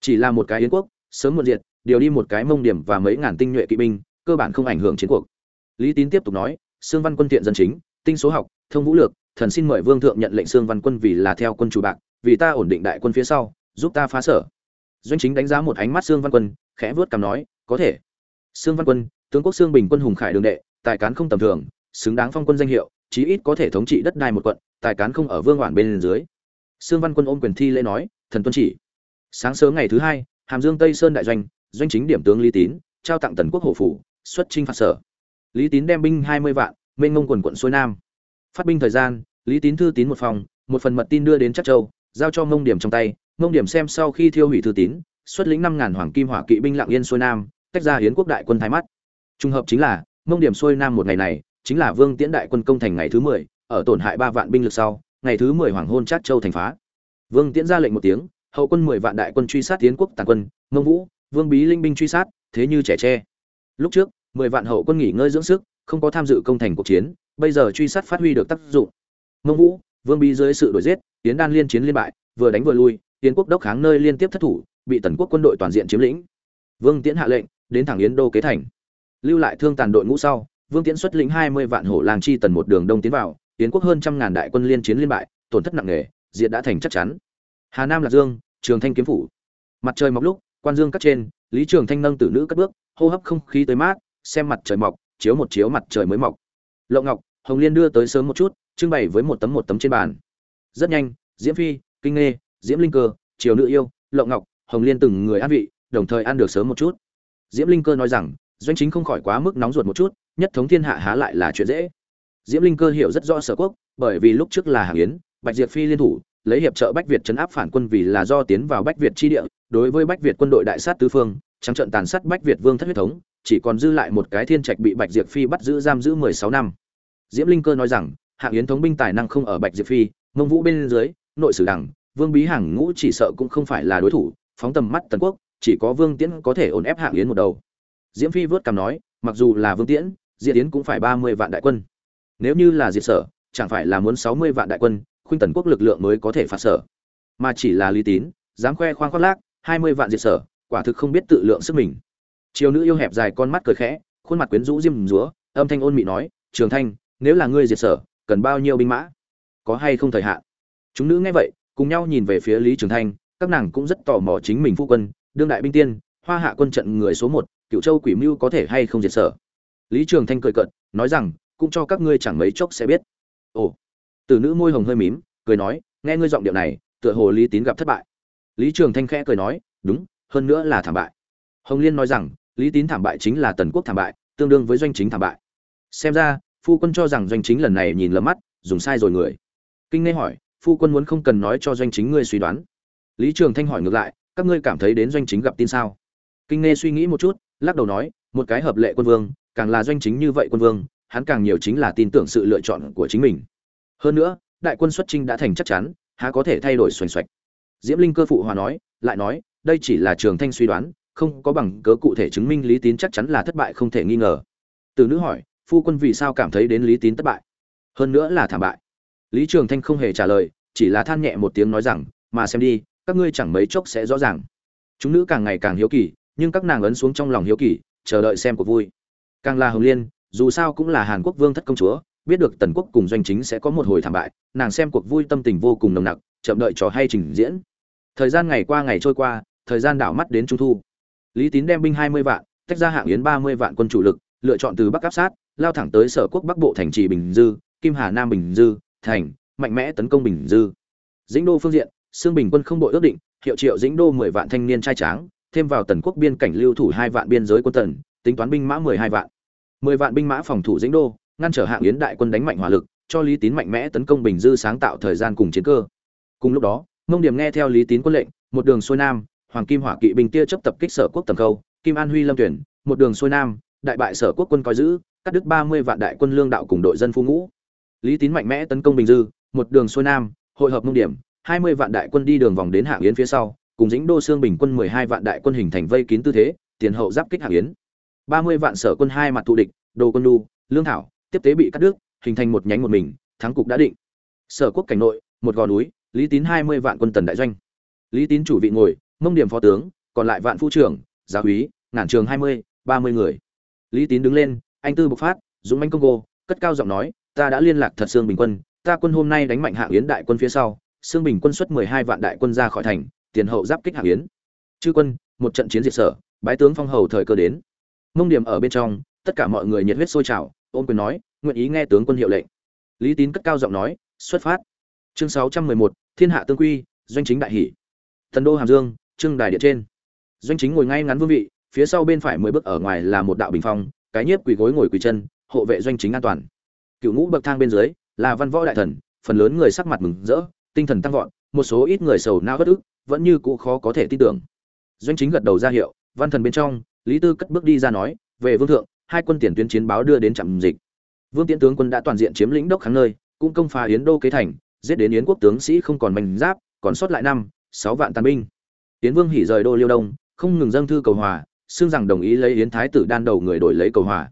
Chỉ là một cái yến quốc, sớm một diệt, điều đi một cái mông điểm và mấy ngàn tinh nhuệ kỵ binh, cơ bản không ảnh hưởng chiến cuộc. Lý tín tiếp tục nói, sương văn quân thiện dân chính, tinh số học, thông vũ lược, thần xin mời vương thượng nhận lệnh sương văn quân vì là theo quân chủ bạc, vì ta ổn định đại quân phía sau, giúp ta phá sở. Doanh chính đánh giá một ánh mắt sương văn quân, khẽ vuốt cằm nói, có thể. Sương văn quân, tướng quốc sương bình quân hùng khải đường đệ tài cán không tầm thường xứng đáng phong quân danh hiệu, chí ít có thể thống trị đất đai một quận, tài cán không ở vương hoàn bên dưới. Sương văn quân ôm quyền thi lễ nói, thần tuân chỉ. Sáng sớm ngày thứ hai, hàm dương tây sơn đại doanh doanh chính điểm tướng lý tín, trao tặng tần quốc hổ phủ, xuất chinh phạt sở. Lý tín đem binh hai mươi vạn, mênh ngông quần quận xuôi nam. Phát binh thời gian, lý tín thư tín một phòng, một phần mật tin đưa đến chắc châu, giao cho mông điểm trong tay, mông điểm xem sau khi thiêu hủy thư tín, xuất lĩnh năm ngàn hoàng kim hỏa kỵ binh lạng yên xuôi nam, tách ra hiến quốc đại quân thái mắt. Trùng hợp chính là, mông điểm xuôi nam một ngày này chính là vương tiễn đại quân công thành ngày thứ mười, ở tổn hại ba vạn binh lực sau, ngày thứ mười hoàng hôn chát châu thành phá. Vương tiễn ra lệnh một tiếng, hậu quân mười vạn đại quân truy sát tiến quốc tàn quân mông vũ, vương bí linh binh truy sát, thế như trẻ tre. Lúc trước, mười vạn hậu quân nghỉ ngơi dưỡng sức, không có tham dự công thành cuộc chiến, bây giờ truy sát phát huy được tác dụng. Mông vũ, vương bí dưới sự đuổi giết tiến đan liên chiến liên bại, vừa đánh vừa lui tiến quốc đốc kháng nơi liên tiếp thất thủ, bị tần quốc quân đội toàn diện chiếm lĩnh. Vương tiễn hạ lệnh, đến thẳng yến đô kế thành. Lưu lại thương tàn đội ngũ sau vương tiễn xuất lĩnh hai mươi vạn hổ làng chi tần một đường đông tiến vào yến quốc hơn trăm ngàn đại quân liên chiến liên bại, tổn thất nặng nề, diệt đã thành chắc chắn. Hà nam lạc dương, trường thanh kiếm phủ. Mặt trời mọc lúc, quan dương cắt trên, lý trường thanh nâng tử nữ cất bước, hô hấp không khí tới mát, xem mặt trời mọc, chiếu một chiếu mặt trời mới mọc. Lộ ngọc, hồng liên đưa tới sớm một chút, trưng bày với một tấm một tấm trên bàn. Rất nhanh, diễm phi, kinh nghê, diễm linh cơ, triều nữ yêu Lộ ngọc, hồng liên từng người ăn vị, đồng thời ăn được sớm một chút. Diễm linh cơ nói rằng, doanh chính không khỏi quá mức nóng ruột một chút nhất thống thiên hạ há lại là chuyện dễ. Diễm linh cơ hiểu rất rõ sở quốc, bởi vì lúc trước là hàng yến, bạch diệp phi liên thủ, lấy hiệp trợ bách việt chấn áp phản quân vì là do tiến vào bách việt chi địa, đối với bách việt quân đội đại sát tứ phương, trắng trận tàn sát bách việt vương thất huyết thống, chỉ còn dư lại một cái thiên trạch bị bạch diệp phi bắt giữ giam giữ mười sáu năm. Diễm linh cơ nói rằng hạng yến thống binh tài năng không ở bạch diệp phi, mông vũ bên dưới, nội sử đẳng, vương bí hàng ngũ chỉ sợ cũng không phải là đối thủ, phóng tầm mắt tần quốc, chỉ có vương tiễn có thể ổn ép hạng yến một đầu. Diễm phi vớt cằm nói, mặc dù là vương tiễn diệt yến cũng phải ba mươi vạn đại quân. Nếu như là diệt sở, chẳng phải là muốn sáu mươi vạn đại quân, khuynh tần quốc lực lượng mới có thể phạt sở. Mà chỉ là lý tín, dám khoe khoang khoác lác, hai mươi vạn diệt sở, quả thực không biết tự lượng sức mình. Chiều nữ yêu hẹp dài con mắt cười khẽ, khuôn mặt quyến rũ diêm rúa, âm thanh ôn mị nói, trường thanh, nếu là ngươi diệt sở, cần bao nhiêu binh mã? Có hay không thời hạn? Chúng nữ nghe vậy, cùng nhau nhìn về phía lý trường thanh, các nàng cũng rất tò mò chính mình phu quân, đương đại binh tiên, hoa hạ quân trận người số một cựu châu quỷ mưu có thể hay không diệt sở? Lý trường thanh cười cợt, nói rằng, cũng cho các ngươi chẳng mấy chốc sẽ biết. Ồ. Từ nữ môi hồng hơi mím, cười nói, nghe ngươi giọng điệu này, tựa hồ lý tín gặp thất bại. Lý trường thanh khẽ cười nói, đúng, hơn nữa là thảm bại. Hồng liên nói rằng, lý tín thảm bại chính là tần quốc thảm bại, tương đương với doanh chính thảm bại. Xem ra, phu quân cho rằng doanh chính lần này nhìn lầm mắt, dùng sai rồi người. Kinh nghe hỏi, phu quân muốn không cần nói cho doanh chính ngươi suy đoán? Lý trường thanh hỏi ngược lại, các ngươi cảm thấy đến doanh chính gặp tin sao? Kinh nghe suy nghĩ một chút, lắc đầu nói, một cái hợp lệ quân vương càng là doanh chính như vậy quân vương, hắn càng nhiều chính là tin tưởng sự lựa chọn của chính mình. Hơn nữa, đại quân xuất chinh đã thành chắc chắn, há có thể thay đổi xoành xoạch. Diễm linh cơ phụ hòa nói, lại nói, đây chỉ là trường thanh suy đoán, không có bằng cớ cụ thể chứng minh lý tín chắc chắn là thất bại không thể nghi ngờ. Từ nữ hỏi, phu quân vì sao cảm thấy đến lý tín thất bại? Hơn nữa là thảm bại. Lý trường thanh không hề trả lời, chỉ là than nhẹ một tiếng nói rằng, mà xem đi, các ngươi chẳng mấy chốc sẽ rõ ràng. Chúng nữ càng ngày càng hiếu kỳ, nhưng các nàng ấn xuống trong lòng hiếu kỳ, chờ đợi xem cuộc vui càng là hồng liên, dù sao cũng là hàn quốc vương thất công chúa, biết được tần quốc cùng doanh chính sẽ có một hồi thảm bại, nàng xem cuộc vui tâm tình vô cùng nồng nặc, chậm đợi trò hay trình diễn. Thời gian ngày qua ngày trôi qua, thời gian đảo mắt đến trung thu. Lý tín đem binh hai mươi vạn, tách ra hạng yến ba mươi vạn quân chủ lực, lựa chọn từ bắc áp sát, lao thẳng tới sở quốc bắc bộ thành trì bình dư, kim hà nam bình dư, thành, mạnh mẽ tấn công bình dư. Dĩnh đô phương diện xương bình quân không đội ước định, hiệu triệu dĩnh đô mười vạn thanh niên trai tráng, thêm vào tần quốc biên cảnh lưu thủ hai vạn biên giới quân tần tính toán binh mã mười hai vạn. Mười vạn binh mã phòng thủ dĩnh đô, ngăn trở hạng yến đại quân đánh mạnh hỏa lực, cho lý tín mạnh mẽ tấn công bình dư sáng tạo thời gian cùng chiến cơ. Cùng lúc đó, mông điểm nghe theo lý tín quân lệnh, một đường xuôi nam, hoàng kim hỏa kỵ binh tia chấp tập kích sở quốc tầm câu kim an huy lâm tuyển, một đường xuôi nam, đại bại sở quốc quân coi giữ, cắt đứt ba mươi vạn đại quân lương đạo cùng đội dân phu ngũ. Lý tín mạnh mẽ tấn công bình dư, một đường xuôi nam, hội hợp mông điểm, hai mươi vạn đại quân đi đường vòng đến hạng yến phía sau, cùng dĩnh đô xương bình quân mười hai vạn đại quân hình thành vây kín tư thế, tiền hậu giáp kích hạng yến ba mươi vạn sở quân hai mặt thù địch, đồ quân đu lương thảo, tiếp tế bị cắt đứt, hình thành một nhánh một mình, thắng cục đã định. Sở quốc cảnh nội, một gò núi, lý tín hai mươi vạn quân tần đại doanh. Lý tín chủ vị ngồi, mông điểm phó tướng, còn lại vạn phu trưởng, giáo úy, ngàn trường hai mươi, ba mươi người. Lý tín đứng lên, anh tư bộc phát, dũng manh công cô cất cao giọng nói, ta đã liên lạc thật xương bình quân, ta quân hôm nay đánh mạnh hạng yến đại quân phía sau xương bình quân xuất mười hai vạn đại quân ra khỏi thành, tiền hậu giáp kích hạng yến. Chư quân, một trận chiến diệt sở, bái tướng phong hầu thời cơ đến mông điểm ở bên trong, tất cả mọi người nhiệt huyết sôi trào, ôm quyền nói, nguyện ý nghe tướng quân hiệu lệnh. Lý tín cất cao giọng nói, xuất phát. Chương sáu trăm mười một, thiên hạ tương quy, doanh chính đại hỷ. Thần đô hàm dương, trưng đài điện trên. Doanh chính ngồi ngay ngắn vương vị, phía sau bên phải mười bước ở ngoài là một đạo bình phong, cái nhiếp quỳ gối ngồi quỳ chân, hộ vệ doanh chính an toàn. Cựu ngũ bậc thang bên dưới, là văn võ đại thần, phần lớn người sắc mặt mừng rỡ, tinh thần tăng vọt, một số ít người sầu nao bất ức, vẫn như cũ khó có thể tin tưởng. Doanh chính gật đầu ra hiệu, văn thần bên trong lý tư cất bước đi ra nói, về vương thượng, hai quân tiền tuyến chiến báo đưa đến trạm dịch. Vương tiễn tướng quân đã toàn diện chiếm lĩnh đốc kháng nơi, cũng công phá yến đô kế thành, giết đến yến quốc tướng sĩ không còn mảnh giáp, còn sót lại năm, sáu vạn tàn binh. Yến vương hỉ rời đô liêu đông, không ngừng dâng thư cầu hòa, xưng rằng đồng ý lấy yến thái tử đan đầu người đổi lấy cầu hòa.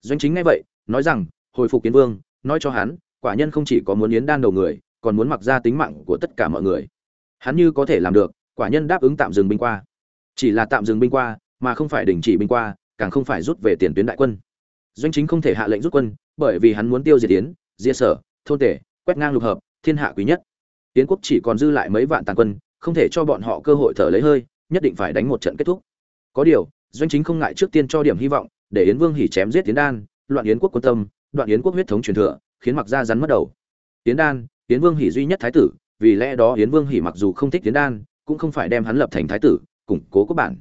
Doanh chính ngay vậy, nói rằng, hồi phục yến vương, nói cho hắn, quả nhân không chỉ có muốn yến đan đầu người, còn muốn mặc ra tính mạng của tất cả mọi người. Hắn như có thể làm được, quả nhân đáp ứng tạm dừng binh qua. Chỉ là tạm dừng binh qua mà không phải đình chỉ binh qua, càng không phải rút về tiền tuyến đại quân. Doanh chính không thể hạ lệnh rút quân, bởi vì hắn muốn tiêu diệt tiến diệt sở, thôn tể, quét ngang lục hợp, thiên hạ quý nhất. Tiến quốc chỉ còn dư lại mấy vạn tàn quân, không thể cho bọn họ cơ hội thở lấy hơi, nhất định phải đánh một trận kết thúc. Có điều, doanh chính không ngại trước tiên cho điểm hy vọng, để yến vương hỉ chém giết tiến đan, loạn yến quốc quân tâm, đoạn yến quốc huyết thống truyền thừa, khiến mặc gia rắn mất đầu. Tiến đan, yến vương hỉ duy nhất thái tử, vì lẽ đó yến vương hỉ mặc dù không thích tiến đan, cũng không phải đem hắn lập thành thái tử, củng cố quốc bản.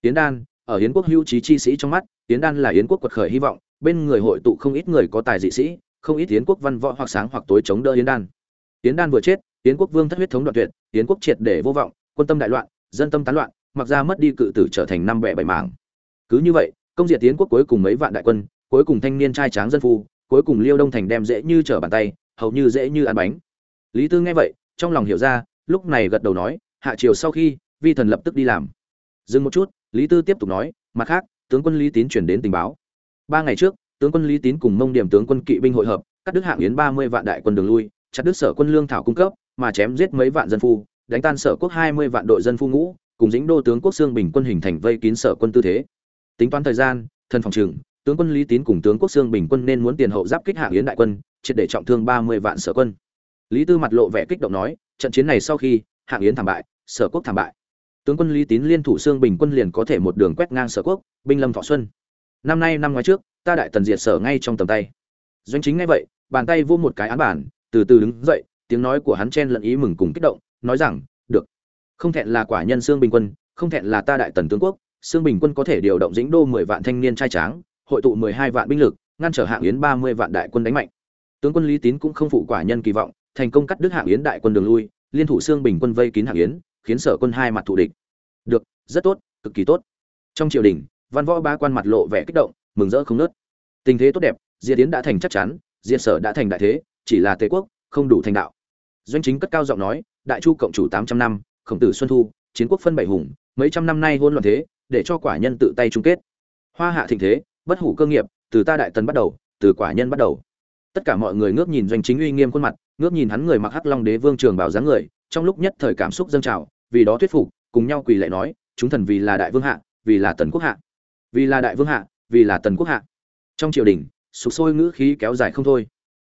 Yến đan, ở yến quốc hưu trí chi sĩ trong mắt, Yến đan là yến quốc quật khởi hy vọng, bên người hội tụ không ít người có tài dị sĩ, không ít yến quốc văn võ hoặc sáng hoặc tối chống đỡ yến đan. Yến đan vừa chết, yến quốc vương thất huyết thống đoạn tuyệt, yến quốc triệt để vô vọng, quân tâm đại loạn, dân tâm tán loạn, mặc ra mất đi cự tử trở thành năm bè bảy mảng. Cứ như vậy, công diệt yến quốc cuối cùng mấy vạn đại quân, cuối cùng thanh niên trai tráng dân phu, cuối cùng liêu đông thành đem dễ như trở bàn tay, hầu như dễ như ăn bánh. Lý tư nghe vậy, trong lòng hiểu ra, lúc này gật đầu nói, hạ triều sau khi, vi thần lập tức đi làm. Dừng một chút lý tư tiếp tục nói mặt khác tướng quân lý tín chuyển đến tình báo. Ba ngày trước tướng quân lý tín cùng mông điểm tướng quân kỵ binh hội hợp cắt đứt hạng yến ba mươi vạn đại quân đường lui chặt đứt sở quân lương thảo cung cấp mà chém giết mấy vạn dân phu đánh tan sở quốc hai mươi vạn đội dân phu ngũ cùng dính đô tướng quốc xương bình quân hình thành vây kín sở quân tư thế. Tính toán thời gian thân phòng trưởng, tướng quân lý tín cùng tướng quốc xương bình quân nên muốn tiền hậu giáp kích hạng yến đại quân triệt để trọng thương ba mươi vạn sở quân. Lý tư mặt lộ vẻ kích động nói trận chiến này sau khi hạng yến thảm bại sở quốc thảm bại tướng quân lý tín liên thủ xương bình quân liền có thể một đường quét ngang sở quốc, binh lâm thọ xuân. Năm nay năm ngoái trước, ta đại tần diệt sở ngay trong tầm tay. Doanh chính ngay vậy, bàn tay vô một cái án bản, từ từ đứng dậy, tiếng nói của hắn chen lẫn ý mừng cùng kích động, nói rằng, được. Không thẹn là quả nhân xương bình quân, không thẹn là ta đại tần tướng quốc, xương bình quân có thể điều động dĩnh đô mười vạn thanh niên trai tráng, hội tụ mười hai vạn binh lực, ngăn trở hạng yến ba mươi vạn đại quân đánh mạnh. Tướng quân lý tín cũng không phụ quả nhân kỳ vọng, thành công cắt đứt hạng yến đại quân đường lui, liên thủ xương bình quân vây kín hạng yến khiến sở quân hai mặt thù địch. Được, rất tốt, cực kỳ tốt. Trong triều đình, văn võ ba quan mặt lộ vẻ kích động, mừng rỡ không nớt. Tình thế tốt đẹp, diệt tiến đã thành chắc chắn, diệt sở đã thành đại thế, chỉ là tề quốc không đủ thành đạo. Doanh chính cất cao giọng nói, đại chu cộng chủ tám trăm năm, khổng tử xuân thu, chiến quốc phân bảy hùng, mấy trăm năm nay hôn loạn thế, để cho quả nhân tự tay chung kết. Hoa hạ thịnh thế, bất hủ cơ nghiệp, từ ta đại tần bắt đầu, từ quả nhân bắt đầu. Tất cả mọi người ngước nhìn doanh chính uy nghiêm khuôn mặt, ngước nhìn hắn người mặc hắc long đế vương trường bảo dáng người, trong lúc nhất thời cảm xúc dâng trào vì đó thuyết phục, cùng nhau quỳ lại nói, chúng thần vì là đại vương hạ, vì là tần quốc hạ. Vì là đại vương hạ, vì là tần quốc hạ. Trong triều đình, sục sôi ngữ khí kéo dài không thôi.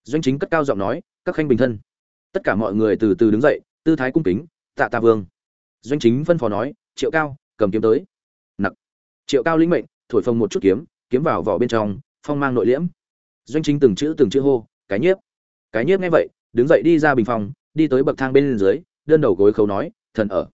Doanh chính cất cao giọng nói, các khanh bình thân. Tất cả mọi người từ từ đứng dậy, tư thái cung kính, tạ tạ vương. Doanh chính phân phó nói, triệu cao, cầm kiếm tới. Nặc. Triệu cao lĩnh mệnh, thổi phồng một chút kiếm kiếm vào vỏ bên trong, phong mang nội liễm. Doanh chính từng chữ từng chữ hô, cái nhiếp. Cái nhiếp nghe vậy, đứng dậy đi ra bình phòng, đi tới bậc thang bên dưới, đơn đầu gối khấu nói thần ở.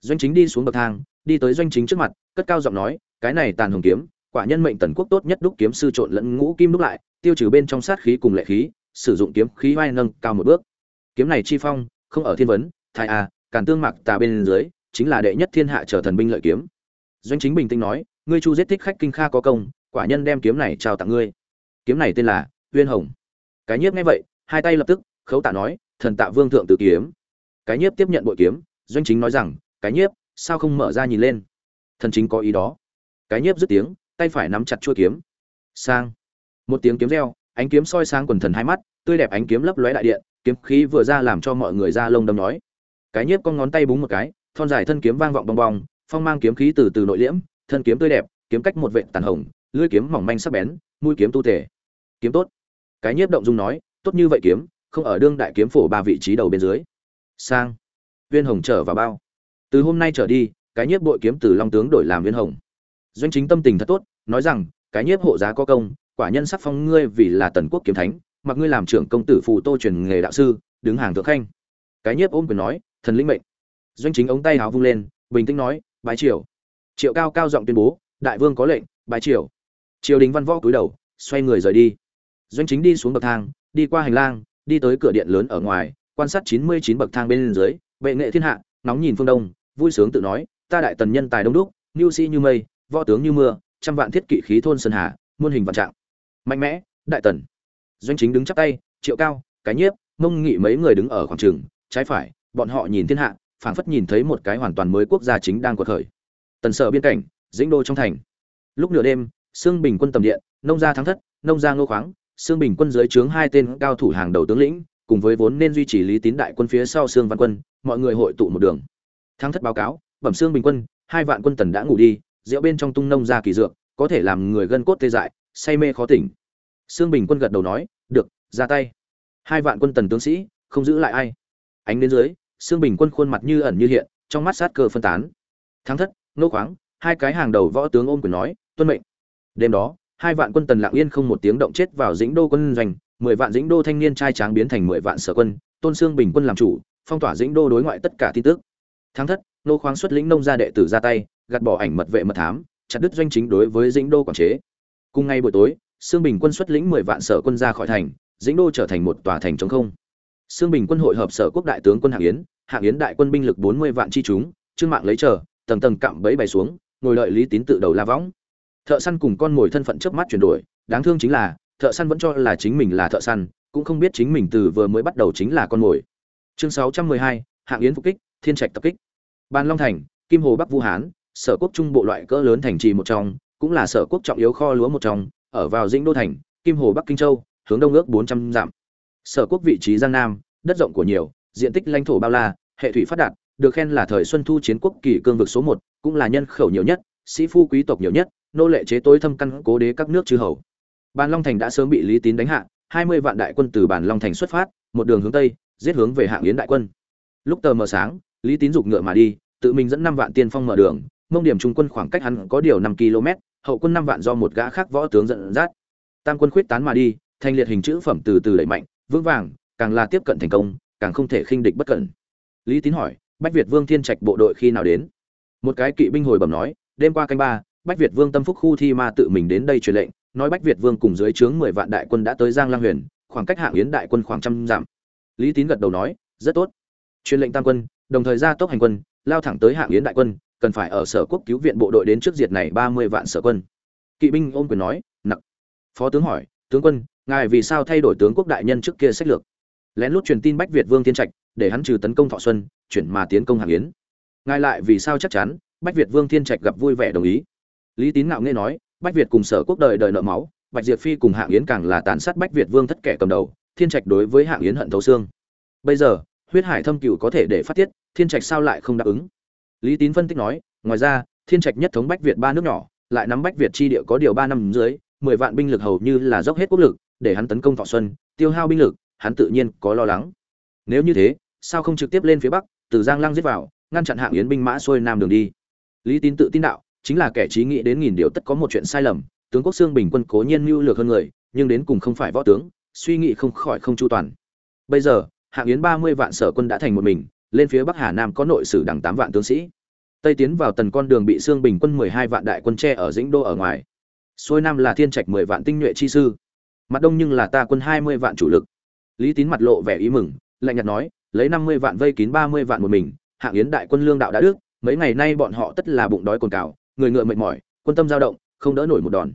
Doanh chính đi xuống bậc thang, đi tới doanh chính trước mặt, cất cao giọng nói, cái này tàn hồng kiếm, quả nhân mệnh tần quốc tốt nhất đúc kiếm sư trộn lẫn ngũ kim đúc lại, tiêu trừ bên trong sát khí cùng lệ khí, sử dụng kiếm khí oai nâng cao một bước. Kiếm này chi phong, không ở thiên vấn thái a à, càn tương mặc tà bên dưới, chính là đệ nhất thiên hạ trở thần binh lợi kiếm. Doanh chính bình tĩnh nói, ngươi chu giết thích khách kinh kha có công, quả nhân đem kiếm này trao tặng ngươi. Kiếm này tên là uyên hồng. Cái nhiếp nghe vậy, hai tay lập tức, khấu tạ nói, thần tạ vương thượng tự kiếm. Cái nhiếp tiếp nhận bội kiếm doanh chính nói rằng, cái nhiếp, sao không mở ra nhìn lên? Thần chính có ý đó. Cái nhiếp dứt tiếng, tay phải nắm chặt chuôi kiếm. Sang. Một tiếng kiếm reo, ánh kiếm soi sang quần thần hai mắt, tươi đẹp ánh kiếm lấp lóe đại điện, kiếm khí vừa ra làm cho mọi người ra lông đâm nói cái nhiếp con ngón tay búng một cái, thon dài thân kiếm vang vọng bong bong, phong mang kiếm khí từ từ nội liễm, thân kiếm tươi đẹp, kiếm cách một vệ tàn hồng, lưỡi kiếm mỏng manh sắc bén, mũi kiếm tu thể kiếm tốt. Cái nhiếp động dung nói, tốt như vậy kiếm, không ở đương đại kiếm phổ ba vị trí đầu bên dưới. Sang viên hồng trở vào bao. Từ hôm nay trở đi, cái nhiếp bội kiếm từ long tướng đổi làm viên hồng. Doanh chính tâm tình thật tốt, nói rằng, cái nhiếp hộ giá có công, quả nhân sắc phong ngươi vì là tần quốc kiếm thánh, mặc ngươi làm trưởng công tử phù tô truyền nghề đạo sư, đứng hàng thượng khanh. Cái nhiếp ôm quyền nói, thần linh mệnh. Doanh chính ống tay háo vung lên, bình tĩnh nói, bái triều. Triệu cao cao giọng tuyên bố, đại vương có lệnh, bái triều. Triều đình văn võ cúi đầu, xoay người rời đi. Doanh chính đi xuống bậc thang, đi qua hành lang, đi tới cửa điện lớn ở ngoài, quan sát chín mươi chín bậc thang bên dưới vệ nghệ thiên hạ nóng nhìn phương đông, vui sướng tự nói, ta đại tần nhân tài đông đúc nhu sĩ như mây, võ tướng như mưa, trăm vạn thiết kỵ khí thôn sơn hà, muôn hình vạn trạng. Mạnh mẽ, đại tần. Doanh chính đứng chắp tay, triệu cao, cái nhiếp, mông nghị mấy người đứng ở khoảng trường, trái phải, bọn họ nhìn thiên hạ, phảng phất nhìn thấy một cái hoàn toàn mới quốc gia chính đang quật khởi. Tần sở biên cảnh, dĩnh đô trong thành. Lúc nửa đêm xương bình quân tầm điện, nông gia thắng thất, nông gia ngô khoáng xương bình quân dưới trướng hai tên cao thủ hàng đầu tướng lĩnh, cùng với vốn nên duy trì lý tín đại quân phía sau xương văn quân mọi người hội tụ một đường. Thắng thất báo cáo, bẩm xương bình quân, hai vạn quân tần đã ngủ đi, rượu bên trong tung nông ra kỳ dược, có thể làm người gân cốt tê dại, say mê khó tỉnh. Xương bình quân gật đầu nói, được, ra tay. Hai vạn quân tần tướng sĩ, không giữ lại ai. Ánh đến dưới, xương bình quân khuôn mặt như ẩn như hiện, trong mắt sát cơ phân tán. Thắng thất, nô khoáng, hai cái hàng đầu võ tướng ôm quyền nói, tuân mệnh. Đêm đó, hai vạn quân tần lặng yên không một tiếng động chết vào dĩnh đô quân doanh mười vạn dĩnh đô thanh niên trai tráng biến thành mười vạn sở quân, tôn xương bình quân làm chủ, phong tỏa dĩnh đô đối ngoại tất cả tin tức. Thắng thất, nô khoáng xuất lĩnh nông gia đệ tử ra tay, gạt bỏ ảnh mật vệ mật thám, chặt đứt doanh chính đối với dĩnh đô quản chế. Cùng ngày buổi tối xương bình quân xuất lĩnh mười vạn sở quân ra khỏi thành, dĩnh đô trở thành một tòa thành trống không. Xương bình quân hội hợp sở quốc đại tướng quân hạng yến hạng yến đại quân binh lực bốn mươi vạn chi chúng, trương mạng lấy chờ, tầng tầng cạm bẫy bày xuống, ngồi đợi lý tín tự đầu la võng. Thợ săn cùng con mồi thân phận chớp mắt chuyển đổi, đáng thương chính là thợ săn vẫn cho là chính mình là thợ săn, cũng không biết chính mình từ vừa mới bắt đầu chính là con mồi. Chương sáu trăm mười hai, hạng yến phục kích, thiên trạch tập kích. Ban long thành, kim hồ bắc vũ hán, sở quốc trung bộ loại cỡ lớn thành trì một trong, cũng là sở quốc trọng yếu kho lúa một trong, ở vào dĩnh đô thành, kim hồ bắc kinh châu, hướng đông ước bốn trăm dặm. Sở quốc vị trí giang nam, đất rộng của nhiều, diện tích lãnh thổ bao la, hệ thủy phát đạt, được khen là thời xuân thu chiến quốc kỳ cương vực số một, cũng là nhân khẩu nhiều nhất, sĩ phu quý tộc nhiều nhất, nô lệ chế tối thâm căn cố đế các nước chư hầu bàn long thành đã sớm bị lý tín đánh hạ, hai mươi vạn đại quân từ bàn long thành xuất phát, một đường hướng tây, giết hướng về hạng yến đại quân. Lúc tờ mờ sáng, lý tín giục ngựa mà đi, tự mình dẫn năm vạn tiên phong mở đường, mông điểm trung quân khoảng cách hắn có điều năm km, hậu quân năm vạn do một gã khác võ tướng dẫn dắt. Tam quân khuyết tán mà đi thành liệt hình chữ phẩm từ từ đẩy mạnh, vững vàng, càng là tiếp cận thành công, càng không thể khinh địch bất cẩn. Lý tín hỏi, bách việt vương thiên trạch bộ đội khi nào đến? Một cái kỵ binh hồi bẩm nói, đêm qua canh ba, bách việt vương tâm phúc khu thi ma tự mình đến đây truyền lệnh nói bách việt vương cùng dưới trướng mười vạn đại quân đã tới giang lang huyền, khoảng cách hạng yến đại quân khoảng trăm dặm. Lý tín gật đầu nói, rất tốt. Truyền lệnh tam quân, đồng thời ra tốc hành quân, lao thẳng tới hạng yến đại quân, cần phải ở sở quốc cứu viện bộ đội đến trước diệt này ba mươi vạn sở quân. Kỵ binh ôm quyền nói nặng phó tướng hỏi, tướng quân, ngài vì sao thay đổi tướng quốc đại nhân trước kia sách lược? Lén lút truyền tin bách việt vương tiên trạch, để hắn trừ tấn công thọ xuân, chuyển mà tiến công hạng yến. Ngài lại vì sao chắc chắn? Bách việt vương thiên trạch gặp vui vẻ đồng ý. Lý tín ngạo nghe nói bách việt cùng sở quốc đời đời nợ máu, bạch diệp phi cùng hạng yến càng là tàn sát bách việt vương thất kẻ cầm đầu, thiên trạch đối với hạng yến hận thấu xương. Bây giờ, huyết hải thâm cựu có thể để phát tiết, thiên trạch sao lại không đáp ứng? Lý tín phân tích nói, ngoài ra, thiên trạch nhất thống bách việt ba nước nhỏ, lại nắm bách việt chi địa có điều ba năm dưới, mười vạn binh lực hầu như là dốc hết quốc lực, để hắn tấn công thọ xuân, tiêu hao binh lực, hắn tự nhiên có lo lắng. Nếu như thế, sao không trực tiếp lên phía bắc, từ giang lăng giết vào, ngăn chặn hạng yến binh mã xuôi nam đường đi? Lý tín tự tin đạo chính là kẻ trí nghĩ đến nghìn điều tất có một chuyện sai lầm, tướng quốc xương bình quân cố nhiên mưu lược hơn người, nhưng đến cùng không phải võ tướng, suy nghĩ không khỏi không chu toàn. Bây giờ, hạng yến ba mươi vạn sở quân đã thành một mình, lên phía bắc hà nam có nội sử đằng tám vạn tướng sĩ. Tây tiến vào tần con đường bị xương bình quân mười hai vạn đại quân tre ở dĩnh đô ở ngoài. Xuôi nam là thiên trạch mười vạn tinh nhuệ chi sư. Mặt đông nhưng là ta quân hai mươi vạn chủ lực. Lý tín mặt lộ vẻ ý mừng, lạnh nhạt nói, lấy năm mươi vạn vây kín ba mươi vạn một mình, hạng yến đại quân lương đạo đã đức, mấy ngày nay bọn họ tất là bụng đói cồn cào người ngựa mệt mỏi, quân tâm dao động, không đỡ nổi một đòn.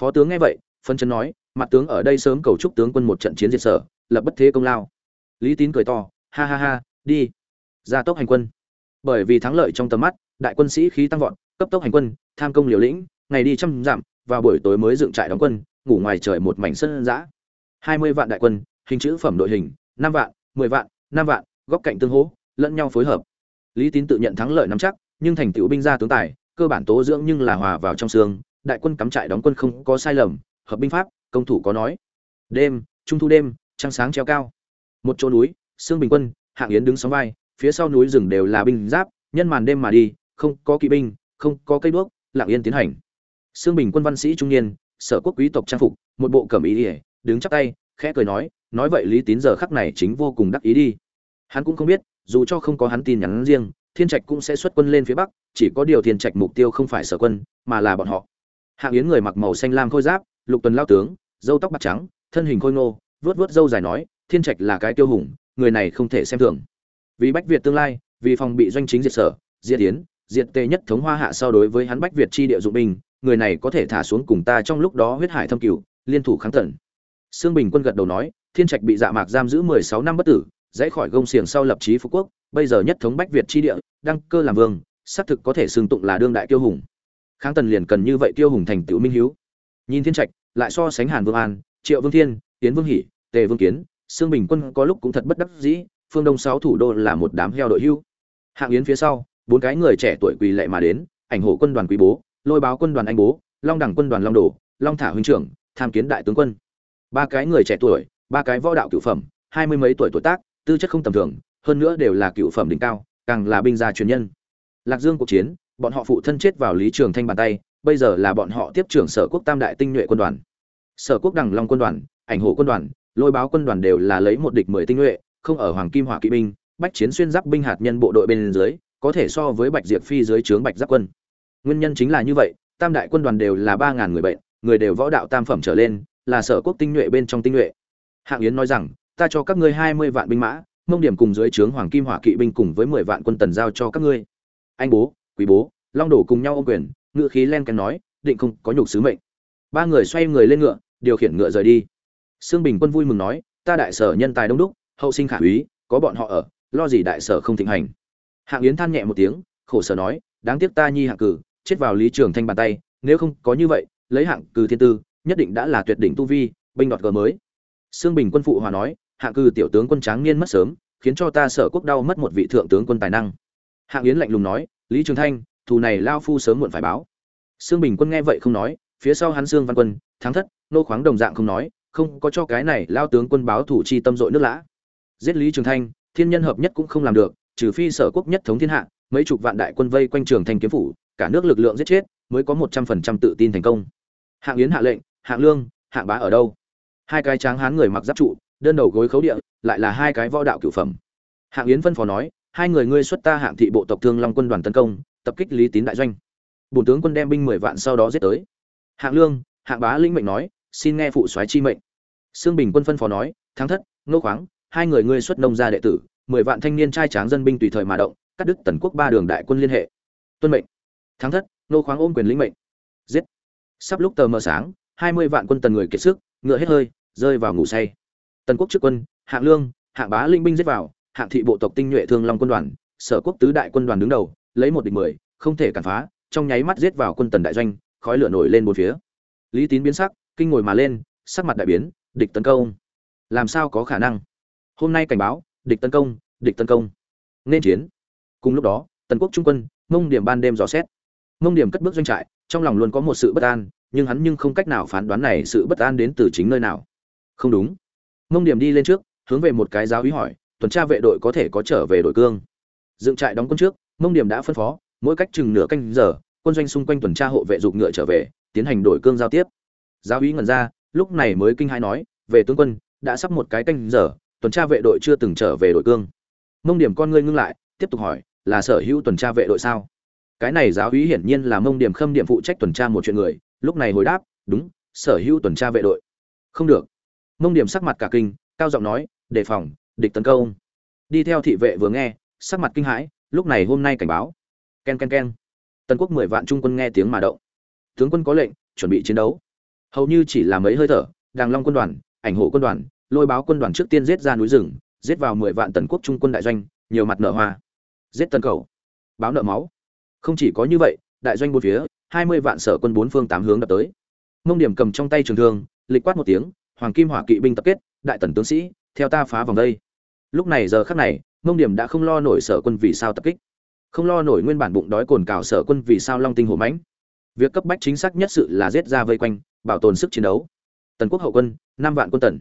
Phó tướng nghe vậy, phân chân nói, mặt tướng ở đây sớm cầu chúc tướng quân một trận chiến diệt sở, lập bất thế công lao. Lý tín cười to, ha ha ha, đi. Ra tốc hành quân. Bởi vì thắng lợi trong tầm mắt, đại quân sĩ khí tăng vọt, cấp tốc hành quân, tham công liều lĩnh, ngày đi trăm dặm, vào buổi tối mới dựng trại đóng quân, ngủ ngoài trời một mảnh sân dã. Hai mươi vạn đại quân, hình chữ phẩm đội hình, năm vạn, mười vạn, năm vạn, góc cạnh tương hỗ, lẫn nhau phối hợp. Lý tín tự nhận thắng lợi nắm chắc, nhưng thành tựu binh gia tướng tài cơ bản tố dưỡng nhưng là hòa vào trong xương, đại quân cắm trại đóng quân không có sai lầm, hợp binh pháp, công thủ có nói. Đêm, trung thu đêm, trăng sáng treo cao. Một chỗ núi, xương bình quân, hạng yến đứng sóng vai, phía sau núi rừng đều là binh giáp, nhân màn đêm mà đi, không có kỵ binh, không có cây đuốc lặng yên tiến hành. Xương bình quân văn sĩ trung niên, sở quốc quý tộc trang phục, một bộ cẩm ý ỉa đứng chắp tay, khẽ cười nói nói vậy lý tín giờ khắc này chính vô cùng đắc ý đi. Hắn cũng không biết, dù cho không có hắn tin nhắn riêng thiên trạch cũng sẽ xuất quân lên phía bắc chỉ có điều thiên trạch mục tiêu không phải sở quân mà là bọn họ. Hạng yến người mặc màu xanh lam khôi giáp lục tuần lao tướng dâu tóc bạc trắng thân hình khôi ngô vớt vớt dâu dài nói thiên trạch là cái tiêu hùng người này không thể xem thường. Vì bách việt tương lai vì phòng bị doanh chính diệt sở diệt tiến diệt tề nhất thống hoa hạ so đối với hắn bách việt chi địa dụng binh người này có thể thả xuống cùng ta trong lúc đó huyết hải thâm cửu liên thủ kháng tận. Sương Bình Quân gật đầu nói, Thiên Trạch bị Dạ Mạc giam giữ 16 năm bất tử, dãy khỏi gông xiềng sau lập chí phú quốc, bây giờ nhất thống Bách Việt chi địa, đăng cơ làm vương, xác thực có thể xưng tụng là đương đại tiêu hùng. Kháng Tần liền cần như vậy tiêu hùng thành tựu minh hiếu. Nhìn Thiên Trạch, lại so sánh Hàn Vương An, Triệu Vương Thiên, Tiến Vương Hỷ, Tề Vương Kiến, xương Bình Quân có lúc cũng thật bất đắc dĩ, phương đông sáu thủ đô là một đám heo đội hưu. Hạng Yến phía sau, bốn cái người trẻ tuổi quỳ lệ mà đến, ảnh hộ quân đoàn quý bố, lôi báo quân đoàn anh bố, long đẳng quân đoàn long đồ, long thả huynh trưởng, tham kiến đại tướng quân ba cái người trẻ tuổi ba cái võ đạo cửu phẩm hai mươi mấy tuổi tuổi tác tư chất không tầm thường hơn nữa đều là cựu phẩm đỉnh cao, càng là binh gia truyền nhân. Lạc dương cuộc chiến, bọn họ phụ thân chết vào lý trường thanh bàn tay, bây giờ là bọn họ tiếp trưởng sở quốc tam đại tinh nhuệ quân đoàn. Sở quốc đằng long quân đoàn, ảnh hộ quân đoàn, lôi báo quân đoàn đều là lấy một địch mười tinh nhuệ, không ở hoàng kim hỏa kỵ binh, bách chiến xuyên giáp binh hạt nhân bộ đội bên dưới, có thể so với bạch diệp phi dưới trướng bạch giáp quân. Nguyên nhân chính là như vậy, tam đại quân đoàn đều là ba ngàn người bệnh, người đều võ đạo tam phẩm trở lên, là sở quốc tinh nhuệ bên trong tinh nhuệ. Hạng yến nói rằng, ta cho các ngươi hai mươi vạn binh mã mông điểm cùng dưới trướng hoàng kim hỏa kỵ binh cùng với mười vạn quân tần giao cho các ngươi. Anh bố, quý bố, long đổ cùng nhau ô quyền, ngựa khí len kèn nói, định không có nhục sứ mệnh. Ba người xoay người lên ngựa, điều khiển ngựa rời đi. Sương bình quân vui mừng nói, ta đại sở nhân tài đông đúc, hậu sinh khả úy, có bọn họ ở, lo gì đại sở không thịnh hành. Hạng yến than nhẹ một tiếng, khổ sở nói, đáng tiếc ta nhi hạng cử, chết vào lý trường thanh bàn tay, nếu không có như vậy, lấy hạng cử thiên tư, nhất định đã là tuyệt đỉnh tu vi, binh đoạt gờ mới. Sương bình quân phụ hòa nói hạng cư tiểu tướng quân tráng niên mất sớm, khiến cho ta sở quốc đau mất một vị thượng tướng quân tài năng. Hạng yến lạnh lùng nói, lý trường thanh, thù này lao phu sớm muộn phải báo. Sương bình quân nghe vậy không nói, phía sau hắn sương văn quân, thắng thất, nô khoáng đồng dạng không nói, không có cho cái này lao tướng quân báo thủ chi tâm dội nước lã. Giết lý trường thanh, thiên nhân hợp nhất cũng không làm được, trừ phi sở quốc nhất thống thiên hạ, mấy chục vạn đại quân vây quanh trường thanh kiếm phủ, cả nước lực lượng giết chết, mới có một trăm phần trăm tự tin thành công. Hạng yến hạ lệnh, hạng lương, hạng bá ở đâu? Hai cái tráng hán người mặc giáp trụ đơn đầu gối khấu địa, lại là hai cái võ đạo cửu phẩm. Hạng yến phân phó nói, hai người ngươi xuất ta hạng thị bộ tộc thương long quân đoàn tấn công, tập kích lý tín đại doanh. Bổn tướng quân đem binh mười vạn sau đó giết tới. Hạng lương, hạng bá linh mệnh nói, xin nghe phụ soái chi mệnh. Sương bình quân phân phó nói, thắng thất, ngô khoáng, hai người ngươi xuất nông gia đệ tử, mười vạn thanh niên trai tráng dân binh tùy thời mà động, cắt đứt tần quốc ba đường đại quân liên hệ. Tuân mệnh. Thắng thất, ngô khoáng ôm quyền lĩnh mệnh. Giết. Sắp lúc tờ mờ sáng, hai mươi vạn quân tần người kiệt sức, ngựa hết hơi, rơi vào ngủ say tần quốc trước quân, hạng lương, hạng bá linh binh giết vào, hạng thị bộ tộc tinh nhuệ thương long quân đoàn, sở quốc tứ đại quân đoàn đứng đầu, lấy một địch mười, không thể cản phá, trong nháy mắt giết vào quân tần đại doanh, khói lửa nổi lên bốn phía. Lý tín biến sắc, kinh ngồi mà lên, sắc mặt đại biến, địch tấn công. Làm sao có khả năng? Hôm nay cảnh báo, địch tấn công, địch tấn công. Nên chiến. Cùng lúc đó, tần quốc trung quân, mông điểm ban đêm dò xét. Mông điểm cất bước doanh trại, trong lòng luôn có một sự bất an, nhưng hắn nhưng không cách nào phán đoán này sự bất an đến từ chính nơi nào. Không đúng mông điểm đi lên trước, hướng về một cái giáo úy hỏi, tuần tra vệ đội có thể có trở về đội cương? Dựng trại đóng quân trước, mông điểm đã phân phó, mỗi cách chừng nửa canh giờ, quân doanh xung quanh tuần tra hộ vệ dục ngựa trở về, tiến hành đổi cương giao tiếp. Giáo úy ngẩn ra, lúc này mới kinh hai nói, về tướng quân, đã sắp một cái canh giờ, tuần tra vệ đội chưa từng trở về đội cương. Mông điểm con ngươi ngưng lại, tiếp tục hỏi, là sở hữu tuần tra vệ đội sao? Cái này giáo úy hiển nhiên là mông điểm khâm điểm phụ trách tuần tra một chuyện người, lúc này hồi đáp, đúng, sở hữu tuần tra vệ đội. Không được mông điểm sắc mặt cả kinh, cao giọng nói, đề phòng, địch tấn công. Đi theo thị vệ vừa nghe, sắc mặt kinh hãi, lúc này hôm nay cảnh báo. Ken ken ken. Tần quốc mười vạn trung quân nghe tiếng mà động. Tướng quân có lệnh, chuẩn bị chiến đấu. Hầu như chỉ là mấy hơi thở, đàng long quân đoàn, ảnh hộ quân đoàn, lôi báo quân đoàn trước tiên giết ra núi rừng, giết vào mười vạn tần quốc trung quân đại doanh, nhiều mặt nợ hoa. Giết tân cầu. Báo nợ máu. Không chỉ có như vậy, đại doanh bốn phía, hai mươi vạn sở quân bốn phương tám hướng đập tới. Mông điểm cầm trong tay trường thương, lịch quát một tiếng hoàng kim hỏa kỵ binh tập kết, đại tần tướng sĩ, theo ta phá vòng đây. Lúc này giờ khắc này, mông điểm đã không lo nổi sở quân vì sao tập kích. Không lo nổi nguyên bản bụng đói cồn cào sở quân vì sao long tinh hổ mãnh. Việc cấp bách chính xác nhất sự là giết ra vây quanh, bảo tồn sức chiến đấu. Tần quốc hậu quân, năm vạn quân tần.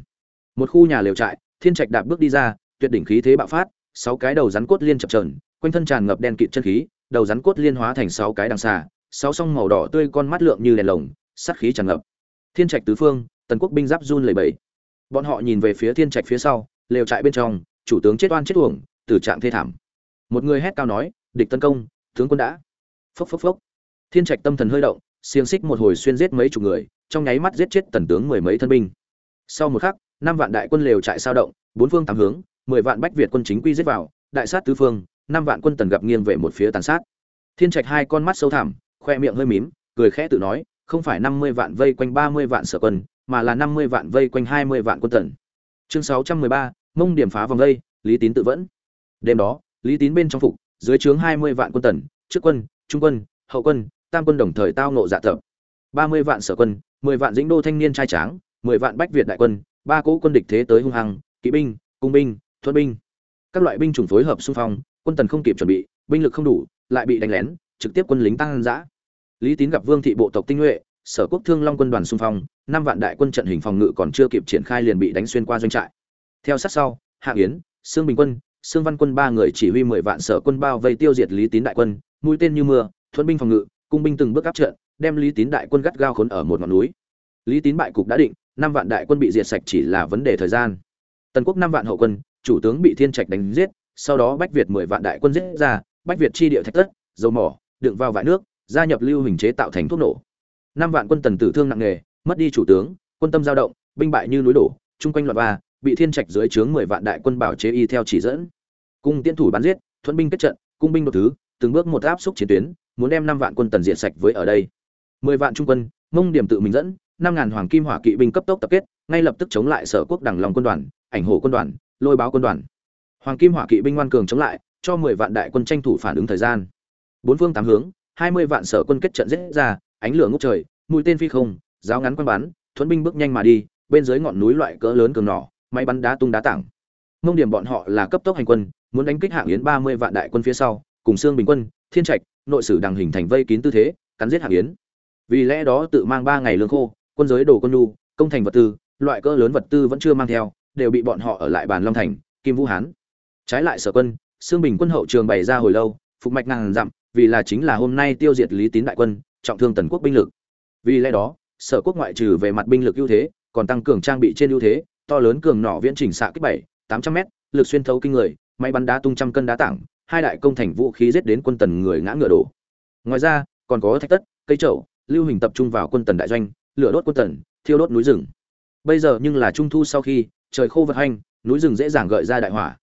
Một khu nhà liều trại, thiên trạch đạp bước đi ra, tuyệt đỉnh khí thế bạo phát, sáu cái đầu rắn cốt liên chập trờn quanh thân tràn ngập đen kịt chân khí, đầu rắn cốt liên hóa thành sáu cái đằng xà, sáu song màu đỏ tươi con mắt lượng như đèn lồng, sắt khí tràn ngập. Thiên trạch tứ phương tần quốc binh giáp run lẩy bẩy. Bọn họ nhìn về phía thiên trạch phía sau, lều trại bên trong, chủ tướng chết oan chết uổng, tử trạng thê thảm. Một người hét cao nói, địch tấn công, tướng quân đã. Phốc phốc phốc. Thiên trạch tâm thần hơi động, xiềng xích một hồi xuyên giết mấy chục người, trong nháy mắt giết chết tần tướng mười mấy thân binh. Sau một khắc, năm vạn đại quân lều trại sao động, bốn phương tám hướng, mười vạn bách việt quân chính quy giết vào, đại sát tứ phương, năm vạn quân tần gặp nghiêng về một phía tàn sát. Thiên trạch hai con mắt sâu thẳm, khoe miệng hơi mím, cười khẽ tự nói, không phải năm mươi vạn vây quanh ba mươi vạn sở quân mà là năm mươi vạn vây quanh hai mươi vạn quân tần. Chương sáu trăm mười ba, mông điểm phá vòng vây, lý tín tự vẫn. Đêm đó, lý tín bên trong phục, dưới trướng hai mươi vạn quân tần, trước quân, trung quân, hậu quân, tam quân đồng thời tao nộ dạ tập. Ba mươi vạn sở quân, mười vạn dĩnh đô thanh niên trai tráng, mười vạn bách việt đại quân, ba cỗ quân địch thế tới hung hăng, kỵ binh, cung binh, thuận binh. Các loại binh chủng phối hợp xung phong, quân tần không kịp chuẩn bị, binh lực không đủ, lại bị đánh lén, trực tiếp quân lính tăng giã lý tín gặp vương thị bộ tộc tinh nhuệ sở quốc thương long quân đoàn xung phong, năm vạn đại quân trận hình phòng ngự còn chưa kịp triển khai liền bị đánh xuyên qua doanh trại. Theo sát sau, hạ yến, sương bình quân, sương văn quân ba người chỉ huy mười vạn sở quân bao vây tiêu diệt lý tín đại quân, mũi tên như mưa thuận binh phòng ngự, cung binh từng bước áp trận, đem lý tín đại quân gắt gao khốn ở một ngọn núi. Lý tín bại cục đã định, năm vạn đại quân bị diệt sạch chỉ là vấn đề thời gian. Tần quốc năm vạn hậu quân, chủ tướng bị thiên trạch đánh giết, sau đó bách việt mười vạn đại quân giết ra, bách việt chi địa thạch tất dầu mỏ, đựng vào vải nước, gia nhập lưu hình chế tạo thành thuốc nổ năm vạn quân tần tử thương nặng nề, mất đi chủ tướng, quân tâm dao động, binh bại như núi đổ, chung quanh loạt ba bị thiên trạch dưới trướng mười vạn đại quân bảo chế y theo chỉ dẫn. Cung tiên thủ bắn giết thuận binh kết trận, cung binh đột thứ, từng bước một áp xúc chiến tuyến, muốn đem năm vạn quân tần diện sạch với ở đây. Mười vạn trung quân, mông điểm tự mình dẫn, năm ngàn hoàng kim hỏa kỵ binh cấp tốc tập kết, ngay lập tức chống lại sở quốc đẳng lòng quân đoàn, ảnh hộ quân đoàn, lôi báo quân đoàn. Hoàng kim hỏa kỵ binh ngoan cường chống lại, cho mười vạn đại quân tranh thủ phản ứng thời gian. Bốn phương tám hướng, hai mươi vạn sở quân kết trận giết ra ánh lửa ngút trời, mũi tên phi không, giáo ngắn quân bắn, thuẫn binh bước nhanh mà đi, bên dưới ngọn núi loại cỡ lớn cường nỏ, máy bắn đá tung đá tảng. Mông điểm bọn họ là cấp tốc hành quân, muốn đánh kích hạng yến ba mươi vạn đại quân phía sau, cùng xương bình quân, thiên trạch, nội sử đằng hình thành vây kín tư thế, cắn giết hạng yến. Vì lẽ đó tự mang ba ngày lương khô, quân giới đồ quân nhu, công thành vật tư, loại cỡ lớn vật tư vẫn chưa mang theo, đều bị bọn họ ở lại bàn long thành, kim vũ hán. Trái lại sở quân, xương bình quân hậu trường bày ra hồi lâu, phục mạch ngàn dặm, vì là chính là hôm nay tiêu diệt lý tín đại quân trọng thương tần quốc binh lực. Vì lẽ đó, sở quốc ngoại trừ về mặt binh lực ưu thế, còn tăng cường trang bị trên ưu thế, to lớn cường nỏ viễn trình xạ kích bảy, tám trăm m lực xuyên thấu kinh người, máy bắn đá tung trăm cân đá tảng, hai đại công thành vũ khí giết đến quân tần người ngã ngựa đổ. Ngoài ra, còn có thạch tất, cây trậu lưu hình tập trung vào quân tần đại doanh, lửa đốt quân tần, thiêu đốt núi rừng. Bây giờ nhưng là trung thu sau khi, trời khô vật hanh, núi rừng dễ dàng gợi ra đại hỏa.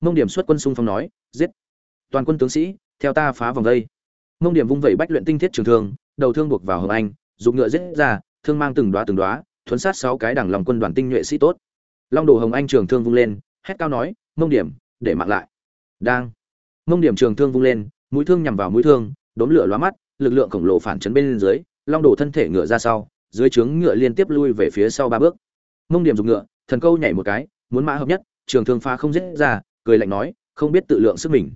Mông điểm xuất quân xung phong nói, giết! Toàn quân tướng sĩ, theo ta phá vòng đây mông điểm vung vẩy bách luyện tinh thiết trường thương, đầu thương buộc vào hồng anh, dùng ngựa giết ra, thương mang từng đoá từng đoá thuấn sát sáu cái đảng lòng quân đoàn tinh nhuệ sĩ tốt. Long đồ hồng anh trường thương vung lên, hét cao nói, mông điểm, để mạng lại. Đang, mông điểm trường thương vung lên, mũi thương nhằm vào mũi thương, đốm lửa lóa mắt, lực lượng khổng lồ phản chấn bên dưới, long đồ thân thể ngựa ra sau, dưới trướng ngựa liên tiếp lui về phía sau ba bước. Mông điểm dùng ngựa, thần câu nhảy một cái, muốn mã hợp nhất, trường thương pha không dễ ra, cười lạnh nói, không biết tự lượng sức mình.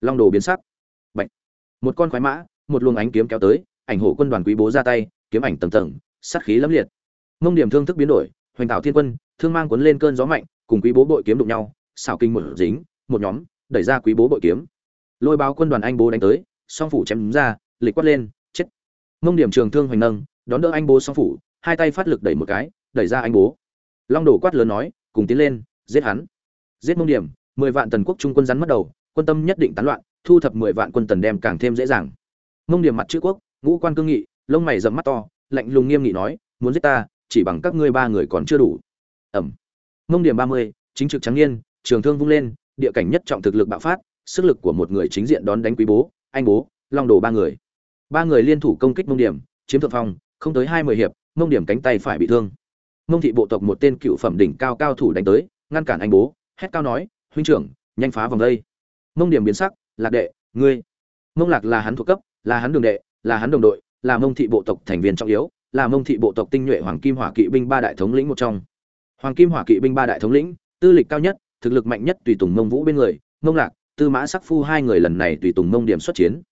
Long đồ biến sắc một con khoái mã, một luồng ánh kiếm kéo tới, ảnh hổ quân đoàn quý bố ra tay, kiếm ảnh tầng tầng, sát khí lẫm liệt. Mông điểm thương thức biến đổi, hoành tạo thiên quân, thương mang cuốn lên cơn gió mạnh, cùng quý bố bội kiếm đụng nhau, xảo kinh một dính, một nhóm, đẩy ra quý bố bội kiếm. Lôi báo quân đoàn anh bố đánh tới, song phủ chém ra, lịch quát lên, chết. Mông điểm trường thương hoành nâng, đón đỡ anh bố song phủ, hai tay phát lực đẩy một cái, đẩy ra anh bố. Long đổ quát lớn nói, cùng tiến lên, giết hắn. Giết mông điểm, mười vạn tần quốc trung quân rắn mất đầu, quân tâm nhất định tán loạn thu thập mười vạn quân tần đem càng thêm dễ dàng. Mông điểm mặt chữ quốc, ngũ quan cương nghị, lông mày rậm mắt to, lạnh lùng nghiêm nghị nói, muốn giết ta, chỉ bằng các ngươi ba người còn chưa đủ. Ẩm. Mông điểm ba mươi, chính trực trắng niên, trường thương vung lên, địa cảnh nhất trọng thực lực bạo phát, sức lực của một người chính diện đón đánh quý bố, anh bố, long đồ ba người. Ba người liên thủ công kích mông điểm chiếm thượng phong, không tới hai mươi hiệp, mông điểm cánh tay phải bị thương. Mông thị bộ tộc một tên cựu phẩm đỉnh cao cao thủ đánh tới, ngăn cản anh bố, hét cao nói, huynh trưởng, nhanh phá vòng đây. Mông điểm biến sắc lạc đệ, ngươi. Mông lạc là hắn thuộc cấp, là hắn đường đệ, là hắn đồng đội, là mông thị bộ tộc thành viên trọng yếu, là mông thị bộ tộc tinh nhuệ hoàng kim hỏa kỵ binh ba đại thống lĩnh một trong. Hoàng kim hỏa kỵ binh ba đại thống lĩnh, tư lịch cao nhất, thực lực mạnh nhất tùy tùng mông vũ bên người, mông lạc, tư mã sắc phu hai người lần này tùy tùng mông điểm xuất chiến.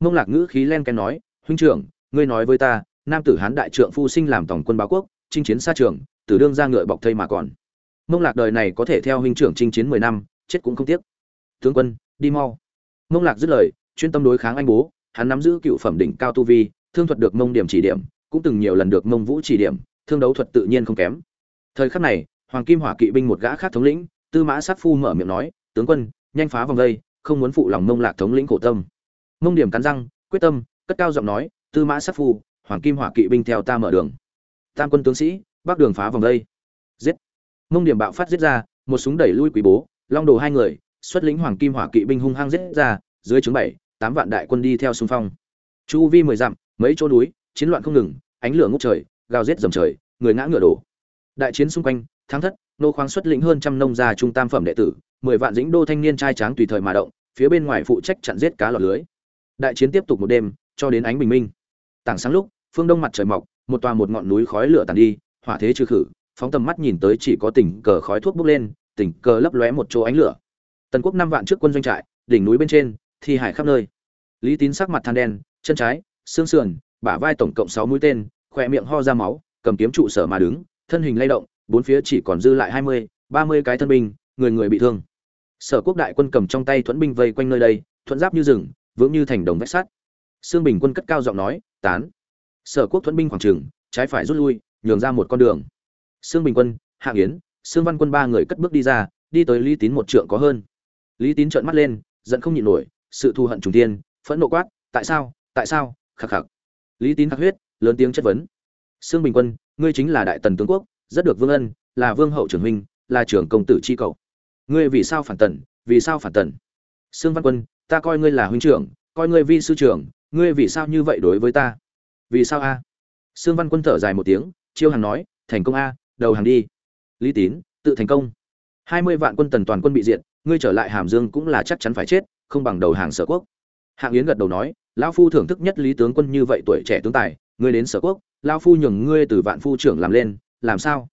Mông lạc ngữ khí len ken nói, huynh trưởng, ngươi nói với ta, nam tử hán đại trượng phu sinh làm tổng quân báo quốc, chinh chiến xa trường, tử đương ra ngựa bọc thây mà còn. Mông lạc đời này có thể theo huynh trưởng chinh chiến mười năm, chết cũng không tiếc. Tướng quân, đi mau mông lạc dứt lời, chuyên tâm đối kháng anh bố, hắn nắm giữ cựu phẩm đỉnh cao tu vi, thương thuật được mông điểm chỉ điểm, cũng từng nhiều lần được mông vũ chỉ điểm, thương đấu thuật tự nhiên không kém. Thời khắc này, hoàng kim hỏa kỵ binh một gã khác thống lĩnh, tư mã sát phu mở miệng nói, tướng quân, nhanh phá vòng đây, không muốn phụ lòng mông lạc thống lĩnh cổ tâm. Mông điểm cắn răng, quyết tâm, cất cao giọng nói, tư mã sát phu, hoàng kim hỏa kỵ binh theo ta mở đường. Tam quân tướng sĩ, bắc đường phá vòng đây. Giết. Mông điểm bạo phát giết ra, một súng đẩy lui quý bố, long đồ hai người xuất lĩnh hoàng kim hỏa kỵ binh hung hăng giết ra, dưới trướng bảy, tám vạn đại quân đi theo xung phong. Chu vi mười dặm, mấy chỗ núi, chiến loạn không ngừng, ánh lửa ngút trời, gào giết dầm trời, người ngã ngựa đổ. Đại chiến xung quanh, thắng thất, nô khoáng xuất lĩnh hơn trăm nông gia trung tam phẩm đệ tử, mười vạn dĩnh đô thanh niên trai tráng tùy thời mà động, phía bên ngoài phụ trách chặn giết cá lọt lưới. Đại chiến tiếp tục một đêm, cho đến ánh bình minh. Tảng sáng lúc, phương đông mặt trời mọc, một tòa một ngọn núi khói lửa tàn đi, hỏa thế trừ khử, phóng tầm mắt nhìn tới chỉ có tỉnh cờ khói thuốc bốc lên tỉnh cờ lấp lóe một chỗ ánh lửa tần quốc năm vạn trước quân doanh trại, đỉnh núi bên trên, thi hải khắp nơi. Lý tín sắc mặt than đen, chân trái, xương sườn, bả vai tổng cộng sáu mũi tên, khỏe miệng ho ra máu, cầm kiếm trụ sở mà đứng, thân hình lay động, bốn phía chỉ còn dư lại hai mươi, ba mươi cái thân binh, người người bị thương. Sở quốc đại quân cầm trong tay thuẫn binh vây quanh nơi đây, thuẫn giáp như rừng, vững như thành đồng vách sắt. Xương bình quân cất cao giọng nói, tán. Sở quốc thuẫn binh khoảng trường trái phải rút lui, nhường ra một con đường. Xương bình quân, hạ yến xương văn quân ba người cất bước đi ra, đi tới lý tín một trượng có hơn lý tín trợn mắt lên, giận không nhịn nổi, sự thù hận trùng tiên phẫn nộ quát, tại sao? Tại sao? Khắc khắc lý tín khắc huyết, lớn tiếng chất vấn. Sương bình quân, ngươi chính là đại tần tướng quốc, rất được vương ân, là vương hậu trưởng huynh, là trưởng công tử chi cầu ngươi vì sao phản tần? Vì sao phản tần? Sương văn quân, ta coi ngươi là huynh trưởng, coi ngươi vi sư trưởng, ngươi vì sao như vậy đối với ta? Vì sao a? Sương văn quân thở dài một tiếng, chiêu hàng nói, thành công a, đầu hàng đi. Lý tín, tự thành công. Hai mươi vạn quân tần toàn quân bị diệt ngươi trở lại hàm dương cũng là chắc chắn phải chết, không bằng đầu hàng sở quốc. Hạng yến gật đầu nói, lão phu thưởng thức nhất lý tướng quân như vậy tuổi trẻ tướng tài, ngươi đến sở quốc, lão phu nhường ngươi từ vạn phu trưởng làm lên, làm sao?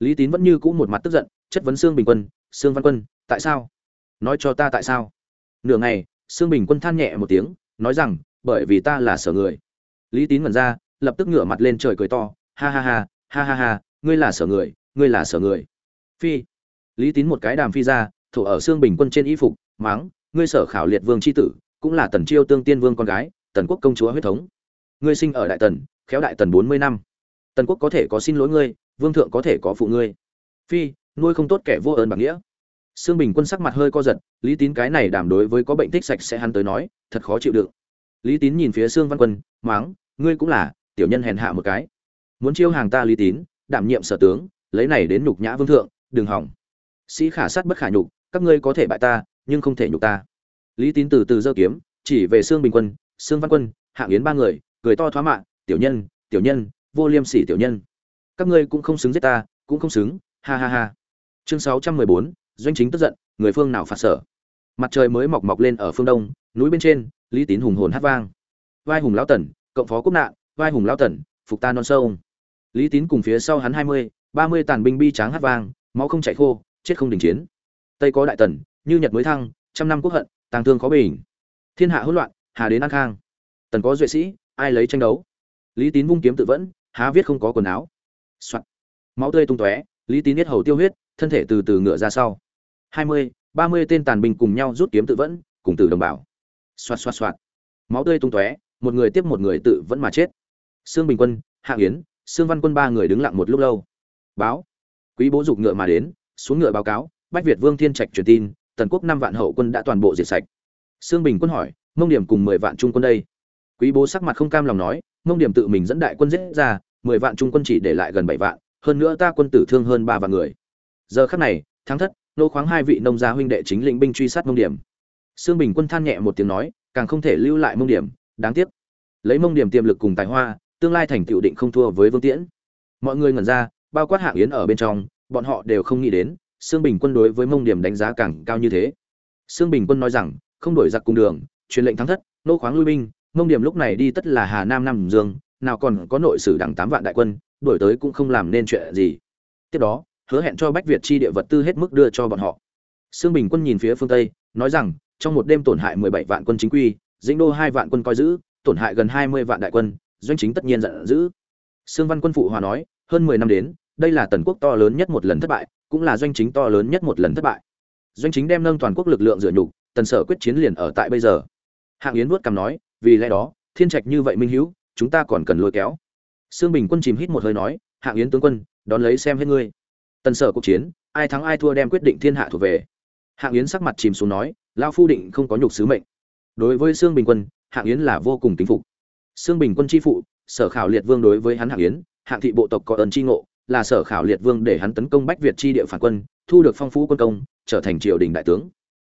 Lý tín vẫn như cũ một mặt tức giận, chất vấn sương bình quân, sương văn quân, tại sao? Nói cho ta tại sao? Nửa ngày, sương bình quân than nhẹ một tiếng, nói rằng, bởi vì ta là sở người. Lý tín ngẩn ra, lập tức ngửa mặt lên trời cười to, ha ha ha ha ha ha, ngươi là sở người, ngươi là sở người. Phi. Lý tín một cái đàm phi ra thủ ở xương bình quân trên y phục, máng, ngươi sở khảo liệt vương c h i tử, cũng là tần chiêu tương tiên vương con gái, tần quốc công chúa huyết thống. Ngươi sinh ở đại tần, khéo đại tần bốn mươi năm. Tần quốc có thể có xin lỗi ngươi, vương thượng có thể có phụ ngươi. Phi, nuôi không tốt kẻ vô ơn bằng nghĩa. Xương bình quân sắc mặt hơi co giật, lý tín cái này đảm đối với có bệnh tích sạch sẽ hắn tới nói, thật khó chịu đựng. Lý tín nhìn phía xương văn quân, máng, ngươi cũng là, tiểu nhân hèn hạ một cái. Muốn chiêu hàng ta lý tín, đảm nhiệm sở tướng, lấy này đến nhục nhã vương thượng, đừng hỏng. Sĩ khả sát bất khả nhục các ngươi có thể bại ta, nhưng không thể nhục ta. Lý tín từ từ giơ kiếm, chỉ về xương bình quân xương văn quân hạng yến ba người, cười to thoá mạ tiểu nhân tiểu nhân, vô liêm sỉ tiểu nhân. Các ngươi cũng không xứng giết ta, cũng không xứng, ha ha ha. Chương sáu trăm mười bốn, doanh chính tức giận, người phương nào phạt sở? Mặt trời mới mọc mọc lên ở phương đông, núi bên trên, lý tín hùng hồn hát vang. Vai hùng lão tần, cộng phó quốc nạn, vai hùng lão tần, phục ta non sâu lý tín cùng phía sau hắn hai mươi, ba mươi tàn binh bi tráng hát vang, máu không chạy khô, chết không đình chiến tây có đại tần, như nhật mới thăng, trăm năm quốc hận, tàng thương khó bình. Thiên hạ hỗn loạn, hà đến an khang. Tần có duệ sĩ, ai lấy tranh đấu? Lý tín vung kiếm tự vẫn, há viết không có quần áo. Soạn. máu tươi tung tóe, lý tín biết hầu tiêu huyết, thân thể từ từ ngựa ra sau. Hai mươi, ba mươi tên tàn binh cùng nhau rút kiếm tự vẫn, cùng tử đồng bào. Xoạt xoạt xoạt máu tươi tung tóe, một người tiếp một người tự vẫn mà chết. Sương bình quân, hạ yến, sương văn quân ba người đứng lặng một lúc lâu. Báo. Quý bố dục ngựa mà đến, xuống ngựa báo cáo bách việt vương thiên trạch truyền tin, tần quốc năm vạn hậu quân đã toàn bộ diệt sạch. Sương bình quân hỏi, mông điểm cùng mười vạn trung quân đây? Quý bố sắc mặt không cam lòng nói, mông điểm tự mình dẫn đại quân giết ra, mười vạn trung quân chỉ để lại gần bảy vạn, hơn nữa ta quân tử thương hơn ba vạn người. Giờ khắc này, thắng thất, nô khoáng hai vị nông gia huynh đệ chính lĩnh binh truy sát mông điểm. Sương bình quân than nhẹ một tiếng nói, càng không thể lưu lại mông điểm, đáng tiếc. Lấy mông điểm tiềm lực cùng tài hoa, tương lai thành tựu định không thua với vương tiễn. Mọi người ngẩn ra, bao quát hạng yến ở bên trong, bọn họ đều không nghĩ đến sương bình quân đối với mông điểm đánh giá càng cao như thế. Sương bình quân nói rằng, không đổi giặc cùng đường, truyền lệnh thắng thất, nô khoáng lui binh, mông điểm lúc này đi tất là hà nam nam dương, nào còn có nội sử đảng tám vạn đại quân đổi tới cũng không làm nên chuyện gì. Tiếp đó, hứa hẹn cho bách việt chi địa vật tư hết mức đưa cho bọn họ. Sương bình quân nhìn phía phương tây, nói rằng, trong một đêm tổn hại mười bảy vạn quân chính quy, dĩnh đô hai vạn quân coi giữ, tổn hại gần hai mươi vạn đại quân, doanh chính tất nhiên giận dữ. Sương văn quân phụ hòa nói, hơn mười năm đến đây là tần quốc to lớn nhất một lần thất bại, cũng là doanh chính to lớn nhất một lần thất bại. Doanh chính đem nâng toàn quốc lực lượng dựa nhục, tần sở quyết chiến liền ở tại bây giờ. Hạng yến vuốt cằm nói, vì lẽ đó, thiên trạch như vậy minh hữu chúng ta còn cần lôi kéo. Sương bình quân chìm hít một hơi nói, hạng yến tướng quân, đón lấy xem hết ngươi. Tần sở cuộc chiến, ai thắng ai thua đem quyết định thiên hạ thuộc về. Hạng yến sắc mặt chìm xuống nói lao phu định không có nhục sứ mệnh. Đối với sương bình quân, hạng yến là vô cùng kính phục. Sương bình quân chi phụ, sở khảo liệt vương đối với hắn hạng yến, hạng thị bộ tộc có ơn chi ngộ là sở khảo liệt vương để hắn tấn công bách việt chi địa phản quân, thu được phong phú quân công, trở thành triều đình đại tướng.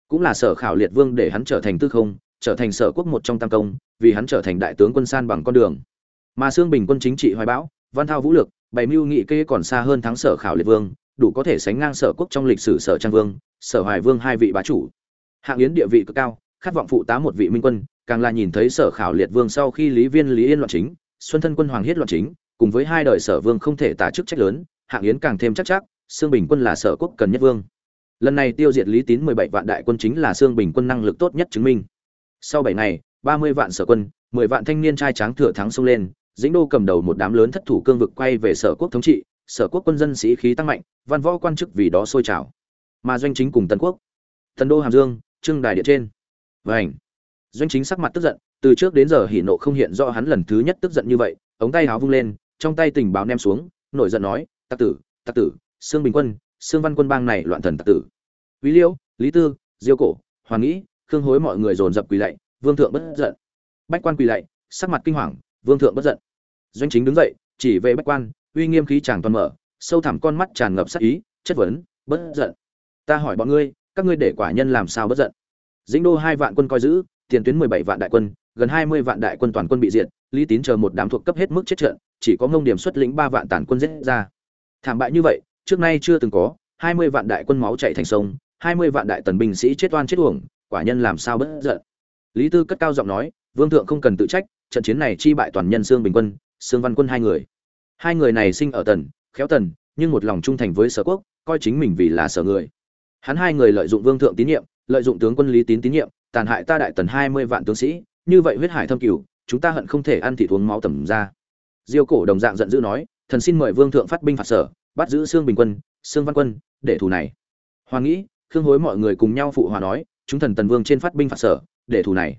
Cũng là sở khảo liệt vương để hắn trở thành tư không, trở thành sở quốc một trong tam công, vì hắn trở thành đại tướng quân san bằng con đường. Mà xương bình quân chính trị hoài bão, văn thao vũ lực, bày mưu nghị kê còn xa hơn thắng sở khảo liệt vương, đủ có thể sánh ngang sở quốc trong lịch sử sở trang vương, sở hoài vương hai vị bá chủ. Hạng yến địa vị cực cao, khát vọng phụ tá một vị minh quân, càng là nhìn thấy sở khảo liệt vương sau khi lý viên, lý yên loạn chính, xuân thân quân hoàng hiết loạn chính cùng với hai đời sở vương không thể tả chức trách lớn, hạng yến càng thêm chắc chắc xương bình quân là sở quốc cần nhất vương. Lần này tiêu diệt lý tín mười bảy vạn đại quân chính là xương bình quân năng lực tốt nhất chứng minh. Sau bảy ngày, ba mươi vạn sở quân, mười vạn thanh niên trai tráng thừa thắng xông lên, dĩnh đô cầm đầu một đám lớn thất thủ cương vực quay về sở quốc thống trị, sở quốc quân dân sĩ khí tăng mạnh, văn võ quan chức vì đó sôi trào. Mà doanh chính cùng tân quốc, thần đô hàm dương trưng đài điện trên. Vảnh doanh chính sắc mặt tức giận, từ trước đến giờ hỉ nộ không hiện do hắn lần thứ nhất tức giận như vậy, ống tay háo vung lên trong tay tình báo ném xuống, nổi giận nói, tặc tử tặc tử, sương bình quân, sương văn quân bang này loạn thần tặc tử. Quý liêu, lý tư, diêu cổ, hoàng nghĩ, khương hối mọi người dồn dập quỳ lạy, vương thượng bất giận. Bách quan quỳ lạy, sắc mặt kinh hoàng, vương thượng bất giận. Doanh chính đứng dậy, chỉ về bách quan, uy nghiêm khí chàng toàn mở, sâu thẳm con mắt tràn ngập sắc ý, chất vấn, bất giận. Ta hỏi bọn ngươi, các ngươi để quả nhân làm sao bất giận? Dĩnh đô hai vạn quân coi giữ, tiền tuyến mười bảy vạn đại quân gần hai mươi vạn đại quân toàn quân bị diệt, lý tín chờ một đám thuộc cấp hết mức chết trận, chỉ có ngông điểm xuất lĩnh ba vạn tàn quân giết ra. Thảm bại như vậy, trước nay chưa từng có, hai mươi vạn đại quân máu chảy thành sông, hai mươi vạn đại tần binh sĩ chết oan chết uổng, quả nhân làm sao bất giận. Lý tư cất cao giọng nói, vương thượng không cần tự trách, trận chiến này chi bại toàn nhân xương bình quân, xương văn quân hai người. Hai người này sinh ở tần, khéo tần, nhưng một lòng trung thành với sở quốc, coi chính mình vì là sở người. Hắn hai người lợi dụng vương thượng tín nhiệm, lợi dụng tướng quân lý tín tín nhiệm, tàn hại ta đại tần hai mươi vạn tướng sĩ như vậy huyết hải thâm cửu, chúng ta hận không thể ăn thịt uống máu tầm ra. Diêu cổ đồng dạng giận dữ nói, thần xin mời vương thượng phát binh phạt sở, bắt giữ xương bình quân xương văn quân, để thù này. Hoàng nghĩ, khương hối mọi người cùng nhau phụ hòa nói, chúng thần tần vương trên phát binh phạt sở, để thù này.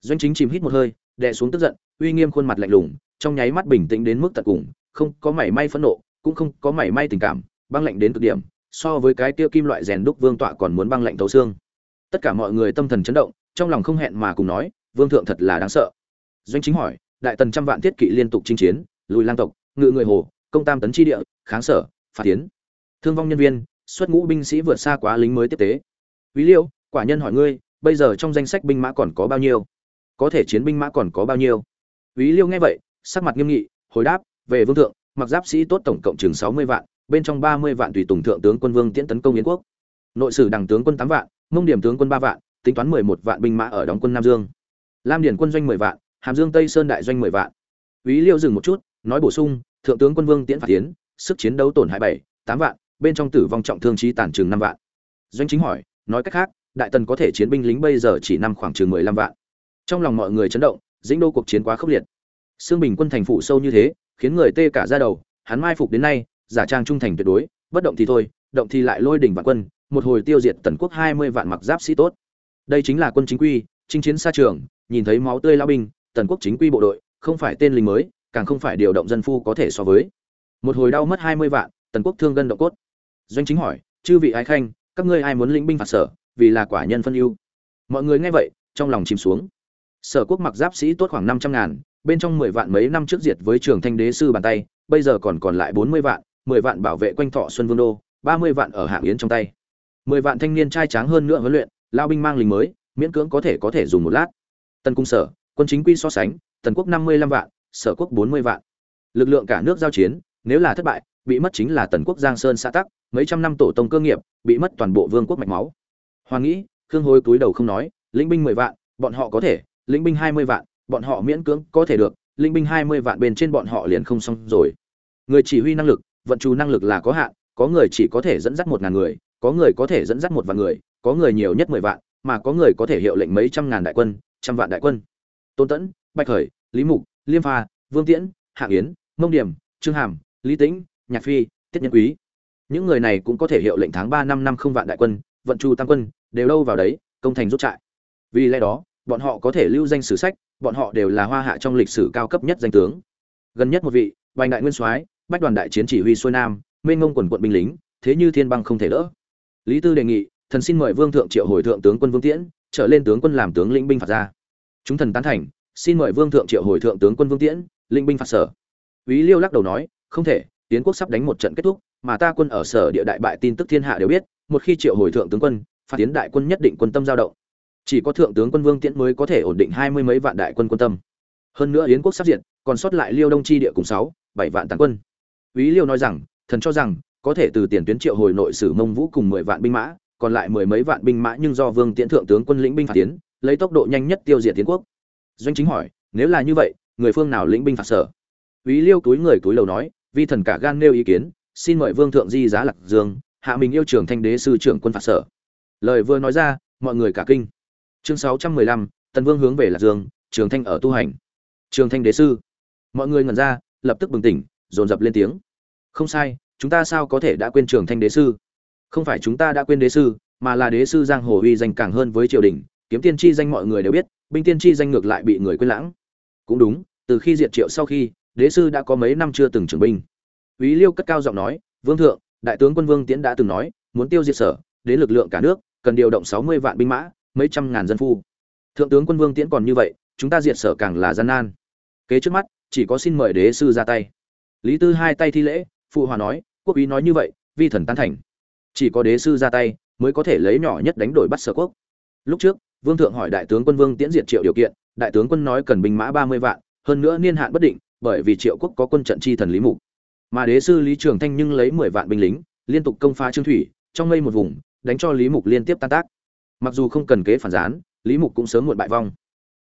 Doanh chính chìm hít một hơi, đè xuống tức giận, uy nghiêm khuôn mặt lạnh lùng, trong nháy mắt bình tĩnh đến mức tận cùng, không có mảy may phẫn nộ, cũng không có mảy may tình cảm, băng lạnh đến cực điểm, so với cái tiêu kim loại rèn đúc vương tọa còn muốn băng lạnh thấu xương. Tất cả mọi người tâm thần chấn động, trong lòng không hẹn mà cùng nói vương thượng thật là đáng sợ. Doanh chính hỏi, đại tần trăm vạn thiết kỵ liên tục chinh chiến, lùi lang tộc, ngự người hồ, công tam tấn chi địa, kháng sở, phạt tiến thương vong nhân viên, xuất ngũ binh sĩ vượt xa quá lính mới tiếp tế. Ví liêu, quả nhân hỏi ngươi, bây giờ trong danh sách binh mã còn có bao nhiêu? Có thể chiến binh mã còn có bao nhiêu? Ví liêu nghe vậy, sắc mặt nghiêm nghị, hồi đáp, về vương thượng, mặc giáp sĩ tốt tổng cộng chừng sáu mươi vạn, bên trong ba mươi vạn tùy tùng thượng tướng quân vương tiễn tấn công yến quốc. Nội sử đằng tướng quân tám vạn, mông điểm tướng quân ba vạn, tính toán mười một vạn binh mã ở đóng quân nam dương lam Điền quân doanh mười vạn hàm dương tây sơn đại doanh mười vạn Úy Liêu dừng một chút, nói bổ sung, thượng tướng quân Vương Tiễn phạt tiến, sức chiến đấu tổn hại bảy, tám vạn, bên trong tử vong trọng thương chí tàn chừng năm vạn. Doanh chính hỏi, nói cách khác, đại tần có thể chiến binh lính bây giờ chỉ năm khoảng chừng mười lăm vạn. Trong lòng mọi người chấn động, dĩnh đô cuộc chiến quá khốc liệt. Sương Bình quân thành phủ sâu như thế, khiến người tê cả da đầu, hắn mai phục đến nay, giả trang trung thành tuyệt đối, bất động thì thôi, động thì lại lôi đỉnh vạn quân, một hồi tiêu diệt tần quốc hai mươi vạn mặc giáp sĩ tốt. Đây chính là quân chính quy, chinh chiến xa trường, nhìn thấy máu tươi lao binh, tần quốc chính quy bộ đội, không phải tên lính mới, càng không phải điều động dân phu có thể so với. Một hồi đau mất hai mươi vạn, tần quốc thương gân động cốt. Doanh chính hỏi, chư vị ái khanh, các ngươi ai muốn lĩnh binh phạt sở, vì là quả nhân phân ưu. Mọi người nghe vậy, trong lòng chìm xuống. Sở quốc mặc giáp sĩ tốt khoảng năm trăm ngàn, bên trong mười vạn mấy năm trước diệt với Trường Thanh đế sư bàn tay, bây giờ còn còn lại bốn mươi vạn, mười vạn bảo vệ quanh Thọ Xuân Vương đô, ba mươi vạn ở hạng yến trong tay. mười vạn thanh niên trai tráng hơn nữa huấn luyện, lao binh mang lính mới, miễn cưỡng có thể có thể dùng một lát. Tân cung sở, quân chính quy so sánh, tần quốc năm mươi lăm vạn, sở quốc bốn mươi vạn. Lực lượng cả nước giao chiến, nếu là thất bại, bị mất chính là tần quốc Giang Sơn xã tắc, mấy trăm năm tổ tông cơ nghiệp, bị mất toàn bộ vương quốc mạch máu. Hoàng nghĩ, Khương Hối túi đầu không nói, lĩnh binh mười vạn, bọn họ có thể, lĩnh binh hai mươi vạn, bọn họ miễn cưỡng có thể được, lĩnh binh hai mươi vạn bên trên bọn họ liền không xong rồi. Người chỉ huy năng lực, vận chủ năng lực là có hạn, có người chỉ có thể dẫn dắt một ngàn người, có người có thể dẫn dắt một vạn người, có người nhiều nhất mười vạn, mà có người có thể hiệu lệnh mấy trăm ngàn đại quân, trăm vạn đại quân. Tôn Tẫn, Bạch Khởi, Lý Mục, Liêm Pha, Vương Tiễn, Hạng Yến, Mông Điểm, Trương Hàm, Lý Tĩnh, Nhạc Phi, Tiết Nhân Quý. Những người này cũng có thể hiệu lệnh tháng ba năm năm không vạn đại quân, vận chu tăng quân, đều đâu vào đấy, công thành rút trại. Vì lẽ đó, bọn họ có thể lưu danh sử sách, bọn họ đều là hoa hạ trong lịch sử cao cấp nhất danh tướng. Gần nhất một vị, Bành đại nguyên soái, bách đoàn đại chiến chỉ huy xuôi nam, mênh ngông quần quận binh lính, thế như thiên băng không thể đỡ. Lý Tư đề nghị, thần xin mời Vương thượng triệu hồi thượng tướng quân Vương Tiễn, trở lên tướng quân làm tướng lĩnh binh phạt ra. Chúng thần tán thành, xin mời Vương thượng triệu hồi thượng tướng quân Vương Tiễn, lĩnh binh phạt sở. Úy Liêu lắc đầu nói, không thể, tiến quốc sắp đánh một trận kết thúc, mà ta quân ở sở địa đại bại tin tức thiên hạ đều biết, một khi triệu hồi thượng tướng quân, phạt tiến đại quân nhất định quân tâm dao động. Chỉ có thượng tướng quân Vương Tiễn mới có thể ổn định hai mươi mấy vạn đại quân quân tâm. Hơn nữa yến quốc sắp diệt, còn sót lại Liêu Đông chi địa cùng sáu, bảy vạn tàn quân. Úy Liêu nói rằng, thần cho rằng có thể từ tiền tuyến triệu hồi nội sử Mông Vũ cùng mười vạn binh mã, còn lại mười mấy vạn binh mã nhưng do Vương Tiễn thượng tướng quân lĩnh binh phạt tiến, lấy tốc độ nhanh nhất tiêu diệt tiến quốc. Doanh chính hỏi, nếu là như vậy, người phương nào lĩnh binh phạt sở? Úy Liêu túi người túi lầu nói, vi thần cả gan nêu ý kiến, xin mời Vương thượng di giá Lạc Dương, hạ mình yêu trưởng thanh đế sư trưởng quân phạt sở. Lời vừa nói ra, mọi người cả kinh. Chương sáu trăm mười lăm, Tần Vương hướng về Lạc Dương, Trường Thanh ở tu hành. Trường Thanh đế sư. Mọi người ngẩn ra, lập tức bừng tỉnh, dồn dập lên tiếng. Không sai, chúng ta sao có thể đã quên Trường Thanh đế sư? Không phải chúng ta đã quên đế sư mà là đế sư giang hồ uy danh càng hơn với triều đình kiếm tiên tri danh mọi người đều biết binh tiên tri danh ngược lại bị người quên lãng cũng đúng từ khi diệt triệu sau khi đế sư đã có mấy năm chưa từng trưởng binh Úy Liêu cất cao giọng nói, "Vương thượng, đại tướng quân Vương Tiễn đã từng nói, muốn tiêu diệt sở, đến lực lượng cả nước, cần điều động sáu mươi vạn binh mã, mấy trăm ngàn dân phu. Thượng tướng quân Vương Tiễn còn như vậy, chúng ta diệt sở càng là gian nan. Kế trước mắt, chỉ có xin mời đế sư ra tay." Lý Tư hai tay thi lễ, phụ hòa nói, "Quốc úy nói như vậy, vi thần tán thành." Chỉ có đế sư ra tay mới có thể lấy nhỏ nhất đánh đổi bắt sở quốc. Lúc trước, vương thượng hỏi đại tướng quân vương tiễn diệt triệu điều kiện, đại tướng quân nói cần binh mã ba mươi vạn, hơn nữa niên hạn bất định, bởi vì triệu quốc có quân trận chi thần lý mục. Mà đế sư lý trường thanh nhưng lấy mười vạn binh lính, liên tục công phá trương thủy, trong mây một vùng, đánh cho lý mục liên tiếp tan tác. Mặc dù không cần kế phản gián, lý mục cũng sớm muộn bại vong.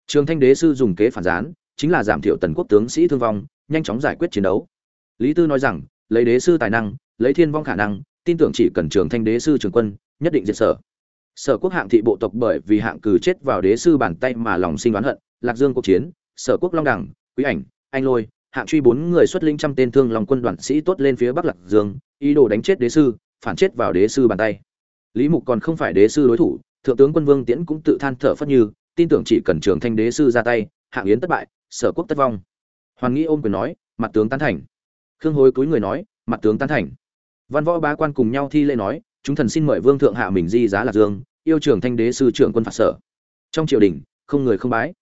Trường thanh đế sư dùng kế phản gián, chính là giảm thiểu tần quốc tướng sĩ thương vong, nhanh chóng giải quyết chiến đấu. Lý tư nói rằng, lấy đế sư tài năng, lấy thiên vong khả năng tin tưởng chỉ cần trường thanh đế sư trường quân, nhất định diệt sở. Sở quốc hạng thị bộ tộc bởi vì hạng cử chết vào đế sư bàn tay mà lòng sinh oán hận, lạc dương cuộc chiến, sở quốc long đẳng, quý ảnh, anh lôi, hạng truy bốn người xuất linh trăm tên thương lòng quân đoàn sĩ tốt lên phía bắc lạc dương, ý đồ đánh chết đế sư, phản chết vào đế sư bàn tay. Lý mục còn không phải đế sư đối thủ, thượng tướng quân vương tiễn cũng tự than thở phất như, tin tưởng chỉ cần trường thanh đế sư ra tay, hạng yến thất bại, sở quốc thất vong. Hoàn nghĩ ôm quyền nói, mặt tướng tán thành. Khương hối cúi người nói, mặt tướng tán thành văn võ bá quan cùng nhau thi lễ nói, chúng thần xin mời vương thượng hạ mình di giá lạc dương, yêu trường thanh đế sư trưởng quân phạt sở. Trong triều đình, không người không bái.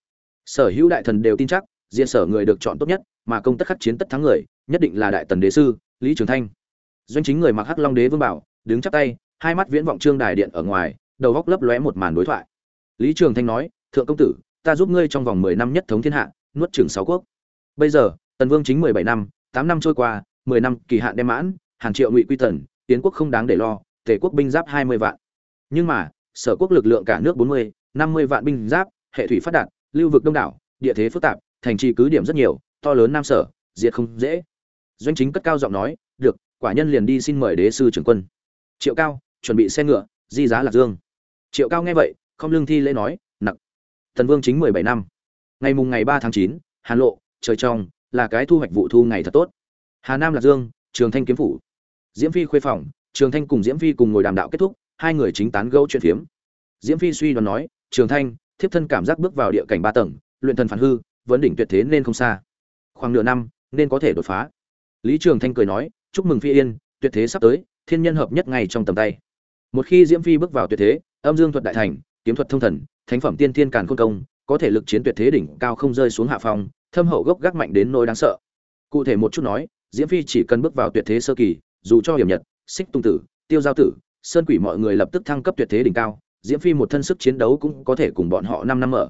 Sở hữu đại thần đều tin chắc, diện sở người được chọn tốt nhất, mà công tất khắc chiến tất thắng người, nhất định là đại tần đế sư, lý trường thanh. Doanh chính người mặc hắc long đế vương bảo, đứng chắp tay, hai mắt viễn vọng trương đài điện ở ngoài, đầu góc lấp lóe một màn đối thoại. Lý trường thanh nói, thượng công tử, ta giúp ngươi trong vòng mười năm nhất thống thiên hạ, nuốt chửng sáu quốc. Bây giờ, tần vương chính mười bảy năm, tám năm trôi qua, mười năm kỳ hạn đem mãn hàn triệu ngụy quy tần tiến quốc không đáng để lo, tề quốc binh giáp hai mươi vạn. Nhưng mà, sở quốc lực lượng cả nước bốn mươi, năm mươi vạn binh giáp, hệ thủy phát đạt, lưu vực đông đảo, địa thế phức tạp, thành trì cứ điểm rất nhiều, to lớn nam sở, diệt không dễ. Doanh chính cất cao giọng nói, được, quả nhân liền đi xin mời đế sư trưởng quân. Triệu cao, chuẩn bị xe ngựa, di giá lạc dương. Triệu cao nghe vậy, không lương thi lễ nói nặng thần vương chính mười bảy năm. Ngày mùng ngày ba tháng chín hàn lộ, trời trong, là cái thu hoạch vụ thu ngày thật tốt. Hà nam lạc dương, trường thanh kiếm phủ diễm phi khuê phòng, trường thanh cùng diễm phi cùng ngồi đàm đạo kết thúc, hai người chính tán gẫu chuyện phiếm. Diễm phi suy đoán nói, trường thanh, thiếp thân cảm giác bước vào địa cảnh ba tầng, luyện thần phản hư, vấn đỉnh tuyệt thế nên không xa. Khoảng nửa năm, nên có thể đột phá. Lý trường thanh cười nói, chúc mừng phi yên, tuyệt thế sắp tới, thiên nhân hợp nhất ngay trong tầm tay. Một khi diễm phi bước vào tuyệt thế, âm dương thuật đại thành, kiếm thuật thông thần, thánh phẩm tiên thiên càn khôn công, có thể lực chiến tuyệt thế đỉnh cao không rơi xuống hạ phong, thâm hậu gốc gác mạnh đến nỗi đáng sợ. Cụ thể một chút nói, diễm phi chỉ cần bước vào tuyệt thế sơ kỳ dù cho hiểm nhật, xích tung tử, tiêu giao tử, sơn quỷ mọi người lập tức thăng cấp tuyệt thế đỉnh cao, diễm phi một thân sức chiến đấu cũng có thể cùng bọn họ năm năm ở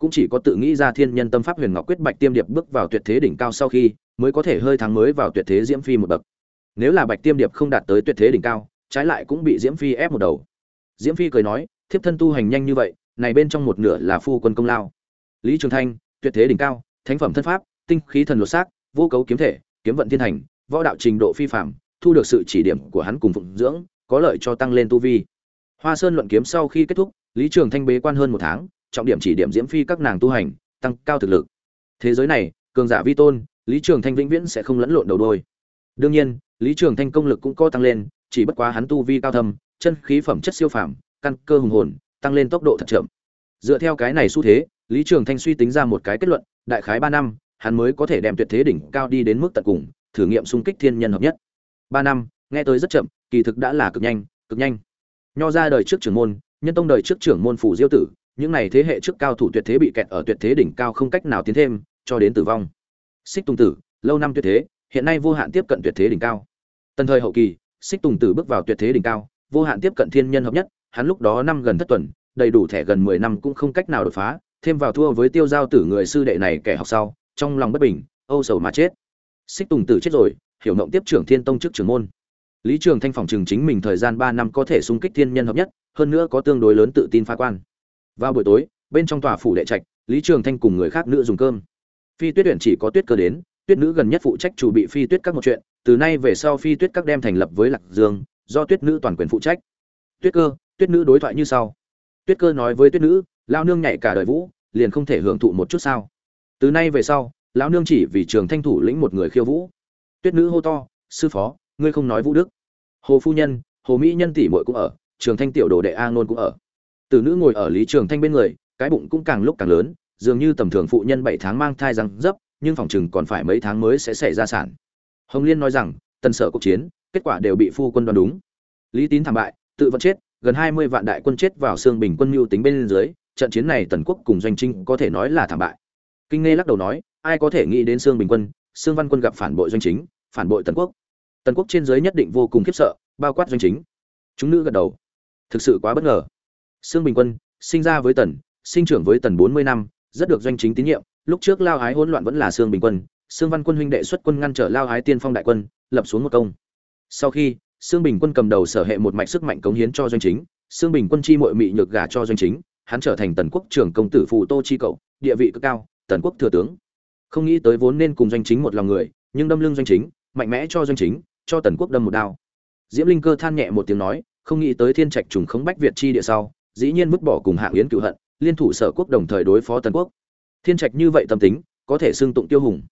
cũng chỉ có tự nghĩ ra thiên nhân tâm pháp huyền ngọc quyết bạch tiêm điệp bước vào tuyệt thế đỉnh cao sau khi, mới có thể hơi thắng mới vào tuyệt thế diễm phi một bậc. Nếu là bạch tiêm điệp không đạt tới tuyệt thế đỉnh cao, trái lại cũng bị diễm phi ép một đầu. Diễm phi cười nói, thiếp thân tu hành nhanh như vậy, này bên trong một nửa là phu quân công lao. Lý trường thanh, tuyệt thế đỉnh cao, thánh phẩm thân pháp, tinh khí thần lột xác, vô cấu kiếm thể, kiếm vận thiên thành võ đạo trình độ phi phạm thu được sự chỉ điểm của hắn cùng phụng dưỡng, có lợi cho tăng lên tu vi. Hoa sơn luận kiếm sau khi kết thúc, lý trường thanh bế quan hơn một tháng, trọng điểm chỉ điểm diễm phi các nàng tu hành, tăng cao thực lực. Thế giới này, cường giả vi tôn, lý trường thanh vĩnh viễn sẽ không lẫn lộn đầu đôi. Đương nhiên, lý trường thanh công lực cũng có tăng lên, chỉ bất quá hắn tu vi cao thâm, chân khí phẩm chất siêu phàm, căn cơ hùng hồn, tăng lên tốc độ thật chậm. Dựa theo cái này xu thế, lý trường thanh suy tính ra một cái kết luận, đại khái ba năm, hắn mới có thể đem tuyệt thế đỉnh cao đi đến mức tận cùng, thử nghiệm xung kích thiên nhân hợp nhất ba năm, nghe tới rất chậm, kỳ thực đã là cực nhanh cực nhanh. Nho ra đời trước trưởng môn, nhân tông đời trước trưởng môn phủ diêu tử, những này thế hệ trước cao thủ tuyệt thế bị kẹt ở tuyệt thế đỉnh cao không cách nào tiến thêm, cho đến tử vong. Xích tùng tử, lâu năm tuyệt thế, hiện nay vô hạn tiếp cận tuyệt thế đỉnh cao. Tần thời hậu kỳ, xích tùng tử bước vào tuyệt thế đỉnh cao, vô hạn tiếp cận thiên nhân hợp nhất, hắn lúc đó năm gần thất tuần, đầy đủ thẻ gần mười năm cũng không cách nào đột phá, thêm vào thua với tiêu giao tử người sư đệ này kẻ học sau, trong lòng bất bình, âu sầu mà chết. Xích tùng tử chết rồi hiểu ngộng tiếp trưởng thiên tông trước trưởng môn. Lý trường thanh phòng trường chính mình thời gian ba năm có thể xung kích thiên nhân hợp nhất, hơn nữa có tương đối lớn tự tin phá quan. Vào buổi tối, bên trong tòa phủ đệ trạch, lý trường thanh cùng người khác nữ dùng cơm. Phi tuyết huyện chỉ có tuyết cơ đến, tuyết nữ gần nhất phụ trách chủ bị phi tuyết các một chuyện, từ nay về sau phi tuyết các đem thành lập với lạc dương, do tuyết nữ toàn quyền phụ trách. Tuyết cơ, tuyết nữ đối thoại như sau. Tuyết cơ nói với tuyết nữ lao nương nhảy cả đời vũ, liền không thể hưởng thụ một chút sao? Từ nay về sau, lão nương chỉ vì trường thanh thủ lĩnh một người khiêu vũ tuyết nữ hô to, sư phó, ngươi không nói vũ đức. Hồ phu nhân, hồ mỹ nhân tỷ muội cũng ở, trường thanh tiểu đồ đệ a nôn cũng ở. Từ nữ ngồi ở lý trường thanh bên người, cái bụng cũng càng lúc càng lớn, dường như tầm thường phụ nhân bảy tháng mang thai răng dấp, nhưng phòng chừng còn phải mấy tháng mới sẽ xảy ra sản. Hồng liên nói rằng, tần sở cuộc chiến, kết quả đều bị phu quân đoán đúng. Lý tín thảm bại, tự vẫn chết, gần hai mươi vạn đại quân chết vào xương bình quân mưu tính bên dưới, trận chiến này tần quốc cùng doanh trinh có thể nói là thảm bại. Kinh nghe lắc đầu nói, ai có thể nghĩ đến xương bình quân xương văn quân gặp phản bội doanh chính, phản bội tần quốc. Tần quốc trên giới nhất định vô cùng khiếp sợ, bao quát doanh chính. Chúng nữ gật đầu. Thực sự quá bất ngờ. Xương bình quân, sinh ra với tần, sinh trưởng với tần bốn mươi năm, rất được doanh chính tín nhiệm. Lúc trước lao ái hỗn loạn vẫn là xương bình quân. Xương văn quân huynh đệ xuất quân ngăn trở lao ái tiên phong đại quân, lập xuống một công. Sau khi xương bình quân cầm đầu sở hệ một mạch sức mạnh cống hiến cho doanh chính. Xương bình quân chi mội mị nhược gả cho doanh chính, hắn trở thành tần quốc trưởng công tử phù tô chi cậu, địa vị cực cao, tần quốc thừa tướng không nghĩ tới vốn nên cùng doanh chính một lòng người, nhưng đâm lưng doanh chính, mạnh mẽ cho doanh chính, cho tần quốc đâm một đao. Diễm linh cơ than nhẹ một tiếng nói, không nghĩ tới thiên trạch trùng khống bách việt chi địa sau, dĩ nhiên vứt bỏ cùng hạng yến cựu hận, liên thủ sở quốc đồng thời đối phó tần quốc. Thiên trạch như vậy tâm tính, có thể xưng tụng tiêu hùng.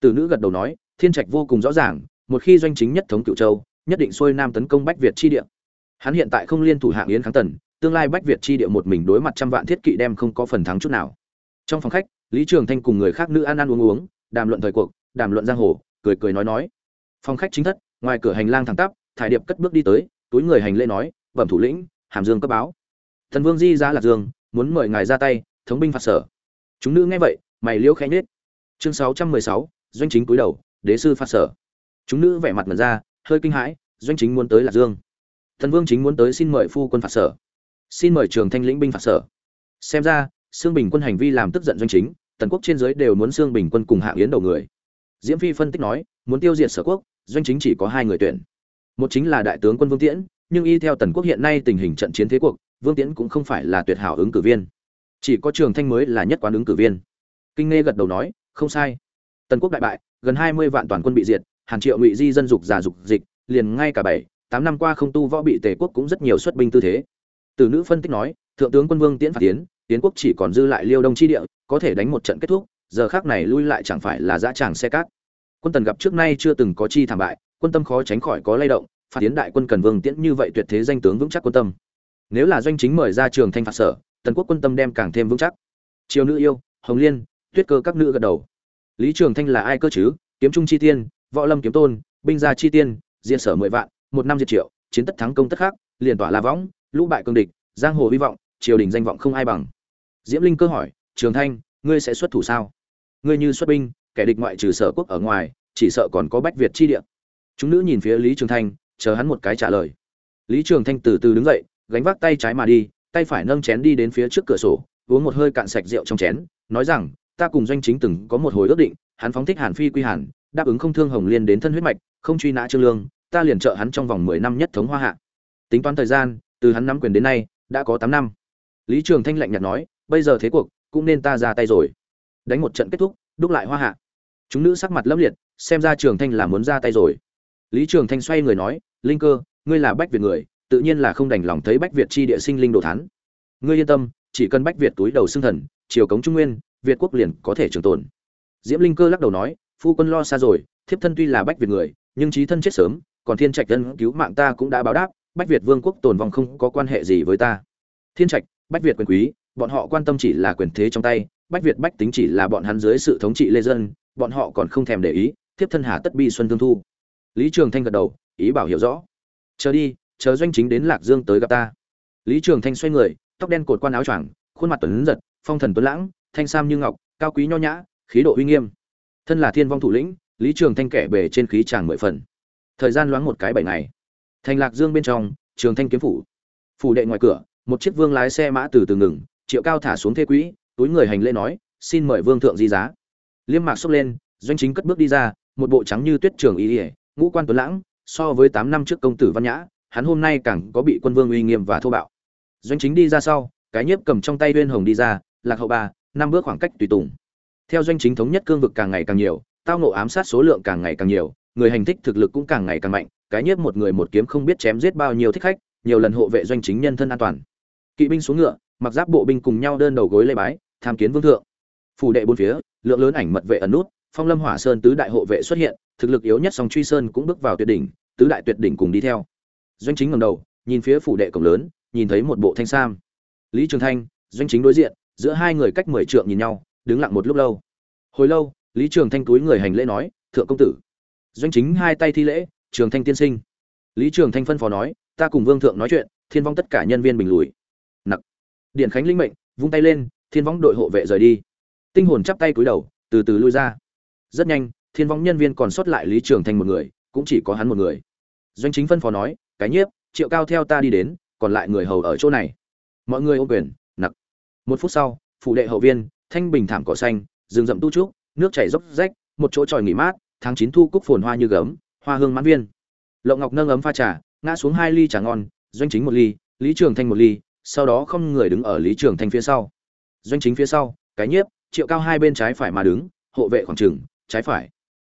Từ nữ gật đầu nói, thiên trạch vô cùng rõ ràng, một khi doanh chính nhất thống cựu châu, nhất định xuôi nam tấn công bách việt chi địa. Hắn hiện tại không liên thủ hạng yến kháng tần, tương lai bách việt chi địa một mình đối mặt trăm vạn thiết kỵ đem không có phần thắng chút nào. Trong phòng khách lý trường thanh cùng người khác nữ ăn ăn uống uống, đàm luận thời cuộc, đàm luận giang hồ, cười cười nói nói. Phòng khách chính thất, ngoài cửa hành lang thẳng tắp, thải điệp cất bước đi tới, túi người hành lễ nói, bẩm thủ lĩnh, hàm dương cấp báo. Thần vương di ra lạc dương, muốn mời ngài ra tay, thống binh phạt sở. Chúng nữ nghe vậy, mày liễu khẽ nhết chương sáu trăm mười sáu, doanh chính cúi đầu, đế sư phạt sở. Chúng nữ vẻ mặt mật ra, hơi kinh hãi, doanh chính muốn tới lạc dương. Thần vương chính muốn tới xin mời phu quân phạt sở. Xin mời trường thanh lĩnh binh phạt sở. Xem ra xương bình quân hành vi làm tức giận doanh chính tần quốc trên dưới đều muốn xương bình quân cùng hạ yến đầu người. Diễm phi phân tích nói, muốn tiêu diệt sở quốc, doanh chính chỉ có hai người tuyển. Một chính là đại tướng quân vương tiễn, nhưng y theo tần quốc hiện nay tình hình trận chiến thế cuộc, vương tiễn cũng không phải là tuyệt hảo ứng cử viên. Chỉ có trường thanh mới là nhất quán ứng cử viên. Kinh nghe gật đầu nói, không sai. Tần quốc đại bại, gần hai mươi vạn toàn quân bị diệt, hàng triệu ngụy di dân dục giả dục dịch, liền ngay cả bảy, tám năm qua không tu võ bị tề quốc cũng rất nhiều xuất binh tư thế. Từ nữ phân tích nói, thượng tướng quân vương tiễn phạt tiến tiến quốc chỉ còn dư lại liêu đông chi địa, có thể đánh một trận kết thúc, giờ khác này lui lại chẳng phải là dã tràng xe cát. Quân tần gặp trước nay chưa từng có chi thảm bại, quân tâm khó tránh khỏi có lay động, phạt tiến đại quân cần vương tiễn như vậy tuyệt thế danh tướng vững chắc quân tâm. Nếu là doanh chính mời ra trường thanh phạt sở, tần quốc quân tâm đem càng thêm vững chắc. Triều nữ yêu, hồng liên, tuyết cơ các nữ gật đầu. Lý trường thanh là ai cơ chứ? Kiếm trung chi tiên, võ lâm kiếm tôn, binh gia chi tiên diện sở mười vạn, một năm diệt triệu, chiến tất thắng công tất khác, liền tỏa la võng, lũ bại cương địch, giang hồ hy vọng, triều đình danh vọng không ai bằng diễm linh cơ hỏi, trường thanh, ngươi sẽ xuất thủ sao? Ngươi như xuất binh, kẻ địch ngoại trừ sở quốc ở ngoài, chỉ sợ còn có bách việt chi địa. Chúng nữ nhìn phía lý trường thanh, chờ hắn một cái trả lời. Lý trường thanh từ từ đứng dậy, gánh vác tay trái mà đi, tay phải nâng chén đi đến phía trước cửa sổ, uống một hơi cạn sạch rượu trong chén, nói rằng, ta cùng doanh chính từng có một hồi ước định, hắn phóng thích hàn phi quy hàn, đáp ứng không thương hồng liên đến thân huyết mạch, không truy nã trương lương, ta liền trợ hắn trong vòng mười năm nhất thống hoa hạ. Tính toán thời gian, từ hắn nắm quyền đến nay, đã có tám năm. Lý trường thanh lạnh nhạt nói bây giờ thế cuộc, cũng nên ta ra tay rồi. Đánh một trận kết thúc, đúc lại hoa hạ. Chúng nữ sắc mặt lấp liệt, xem ra trường thanh là muốn ra tay rồi. Lý trường thanh xoay người nói, linh cơ, ngươi là bách việt người, tự nhiên là không đành lòng thấy bách việt chi địa sinh linh đồ thán. Ngươi yên tâm, chỉ cần bách việt túi đầu xương thần chiều cống trung nguyên, việt quốc liền có thể trường tồn. Diễm linh cơ lắc đầu nói, phu quân lo xa rồi, thiếp thân tuy là bách việt người, nhưng trí thân chết sớm, còn thiên trạch thân cứu mạng ta cũng đã báo đáp, bách việt vương quốc tồn vong không có quan hệ gì với ta. Thiên trạch, bách việt quyền quý bọn họ quan tâm chỉ là quyền thế trong tay, bách việt bách tính chỉ là bọn hắn dưới sự thống trị lê dân, bọn họ còn không thèm để ý, thiếp thân hà tất bi xuân thương thu. Lý trường thanh gật đầu, ý bảo hiểu rõ. Chờ đi, chờ doanh chính đến lạc dương tới gặp ta. Lý trường thanh xoay người, tóc đen cột quan áo choàng, khuôn mặt tuấn giật, phong thần tuấn lãng, thanh sam như ngọc, cao quý nho nhã, khí độ uy nghiêm. Thân là thiên vong thủ lĩnh, lý trường thanh kẻ bề trên khí tràng mười phần. Thời gian loáng một cái bảy ngày. Thành lạc dương bên trong, trường thanh kiếm phủ. Phủ đệ ngoài cửa, một chiếc vương lái xe mã từ từ ngừng triệu cao thả xuống thế quỹ, túi người hành lễ nói, xin mời vương thượng di giá. Liêm mạc xốc lên, doanh chính cất bước đi ra, một bộ trắng như tuyết trường ý ỉa ngũ quan tuấn lãng, so với tám năm trước công tử văn nhã, hắn hôm nay càng có bị quân vương uy nghiêm và thô bạo. Doanh chính đi ra sau, cái nhiếp cầm trong tay uyên hồng đi ra, lạc hậu ba năm bước khoảng cách tùy tùng. Theo doanh chính thống nhất cương vực càng ngày càng nhiều, tao nộ ám sát số lượng càng ngày càng nhiều, người hành thích thực lực cũng càng ngày càng mạnh, cái nhiếp một người một kiếm không biết chém giết bao nhiêu thích khách, nhiều lần hộ vệ doanh chính nhân thân an toàn. Kỵ binh xuống ngựa mặc giáp bộ binh cùng nhau đơn đầu gối lê bái, tham kiến vương thượng. Phủ đệ bốn phía, lượng lớn ảnh mật vệ ẩn nút, phong lâm hỏa sơn tứ đại hộ vệ xuất hiện, thực lực yếu nhất song truy sơn cũng bước vào tuyệt đỉnh, tứ đại tuyệt đỉnh cùng đi theo. Doanh chính ngầm đầu, nhìn phía phủ đệ cổng lớn, nhìn thấy một bộ thanh sam. Lý trường thanh, doanh chính đối diện, giữa hai người cách mười trượng nhìn nhau, đứng lặng một lúc lâu. Hồi lâu, lý trường thanh túi người hành lễ nói, thượng công tử. Doanh chính hai tay thi lễ, trường thanh tiên sinh. Lý trường thanh phân phó nói, ta cùng vương thượng nói chuyện, thiên vong tất cả nhân viên bình lùi điện khánh linh mệnh, vung tay lên, thiên vong đội hộ vệ rời đi. Tinh hồn chắp tay cúi đầu, từ từ lui ra. Rất nhanh, thiên vong nhân viên còn sót lại lý trường thành một người, cũng chỉ có hắn một người. Doanh chính phân phó nói, cái nhiếp, triệu cao theo ta đi đến, còn lại người hầu ở chỗ này. Mọi người ô quyền, nặc. Một phút sau, phủ đệ hậu viên, thanh bình thảm cỏ xanh, rừng rậm tu trúc, nước chảy dốc rách, một chỗ tròi nghỉ mát, tháng chín thu cúc phồn hoa như gấm, hoa hương mãn viên. Lộng ngọc nâng ấm pha trà, ngã xuống hai ly trà ngon, doanh chính một ly, lý trường thanh một ly sau đó không người đứng ở lý trường thanh phía sau. Doanh chính phía sau, cái nhiếp, triệu cao hai bên trái phải mà đứng, hộ vệ khoảng trừng trái phải.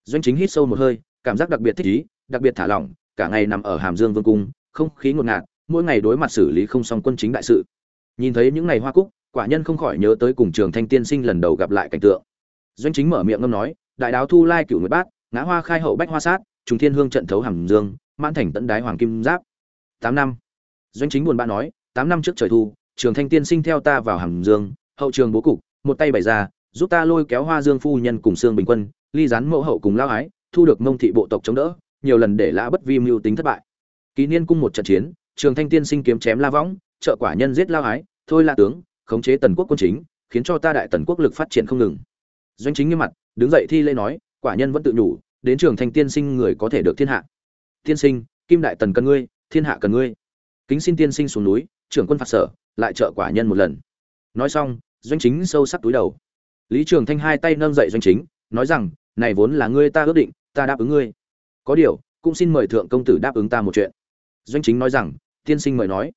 Doanh chính hít sâu một hơi, cảm giác đặc biệt thích ý, đặc biệt thả lỏng, cả ngày nằm ở hàm dương vương cung, không khí ngột ngạt, mỗi ngày đối mặt xử lý không xong quân chính đại sự. Nhìn thấy những ngày hoa cúc, quả nhân không khỏi nhớ tới cùng trường thanh tiên sinh lần đầu gặp lại cảnh tượng. Doanh chính mở miệng ngâm nói, đại đáo thu lai cửu nguyệt bát, ngã hoa khai hậu bách hoa sát, trùng thiên hương trận thấu hàm dương, mãn thành tận đái hoàng kim giáp. Tám năm. Doanh chính buồn bã nói tám năm trước trời thu, trường thanh tiên sinh theo ta vào hàm dương, hậu trường bố cục, một tay bày ra, giúp ta lôi kéo hoa dương phu nhân cùng sương bình quân, ly gián mẫu hậu cùng lao ái, thu được mông thị bộ tộc chống đỡ, nhiều lần để lã bất vi mưu tính thất bại. Ký niên cung một trận chiến, trường thanh tiên sinh kiếm chém la võng, trợ quả nhân giết lao ái, thôi la tướng, khống chế tần quốc quân chính, khiến cho ta đại tần quốc lực phát triển không ngừng. Doanh chính nghiêm mặt, đứng dậy thi lễ nói, quả nhân vẫn tự nhủ, đến trường thanh tiên sinh người có thể được thiên hạ. Tiên sinh, kim đại tần cần ngươi, thiên hạ cần ngươi. Kính xin tiên sinh xuống núi trưởng quân phạt sở, lại trợ quả nhân một lần. Nói xong, doanh chính sâu sắc túi đầu. Lý trường thanh hai tay nâng dậy doanh chính, nói rằng, này vốn là ngươi ta ước định, ta đáp ứng ngươi. Có điều, cũng xin mời thượng công tử đáp ứng ta một chuyện. Doanh chính nói rằng, tiên sinh mời nói.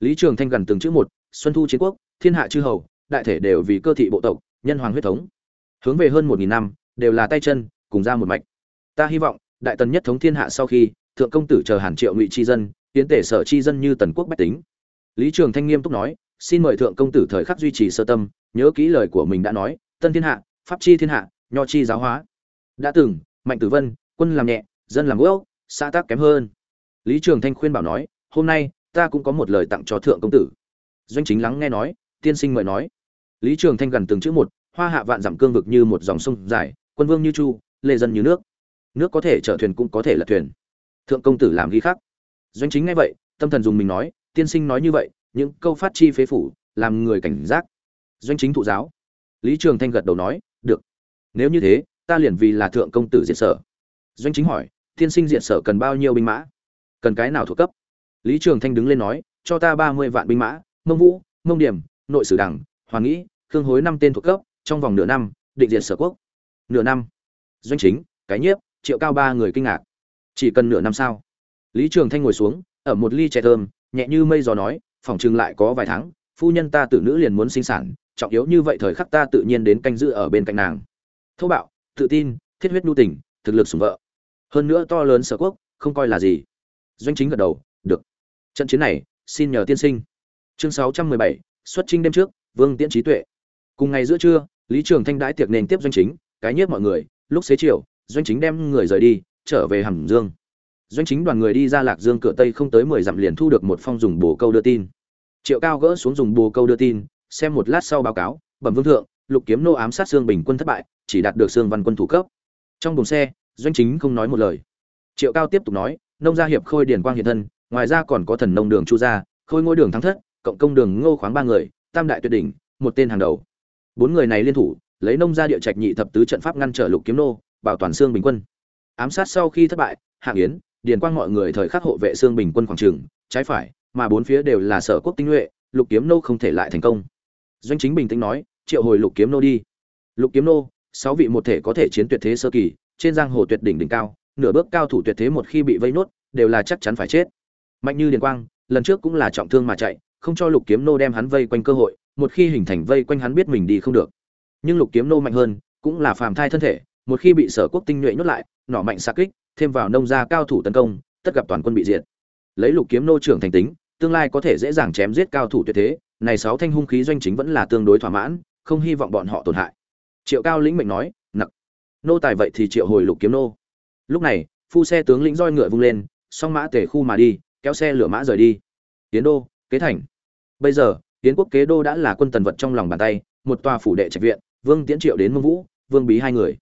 Lý trường thanh gần từng chữ một, xuân thu chiến quốc, thiên hạ chư hầu, đại thể đều vì cơ thị bộ tộc, nhân hoàng huyết thống. Hướng về hơn một nghìn năm, đều là tay chân, cùng ra một mạch. Ta hy vọng, đại tần nhất thống thiên hạ sau khi, thượng công tử chờ hàn triệu ngụy tri dân, tiến tể sở tri dân như tần quốc bách tính lý trường thanh nghiêm túc nói, xin mời thượng công tử thời khắc duy trì sơ tâm, nhớ kỹ lời của mình đã nói, tân thiên hạ, pháp chi thiên hạ, nho chi giáo hóa. Đã từng, mạnh tử vân, quân làm nhẹ, dân làm gốc, xã tác kém hơn. Lý trường thanh khuyên bảo nói, hôm nay, ta cũng có một lời tặng cho thượng công tử. Doanh chính lắng nghe nói, tiên sinh mời nói. Lý trường thanh gần từng chữ một, hoa hạ vạn dặm cương vực như một dòng sông dài, quân vương như chu, lê dân như nước. Nước có thể chở thuyền cũng có thể là thuyền. Thượng công tử làm ghi khắc. Doanh chính nghe vậy, tâm thần dùng mình nói tiên sinh nói như vậy, những câu phát chi phế phủ, làm người cảnh giác. Doanh chính thụ giáo. Lý trường thanh gật đầu nói, được. Nếu như thế, ta liền vì là thượng công tử diệt sở. Doanh chính hỏi, tiên sinh diệt sở cần bao nhiêu binh mã? Cần cái nào thuộc cấp? Lý trường thanh đứng lên nói, cho ta ba mươi vạn binh mã, mông vũ, mông điểm, nội sử đảng hoàng nghĩ, khương hối năm tên thuộc cấp, trong vòng nửa năm, định diệt sở quốc. Nửa năm. Doanh chính, cái nhiếp, triệu cao ba người kinh ngạc. Chỉ cần nửa năm sao? Lý trường thanh ngồi xuống, ở một ly chè thơm nhẹ như mây gió nói, phòng chừng lại có vài tháng, phu nhân ta tử nữ liền muốn sinh sản, trọng yếu như vậy thời khắc ta tự nhiên đến canh giữ ở bên cạnh nàng. Thô bạo, tự tin, thiết huyết nhu tình, thực lực sủng vợ. Hơn nữa to lớn sở quốc, không coi là gì. Doanh chính gật đầu, được. Trận chiến này, xin nhờ tiên sinh. Chương sáu trăm mười bảy, xuất trinh đêm trước, vương tiễn trí tuệ. Cùng ngày giữa trưa, lý trường thanh đãi tiệc nền tiếp doanh chính, cái nhiếp mọi người, lúc xế chiều, doanh chính đem người rời đi, trở về hàm dương doanh chính đoàn người đi ra lạc dương cửa tây không tới mười dặm liền thu được một phong dùng bồ câu đưa tin. Triệu cao gỡ xuống dùng bồ câu đưa tin, xem một lát sau báo cáo, bẩm vương thượng, lục kiếm nô ám sát xương bình quân thất bại, chỉ đạt được xương văn quân thủ cấp. Trong buồng xe, doanh chính không nói một lời. Triệu cao tiếp tục nói, nông gia hiệp khôi điển quang hiện thân, ngoài ra còn có thần nông đường chu gia, khôi ngôi đường thắng thất, cộng công đường ngô khoáng ba người, tam đại tuyệt đỉnh, một tên hàng đầu. Bốn người này liên thủ, lấy nông gia địa trạch nhị thập tứ trận pháp ngăn trở lục kiếm nô, bảo toàn xương bình quân. Ám sát sau khi thất bại hạng yến điền quang mọi người thời khắc hộ vệ xương bình quân khoảng trường, trái phải, mà bốn phía đều là sở quốc tinh nhuệ, lục kiếm nô không thể lại thành công. Doanh chính bình tĩnh nói, triệu hồi lục kiếm nô đi. Lục kiếm nô, sáu vị một thể có thể chiến tuyệt thế sơ kỳ, trên giang hồ tuyệt đỉnh đỉnh cao, nửa bước cao thủ tuyệt thế một khi bị vây nốt, đều là chắc chắn phải chết. Mạnh như điền quang, lần trước cũng là trọng thương mà chạy, không cho lục kiếm nô đem hắn vây quanh cơ hội, một khi hình thành vây quanh hắn biết mình đi không được. Nhưng lục kiếm nô mạnh hơn, cũng là phàm thai thân thể, một khi bị sở quốc tinh nhuệ nhốt lại nỏ mạnh xa kích, thêm vào nông gia cao thủ tấn công, tất gặp toàn quân bị diệt. Lấy lục kiếm nô trưởng thành tính, tương lai có thể dễ dàng chém giết cao thủ tuyệt thế, này sáu thanh hung khí doanh chính vẫn là tương đối thỏa mãn, không hy vọng bọn họ tổn hại. Triệu cao lĩnh mệnh nói, nặc. Nô tài vậy thì triệu hồi lục kiếm nô. Lúc này, phu xe tướng lĩnh roi ngựa vung lên, song mã tề khu mà đi, kéo xe lửa mã rời đi. Tiến đô, kế thành. Bây giờ tiến quốc kế đô đã là quân tần vật trong lòng bàn tay, một tòa phủ đệ trạch viện, vương tiễn triệu đến mông vũ, vương bí hai người.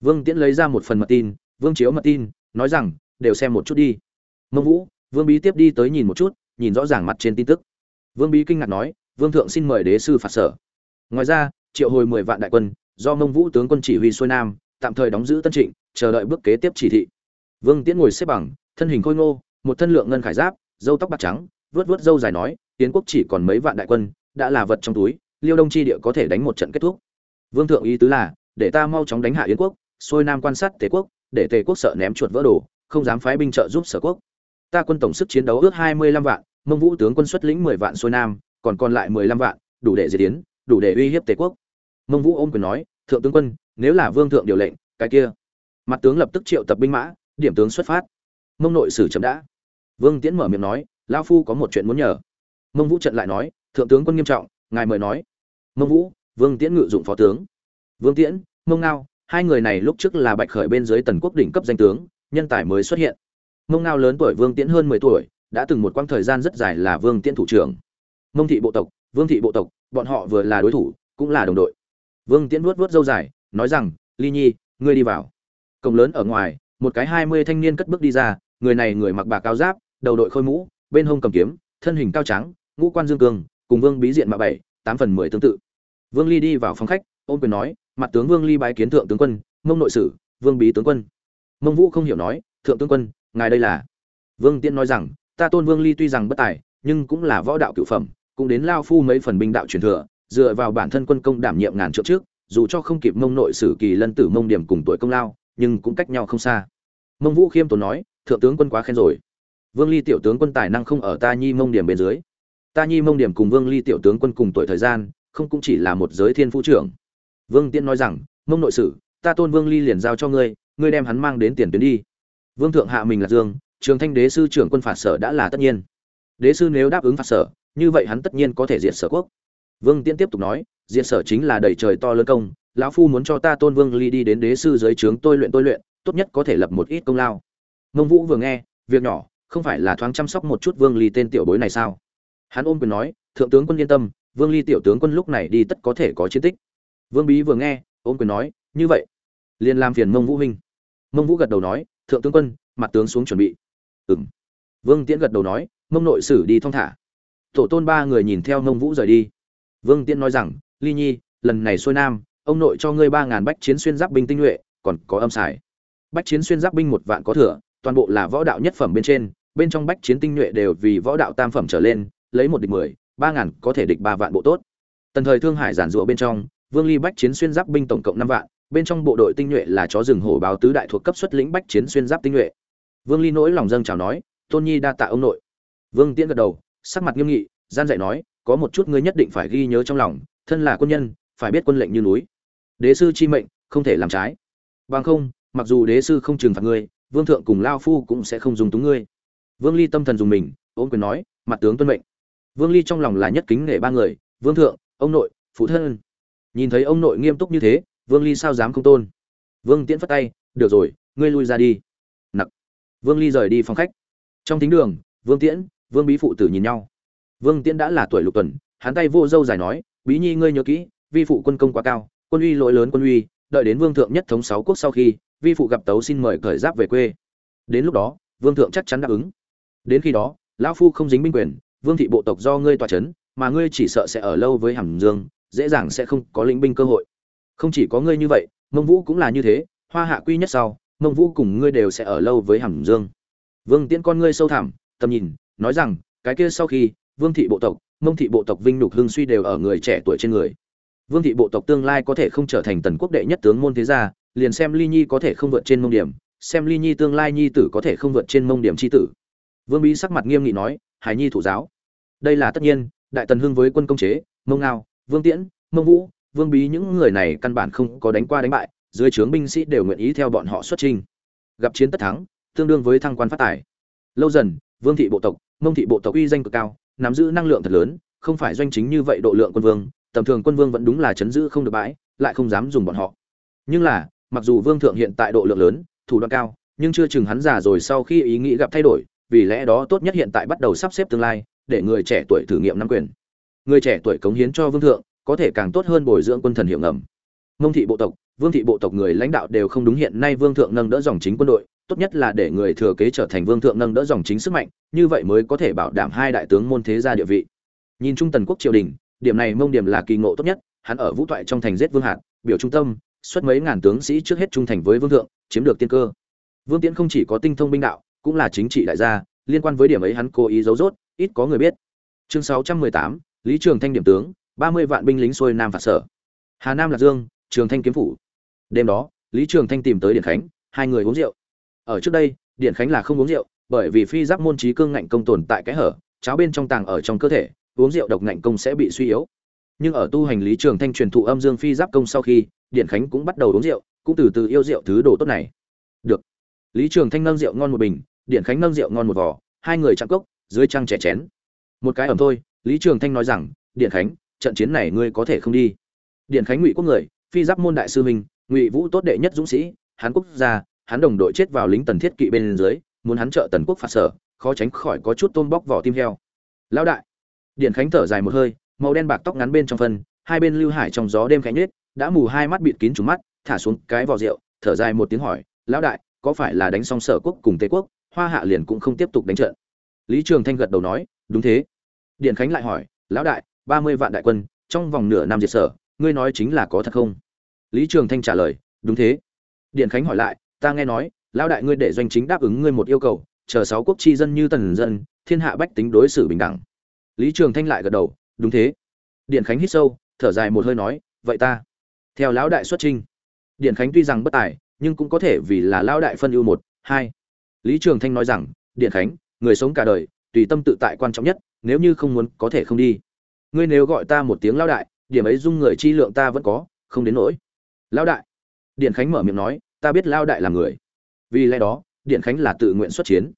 Vương tiễn lấy ra một phần mật tin vương chiếu mật tin, nói rằng, đều xem một chút đi. Mông vũ, vương bí tiếp đi tới nhìn một chút, nhìn rõ ràng mặt trên tin tức. Vương bí kinh ngạc nói, vương thượng xin mời đế sư phạt sở. Ngoài ra, triệu hồi mười vạn đại quân, do mông vũ tướng quân chỉ huy xuôi nam, tạm thời đóng giữ tân trịnh, chờ đợi bước kế tiếp chỉ thị. Vương tiễn ngồi xếp bằng, thân hình khôi ngô, một thân lượng ngân khải giáp dâu tóc bạc trắng vớt vớt dâu dài nói, tiến quốc chỉ còn mấy vạn đại quân, đã là vật trong túi, liêu đông chi địa có thể đánh một trận kết thúc. Vương thượng ý tứ là, để ta mau chóng đánh hạ yến quốc, xuôi nam quan sát tề quốc để tề quốc sợ ném chuột vỡ đồ, không dám phái binh trợ giúp sở quốc. Ta quân tổng sức chiến đấu ước hai mươi lăm vạn, mông vũ tướng quân xuất lĩnh mười vạn xuôi nam, còn còn lại mười lăm vạn, đủ để diệt tiến đủ để uy hiếp tề quốc. Mông vũ ôm quyền nói, thượng tướng quân, nếu là vương thượng điều lệnh, cái kia. Mặt tướng lập tức triệu tập binh mã, điểm tướng xuất phát. Mông nội sử chậm đã. Vương tiễn mở miệng nói, lão phu có một chuyện muốn nhờ. Mông vũ trận lại nói, thượng tướng quân nghiêm trọng, ngài mời nói. Mông vũ, vương tiễn ngự dụng phó tướng. Vương tiễn, mông ngao hai người này lúc trước là bạch khởi bên dưới tần quốc đỉnh cấp danh tướng, nhân tài mới xuất hiện. Mông ngao lớn tuổi vương tiễn hơn mười tuổi, đã từng một quãng thời gian rất dài là vương tiễn thủ trưởng. Mông thị bộ tộc, vương thị bộ tộc, bọn họ vừa là đối thủ, cũng là đồng đội. Vương tiễn vuốt vuốt dâu dài, nói rằng, ly nhi, ngươi đi vào. Cổng lớn ở ngoài, một cái hai mươi thanh niên cất bước đi ra, người này người mặc bà cao giáp, đầu đội khôi mũ, bên hông cầm kiếm, thân hình cao trắng ngũ quan dương cường cùng vương bí diện mạ bảy, tám phần mười tương tự. Vương ly đi vào phòng khách, ôm quyền nói mặt tướng vương ly bái kiến thượng tướng quân, mông nội sử, vương bí tướng quân. Mông vũ không hiểu nói, thượng tướng quân, ngài đây là? Vương tiên nói rằng, ta tôn vương ly tuy rằng bất tài, nhưng cũng là võ đạo cựu phẩm, cũng đến lao phu mấy phần binh đạo truyền thừa, dựa vào bản thân quân công đảm nhiệm ngàn trượng trước, dù cho không kịp mông nội sử kỳ lân tử mông điểm cùng tuổi công lao, nhưng cũng cách nhau không xa. Mông vũ khiêm tốn nói, thượng tướng quân quá khen rồi. Vương ly tiểu tướng quân tài năng không ở ta nhi mông điểm bên dưới. Ta nhi mông điểm cùng vương ly tiểu tướng quân cùng tuổi thời gian, không cũng chỉ là một giới thiên phu trưởng vương tiễn nói rằng, mông nội sử, ta tôn vương ly liền giao cho ngươi ngươi đem hắn mang đến tiền tuyến đi. Vương thượng hạ mình là dương, trường thanh đế sư trưởng quân phạt sở đã là tất nhiên. Đế sư nếu đáp ứng phạt sở, như vậy hắn tất nhiên có thể diệt sở quốc. Vương tiễn tiếp tục nói, diệt sở chính là đầy trời to lớn công, lão phu muốn cho ta tôn vương ly đi đến đế sư dưới trướng tôi luyện tôi luyện, tốt nhất có thể lập một ít công lao. Mông vũ vừa nghe, việc nhỏ, không phải là thoáng chăm sóc một chút vương ly tên tiểu bối này sao? Hắn ôm quyền nói, thượng tướng quân yên tâm, vương ly tiểu tướng quân lúc này đi tất có thể có chiến tích vương bí vừa nghe, ôn quyền nói, như vậy, liền làm phiền mông vũ huynh. Mông vũ gật đầu nói, thượng tướng quân, mặt tướng xuống chuẩn bị. Ừm. vương tiễn gật đầu nói, mông nội sử đi thong thả. Tổ tôn ba người nhìn theo mông vũ rời đi. Vương tiễn nói rằng, ly nhi, lần này xuôi nam, ông nội cho ngươi ba ngàn bách chiến xuyên giáp binh tinh nhuệ, còn có âm xài. Bách chiến xuyên giáp binh một vạn có thừa, toàn bộ là võ đạo nhất phẩm bên trên, bên trong bách chiến tinh nhuệ đều vì võ đạo tam phẩm trở lên, lấy một địch mười, ba ngàn có thể địch ba vạn bộ tốt. Tần thời thương hải giản dụa bên trong vương ly bách chiến xuyên giáp binh tổng cộng năm vạn, bên trong bộ đội tinh nhuệ là chó rừng hổ báo tứ đại thuộc cấp xuất lĩnh bách chiến xuyên giáp tinh nhuệ. Vương ly nỗi lòng dâng chào nói, tôn nhi đa tạ ông nội. Vương tiễn gật đầu, sắc mặt nghiêm nghị, gian dạy nói, có một chút ngươi nhất định phải ghi nhớ trong lòng, thân là quân nhân, phải biết quân lệnh như núi. Đế sư chi mệnh, không thể làm trái. Bằng không, mặc dù đế sư không trừng phạt ngươi, vương thượng cùng lao phu cũng sẽ không dùng túng ngươi. Vương ly tâm thần dùng mình ôm quyền nói, mặt tướng tuân mệnh. Vương ly trong lòng là nhất kính nể ba người, vương thượng, ông nội, phụ thân nhìn thấy ông nội nghiêm túc như thế, vương ly sao dám không tôn? Vương tiễn phất tay, được rồi, ngươi lui ra đi. Nặc. Vương ly rời đi phòng khách. Trong thính đường, vương tiễn, vương bí phụ tử nhìn nhau. Vương tiễn đã là tuổi lục tuần, hắn tay vô dâu dài nói, bí nhi ngươi nhớ kỹ, vi phụ quân công quá cao, quân uy lỗi lớn quân uy, đợi đến vương thượng nhất thống sáu quốc sau khi, vi phụ gặp tấu xin mời khởi giáp về quê. Đến lúc đó, vương thượng chắc chắn đáp ứng. Đến khi đó, lão phu không dính binh quyền, vương thị bộ tộc do ngươi tòa c h ấ n mà ngươi chỉ sợ sẽ ở lâu với hàm dương dễ dàng sẽ không có lĩnh binh cơ hội. Không chỉ có ngươi như vậy, mông vũ cũng là như thế, hoa hạ quy nhất sau, mông vũ cùng ngươi đều sẽ ở lâu với hàm dương. Vương tiễn con ngươi sâu thẳm, tầm nhìn, nói rằng, cái kia sau khi, vương thị bộ tộc, mông thị bộ tộc vinh nhục hưng suy đều ở người trẻ tuổi trên người. Vương thị bộ tộc tương lai có thể không trở thành tần quốc đệ nhất tướng môn thế gia, liền xem ly nhi có thể không vượt trên mông điểm, xem ly nhi tương lai nhi tử có thể không vượt trên mông điểm c h i tử. Vương bí sắc mặt nghiêm nghị nói, hải nhi thủ giáo, đây là tất nhiên, đại tần hưng với quân công chế, mông ngao vương tiễn, mông vũ, vương bí những người này căn bản không có đánh qua đánh bại, dưới trướng binh sĩ đều nguyện ý theo bọn họ xuất trình gặp chiến tất thắng, tương đương với thăng quan phát tài. Lâu dần, vương thị bộ tộc, mông thị bộ tộc uy danh cực cao, nắm giữ năng lượng thật lớn, không phải doanh chính như vậy độ lượng quân vương, tầm thường quân vương vẫn đúng là chấn giữ không được bãi, lại không dám dùng bọn họ. Nhưng là, mặc dù vương thượng hiện tại độ lượng lớn, thủ đoạn cao, nhưng chưa chừng hắn già rồi sau khi ý nghĩ gặp thay đổi, vì lẽ đó tốt nhất hiện tại bắt đầu sắp xếp tương lai, để người trẻ tuổi thử nghiệm nắm quyền người trẻ tuổi cống hiến cho vương thượng có thể càng tốt hơn bồi dưỡng quân thần hiệu ngầm. Mông thị bộ tộc vương thị bộ tộc người lãnh đạo đều không đúng hiện nay vương thượng nâng đỡ dòng chính quân đội tốt nhất là để người thừa kế trở thành vương thượng nâng đỡ dòng chính sức mạnh như vậy mới có thể bảo đảm hai đại tướng môn thế gia địa vị. Nhìn trung tần quốc triều đình điểm này mông điểm là kỳ ngộ tốt nhất hắn ở vũ thoại trong thành giết vương hạt biểu trung tâm xuất mấy ngàn tướng sĩ trước hết trung thành với vương thượng chiếm được tiên cơ. Vương tiễn không chỉ có tinh thông binh đạo cũng là chính trị đại gia liên quan với điểm ấy hắn cố ý giấu rốt ít có người biết. Chương 618, lý trường thanh điểm tướng 30 vạn binh lính xuôi nam phạt sở. Hà nam lạc dương, trường thanh kiếm phủ. Đêm đó, lý trường thanh tìm tới điện khánh, hai người uống rượu. Ở trước đây điện khánh là không uống rượu, bởi vì phi giáp môn trí cương ngạnh công tồn tại cái hở, cháo bên trong tàng ở trong cơ thể, uống rượu độc ngạnh công sẽ bị suy yếu. Nhưng ở tu hành lý trường thanh truyền thụ âm dương phi giáp công sau khi điện khánh cũng bắt đầu uống rượu, cũng từ từ yêu rượu thứ đồ tốt này. Được. Lý trường thanh nâng rượu ngon một bình điện khánh nâng rượu ngon một vỏ hai người chạm cốc, dưới trăng trẻ chén. Một cái ẩm thôi lý trường thanh nói rằng, điện khánh, trận chiến này ngươi có thể không đi. Điện khánh ngụy quốc người, phi giáp môn đại sư minh ngụy vũ tốt đệ nhất dũng sĩ, hán quốc gia hắn đồng đội chết vào lính tần thiết kỵ bên dưới, muốn hắn trợ tần quốc phạt sở, khó tránh khỏi có chút tôm bóc vỏ tim heo. Lão đại. Điện khánh thở dài một hơi, màu đen bạc tóc ngắn bên trong phân, hai bên lưu hải trong gió đêm khánh nết đã mù hai mắt bịt kín trúng mắt, thả xuống cái vò rượu, thở dài một tiếng hỏi, lão đại, có phải là đánh xong sở quốc cùng tây quốc, hoa hạ liền cũng không tiếp tục đánh trận? Lý trường thanh gật đầu nói, đúng thế điện khánh lại hỏi, lão đại, ba mươi vạn đại quân, trong vòng nửa năm diệt sở, ngươi nói chính là có thật không? Lý trường thanh trả lời, đúng thế. Điện khánh hỏi lại, ta nghe nói, lão đại ngươi để doanh chính đáp ứng ngươi một yêu cầu, chờ sáu quốc chi dân như tần dân, thiên hạ bách tính đối xử bình đẳng. Lý trường thanh lại gật đầu, đúng thế. Điện khánh hít sâu, thở dài một hơi nói, vậy ta, theo lão đại xuất trinh. Điện khánh tuy rằng bất tài, nhưng cũng có thể vì là lão đại phân ưu một, hai. Lý trường thanh nói rằng điện khánh, người sống cả đời, tùy tâm tự tại quan trọng nhất nếu như không muốn, có thể không đi. Ngươi nếu gọi ta một tiếng lão đại, điểm ấy dung người chi lượng ta vẫn có, không đến nỗi. Lão đại. Điện khánh mở miệng nói, ta biết lao đại là người. Vì lẽ đó, điện khánh là tự nguyện xuất chiến.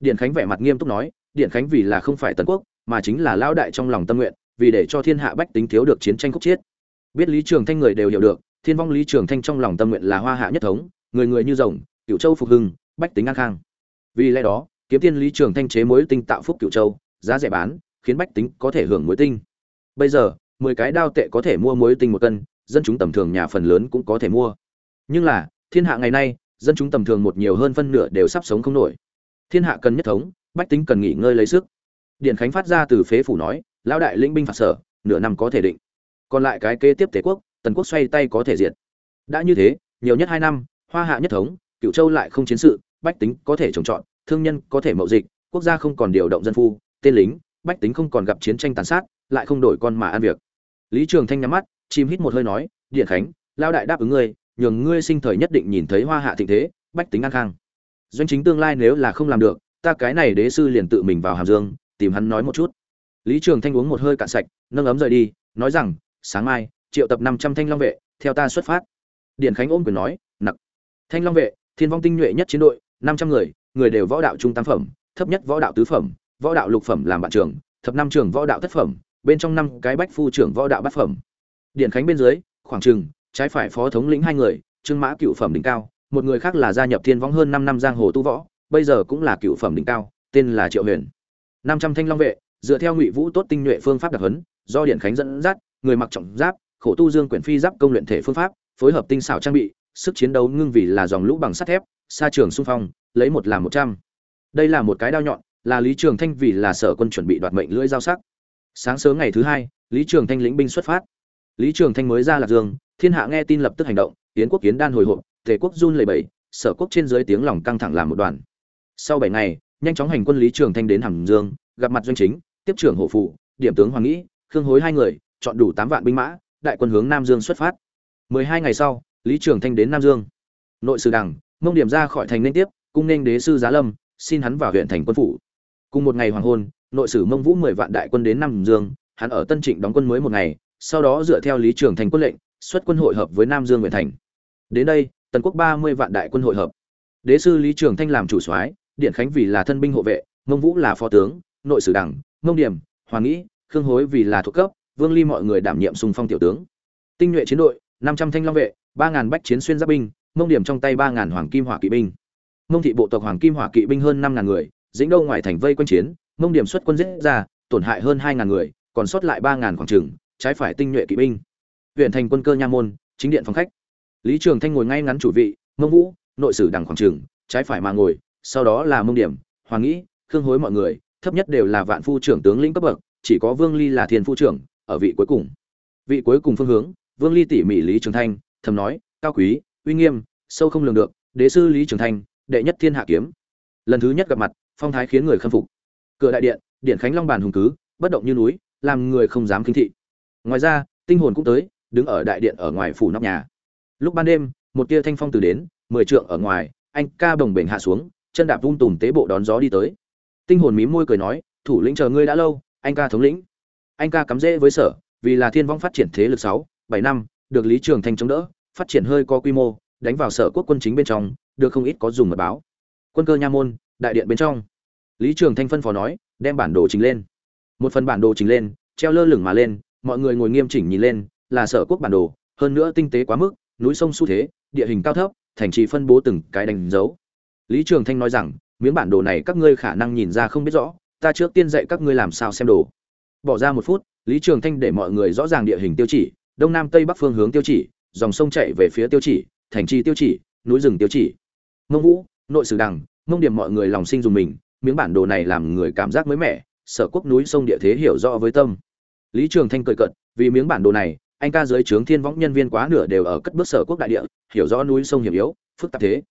Điện khánh vẻ mặt nghiêm túc nói, điện khánh vì là không phải tần quốc, mà chính là lao đại trong lòng tâm nguyện, vì để cho thiên hạ bách tính thiếu được chiến tranh khúc chiết. Biết lý trường thanh người đều hiểu được, thiên vong lý trường thanh trong lòng tâm nguyện là hoa hạ nhất thống, người người như rồng cựu châu phục hưng, bách tính an khang. Vì lẽ đó, kiếm tiên lý trường thanh chế mối tinh tạo phúc cựu châu giá rẻ bán, khiến bách tính có thể hưởng muối tinh. Bây giờ, mười cái đao tệ có thể mua muối tinh một cân, dân chúng tầm thường nhà phần lớn cũng có thể mua. Nhưng là, thiên hạ ngày nay, dân chúng tầm thường một nhiều hơn phân nửa đều sắp sống không nổi. Thiên hạ cần nhất thống, bách tính cần nghỉ ngơi lấy sức. Điện khánh phát ra từ phế phủ nói, lão đại lĩnh binh phạt sở, nửa năm có thể định. Còn lại cái kế tiếp tề quốc, tần quốc xoay tay có thể diệt. Đã như thế, nhiều nhất hai năm, hoa hạ nhất thống cựu châu lại không chiến sự, bách tính có thể trồng trọt, thương nhân có thể mậu dịch, quốc gia không còn điều động dân phu tên lính, bách tính không còn gặp chiến tranh tàn sát, lại không đổi con mà ăn việc. Lý trường thanh nhắm mắt, chim hít một hơi nói, điện khánh lao đại đáp ứng ngươi, nhường ngươi sinh thời nhất định nhìn thấy hoa hạ thịnh thế, bách tính an khang. Doanh chính tương lai nếu là không làm được, ta cái này đế sư liền tự mình vào hàm dương, tìm hắn nói một chút. Lý trường thanh uống một hơi cạn sạch, nâng ấm rời đi, nói rằng, sáng mai, triệu tập năm trăm thanh long vệ, theo ta xuất phát. Điện khánh ôm quyền nói, nặc. Thanh long vệ, thiên vong tinh nhuệ nhất chiến đội, năm trăm người người đều võ đạo trung tam phẩm, thấp nhất võ đạo tứ phẩm võ đạo lục phẩm làm bạn trưởng, thập năm trường võ đạo thất phẩm, bên trong năm cái bách phu trưởng võ đạo bát phẩm. Điện khánh bên dưới, khoảng chừng trái phải phó thống lĩnh hai người, trương mã cựu phẩm đỉnh cao, một người khác là gia nhập thiên võng hơn năm năm giang hồ tu võ, bây giờ cũng là cựu phẩm đỉnh cao, tên là triệu huyền. Năm trăm thanh long vệ, dựa theo ngụy vũ tốt tinh nhuệ phương pháp đặc huấn, do điện khánh dẫn dắt, người mặc trọng giáp, khổ tu dương quyển phi giáp công luyện thể phương pháp, phối hợp tinh xảo trang bị, sức chiến đấu ngưng vì là dòng lũ bằng sắt thép, xa trường xung phong, lấy một làm một trăm. Đây là một cái đao nhọn là lý trường thanh vì là sở quân chuẩn bị đoạt mệnh lưỡi dao sắc. Sáng sớm ngày thứ hai, lý trường thanh lĩnh binh xuất phát. Lý trường thanh mới ra lạc dương, thiên hạ nghe tin lập tức hành động tiến quốc kiến đan hồi hộp, tề quốc run lầy bẩy, sở quốc trên dưới tiếng lòng căng thẳng làm một đoàn. Sau bảy ngày, nhanh chóng hành quân lý trường thanh đến hàm dương, gặp mặt doanh chính, tiếp trưởng hộ phụ, điểm tướng hoàng nghĩ khương hối hai người, chọn đủ tám vạn binh mã, đại quân hướng nam dương xuất phát. Mười hai ngày sau, lý trường thanh đến nam dương. Nội sử đằng, mông điểm ra khỏi thành nên tiếp, cung nên đế sư giá lâm, xin hắn vào huyện thành quân phủ cùng một ngày hoàng hôn, nội sử mông vũ mười vạn đại quân đến nam dương, hắn ở tân trịnh đóng quân mới một ngày, sau đó dựa theo lý trường thành quân lệnh, xuất quân hội hợp với nam dương huyện thành. Đến đây, tần quốc ba mươi vạn đại quân hội hợp. Đế sư lý trường thanh làm chủ soái, điện khánh vì là thân binh hộ vệ, mông vũ là phó tướng, nội sử đảng mông điểm, hoàng nghĩ, khương hối vì là thuộc cấp, vương ly mọi người đảm nhiệm sùng phong tiểu tướng. Tinh nhuệ chiến đội, năm trăm thanh long vệ, ba ngàn bách chiến xuyên giáp binh, mông điểm trong tay ba ngàn hoàng kim hỏa kỵ binh. Mông thị bộ tộc hoàng kim hỏa kỵ binh hơn năm ngàn người dĩnh đâu ngoài thành vây quanh chiến, mông điểm xuất quân giết ra, tổn hại hơn hai ngàn người, còn sót lại ba ngàn khoảng trừng trái phải tinh nhuệ kỵ binh. Huyện thành quân cơ nha môn, chính điện phòng khách. Lý trường thanh ngồi ngay ngắn chủ vị, mông vũ, nội sử đằng khoảng trường trái phải mà ngồi, sau đó là mông điểm, hoàng nghĩ, khương hối mọi người, thấp nhất đều là vạn phu trưởng tướng lĩnh cấp bậc, chỉ có vương ly là thiên phu trưởng, ở vị cuối cùng. Vị cuối cùng phương hướng, vương ly tỉ mỉ lý trường thanh, thầm nói, cao quý, uy nghiêm, sâu không lường được, đế sư lý trường thanh, đệ nhất thiên hạ kiếm. Lần thứ nhất gặp mặt phong thái khiến người khâm phục. Cửa đại điện điện khánh long bàn hùng cứ, bất động như núi, làm người không dám kính thị. Ngoài ra, tinh hồn cũng tới, đứng ở đại điện ở ngoài phủ nóc nhà. Lúc ban đêm, một tia thanh phong từ đến, mười trượng ở ngoài, anh ca bồng bềnh hạ xuống, chân đạp vung tùm tế bộ đón gió đi tới. Tinh hồn mím môi cười nói, thủ lĩnh chờ ngươi đã lâu, anh ca thống lĩnh. Anh ca cắm rễ với sở, vì là thiên vong phát triển thế lực sáu, bảy năm, được lý trường thanh chống đỡ, phát triển hơi có quy mô, đánh vào sở quốc quân chính bên trong, được không ít có dùng mật báo quân cơ nha môn, đại điện bên trong. Lý trường thanh phân phó nói, đem bản đồ trình lên. Một phần bản đồ trình lên, treo lơ lửng mà lên, mọi người ngồi nghiêm chỉnh nhìn lên, là sở quốc bản đồ, hơn nữa tinh tế quá mức, núi sông xu thế, địa hình cao thấp, thành trì phân bố từng cái đánh dấu. Lý trường thanh nói rằng, miếng bản đồ này các ngươi khả năng nhìn ra không biết rõ, ta trước tiên dạy các ngươi làm sao xem đồ. Bỏ ra một phút, lý trường thanh để mọi người rõ ràng địa hình tiêu chỉ, đông nam tây bắc phương hướng tiêu chỉ, dòng sông chạy về phía tiêu chỉ, thành trì tiêu chỉ, núi rừng tiêu chỉ. Mông vũ nội sử đằng, mông điểm mọi người lòng sinh dùng mình, miếng bản đồ này làm người cảm giác mới mẻ, sở quốc núi sông địa thế hiểu rõ với tâm. Lý trường thanh cười cận vì miếng bản đồ này, anh ca dưới trướng thiên võng nhân viên quá nửa đều ở cất bước sở quốc đại địa, hiểu rõ núi sông hiểm yếu, phức tạp thế.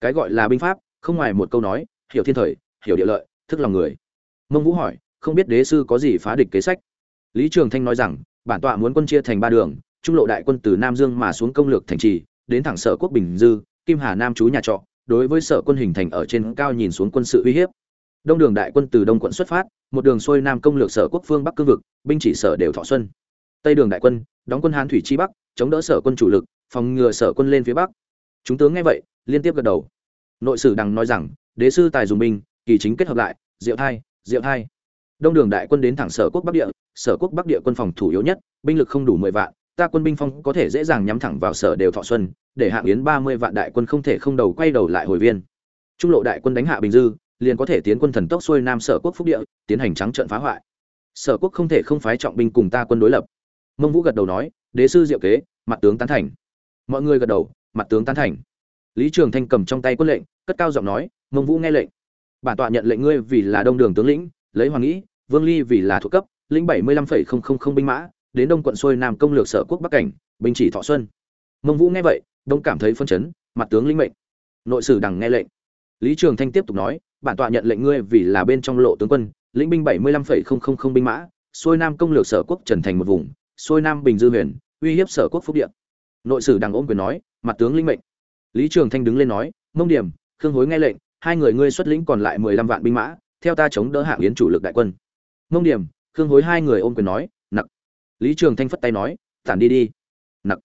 Cái gọi là binh pháp, không ngoài một câu nói, hiểu thiên thời, hiểu địa lợi, thức lòng người. Mông vũ hỏi, không biết đế sư có gì phá địch kế sách? Lý trường thanh nói rằng, bản tọa muốn quân chia thành ba đường, trung lộ đại quân từ nam dương mà xuống công lược thành trì, đến thẳng sở quốc bình dư, kim hà nam chú nhà trọ đối với sở quân hình thành ở trên cao nhìn xuống quân sự uy hiếp. Đông đường đại quân từ đông quận xuất phát, một đường xuôi nam công lược sở quốc phương bắc cương vực, binh chỉ sở đều thọ xuân. Tây đường đại quân, đóng quân hán thủy chi bắc, chống đỡ sở quân chủ lực, phòng ngừa sở quân lên phía bắc. Chúng tướng nghe vậy, liên tiếp gật đầu. Nội sử đằng nói rằng, đế sư tài dùng binh, kỳ chính kết hợp lại, diệu thai diệu thai. Đông đường đại quân đến thẳng sở quốc bắc địa, sở quốc bắc địa quân phòng thủ yếu nhất, binh lực không đủ mười vạn ta quân binh phong có thể dễ dàng nhắm thẳng vào sở đều thọ xuân, để hạng yến ba mươi vạn đại quân không thể không đầu quay đầu lại hồi viên. Trung lộ đại quân đánh hạ bình dư, liền có thể tiến quân thần tốc xuôi nam sở quốc phúc địa, tiến hành trắng trận phá hoại. Sở quốc không thể không phái trọng binh cùng ta quân đối lập. Mông vũ gật đầu nói, đế sư diệu kế, mặt tướng tán thành. Mọi người gật đầu, mặt tướng tán thành. Lý trường thanh cầm trong tay quân lệnh, cất cao giọng nói, mông vũ nghe lệnh. Bản tọa nhận lệnh ngươi vì là đông đường tướng lĩnh, lấy hoàng nghĩ, vương ly vì là thuộc cấp, lĩnh bảy mươi lăm phẩy không không không binh mã đến đông quận xuôi nam công lược sở quốc bắc cảnh, binh chỉ thọ xuân. Mông vũ nghe vậy, đông cảm thấy phân chấn, mặt tướng linh mệnh. Nội sử đằng nghe lệnh. Lý trường thanh tiếp tục nói, bản tọa nhận lệnh ngươi vì là bên trong lộ tướng quân, lĩnh binh bảy mươi lăm phẩy không không không binh mã, xuôi nam công lược sở quốc trần thành một vùng, xuôi nam bình dư huyền, uy hiếp sở quốc phúc điện nội sử đằng ôm quyền nói, mặt tướng linh mệnh. Lý trường thanh đứng lên nói, mông điểm, khương hối nghe lệnh, hai người ngươi xuất lĩnh còn lại mười lăm vạn binh mã, theo ta chống đỡ hạng yến chủ lực đại quân. Mông điểm, khương hối hai người ôm quyền nói lý trường thanh phất tay nói, tản đi đi. Nặc.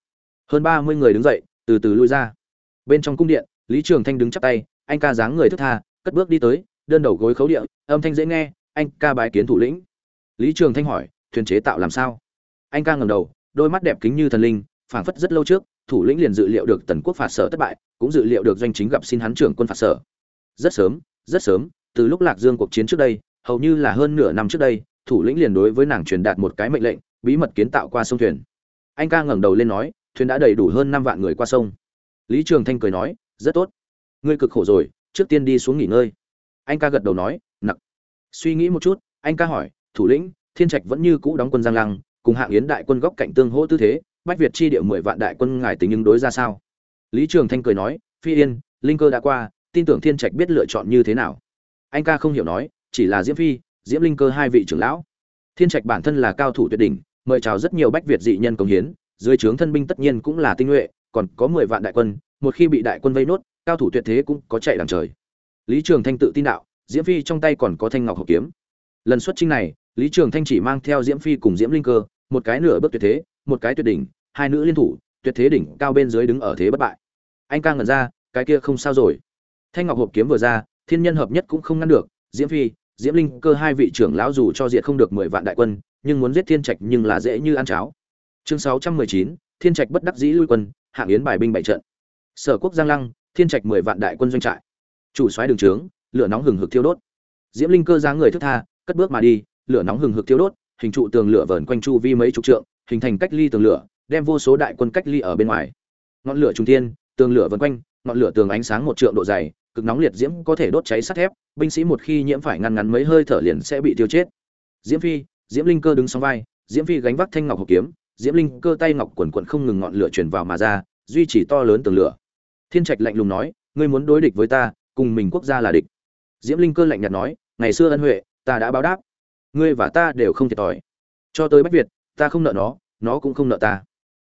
Hơn ba mươi người đứng dậy, từ từ lui ra. Bên trong cung điện, lý trường thanh đứng chắp tay, anh ca dáng người thức tha, cất bước đi tới, đơn đầu gối khấu địa, âm thanh dễ nghe, anh ca bái kiến thủ lĩnh. Lý trường thanh hỏi, thuyền chế tạo làm sao? Anh ca ngầm đầu, đôi mắt đẹp kính như thần linh, phảng phất rất lâu trước, thủ lĩnh liền dự liệu được tần quốc phạt sở thất bại, cũng dự liệu được doanh chính gặp xin hắn trưởng quân phạt sở. Rất sớm rất sớm, từ lúc lạc dương cuộc chiến trước đây, hầu như là hơn nửa năm trước đây, thủ lĩnh liền đối với nàng truyền đạt một cái mệnh lệnh bí mật kiến tạo qua sông thuyền. Anh ca ngẩng đầu lên nói, thuyền đã đầy đủ hơn năm vạn người qua sông. Lý trường thanh cười nói, rất tốt. Ngươi cực khổ rồi, trước tiên đi xuống nghỉ ngơi. Anh ca gật đầu nói nặc suy nghĩ một chút, anh ca hỏi, thủ lĩnh, thiên trạch vẫn như cũ đóng quân giang lăng, cùng hạng yến đại quân góc cạnh tương hỗ tư thế, bách việt chi địa mười vạn đại quân ngài tính ứng đối ra sao? Lý trường thanh cười nói, phi yên, linh cơ đã qua, tin tưởng thiên trạch biết lựa chọn như thế nào. Anh ca không hiểu nói, chỉ là diễm phi, diễm linh cơ hai vị trưởng lão. Thiên trạch bản thân là cao thủ tuyệt đỉnh mời chào rất nhiều bách việt dị nhân công hiến, dưới trướng thân binh tất nhiên cũng là tinh nhuệ, còn có mười vạn đại quân, một khi bị đại quân vây nốt, cao thủ tuyệt thế cũng có chạy đằng trời. Lý trường thanh tự tin đạo, diễm phi trong tay còn có thanh ngọc hộp kiếm. Lần xuất chinh này, lý trường thanh chỉ mang theo diễm phi cùng diễm linh cơ, một cái nửa bước tuyệt thế, một cái tuyệt đỉnh, hai nữ liên thủ, tuyệt thế đỉnh cao bên dưới đứng ở thế bất bại. Anh ca ngẩn ra, cái kia không sao rồi. Thanh ngọc hộp kiếm vừa ra, thiên nhân hợp nhất cũng không ngăn được, diễm phi, diễm linh cơ hai vị trưởng lão dù cho diệt không được mười vạn đại quân nhưng muốn giết thiên trạch nhưng là dễ như ăn cháo. Chương sáu trăm mười chín, thiên trạch bất đắc dĩ lui quân, hạng yến bài binh bảy trận. Sở quốc giang lăng, thiên trạch mười vạn đại quân doanh trại. Chủ soái đường trướng, lửa nóng hừng hực thiêu đốt. Diễm linh cơ dáng người thức tha, cất bước mà đi, lửa nóng hừng hực thiêu đốt, hình trụ tường lửa vờn quanh chu vi mấy chục trượng, hình thành cách ly tường lửa, đem vô số đại quân cách ly ở bên ngoài. Ngọn lửa trung thiên, tường lửa vần quanh, ngọn lửa tường ánh sáng một trượng độ dày, cực nóng liệt diễm có thể đốt cháy sắt thép, binh sĩ một khi nhiễm phải ngăn ngắn mấy hơi thở liền sẽ bị tiêu chết. Diễm phi diễm linh cơ đứng song vai, diễm phi gánh vác thanh ngọc hộp kiếm, diễm linh cơ tay ngọc quần quận không ngừng ngọn lửa truyền vào mà ra, duy trì to lớn tường lửa. Thiên trạch lạnh lùng nói, ngươi muốn đối địch với ta, cùng mình quốc gia là địch. Diễm linh cơ lạnh nhạt nói, ngày xưa ân huệ, ta đã báo đáp. Ngươi và ta đều không thiệt thòi. Cho tới bách việt, ta không nợ nó nó cũng không nợ ta.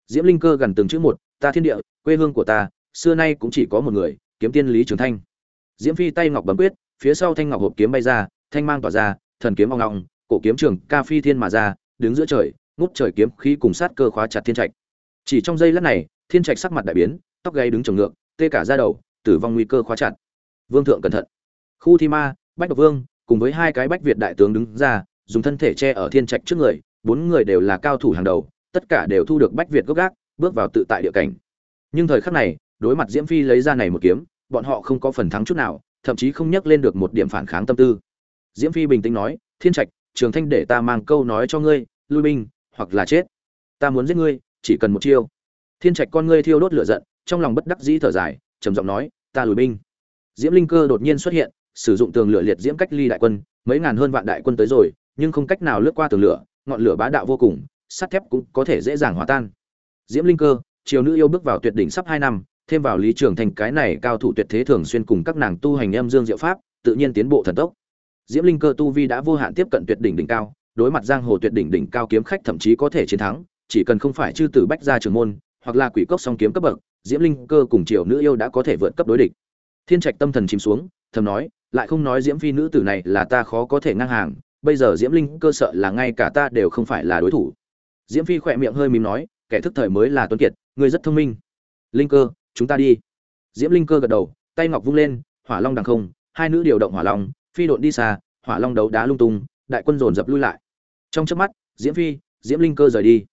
Diễm linh cơ gần từng chữ một, ta thiên địa, quê hương của ta, xưa nay cũng chỉ có một người, kiếm tiên lý trường thanh. Diễm phi tay ngọc bấm quyết, phía sau thanh ngọc hộp kiếm bay ra, thanh mang tỏa ra, thần kiếm oong ngọng cổ kiếm trường, ca phi thiên mà ra, đứng giữa trời, ngút trời kiếm khí cùng sát cơ khóa chặt thiên trạch. Chỉ trong giây lát này, thiên trạch sắc mặt đại biến, tóc gáy đứng trồng ngược, tê cả ra đầu, tử vong nguy cơ khóa chặt. Vương thượng cẩn thận. Khu thi ma, bách độc vương, cùng với hai cái bách việt đại tướng đứng ra, dùng thân thể che ở thiên trạch trước người, bốn người đều là cao thủ hàng đầu, tất cả đều thu được bách việt gốc gác, bước vào tự tại địa cảnh. Nhưng thời khắc này, đối mặt diễm phi lấy ra này một kiếm, bọn họ không có phần thắng chút nào, thậm chí không nhắc lên được một điểm phản kháng tâm tư. Diễm phi bình tĩnh nói, thiên trạch trường thanh để ta mang câu nói cho ngươi, lui binh, hoặc là chết. Ta muốn giết ngươi, chỉ cần một chiêu. Thiên trạch con ngươi thiêu đốt lửa giận, trong lòng bất đắc dĩ thở dài, trầm giọng nói, ta lùi binh. Diễm linh cơ đột nhiên xuất hiện, sử dụng tường lửa liệt diễm cách ly đại quân, mấy ngàn hơn vạn đại quân tới rồi, nhưng không cách nào lướt qua tường lửa, ngọn lửa bá đạo vô cùng, sắt thép cũng có thể dễ dàng hòa tan. Diễm linh cơ, triều nữ yêu bước vào tuyệt đỉnh sắp hai năm, thêm vào lý trường thành cái này cao thủ tuyệt thế thường xuyên cùng các nàng tu hành em dương diệu pháp, tự nhiên tiến bộ thần tốc diễm linh cơ tu vi đã vô hạn tiếp cận tuyệt đỉnh đỉnh cao, đối mặt giang hồ tuyệt đỉnh đỉnh cao kiếm khách thậm chí có thể chiến thắng, chỉ cần không phải chư tử bách gia trường môn, hoặc là quỷ cốc song kiếm cấp bậc, diễm linh cơ cùng triều nữ yêu đã có thể vượt cấp đối địch. Thiên trạch tâm thần chìm xuống, thầm nói, lại không nói diễm phi nữ tử này là ta khó có thể ngang hàng, bây giờ diễm linh cơ sợ là ngay cả ta đều không phải là đối thủ. Diễm phi khỏe miệng hơi mím nói, kẻ thức thời mới là tuấn kiệt, ngươi rất thông minh. Linh cơ, chúng ta đi. Diễm linh cơ gật đầu, tay ngọc vung lên, hỏa long đằng không, hai nữ điều động hỏa long phi độn đi xa, hỏa long đấu đá lung tung, đại quân dồn dập lui lại. Trong chớp mắt, diễm phi, diễm linh cơ rời đi.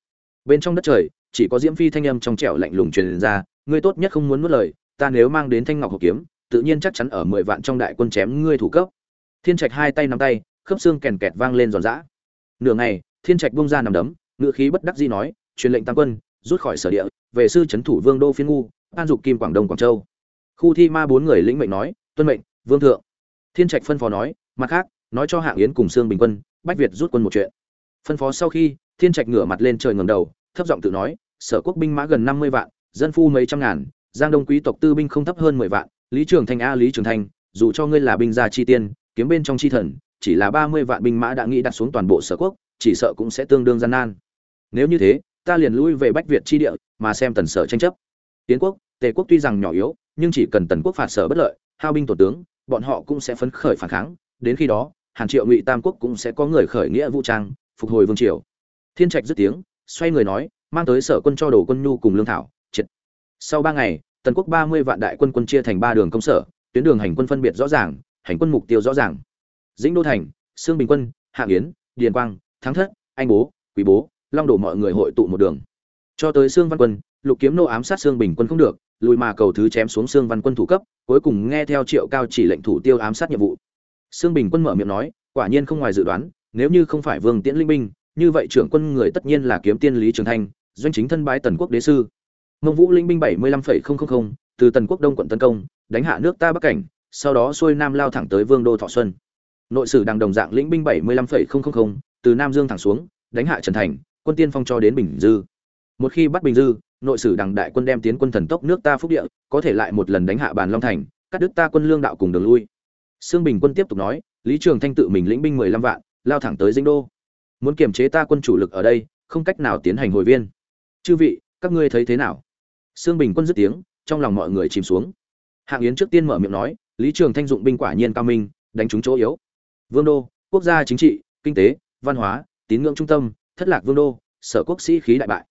Bên trong đất trời, chỉ có diễm phi thanh âm trong trẻo lạnh lùng truyền ra, ngươi tốt nhất không muốn nuốt lời, ta nếu mang đến thanh ngọc hộp kiếm, tự nhiên chắc chắn ở mười vạn trong đại quân chém ngươi thủ cấp. Thiên trạch hai tay nắm tay, khớp xương kèn kẹt vang lên giòn giã. Nửa ngày, thiên trạch bung ra nằm đấm ngự khí bất đắc dĩ nói, truyền lệnh tam quân, rút khỏi sở địa, về sư trấn thủ vương đô phiên ngu, an dục kim quảng đông quảng châu. Khu thi ma bốn người lĩnh mệnh nói, tuân mệnh, vương thượng thiên trạch phân phó nói, mặt khác, nói cho hạng yến cùng sương bình quân, bách việt rút quân một chuyện. Phân phó sau khi, thiên trạch ngửa mặt lên trời ngầm đầu, thấp giọng tự nói, sở quốc binh mã gần năm mươi vạn, dân phu mấy trăm ngàn, giang đông quý tộc tư binh không thấp hơn mười vạn, lý trường thanh a, lý trường thanh dù cho ngươi là binh gia chi tiên, kiếm bên trong chi thần, chỉ là ba mươi vạn binh mã đã nghĩ đặt xuống toàn bộ sở quốc, chỉ sợ cũng sẽ tương đương gian nan. Nếu như thế, ta liền lui về bách việt chi địa, mà xem tần sở tranh chấp. Tiến quốc, tề quốc tuy rằng nhỏ yếu, nhưng chỉ cần tần quốc phạt sở bất lợi, hao binh tổ tướng bọn họ cũng sẽ phấn khởi phản kháng, đến khi đó, hàn triệu ngụy tam quốc cũng sẽ có người khởi nghĩa vũ trang, phục hồi vương triều. Thiên trạch dứt tiếng, xoay người nói, mang tới sở quân cho đồ quân nhu cùng lương thảo, triệt. Sau ba ngày, tần quốc ba mươi vạn đại quân quân chia thành ba đường công sở, tuyến đường hành quân phân biệt rõ ràng, hành quân mục tiêu rõ ràng. Dĩnh đô thành, sương bình quân hạng yến điền quang, thắng thất, anh bố, quý bố, long đổ mọi người hội tụ một đường. Cho tới sương văn quân, lục kiếm nô ám sát sương bình quân không được, lùi mà cầu thứ chém xuống sương văn quân thủ cấp cuối cùng nghe theo triệu cao chỉ lệnh thủ tiêu ám sát nhiệm vụ. Sương bình quân mở miệng nói, quả nhiên không ngoài dự đoán, nếu như không phải vương tiễn linh binh, như vậy trưởng quân người tất nhiên là kiếm tiên lý trường thanh, doanh chính thân bái tần quốc đế sư. Mông vũ linh binh bảy mươi lăm phẩy không không không, từ tần quốc đông quận tấn công, đánh hạ nước ta bắc cảnh, sau đó xuôi nam lao thẳng tới vương đô thọ xuân. Nội sử đằng đồng dạng lĩnh binh bảy mươi lăm phẩy không không không, từ nam dương thẳng xuống, đánh hạ trần thành, quân tiên phong cho đến bình dư. Một khi bắt bình dư nội sử đằng đại quân đem tiến quân thần tốc nước ta phúc địa, có thể lại một lần đánh hạ bàn long thành, cắt đứt ta quân lương đạo cùng đường lui. Sương bình quân tiếp tục nói, lý trường thanh tự mình lĩnh binh mười lăm vạn, lao thẳng tới dinh đô. Muốn kiềm chế ta quân chủ lực ở đây, không cách nào tiến hành hồi viên. Chư vị, các ngươi thấy thế nào? Sương bình quân dứt tiếng, trong lòng mọi người chìm xuống. Hạng yến trước tiên mở miệng nói, lý trường thanh dụng binh quả nhiên cao minh, đánh trúng chỗ yếu. Vương đô, quốc gia chính trị, kinh tế, văn hóa, tín ngưỡng trung tâm, thất lạc vương đô, sở quốc sĩ khí đại bại.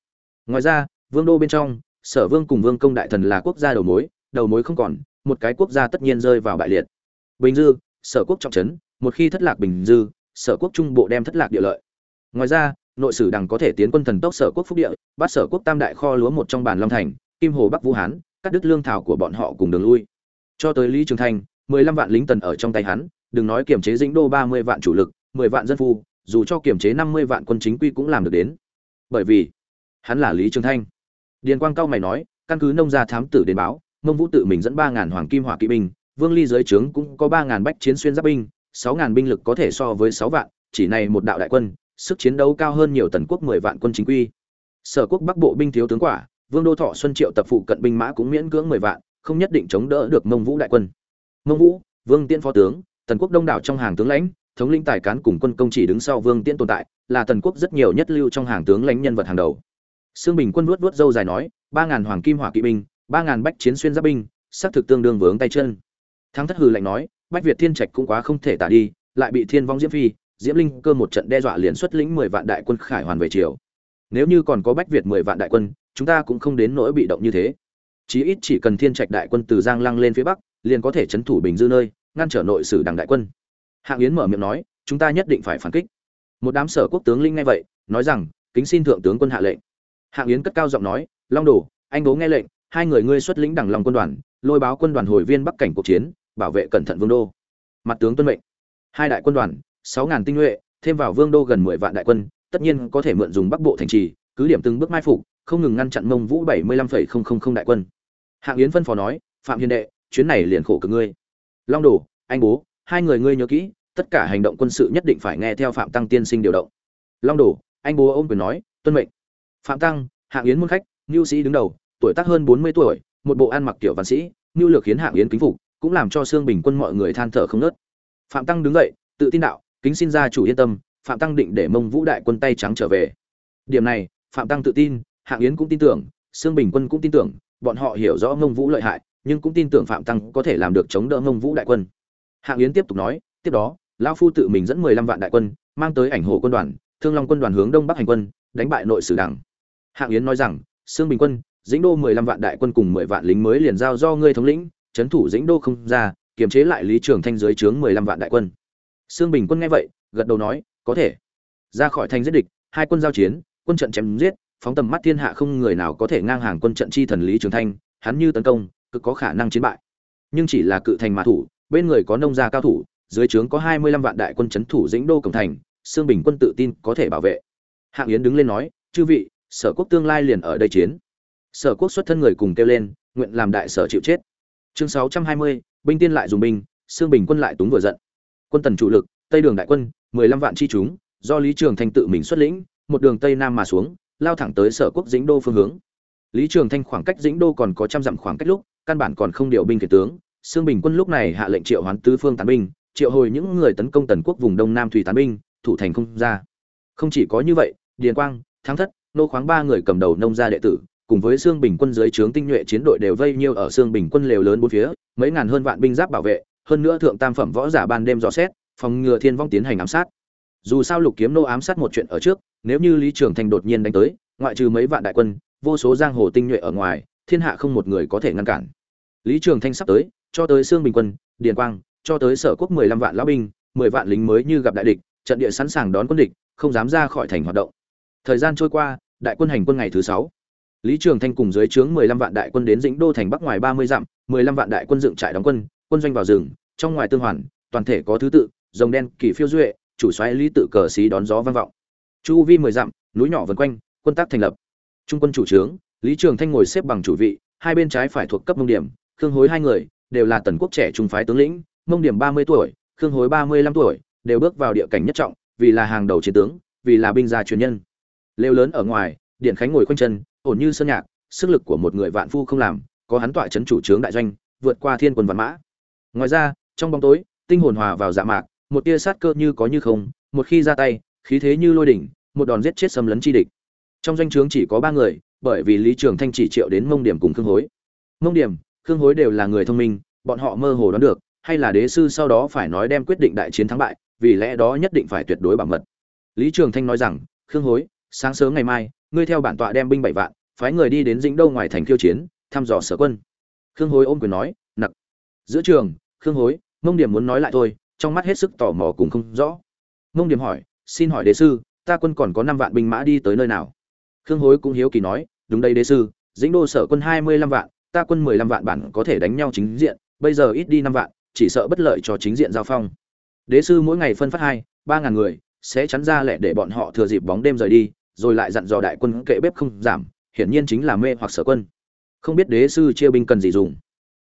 Ngoài ra vương đô bên trong, sở vương cùng vương công đại thần là quốc gia đầu mối đầu mối không còn, một cái quốc gia tất nhiên rơi vào bại liệt. Bình dư, sở quốc trọng trấn, một khi thất lạc bình dư, sở quốc trung bộ đem thất lạc địa lợi. Ngoài ra, nội sử đằng có thể tiến quân thần tốc sở quốc phúc địa, bắt sở quốc tam đại kho lúa một trong bản long thành, kim hồ bắc vũ hán, cắt đứt lương thảo của bọn họ cùng đường lui. Cho tới lý trường thanh mười lăm vạn lính tần ở trong tay hắn, đừng nói kiểm chế dĩnh đô ba mươi vạn chủ lực, mười vạn dân phu, dù cho kiểm chế năm mươi vạn quân chính quy cũng làm được đến. Bởi vì, hắn là lý trường thanh điền quang cao mày nói, căn cứ nông gia thám tử đến báo, mông vũ tự mình dẫn ba ngàn hoàng kim hỏa kỵ binh, vương ly dưới trướng cũng có ba ngàn bách chiến xuyên giáp binh, sáu ngàn binh lực có thể so với sáu vạn, chỉ này một đạo đại quân, sức chiến đấu cao hơn nhiều tần quốc mười vạn quân chính quy. Sở quốc bắc bộ binh thiếu tướng quả, vương đô thọ xuân triệu tập phụ cận binh mã cũng miễn cưỡng mười vạn, không nhất định chống đỡ được mông vũ đại quân. Mông vũ, vương Tiễn phó tướng, tần quốc đông đảo trong hàng tướng lãnh, thống lĩnh tài cán cùng quân công chỉ đứng sau vương Tiễn tồn tại, là tần quốc rất nhiều nhất lưu trong hàng tướng lãnh nhân vật hàng đầu. Sương Bình Quân vuốt vuốt râu dài nói, ba ngàn hoàng kim hỏa kỵ binh, ba ngàn bách chiến xuyên giáp binh, xác thực tương đương vướng tay chân. Thắng Thất hừ lạnh nói, Bách Việt Thiên Trạch cũng quá không thể tả đi, lại bị Thiên Vong Diễm Phi, Diễm Linh cơ một trận đe dọa liền xuất lĩnh mười vạn đại quân khải hoàn về triều. Nếu như còn có Bách Việt mười vạn đại quân, chúng ta cũng không đến nỗi bị động như thế. Chí ít chỉ cần Thiên Trạch đại quân từ Giang Lăng lên phía bắc, liền có thể trấn thủ Bình Dư nơi, ngăn trở nội sử đảng đại quân. Hạng Yến mở miệng nói, chúng ta nhất định phải phản kích. Một đám sở quốc tướng linh nghe vậy, nói rằng, kính xin thượng tướng quân hạ lệnh hạng yến cất cao giọng nói, long đồ, anh bố nghe lệnh, hai người ngươi xuất lĩnh đằng lòng quân đoàn, lôi báo quân đoàn hồi viên bắc cảnh cuộc chiến, bảo vệ cẩn thận vương đô. Mặt tướng tuân mệnh. Hai đại quân đoàn, sáu ngàn tinh nhuệ, thêm vào vương đô gần mười vạn đại quân, tất nhiên có thể mượn dùng bắc bộ thành trì, cứ điểm từng bước mai phục, không ngừng ngăn chặn mông vũ bảy mươi lăm phẩy không không không đại quân. Hạng yến phân phó nói, phạm hiền đệ, chuyến này liền khổ cực ngươi. Long đồ, anh bố, hai người ngươi nhớ kỹ, tất cả hành động quân sự nhất định phải nghe theo phạm tăng tiên sinh điều động. Long đồ, anh bố ôm quyền nói, tuân mệnh phạm tăng hạng yến môn khách ngưu sĩ đứng đầu, tuổi tác hơn bốn mươi tuổi, một bộ ăn mặc kiểu văn sĩ ngưu lược khiến hạng yến kính phục, cũng làm cho xương bình quân mọi người than thở không nớt phạm tăng đứng dậy, tự tin đạo, kính xin gia chủ yên tâm, phạm tăng định để mông vũ đại quân tay trắng trở về. Điểm này, phạm tăng tự tin hạng yến cũng tin tưởng xương bình quân cũng tin tưởng, bọn họ hiểu rõ mông vũ lợi hại, nhưng cũng tin tưởng phạm tăng có thể làm được chống đỡ mông vũ đại quân. Hạng yến tiếp tục nói, tiếp đó, lão phu tự mình dẫn mười lăm vạn đại quân, mang tới ảnh hồ quân đoàn, thương long quân đoàn hướng đông bắc hành quân, đánh bại nội sử đảng hạng yến nói rằng, sương bình quân, dĩnh đô mười lăm vạn đại quân cùng mười vạn lính mới liền giao do ngươi thống lĩnh trấn thủ dĩnh đô không ra, kiềm chế lại lý trường thanh dưới trướng mười lăm vạn đại quân. Sương bình quân nghe vậy, gật đầu nói, có thể. Ra khỏi thành giết địch, hai quân giao chiến, quân trận chém giết, phóng tầm mắt thiên hạ không người nào có thể ngang hàng quân trận chi thần lý trường thanh, hắn như tấn công, cực có khả năng chiến bại. Nhưng chỉ là cự thành mà thủ, bên người có nông gia cao thủ, dưới trướng có hai mươi lăm vạn đại quân chấn thủ dĩnh đô cổng thành, sương bình quân tự tin có thể bảo vệ. Hạng yến đứng lên nói, chư vị sở quốc tương lai liền ở đây chiến. Sở quốc xuất thân người cùng kêu lên, nguyện làm đại sở chịu chết. Chương sáu trăm hai mươi, binh tiên lại dùng binh xương bình quân lại túng vừa giận. Quân tần chủ lực, tây đường đại quân, mười lăm vạn chi chúng, do lý trường thanh tự mình xuất lĩnh, một đường tây nam mà xuống, lao thẳng tới sở quốc dĩnh đô phương hướng. Lý trường thanh khoảng cách dĩnh đô còn có trăm dặm khoảng cách lúc, căn bản còn không điều binh kể tướng. Xương bình quân lúc này hạ lệnh triệu hoán tứ phương tán binh, triệu hồi những người tấn công tần quốc vùng đông nam thủy tán binh, thủ thành không ra. Không chỉ có như vậy, điền quang, thắng thất nô khoáng ba người cầm đầu nông gia đệ tử, cùng với xương bình quân dưới trướng tinh nhuệ chiến đội đều vây nhiêu ở xương bình quân lều lớn bốn phía, mấy ngàn hơn vạn binh giáp bảo vệ, hơn nữa thượng tam phẩm võ giả ban đêm dò xét, phòng ngừa thiên vong tiến hành ám sát. Dù sao lục kiếm nô ám sát một chuyện ở trước, nếu như lý trường thành đột nhiên đánh tới, ngoại trừ mấy vạn đại quân, vô số giang hồ tinh nhuệ ở ngoài, thiên hạ không một người có thể ngăn cản. Lý trường thanh sắp tới, cho tới xương bình quân, điền quang, cho tới sở quốc mười lăm vạn lão binh, mười vạn lính mới như gặp đại địch, trận địa sẵn sàng đón quân địch, không dám ra khỏi thành hoạt động thời gian trôi qua, đại quân hành quân ngày thứ sáu. Lý trường thanh cùng dưới trướng mười lăm vạn đại quân đến dĩnh đô thành bắc ngoài ba mươi dặm, mười lăm vạn đại quân dựng trại đóng quân quân doanh vào rừng, trong ngoài tương hoàn, toàn thể có thứ tự, rồng đen, kỳ phiêu duệ, chủ xoáy lý tự cờ xí đón gió vang vọng. Chu vi mười dặm, núi nhỏ vần quanh, quân tác thành lập. Trung quân chủ trướng, lý trường thanh ngồi xếp bằng chủ vị, hai bên trái phải thuộc cấp mông điểm, khương hối hai người, đều là tần quốc trẻ trung phái tướng lĩnh, mông điểm ba mươi tuổi, khương hối ba mươi lăm tuổi, đều bước vào địa cảnh nhất trọng, vì là hàng đầu chiến tướng, vì là binh gia truyền nhân lều lớn ở ngoài, điện khánh ngồi quanh chân, ổn như sơn nhạc, sức lực của một người vạn phu không làm, có hắn tọa chấn chủ trướng đại doanh, vượt qua thiên quân văn mã. Ngoài ra, trong bóng tối, tinh hồn hòa vào dạ mạc, một tia sát cơ như có như không, một khi ra tay, khí thế như lôi đỉnh, một đòn giết chết xâm lấn chi địch. Trong doanh trướng chỉ có ba người, bởi vì lý trường thanh chỉ triệu đến mông điểm cùng khương hối. Mông điểm, khương hối đều là người thông minh, bọn họ mơ hồ đoán được, hay là đế sư sau đó phải nói đem quyết định đại chiến thắng bại, vì lẽ đó nhất định phải tuyệt đối bảo mật. Lý trường thanh nói rằng, khương hối sáng sớm ngày mai, ngươi theo bản tọa đem binh bảy vạn, phái người đi đến dĩnh đâu ngoài thành khiêu chiến, thăm dò sở quân. Khương hối ôm quyền nói, nặc. Giữa trường, khương hối mông điểm muốn nói lại thôi, trong mắt hết sức tò mò cùng không rõ. Mông điểm hỏi, xin hỏi đế sư, ta quân còn có năm vạn binh mã đi tới nơi nào? Khương hối cũng hiếu kỳ nói, đúng đây đế sư, dĩnh đô sở quân hai mươi lăm vạn, ta quân mười lăm vạn bản có thể đánh nhau chính diện, bây giờ ít đi năm vạn, chỉ sợ bất lợi cho chính diện giao phong. Đế sư mỗi ngày phân phát hai, ba ngàn người, sẽ chắn ra lẹ để bọn họ thừa dịp bóng đêm rời đi rồi lại dặn dò đại quân kệ bếp không giảm hiển nhiên chính là mê hoặc sở quân. Không biết đế sư chia binh cần gì dùng.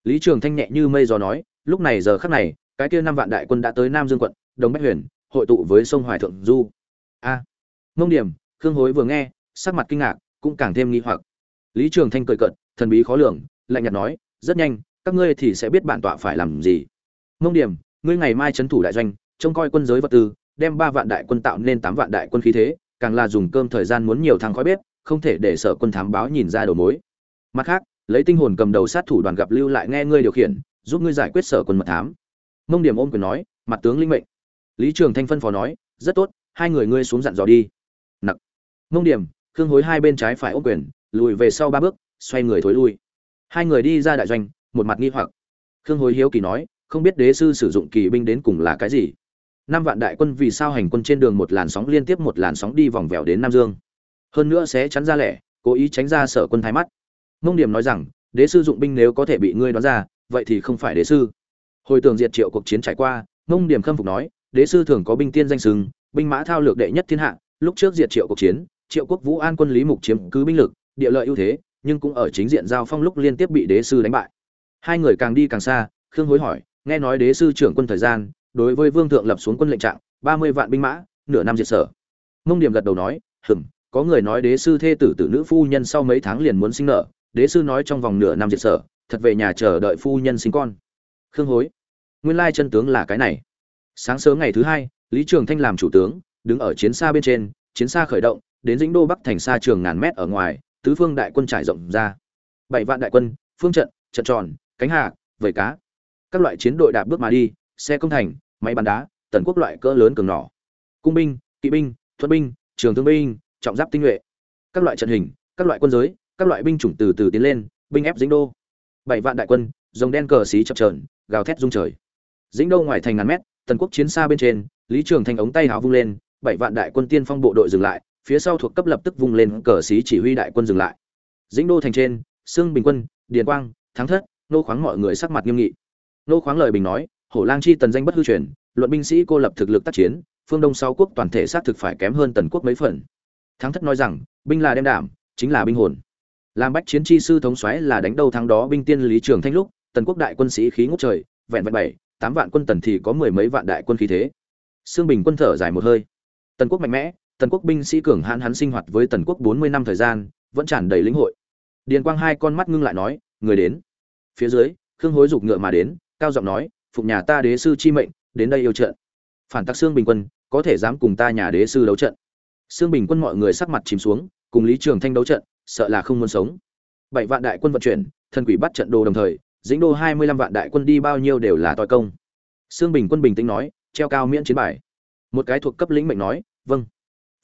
Lý trường thanh nhẹ như mây gió nói lúc này giờ khắc này cái kia năm vạn đại quân đã tới nam dương quận đồng bách huyền hội tụ với sông hoài thượng du. A. À, mông điểm khương hối vừa nghe sắc mặt kinh ngạc cũng càng thêm nghi hoặc. Lý trường thanh cười cợt thần bí khó lường lạnh nhạt nói rất nhanh các ngươi thì sẽ biết bản tọa phải làm gì. Mông điểm ngươi ngày mai trấn thủ đại doanh trông coi quân giới vật tư đem ba vạn đại quân tạo nên tám vạn đại quân khí thế càng là dùng cơm thời gian muốn nhiều thằng khói bếp, không thể để sở quân thám báo nhìn ra đầu mối. Mặt khác, lấy tinh hồn cầm đầu sát thủ đoàn gặp lưu lại nghe ngươi điều khiển, giúp ngươi giải quyết sở quân mật thám. Mông điểm ôm quyền nói, mặt tướng linh mệnh. Lý trường thanh phân phó nói, rất tốt, hai người ngươi xuống dặn dò đi. Nặc. Mông điểm, khương hối hai bên trái phải ôm quyền, lùi về sau ba bước, xoay người thối lui. Hai người đi ra đại doanh, một mặt nghi hoặc. Khương hối hiếu kỳ nói, không biết đế sư sử dụng kỳ binh đến cùng là cái gì? Năm vạn đại quân vì sao hành quân trên đường một làn sóng liên tiếp một làn sóng đi vòng vèo đến nam dương. Hơn nữa sẽ chắn ra lẻ, cố ý tránh ra sở quân thái mắt. Mông điểm nói rằng, đế sư dụng binh nếu có thể bị ngươi đoán ra, vậy thì không phải đế sư. Hồi tưởng diệt triệu cuộc chiến trải qua, mông điểm khâm phục nói, đế sư thường có binh tiên danh sừng, binh mã thao lược đệ nhất thiên hạ, lúc trước diệt triệu cuộc chiến, triệu quốc vũ an quân lý mục chiếm cứ binh lực, địa lợi ưu thế, nhưng cũng ở chính diện giao phong lúc liên tiếp bị đế sư đánh bại. Hai người càng đi càng xa, khương hối hỏi, nghe nói đế sư trưởng quân thời gian đối với vương thượng lập xuống quân lệnh trạng, ba mươi vạn binh mã, nửa năm diệt sở. Mông điểm gật đầu nói, hừm, có người nói đế sư thê tử tử nữ phu nhân sau mấy tháng liền muốn sinh nở đế sư nói trong vòng nửa năm diệt sở, thật về nhà chờ đợi phu nhân sinh con. Khương hối, nguyên lai chân tướng là cái này. Sáng sớm ngày thứ hai, lý trường thanh làm chủ tướng, đứng ở chiến xa bên trên, chiến xa khởi động, đến dĩnh đô bắc thành xa trường ngàn mét ở ngoài, tứ phương đại quân trải rộng ra. Bảy vạn đại quân, phương trận trận tròn, cánh hạ vẩy cá. Các loại chiến đội đạp bước mà đi, xe công thành máy bắn đá, tần quốc loại cỡ lớn cường nỏ. Cung binh, kỵ binh thuận binh, trường thương binh, trọng giáp tinh nhuệ. Các loại trận hình, các loại quân giới, các loại binh chủng từ từ tiến lên, binh ép dĩnh đô. Bảy vạn đại quân dòng đen cờ xí chập trờn gào thét rung trời. Dĩnh đô ngoài thành ngàn mét, tần quốc chiến xa bên trên, lý trường thành ống tay háo vung lên, bảy vạn đại quân tiên phong bộ đội dừng lại, phía sau thuộc cấp lập tức vung lên cờ xí chỉ huy đại quân dừng lại. Dĩnh đô thành trên, sương bình quân, điền quang, thắng thất, nô khoáng mọi người sắc mặt nghiêm nghị. Nô khoáng lời bình nói hổ lang chi tần danh bất hư truyền, luận binh sĩ cô lập thực lực tác chiến, phương đông sáu quốc toàn thể xác thực phải kém hơn tần quốc mấy phần. Thắng thất nói rằng, binh là đem đảm, chính là binh hồn. Làm bách chiến chi sư thống xoáy là đánh đâu thắng đó binh tiên lý trường thanh lúc, tần quốc đại quân sĩ khí ngút trời, vẹn vẹn bảy, tám vạn quân tần thì có mười mấy vạn đại quân khí thế. Xương bình quân thở dài một hơi. Tần quốc mạnh mẽ, tần quốc binh sĩ cường hãn hắn sinh hoạt với tần quốc bốn mươi năm thời gian, vẫn tràn đầy lĩnh hội. Điền quang hai con mắt ngưng lại nói, người đến. Phía dưới, khương hối giục ngựa mà đến, cao giọng nói phụng nhà ta đế sư chi mệnh, đến đây yêu trận. Phản tắc xương bình quân, có thể dám cùng ta nhà đế sư đấu trận. Xương bình quân mọi người sắc mặt chìm xuống, cùng lý trường thanh đấu trận, sợ là không muốn sống. Bảy vạn đại quân vận chuyển, thần quỷ bắt trận đồ đồng thời, dĩnh đô hai mươi lăm vạn đại quân đi bao nhiêu đều là toi công. Xương bình quân bình tĩnh nói, treo cao miễn chiến bài. Một cái thuộc cấp lĩnh mệnh nói vâng.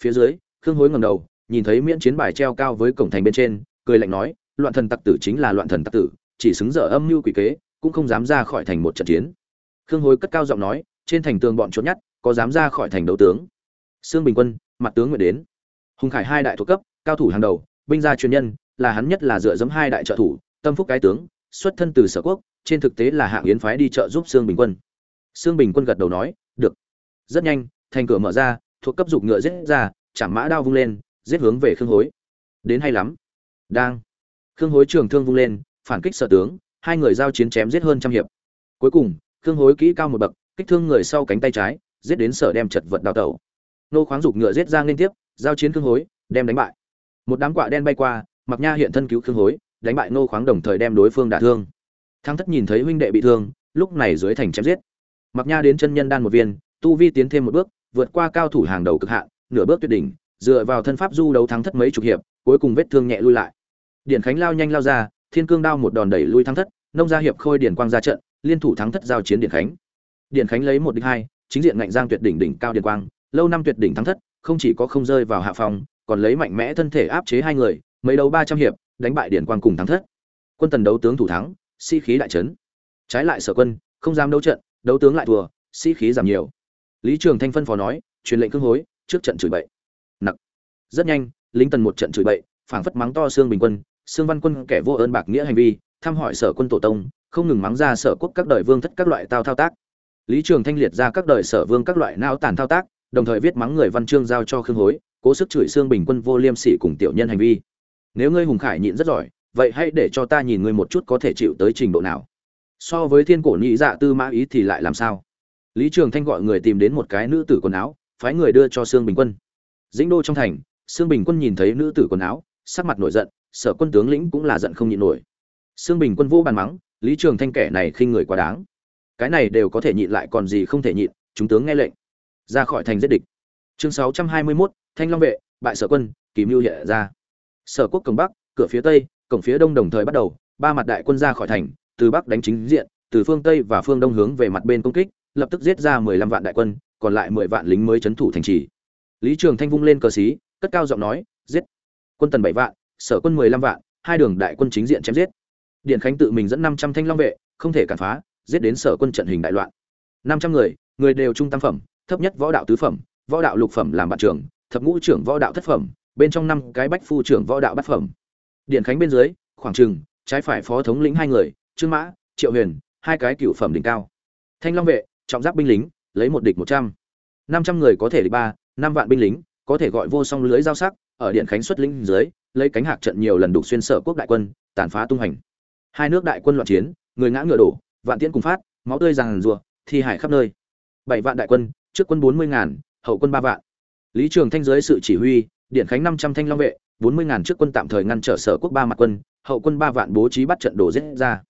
Phía dưới, khương hối ngầm đầu, nhìn thấy miễn chiến bài treo cao với cổng thành bên trên, cười lạnh nói, loạn thần tặc tử chính là loạn thần tặc tử, chỉ xứng dở âm mưu quỷ kế cũng không dám ra khỏi thành một trận chiến. Khương hối cất cao giọng nói, trên thành tường bọn trốn nhát có dám ra khỏi thành đấu tướng. Sương bình quân, mặt tướng nguyện đến. Hùng khải hai đại thuộc cấp, cao thủ hàng đầu, binh gia chuyên nhân, là hắn nhất là dựa dẫm hai đại trợ thủ, tâm phúc cái tướng, xuất thân từ sở quốc, trên thực tế là hạng yến phái đi trợ giúp sương bình quân. Sương bình quân gật đầu nói, được. Rất nhanh, thành cửa mở ra, thuộc cấp dục ngựa giết ra chạm mã đao vung lên, giết hướng về khương hối. Đến hay lắm. Đang. Khương hối trường thương vung lên, phản kích sở tướng hai người giao chiến chém giết hơn trăm hiệp. Cuối cùng, khương hối kỹ cao một bậc, kích thương người sau cánh tay trái, giết đến sở đem chật vật đào tẩu. Nô khoáng dục ngựa giết ra liên tiếp, giao chiến khương hối, đem đánh bại. Một đám quạ đen bay qua mặc nha hiện thân cứu khương hối, đánh bại nô khoáng đồng thời đem đối phương đả thương. Thắng thất nhìn thấy huynh đệ bị thương, lúc này dưới thành chém giết. Mặc nha đến chân nhân đan một viên, tu vi tiến thêm một bước, vượt qua cao thủ hàng đầu cực hạn, nửa bước tuyệt đỉnh, dựa vào thân pháp du đấu thắng thất mấy chục hiệp, cuối cùng vết thương nhẹ lui lại. Điển khánh lao nhanh lao ra, thiên cương đao một đòn đẩy lui thắng thất nông gia hiệp khôi điển quang ra trận, liên thủ thắng thất giao chiến điển khánh. Điển khánh lấy một địch hai, chính diện ngạnh giang tuyệt đỉnh đỉnh cao điển quang, lâu năm tuyệt đỉnh thắng thất, không chỉ có không rơi vào hạ phòng còn lấy mạnh mẽ thân thể áp chế hai người, mấy đấu ba trăm hiệp, đánh bại điển quang cùng thắng thất. Quân tần đấu tướng thủ thắng, sĩ khí đại trấn trái lại sở quân, không dám đấu trận, đấu tướng lại thua, sĩ khí giảm nhiều. Lý trường thanh phân phó nói, truyền lệnh cương hối, trước trận chửi bậy. Nặc. Rất nhanh, lính tần một trận chửi bậy, phảng phất mắng to xương bình quân xương văn quân kẻ vô ơn bạc nghĩa hành vi thăm hỏi sở quân tổ tông, không ngừng mắng ra sở quốc các đời vương thất các loại tao thao tác. Lý trường thanh liệt ra các đời sở vương các loại nao tàn thao tác, đồng thời viết mắng người văn chương giao cho khương hối, cố sức chửi xương bình quân vô liêm sỉ cùng tiểu nhân hành vi. Nếu ngươi hùng khải nhịn rất giỏi, vậy hãy để cho ta nhìn ngươi một chút có thể chịu tới trình độ nào. So với thiên cổ nhị dạ tư mã ý thì lại làm sao? Lý trường thanh gọi người tìm đến một cái nữ tử quần áo, phái người đưa cho sương bình quân. Dĩnh đô trong thành, sương bình quân nhìn thấy nữ tử quần áo, sắc mặt nổi giận, sở quân tướng lĩnh cũng là giận không nhịn nổi sương bình quân vô bàn mắng lý trường thanh kẻ này khinh người quá đáng. Cái này đều có thể nhịn lại còn gì không thể nhịn chúng tướng nghe lệnh. Ra khỏi thành giết địch. Chương 621, thanh long vệ bại sở quân kỳ lưu hiện ra. Sở quốc cổng bắc cửa phía tây cổng phía đông đồng thời bắt đầu ba mặt đại quân ra khỏi thành từ bắc đánh chính diện từ phương tây và phương đông hướng về mặt bên công kích lập tức giết ra mười lăm vạn đại quân còn lại mười vạn lính mới trấn thủ thành trì. Lý trường thanh vung lên cờ xí cất cao giọng nói giết! Quân tần bảy vạn sở quân mười lăm vạn hai đường đại quân chính diện chém giết điện khánh tự mình dẫn năm trăm thanh long vệ, không thể cản phá, giết đến sở quân trận hình đại loạn. Năm trăm người người đều trung tam phẩm, thấp nhất võ đạo tứ phẩm, võ đạo lục phẩm làm bạn trưởng, thập ngũ trưởng võ đạo thất phẩm, bên trong năm cái bách phu trưởng võ đạo bát phẩm. Điện khánh bên dưới, khoảng trừng trái phải phó thống lĩnh hai người, trương mã, triệu huyền, hai cái cựu phẩm đỉnh cao. Thanh long vệ, trọng giáp binh lính, lấy một địch một trăm. Năm trăm người có thể địch ba, năm vạn binh lính, có thể gọi vô song lưới giao sắc, ở điện khánh xuất lĩnh dưới, lấy cánh hạc trận nhiều lần đục xuyên sở quốc đại quân, tàn phá tung hành hai nước đại quân loạn chiến, người ngã ngựa đổ, vạn tiễn cùng phát, máu tươi ràng rùa thi hải khắp nơi. Bảy vạn đại quân, trước quân bốn mươi ngàn, hậu quân ba vạn. Lý trường thanh dưới sự chỉ huy, điện khánh năm trăm thanh long vệ, bốn mươi ngàn trước quân tạm thời ngăn trở sở quốc ba mặt quân, hậu quân ba vạn bố trí bắt trận đồ giết ra.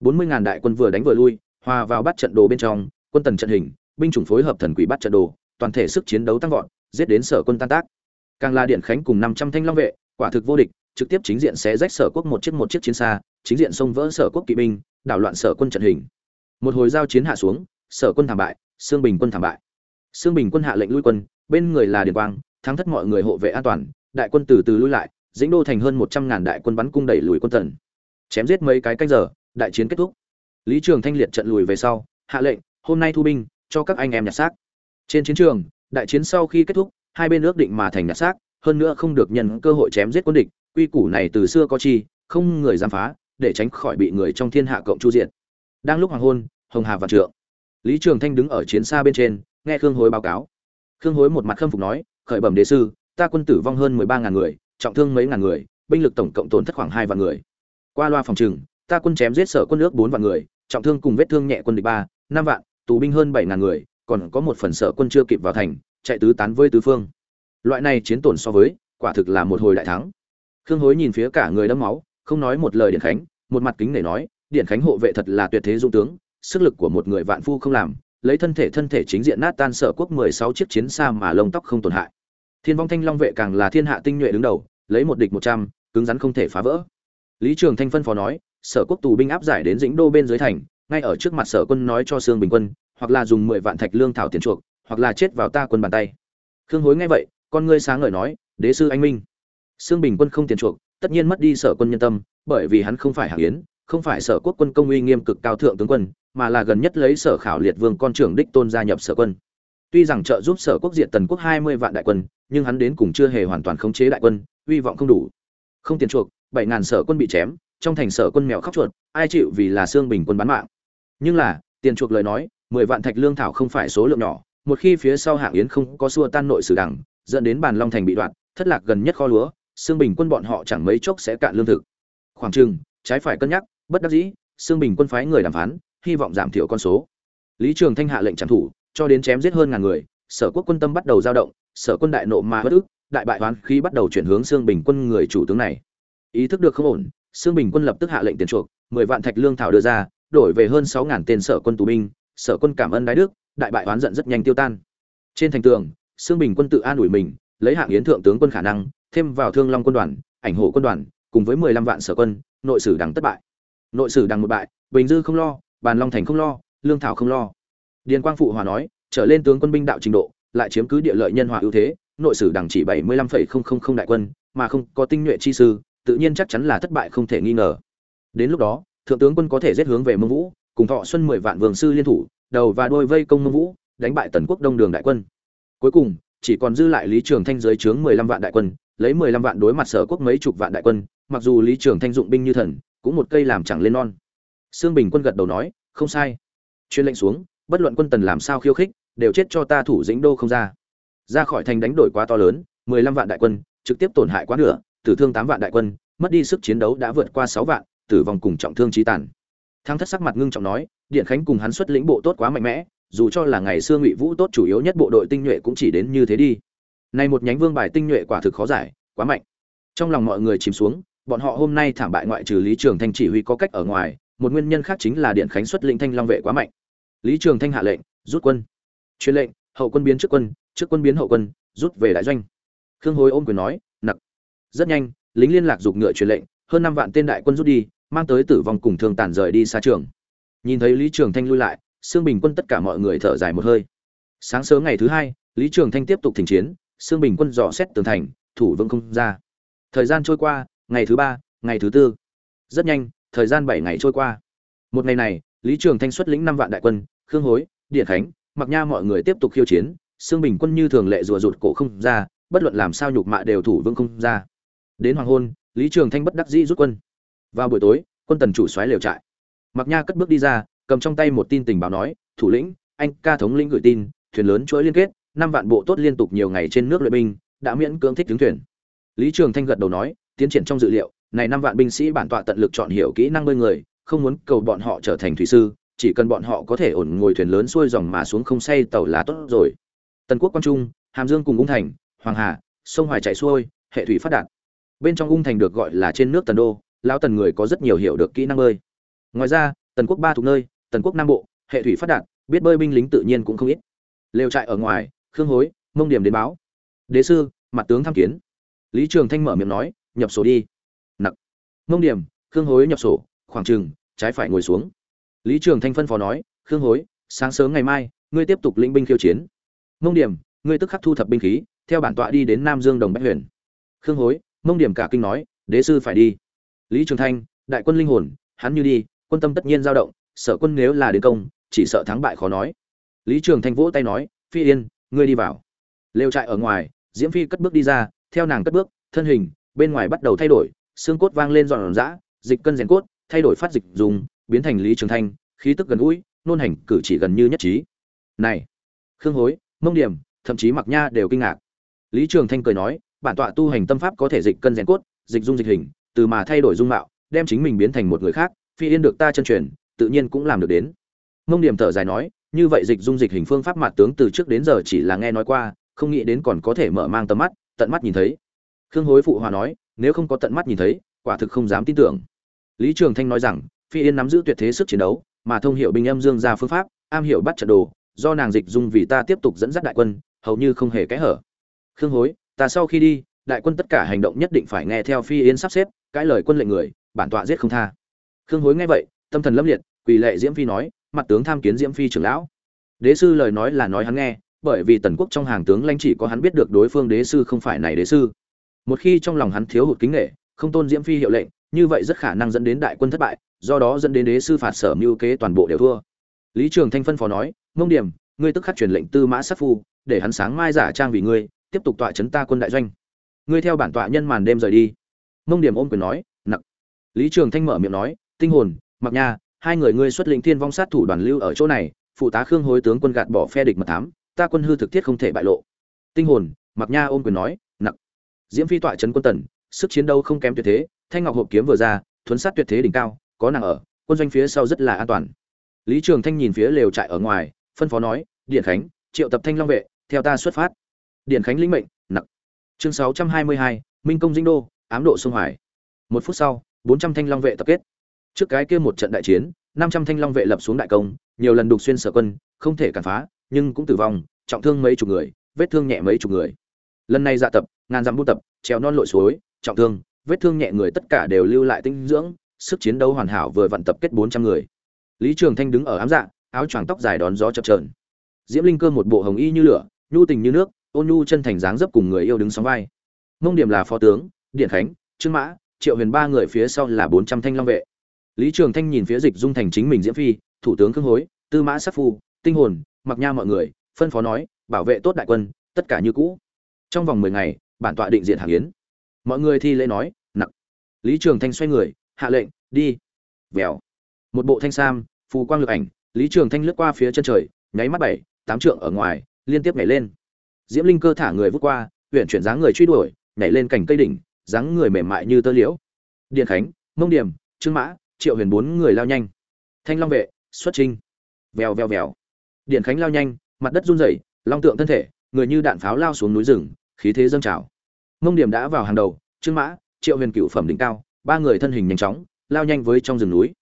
Bốn mươi ngàn đại quân vừa đánh vừa lui, hòa vào bắt trận đồ bên trong, quân tần trận hình, binh chủng phối hợp thần quỷ bắt trận đồ, toàn thể sức chiến đấu tăng vọt, giết đến sở quân tan tác. Càng là điện khánh cùng năm trăm thanh long vệ, quả thực vô địch trực tiếp chính diện xé rách sở quốc một chiếc một chiếc chiến xa, chính diện xông vỡ sở quốc kỵ binh, đảo loạn sở quân trận hình. Một hồi giao chiến hạ xuống, sở quân thảm bại xương bình quân thảm bại. Xương bình quân hạ lệnh lui quân, bên người là điền quang, thắng thất mọi người hộ vệ an toàn, đại quân từ từ lui lại, dĩnh đô thành hơn một trăm ngàn đại quân bắn cung đẩy lùi quân tần. Chém giết mấy cái canh giờ, đại chiến kết thúc. Lý trường thanh liệt trận lùi về sau, hạ lệnh, hôm nay thu binh, cho các anh em nhặt xác. Trên chiến trường, đại chiến sau khi kết thúc, hai bên ước định mà thành nhặt xác, hơn nữa không được nhận cơ hội chém giết quân địch quy củ này từ xưa có chi, không người dám phá, để tránh khỏi bị người trong thiên hạ cộng chu diện đang lúc hoàng hôn, hồng hà vạn trượng, lý trường thanh đứng ở chiến xa bên trên, nghe khương hối báo cáo. Khương hối một mặt khâm phục nói, khởi bẩm đế sư, ta quân tử vong hơn mười ba ngàn người, trọng thương mấy ngàn người, binh lực tổng cộng tổn thất khoảng hai vạn người. Qua loa phòng trừng, ta quân chém giết sở quân nước bốn vạn người, trọng thương cùng vết thương nhẹ quân địch ba, năm vạn, tù binh hơn bảy ngàn người, còn có một phần sở quân chưa kịp vào thành, chạy tứ tán với tứ phương. Loại này chiến tổn so với, quả thực là một hồi đại thắng khương hối nhìn phía cả người đẫm máu, không nói một lời điện khánh, một mặt kính để nói, điện khánh hộ vệ thật là tuyệt thế dung tướng, sức lực của một người vạn phu không làm, lấy thân thể thân thể chính diện nát tan sở quốc mười sáu chiếc chiến xa mà lông tóc không tổn hại. Thiên vong thanh long vệ càng là thiên hạ tinh nhuệ đứng đầu, lấy một địch một trăm, cứng rắn không thể phá vỡ. Lý trường thanh phân phó nói, sở quốc tù binh áp giải đến dĩnh đô bên dưới thành, ngay ở trước mặt sở quân nói cho sương bình quân, hoặc là dùng mười vạn thạch lương thảo tiền chuộc, hoặc là chết vào ta quân bàn tay. Khương hối nghe vậy, con ngươi sáng ngời nói, đế sư anh minh sương bình quân không tiền chuộc, tất nhiên mất đi sở quân nhân tâm, bởi vì hắn không phải hạng yến, không phải sở quốc quân công uy nghiêm cực cao thượng tướng quân, mà là gần nhất lấy sở khảo liệt vương con trưởng đích tôn gia nhập sở quân. Tuy rằng trợ giúp sở quốc diện tần quốc hai mươi vạn đại quân, nhưng hắn đến cùng chưa hề hoàn toàn khống chế đại quân uy vọng không đủ. Không tiền chuộc, bảy ngàn sở quân bị chém, trong thành sở quân mèo khóc chuột, ai chịu vì là xương bình quân bán mạng. Nhưng là, tiền chuộc lời nói, mười vạn thạch lương thảo không phải số lượng nhỏ, một khi phía sau hạng yến không có xua tan nội sử đẳng, dẫn đến bàn long thành bị đoạn, thất lạc gần nhất kho lúa xương bình quân bọn họ chẳng mấy chốc sẽ cạn lương thực. Khoảng chừng, trái phải cân nhắc, bất đắc dĩ xương bình quân phái người đàm phán, hy vọng giảm thiểu con số. Lý trường thanh hạ lệnh trảm thủ cho đến chém giết hơn ngàn người, sở quốc quân tâm bắt đầu dao động, sở quân đại nộ mà bất ức, đại bại hoán khí bắt đầu chuyển hướng xương bình quân người chủ tướng này. Ý thức được không ổn xương bình quân lập tức hạ lệnh tiền chuộc, mười vạn thạch lương thảo đưa ra, đổi về hơn sáu ngàn tên sở quân tù binh, sở quân cảm ơn đái đức, đại bại oán giận rất nhanh tiêu tan. Trên thành tường xương bình quân tự an ủi mình, lấy hạng yến thượng tướng quân khả năng thêm vào thương long quân đoàn, ảnh hộ quân đoàn, cùng với mười lăm vạn sở quân, nội sử đằng thất bại. Nội sử đằng một bại, bình dư không lo, bàn long thành không lo, lương thảo không lo. Điền quang phụ hòa nói, trở lên tướng quân binh đạo trình độ, lại chiếm cứ địa lợi nhân hòa ưu thế, nội sử đằng chỉ bảy mươi lăm phẩy không không không đại quân, mà không có tinh nhuệ chi sư, tự nhiên chắc chắn là thất bại không thể nghi ngờ. Đến lúc đó, thượng tướng quân có thể giết hướng về mông vũ, cùng thọ xuân mười vạn vương sư liên thủ, đầu và đôi vây công mông vũ, đánh bại tần quốc đông đường đại quân. Cuối cùng, chỉ còn dư lại lý trường thanh dưới trướng mười lăm vạn đại quân lấy mười lăm vạn đối mặt sở quốc mấy chục vạn đại quân, mặc dù lý trường thanh dụng binh như thần, cũng một cây làm chẳng lên non. Sương bình quân gật đầu nói, không sai. Chuyên lệnh xuống, bất luận quân tần làm sao khiêu khích, đều chết cho ta thủ dĩnh đô không ra. Ra khỏi thành đánh đổi quá to lớn, mười lăm vạn đại quân, trực tiếp tổn hại quá nửa, tử thương tám vạn đại quân, mất đi sức chiến đấu đã vượt qua sáu vạn, tử vong cùng trọng thương trí tàn. Thăng thất sắc mặt ngưng trọng nói, điện khánh cùng hắn xuất lĩnh bộ tốt quá mạnh mẽ, dù cho là ngày xưa ngụy vũ tốt chủ yếu nhất bộ đội tinh nhuệ cũng chỉ đến như thế đi nay một nhánh vương bài tinh nhuệ quả thực khó giải, quá mạnh. Trong lòng mọi người chìm xuống, bọn họ hôm nay thảm bại ngoại trừ lý trường thanh chỉ huy có cách ở ngoài, một nguyên nhân khác chính là điện khánh xuất lĩnh thanh long vệ quá mạnh. Lý trường thanh hạ lệnh, rút quân. Truyền lệnh, hậu quân biến trước quân trước quân biến hậu quân, rút về đại doanh. Khương hối ôm quyền nói, nặc. Rất nhanh, lính liên lạc dục ngựa truyền lệnh, hơn năm vạn tên đại quân rút đi, mang tới tử vong cùng thương tàn rời đi xa trường. Nhìn thấy lý trường thanh lui lại xương bình quân tất cả mọi người thở dài một hơi. Sáng sớm ngày thứ hai, lý trường thanh tiếp tục thỉnh chiến xương bình quân dò xét tường thành, thủ vững không ra. Thời gian trôi qua, ngày thứ ba, ngày thứ tư. Rất nhanh, thời gian bảy ngày trôi qua. Một ngày này, lý trường thanh xuất lĩnh năm vạn đại quân, khương hối, điện khánh, mặc nha mọi người tiếp tục khiêu chiến xương bình quân như thường lệ rùa rụt cổ không ra, bất luận làm sao nhục mạ đều thủ vững không ra. Đến hoàng hôn, lý trường thanh bất đắc dĩ rút quân. Vào buổi tối, quân tần chủ xoáy liều trại. Mặc nha cất bước đi ra, cầm trong tay một tin tình báo nói, thủ lĩnh, anh ca thống lĩnh gửi tin, thuyền lớn chuỗi liên kết năm vạn bộ tốt liên tục nhiều ngày trên nước luyện binh, đã miễn cưỡng thích tướng thuyền. Lý trường thanh gật đầu nói, tiến triển trong dự liệu, này năm vạn binh sĩ bản tọa tận lực chọn hiểu kỹ năng bơi người, không muốn cầu bọn họ trở thành thủy sư, chỉ cần bọn họ có thể ổn ngồi thuyền lớn xuôi dòng mà xuống không say tàu là tốt rồi. Tần quốc quang trung, hàm dương cùng ung thành, hoàng hà, sông hoài chạy xuôi, hệ thủy phát đạt. Bên trong ung thành được gọi là trên nước tần đô, lão tần người có rất nhiều hiểu được kỹ năng bơi. Ngoài ra, tần quốc ba thuộc nơi, tần quốc nam bộ, hệ thủy phát đạt, biết bơi binh lính tự nhiên cũng không ít. Lều trại ở ngoài khương hối, mông điểm đến báo. Đế sư, mặt tướng tham kiến. Lý trường thanh mở miệng nói, nhập sổ đi. Nặc. Mông điểm, khương hối nhập sổ, khoảng chừng, trái phải ngồi xuống. Lý trường thanh phân phó nói, khương hối, sáng sớm ngày mai, ngươi tiếp tục lĩnh binh khiêu chiến. Mông điểm, ngươi tức khắc thu thập binh khí, theo bản tọa đi đến nam dương đồng bách huyền. Khương hối, mông điểm cả kinh nói, đế sư phải đi. Lý trường thanh, đại quân linh hồn, hắn như đi, quân tâm tất nhiên dao động, sở quân nếu là đến công, chỉ sợ thắng bại khó nói. Lý trường thanh vỗ tay nói, phi yên ngươi đi vào. Lều trại ở ngoài, diễm phi cất bước đi ra, theo nàng cất bước, thân hình, bên ngoài bắt đầu thay đổi, xương cốt vang lên dọn dã dịch cân rèn cốt, thay đổi phát dịch dùng, biến thành lý trường thanh, khí tức gần gũi, nôn hành cử chỉ gần như nhất trí. Này, khương hối, mông điểm, thậm chí mặc nha đều kinh ngạc. Lý trường thanh cười nói, bản tọa tu hành tâm pháp có thể dịch cân rèn cốt, dịch dung dịch hình, từ mà thay đổi dung mạo, đem chính mình biến thành một người khác, phi yên được ta chân truyền, tự nhiên cũng làm được đến. Mông điểm thở dài nói như vậy dịch dung dịch hình phương pháp mặt tướng từ trước đến giờ chỉ là nghe nói qua, không nghĩ đến còn có thể mở mang tầm mắt, tận mắt nhìn thấy. Khương hối phụ hòa nói, nếu không có tận mắt nhìn thấy, quả thực không dám tin tưởng. Lý trường thanh nói rằng, phi yên nắm giữ tuyệt thế sức chiến đấu, mà thông hiểu binh âm dương ra phương pháp, am hiểu bắt trận đồ, do nàng dịch dung vì ta tiếp tục dẫn dắt đại quân, hầu như không hề kẽ hở. Khương hối, ta sau khi đi, đại quân tất cả hành động nhất định phải nghe theo phi yên sắp xếp cãi lời quân lệnh người, bản tọa giết không tha. Khương hối nghe vậy, tâm thần lâm liệt, quỳ lệ diễm phi nói mặt tướng tham kiến diễm phi trưởng lão. Đế sư lời nói là nói hắn nghe, bởi vì tần quốc trong hàng tướng lãnh chỉ có hắn biết được đối phương đế sư không phải này đế sư. Một khi trong lòng hắn thiếu hụt kính nghệ, không tôn diễm phi hiệu lệnh, như vậy rất khả năng dẫn đến đại quân thất bại, do đó dẫn đến đế sư phạt sở mưu kế toàn bộ đều thua. Lý trường thanh phân phó nói mông điểm, ngươi tức khắc truyền lệnh tư mã sát phu, để hắn sáng mai giả trang vì ngươi, tiếp tục tọa chấn ta quân đại doanh. Ngươi theo bản tọa nhân màn đêm rời đi. Mông điểm ôm quyền nói nặng lý trường thanh mở miệng nói, tinh hồn, mặc nha hai người ngươi xuất lĩnh thiên vong sát thủ đoàn lưu ở chỗ này, phụ tá khương hối tướng quân gạt bỏ phe địch mật thám, ta quân hư thực thiết không thể bại lộ. Tinh hồn mặc nha ôm quyền nói nặng diễm phi tọa trấn quân tần, sức chiến đấu không kém tuyệt thế, thanh ngọc hộp kiếm vừa ra, thuấn sát tuyệt thế đỉnh cao, có nàng ở, quân doanh phía sau rất là an toàn. Lý trường thanh nhìn phía lều trại ở ngoài, phân phó nói, điện khánh, triệu tập thanh long vệ, theo ta xuất phát. Điện khánh lĩnh mệnh nặng chương sáu trăm hai mươi hai, minh công dinh đô, ám độ sông hoài. Một phút sau, bốn trăm thanh long vệ tập kết trước cái kia một trận đại chiến, năm trăm thanh long vệ lập xuống đại công, nhiều lần đục xuyên sở quân, không thể cản phá, nhưng cũng tử vong, trọng thương mấy chục người, vết thương nhẹ mấy chục người. Lần này dạ tập, ngàn dặm buôn tập, trèo non lội suối, trọng thương, vết thương nhẹ người tất cả đều lưu lại tinh dưỡng, sức chiến đấu hoàn hảo vừa vận tập kết bốn trăm người. Lý trường thanh đứng ở ám dạ áo choàng tóc dài đón gió chập trờn diễm linh cơ một bộ hồng y như lửa, nhu tình như nước, ôn nhu chân thành dáng dấp cùng người yêu đứng sóng vai. Mông điểm là phó tướng, điện khánh, trương mã, triệu huyền ba người phía sau là bốn trăm thanh long vệ lý trường thanh nhìn phía dịch dung thành chính mình diễm phi, thủ tướng khương hối, tư mã sắc phu, tinh hồn, mặc nha mọi người, phân phó nói, bảo vệ tốt đại quân, tất cả như cũ. Trong vòng mười ngày, bản tọa định diện hàng yến mọi người thi lễ nói nặng lý trường thanh xoay người, hạ lệnh, đi. Vèo. Một bộ thanh sam, phù quang lực ảnh, lý trường thanh lướt qua phía chân trời, nháy mắt bảy, tám trượng ở ngoài, liên tiếp nhảy lên. Diễm linh cơ thả người vút qua huyện chuyển dáng người truy đuổi, nhảy lên cành cây đỉnh, dáng người mềm mại như tơ liễu. Điện khánh, mông điểm, trương mã triệu huyền bốn người lao nhanh. Thanh long vệ, xuất trinh vèo vèo vèo. Điện khánh lao nhanh, mặt đất run rẩy, long tượng thân thể, người như đạn pháo lao xuống núi rừng, khí thế dâng trào. Mông điểm đã vào hàng đầu, trương mã, triệu huyền cựu phẩm đỉnh cao, ba người thân hình nhanh chóng, lao nhanh với trong rừng núi.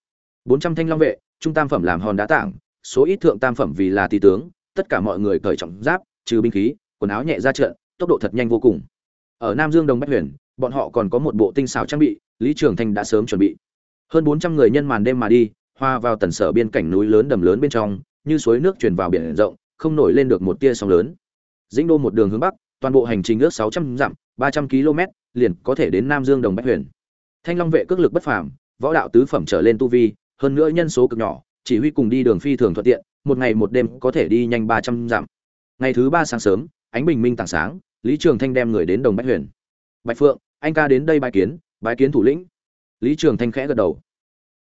Bốn trăm thanh long vệ, trung tam phẩm làm hòn đá tảng, số ít thượng tam phẩm vì là tỷ tướng, tất cả mọi người cởi trọng giáp, trừ binh khí, quần áo nhẹ ra trận, tốc độ thật nhanh vô cùng. Ở nam dương đông bách huyền, bọn họ còn có một bộ tinh xảo trang bị, lý trường thanh đã sớm chuẩn bị hơn bốn trăm người nhân màn đêm mà đi, hoa vào tần sở biên cảnh núi lớn đầm lớn bên trong, như suối nước truyền vào biển rộng, không nổi lên được một tia sóng lớn. Dĩnh đô một đường hướng bắc, toàn bộ hành trình ước sáu trăm dặm, ba trăm km, liền có thể đến nam dương đồng bách huyền. Thanh long vệ cước lực bất phàm, võ đạo tứ phẩm trở lên tu vi, hơn nữa nhân số cực nhỏ, chỉ huy cùng đi đường phi thường thuận tiện, một ngày một đêm có thể đi nhanh ba trăm dặm. Ngày thứ ba sáng sớm, ánh bình minh tảng sáng, lý trường thanh đem người đến đồng bách huyền. Bạch phượng, anh ca đến đây bài kiến bài kiến thủ lĩnh lý trường thanh khẽ gật đầu.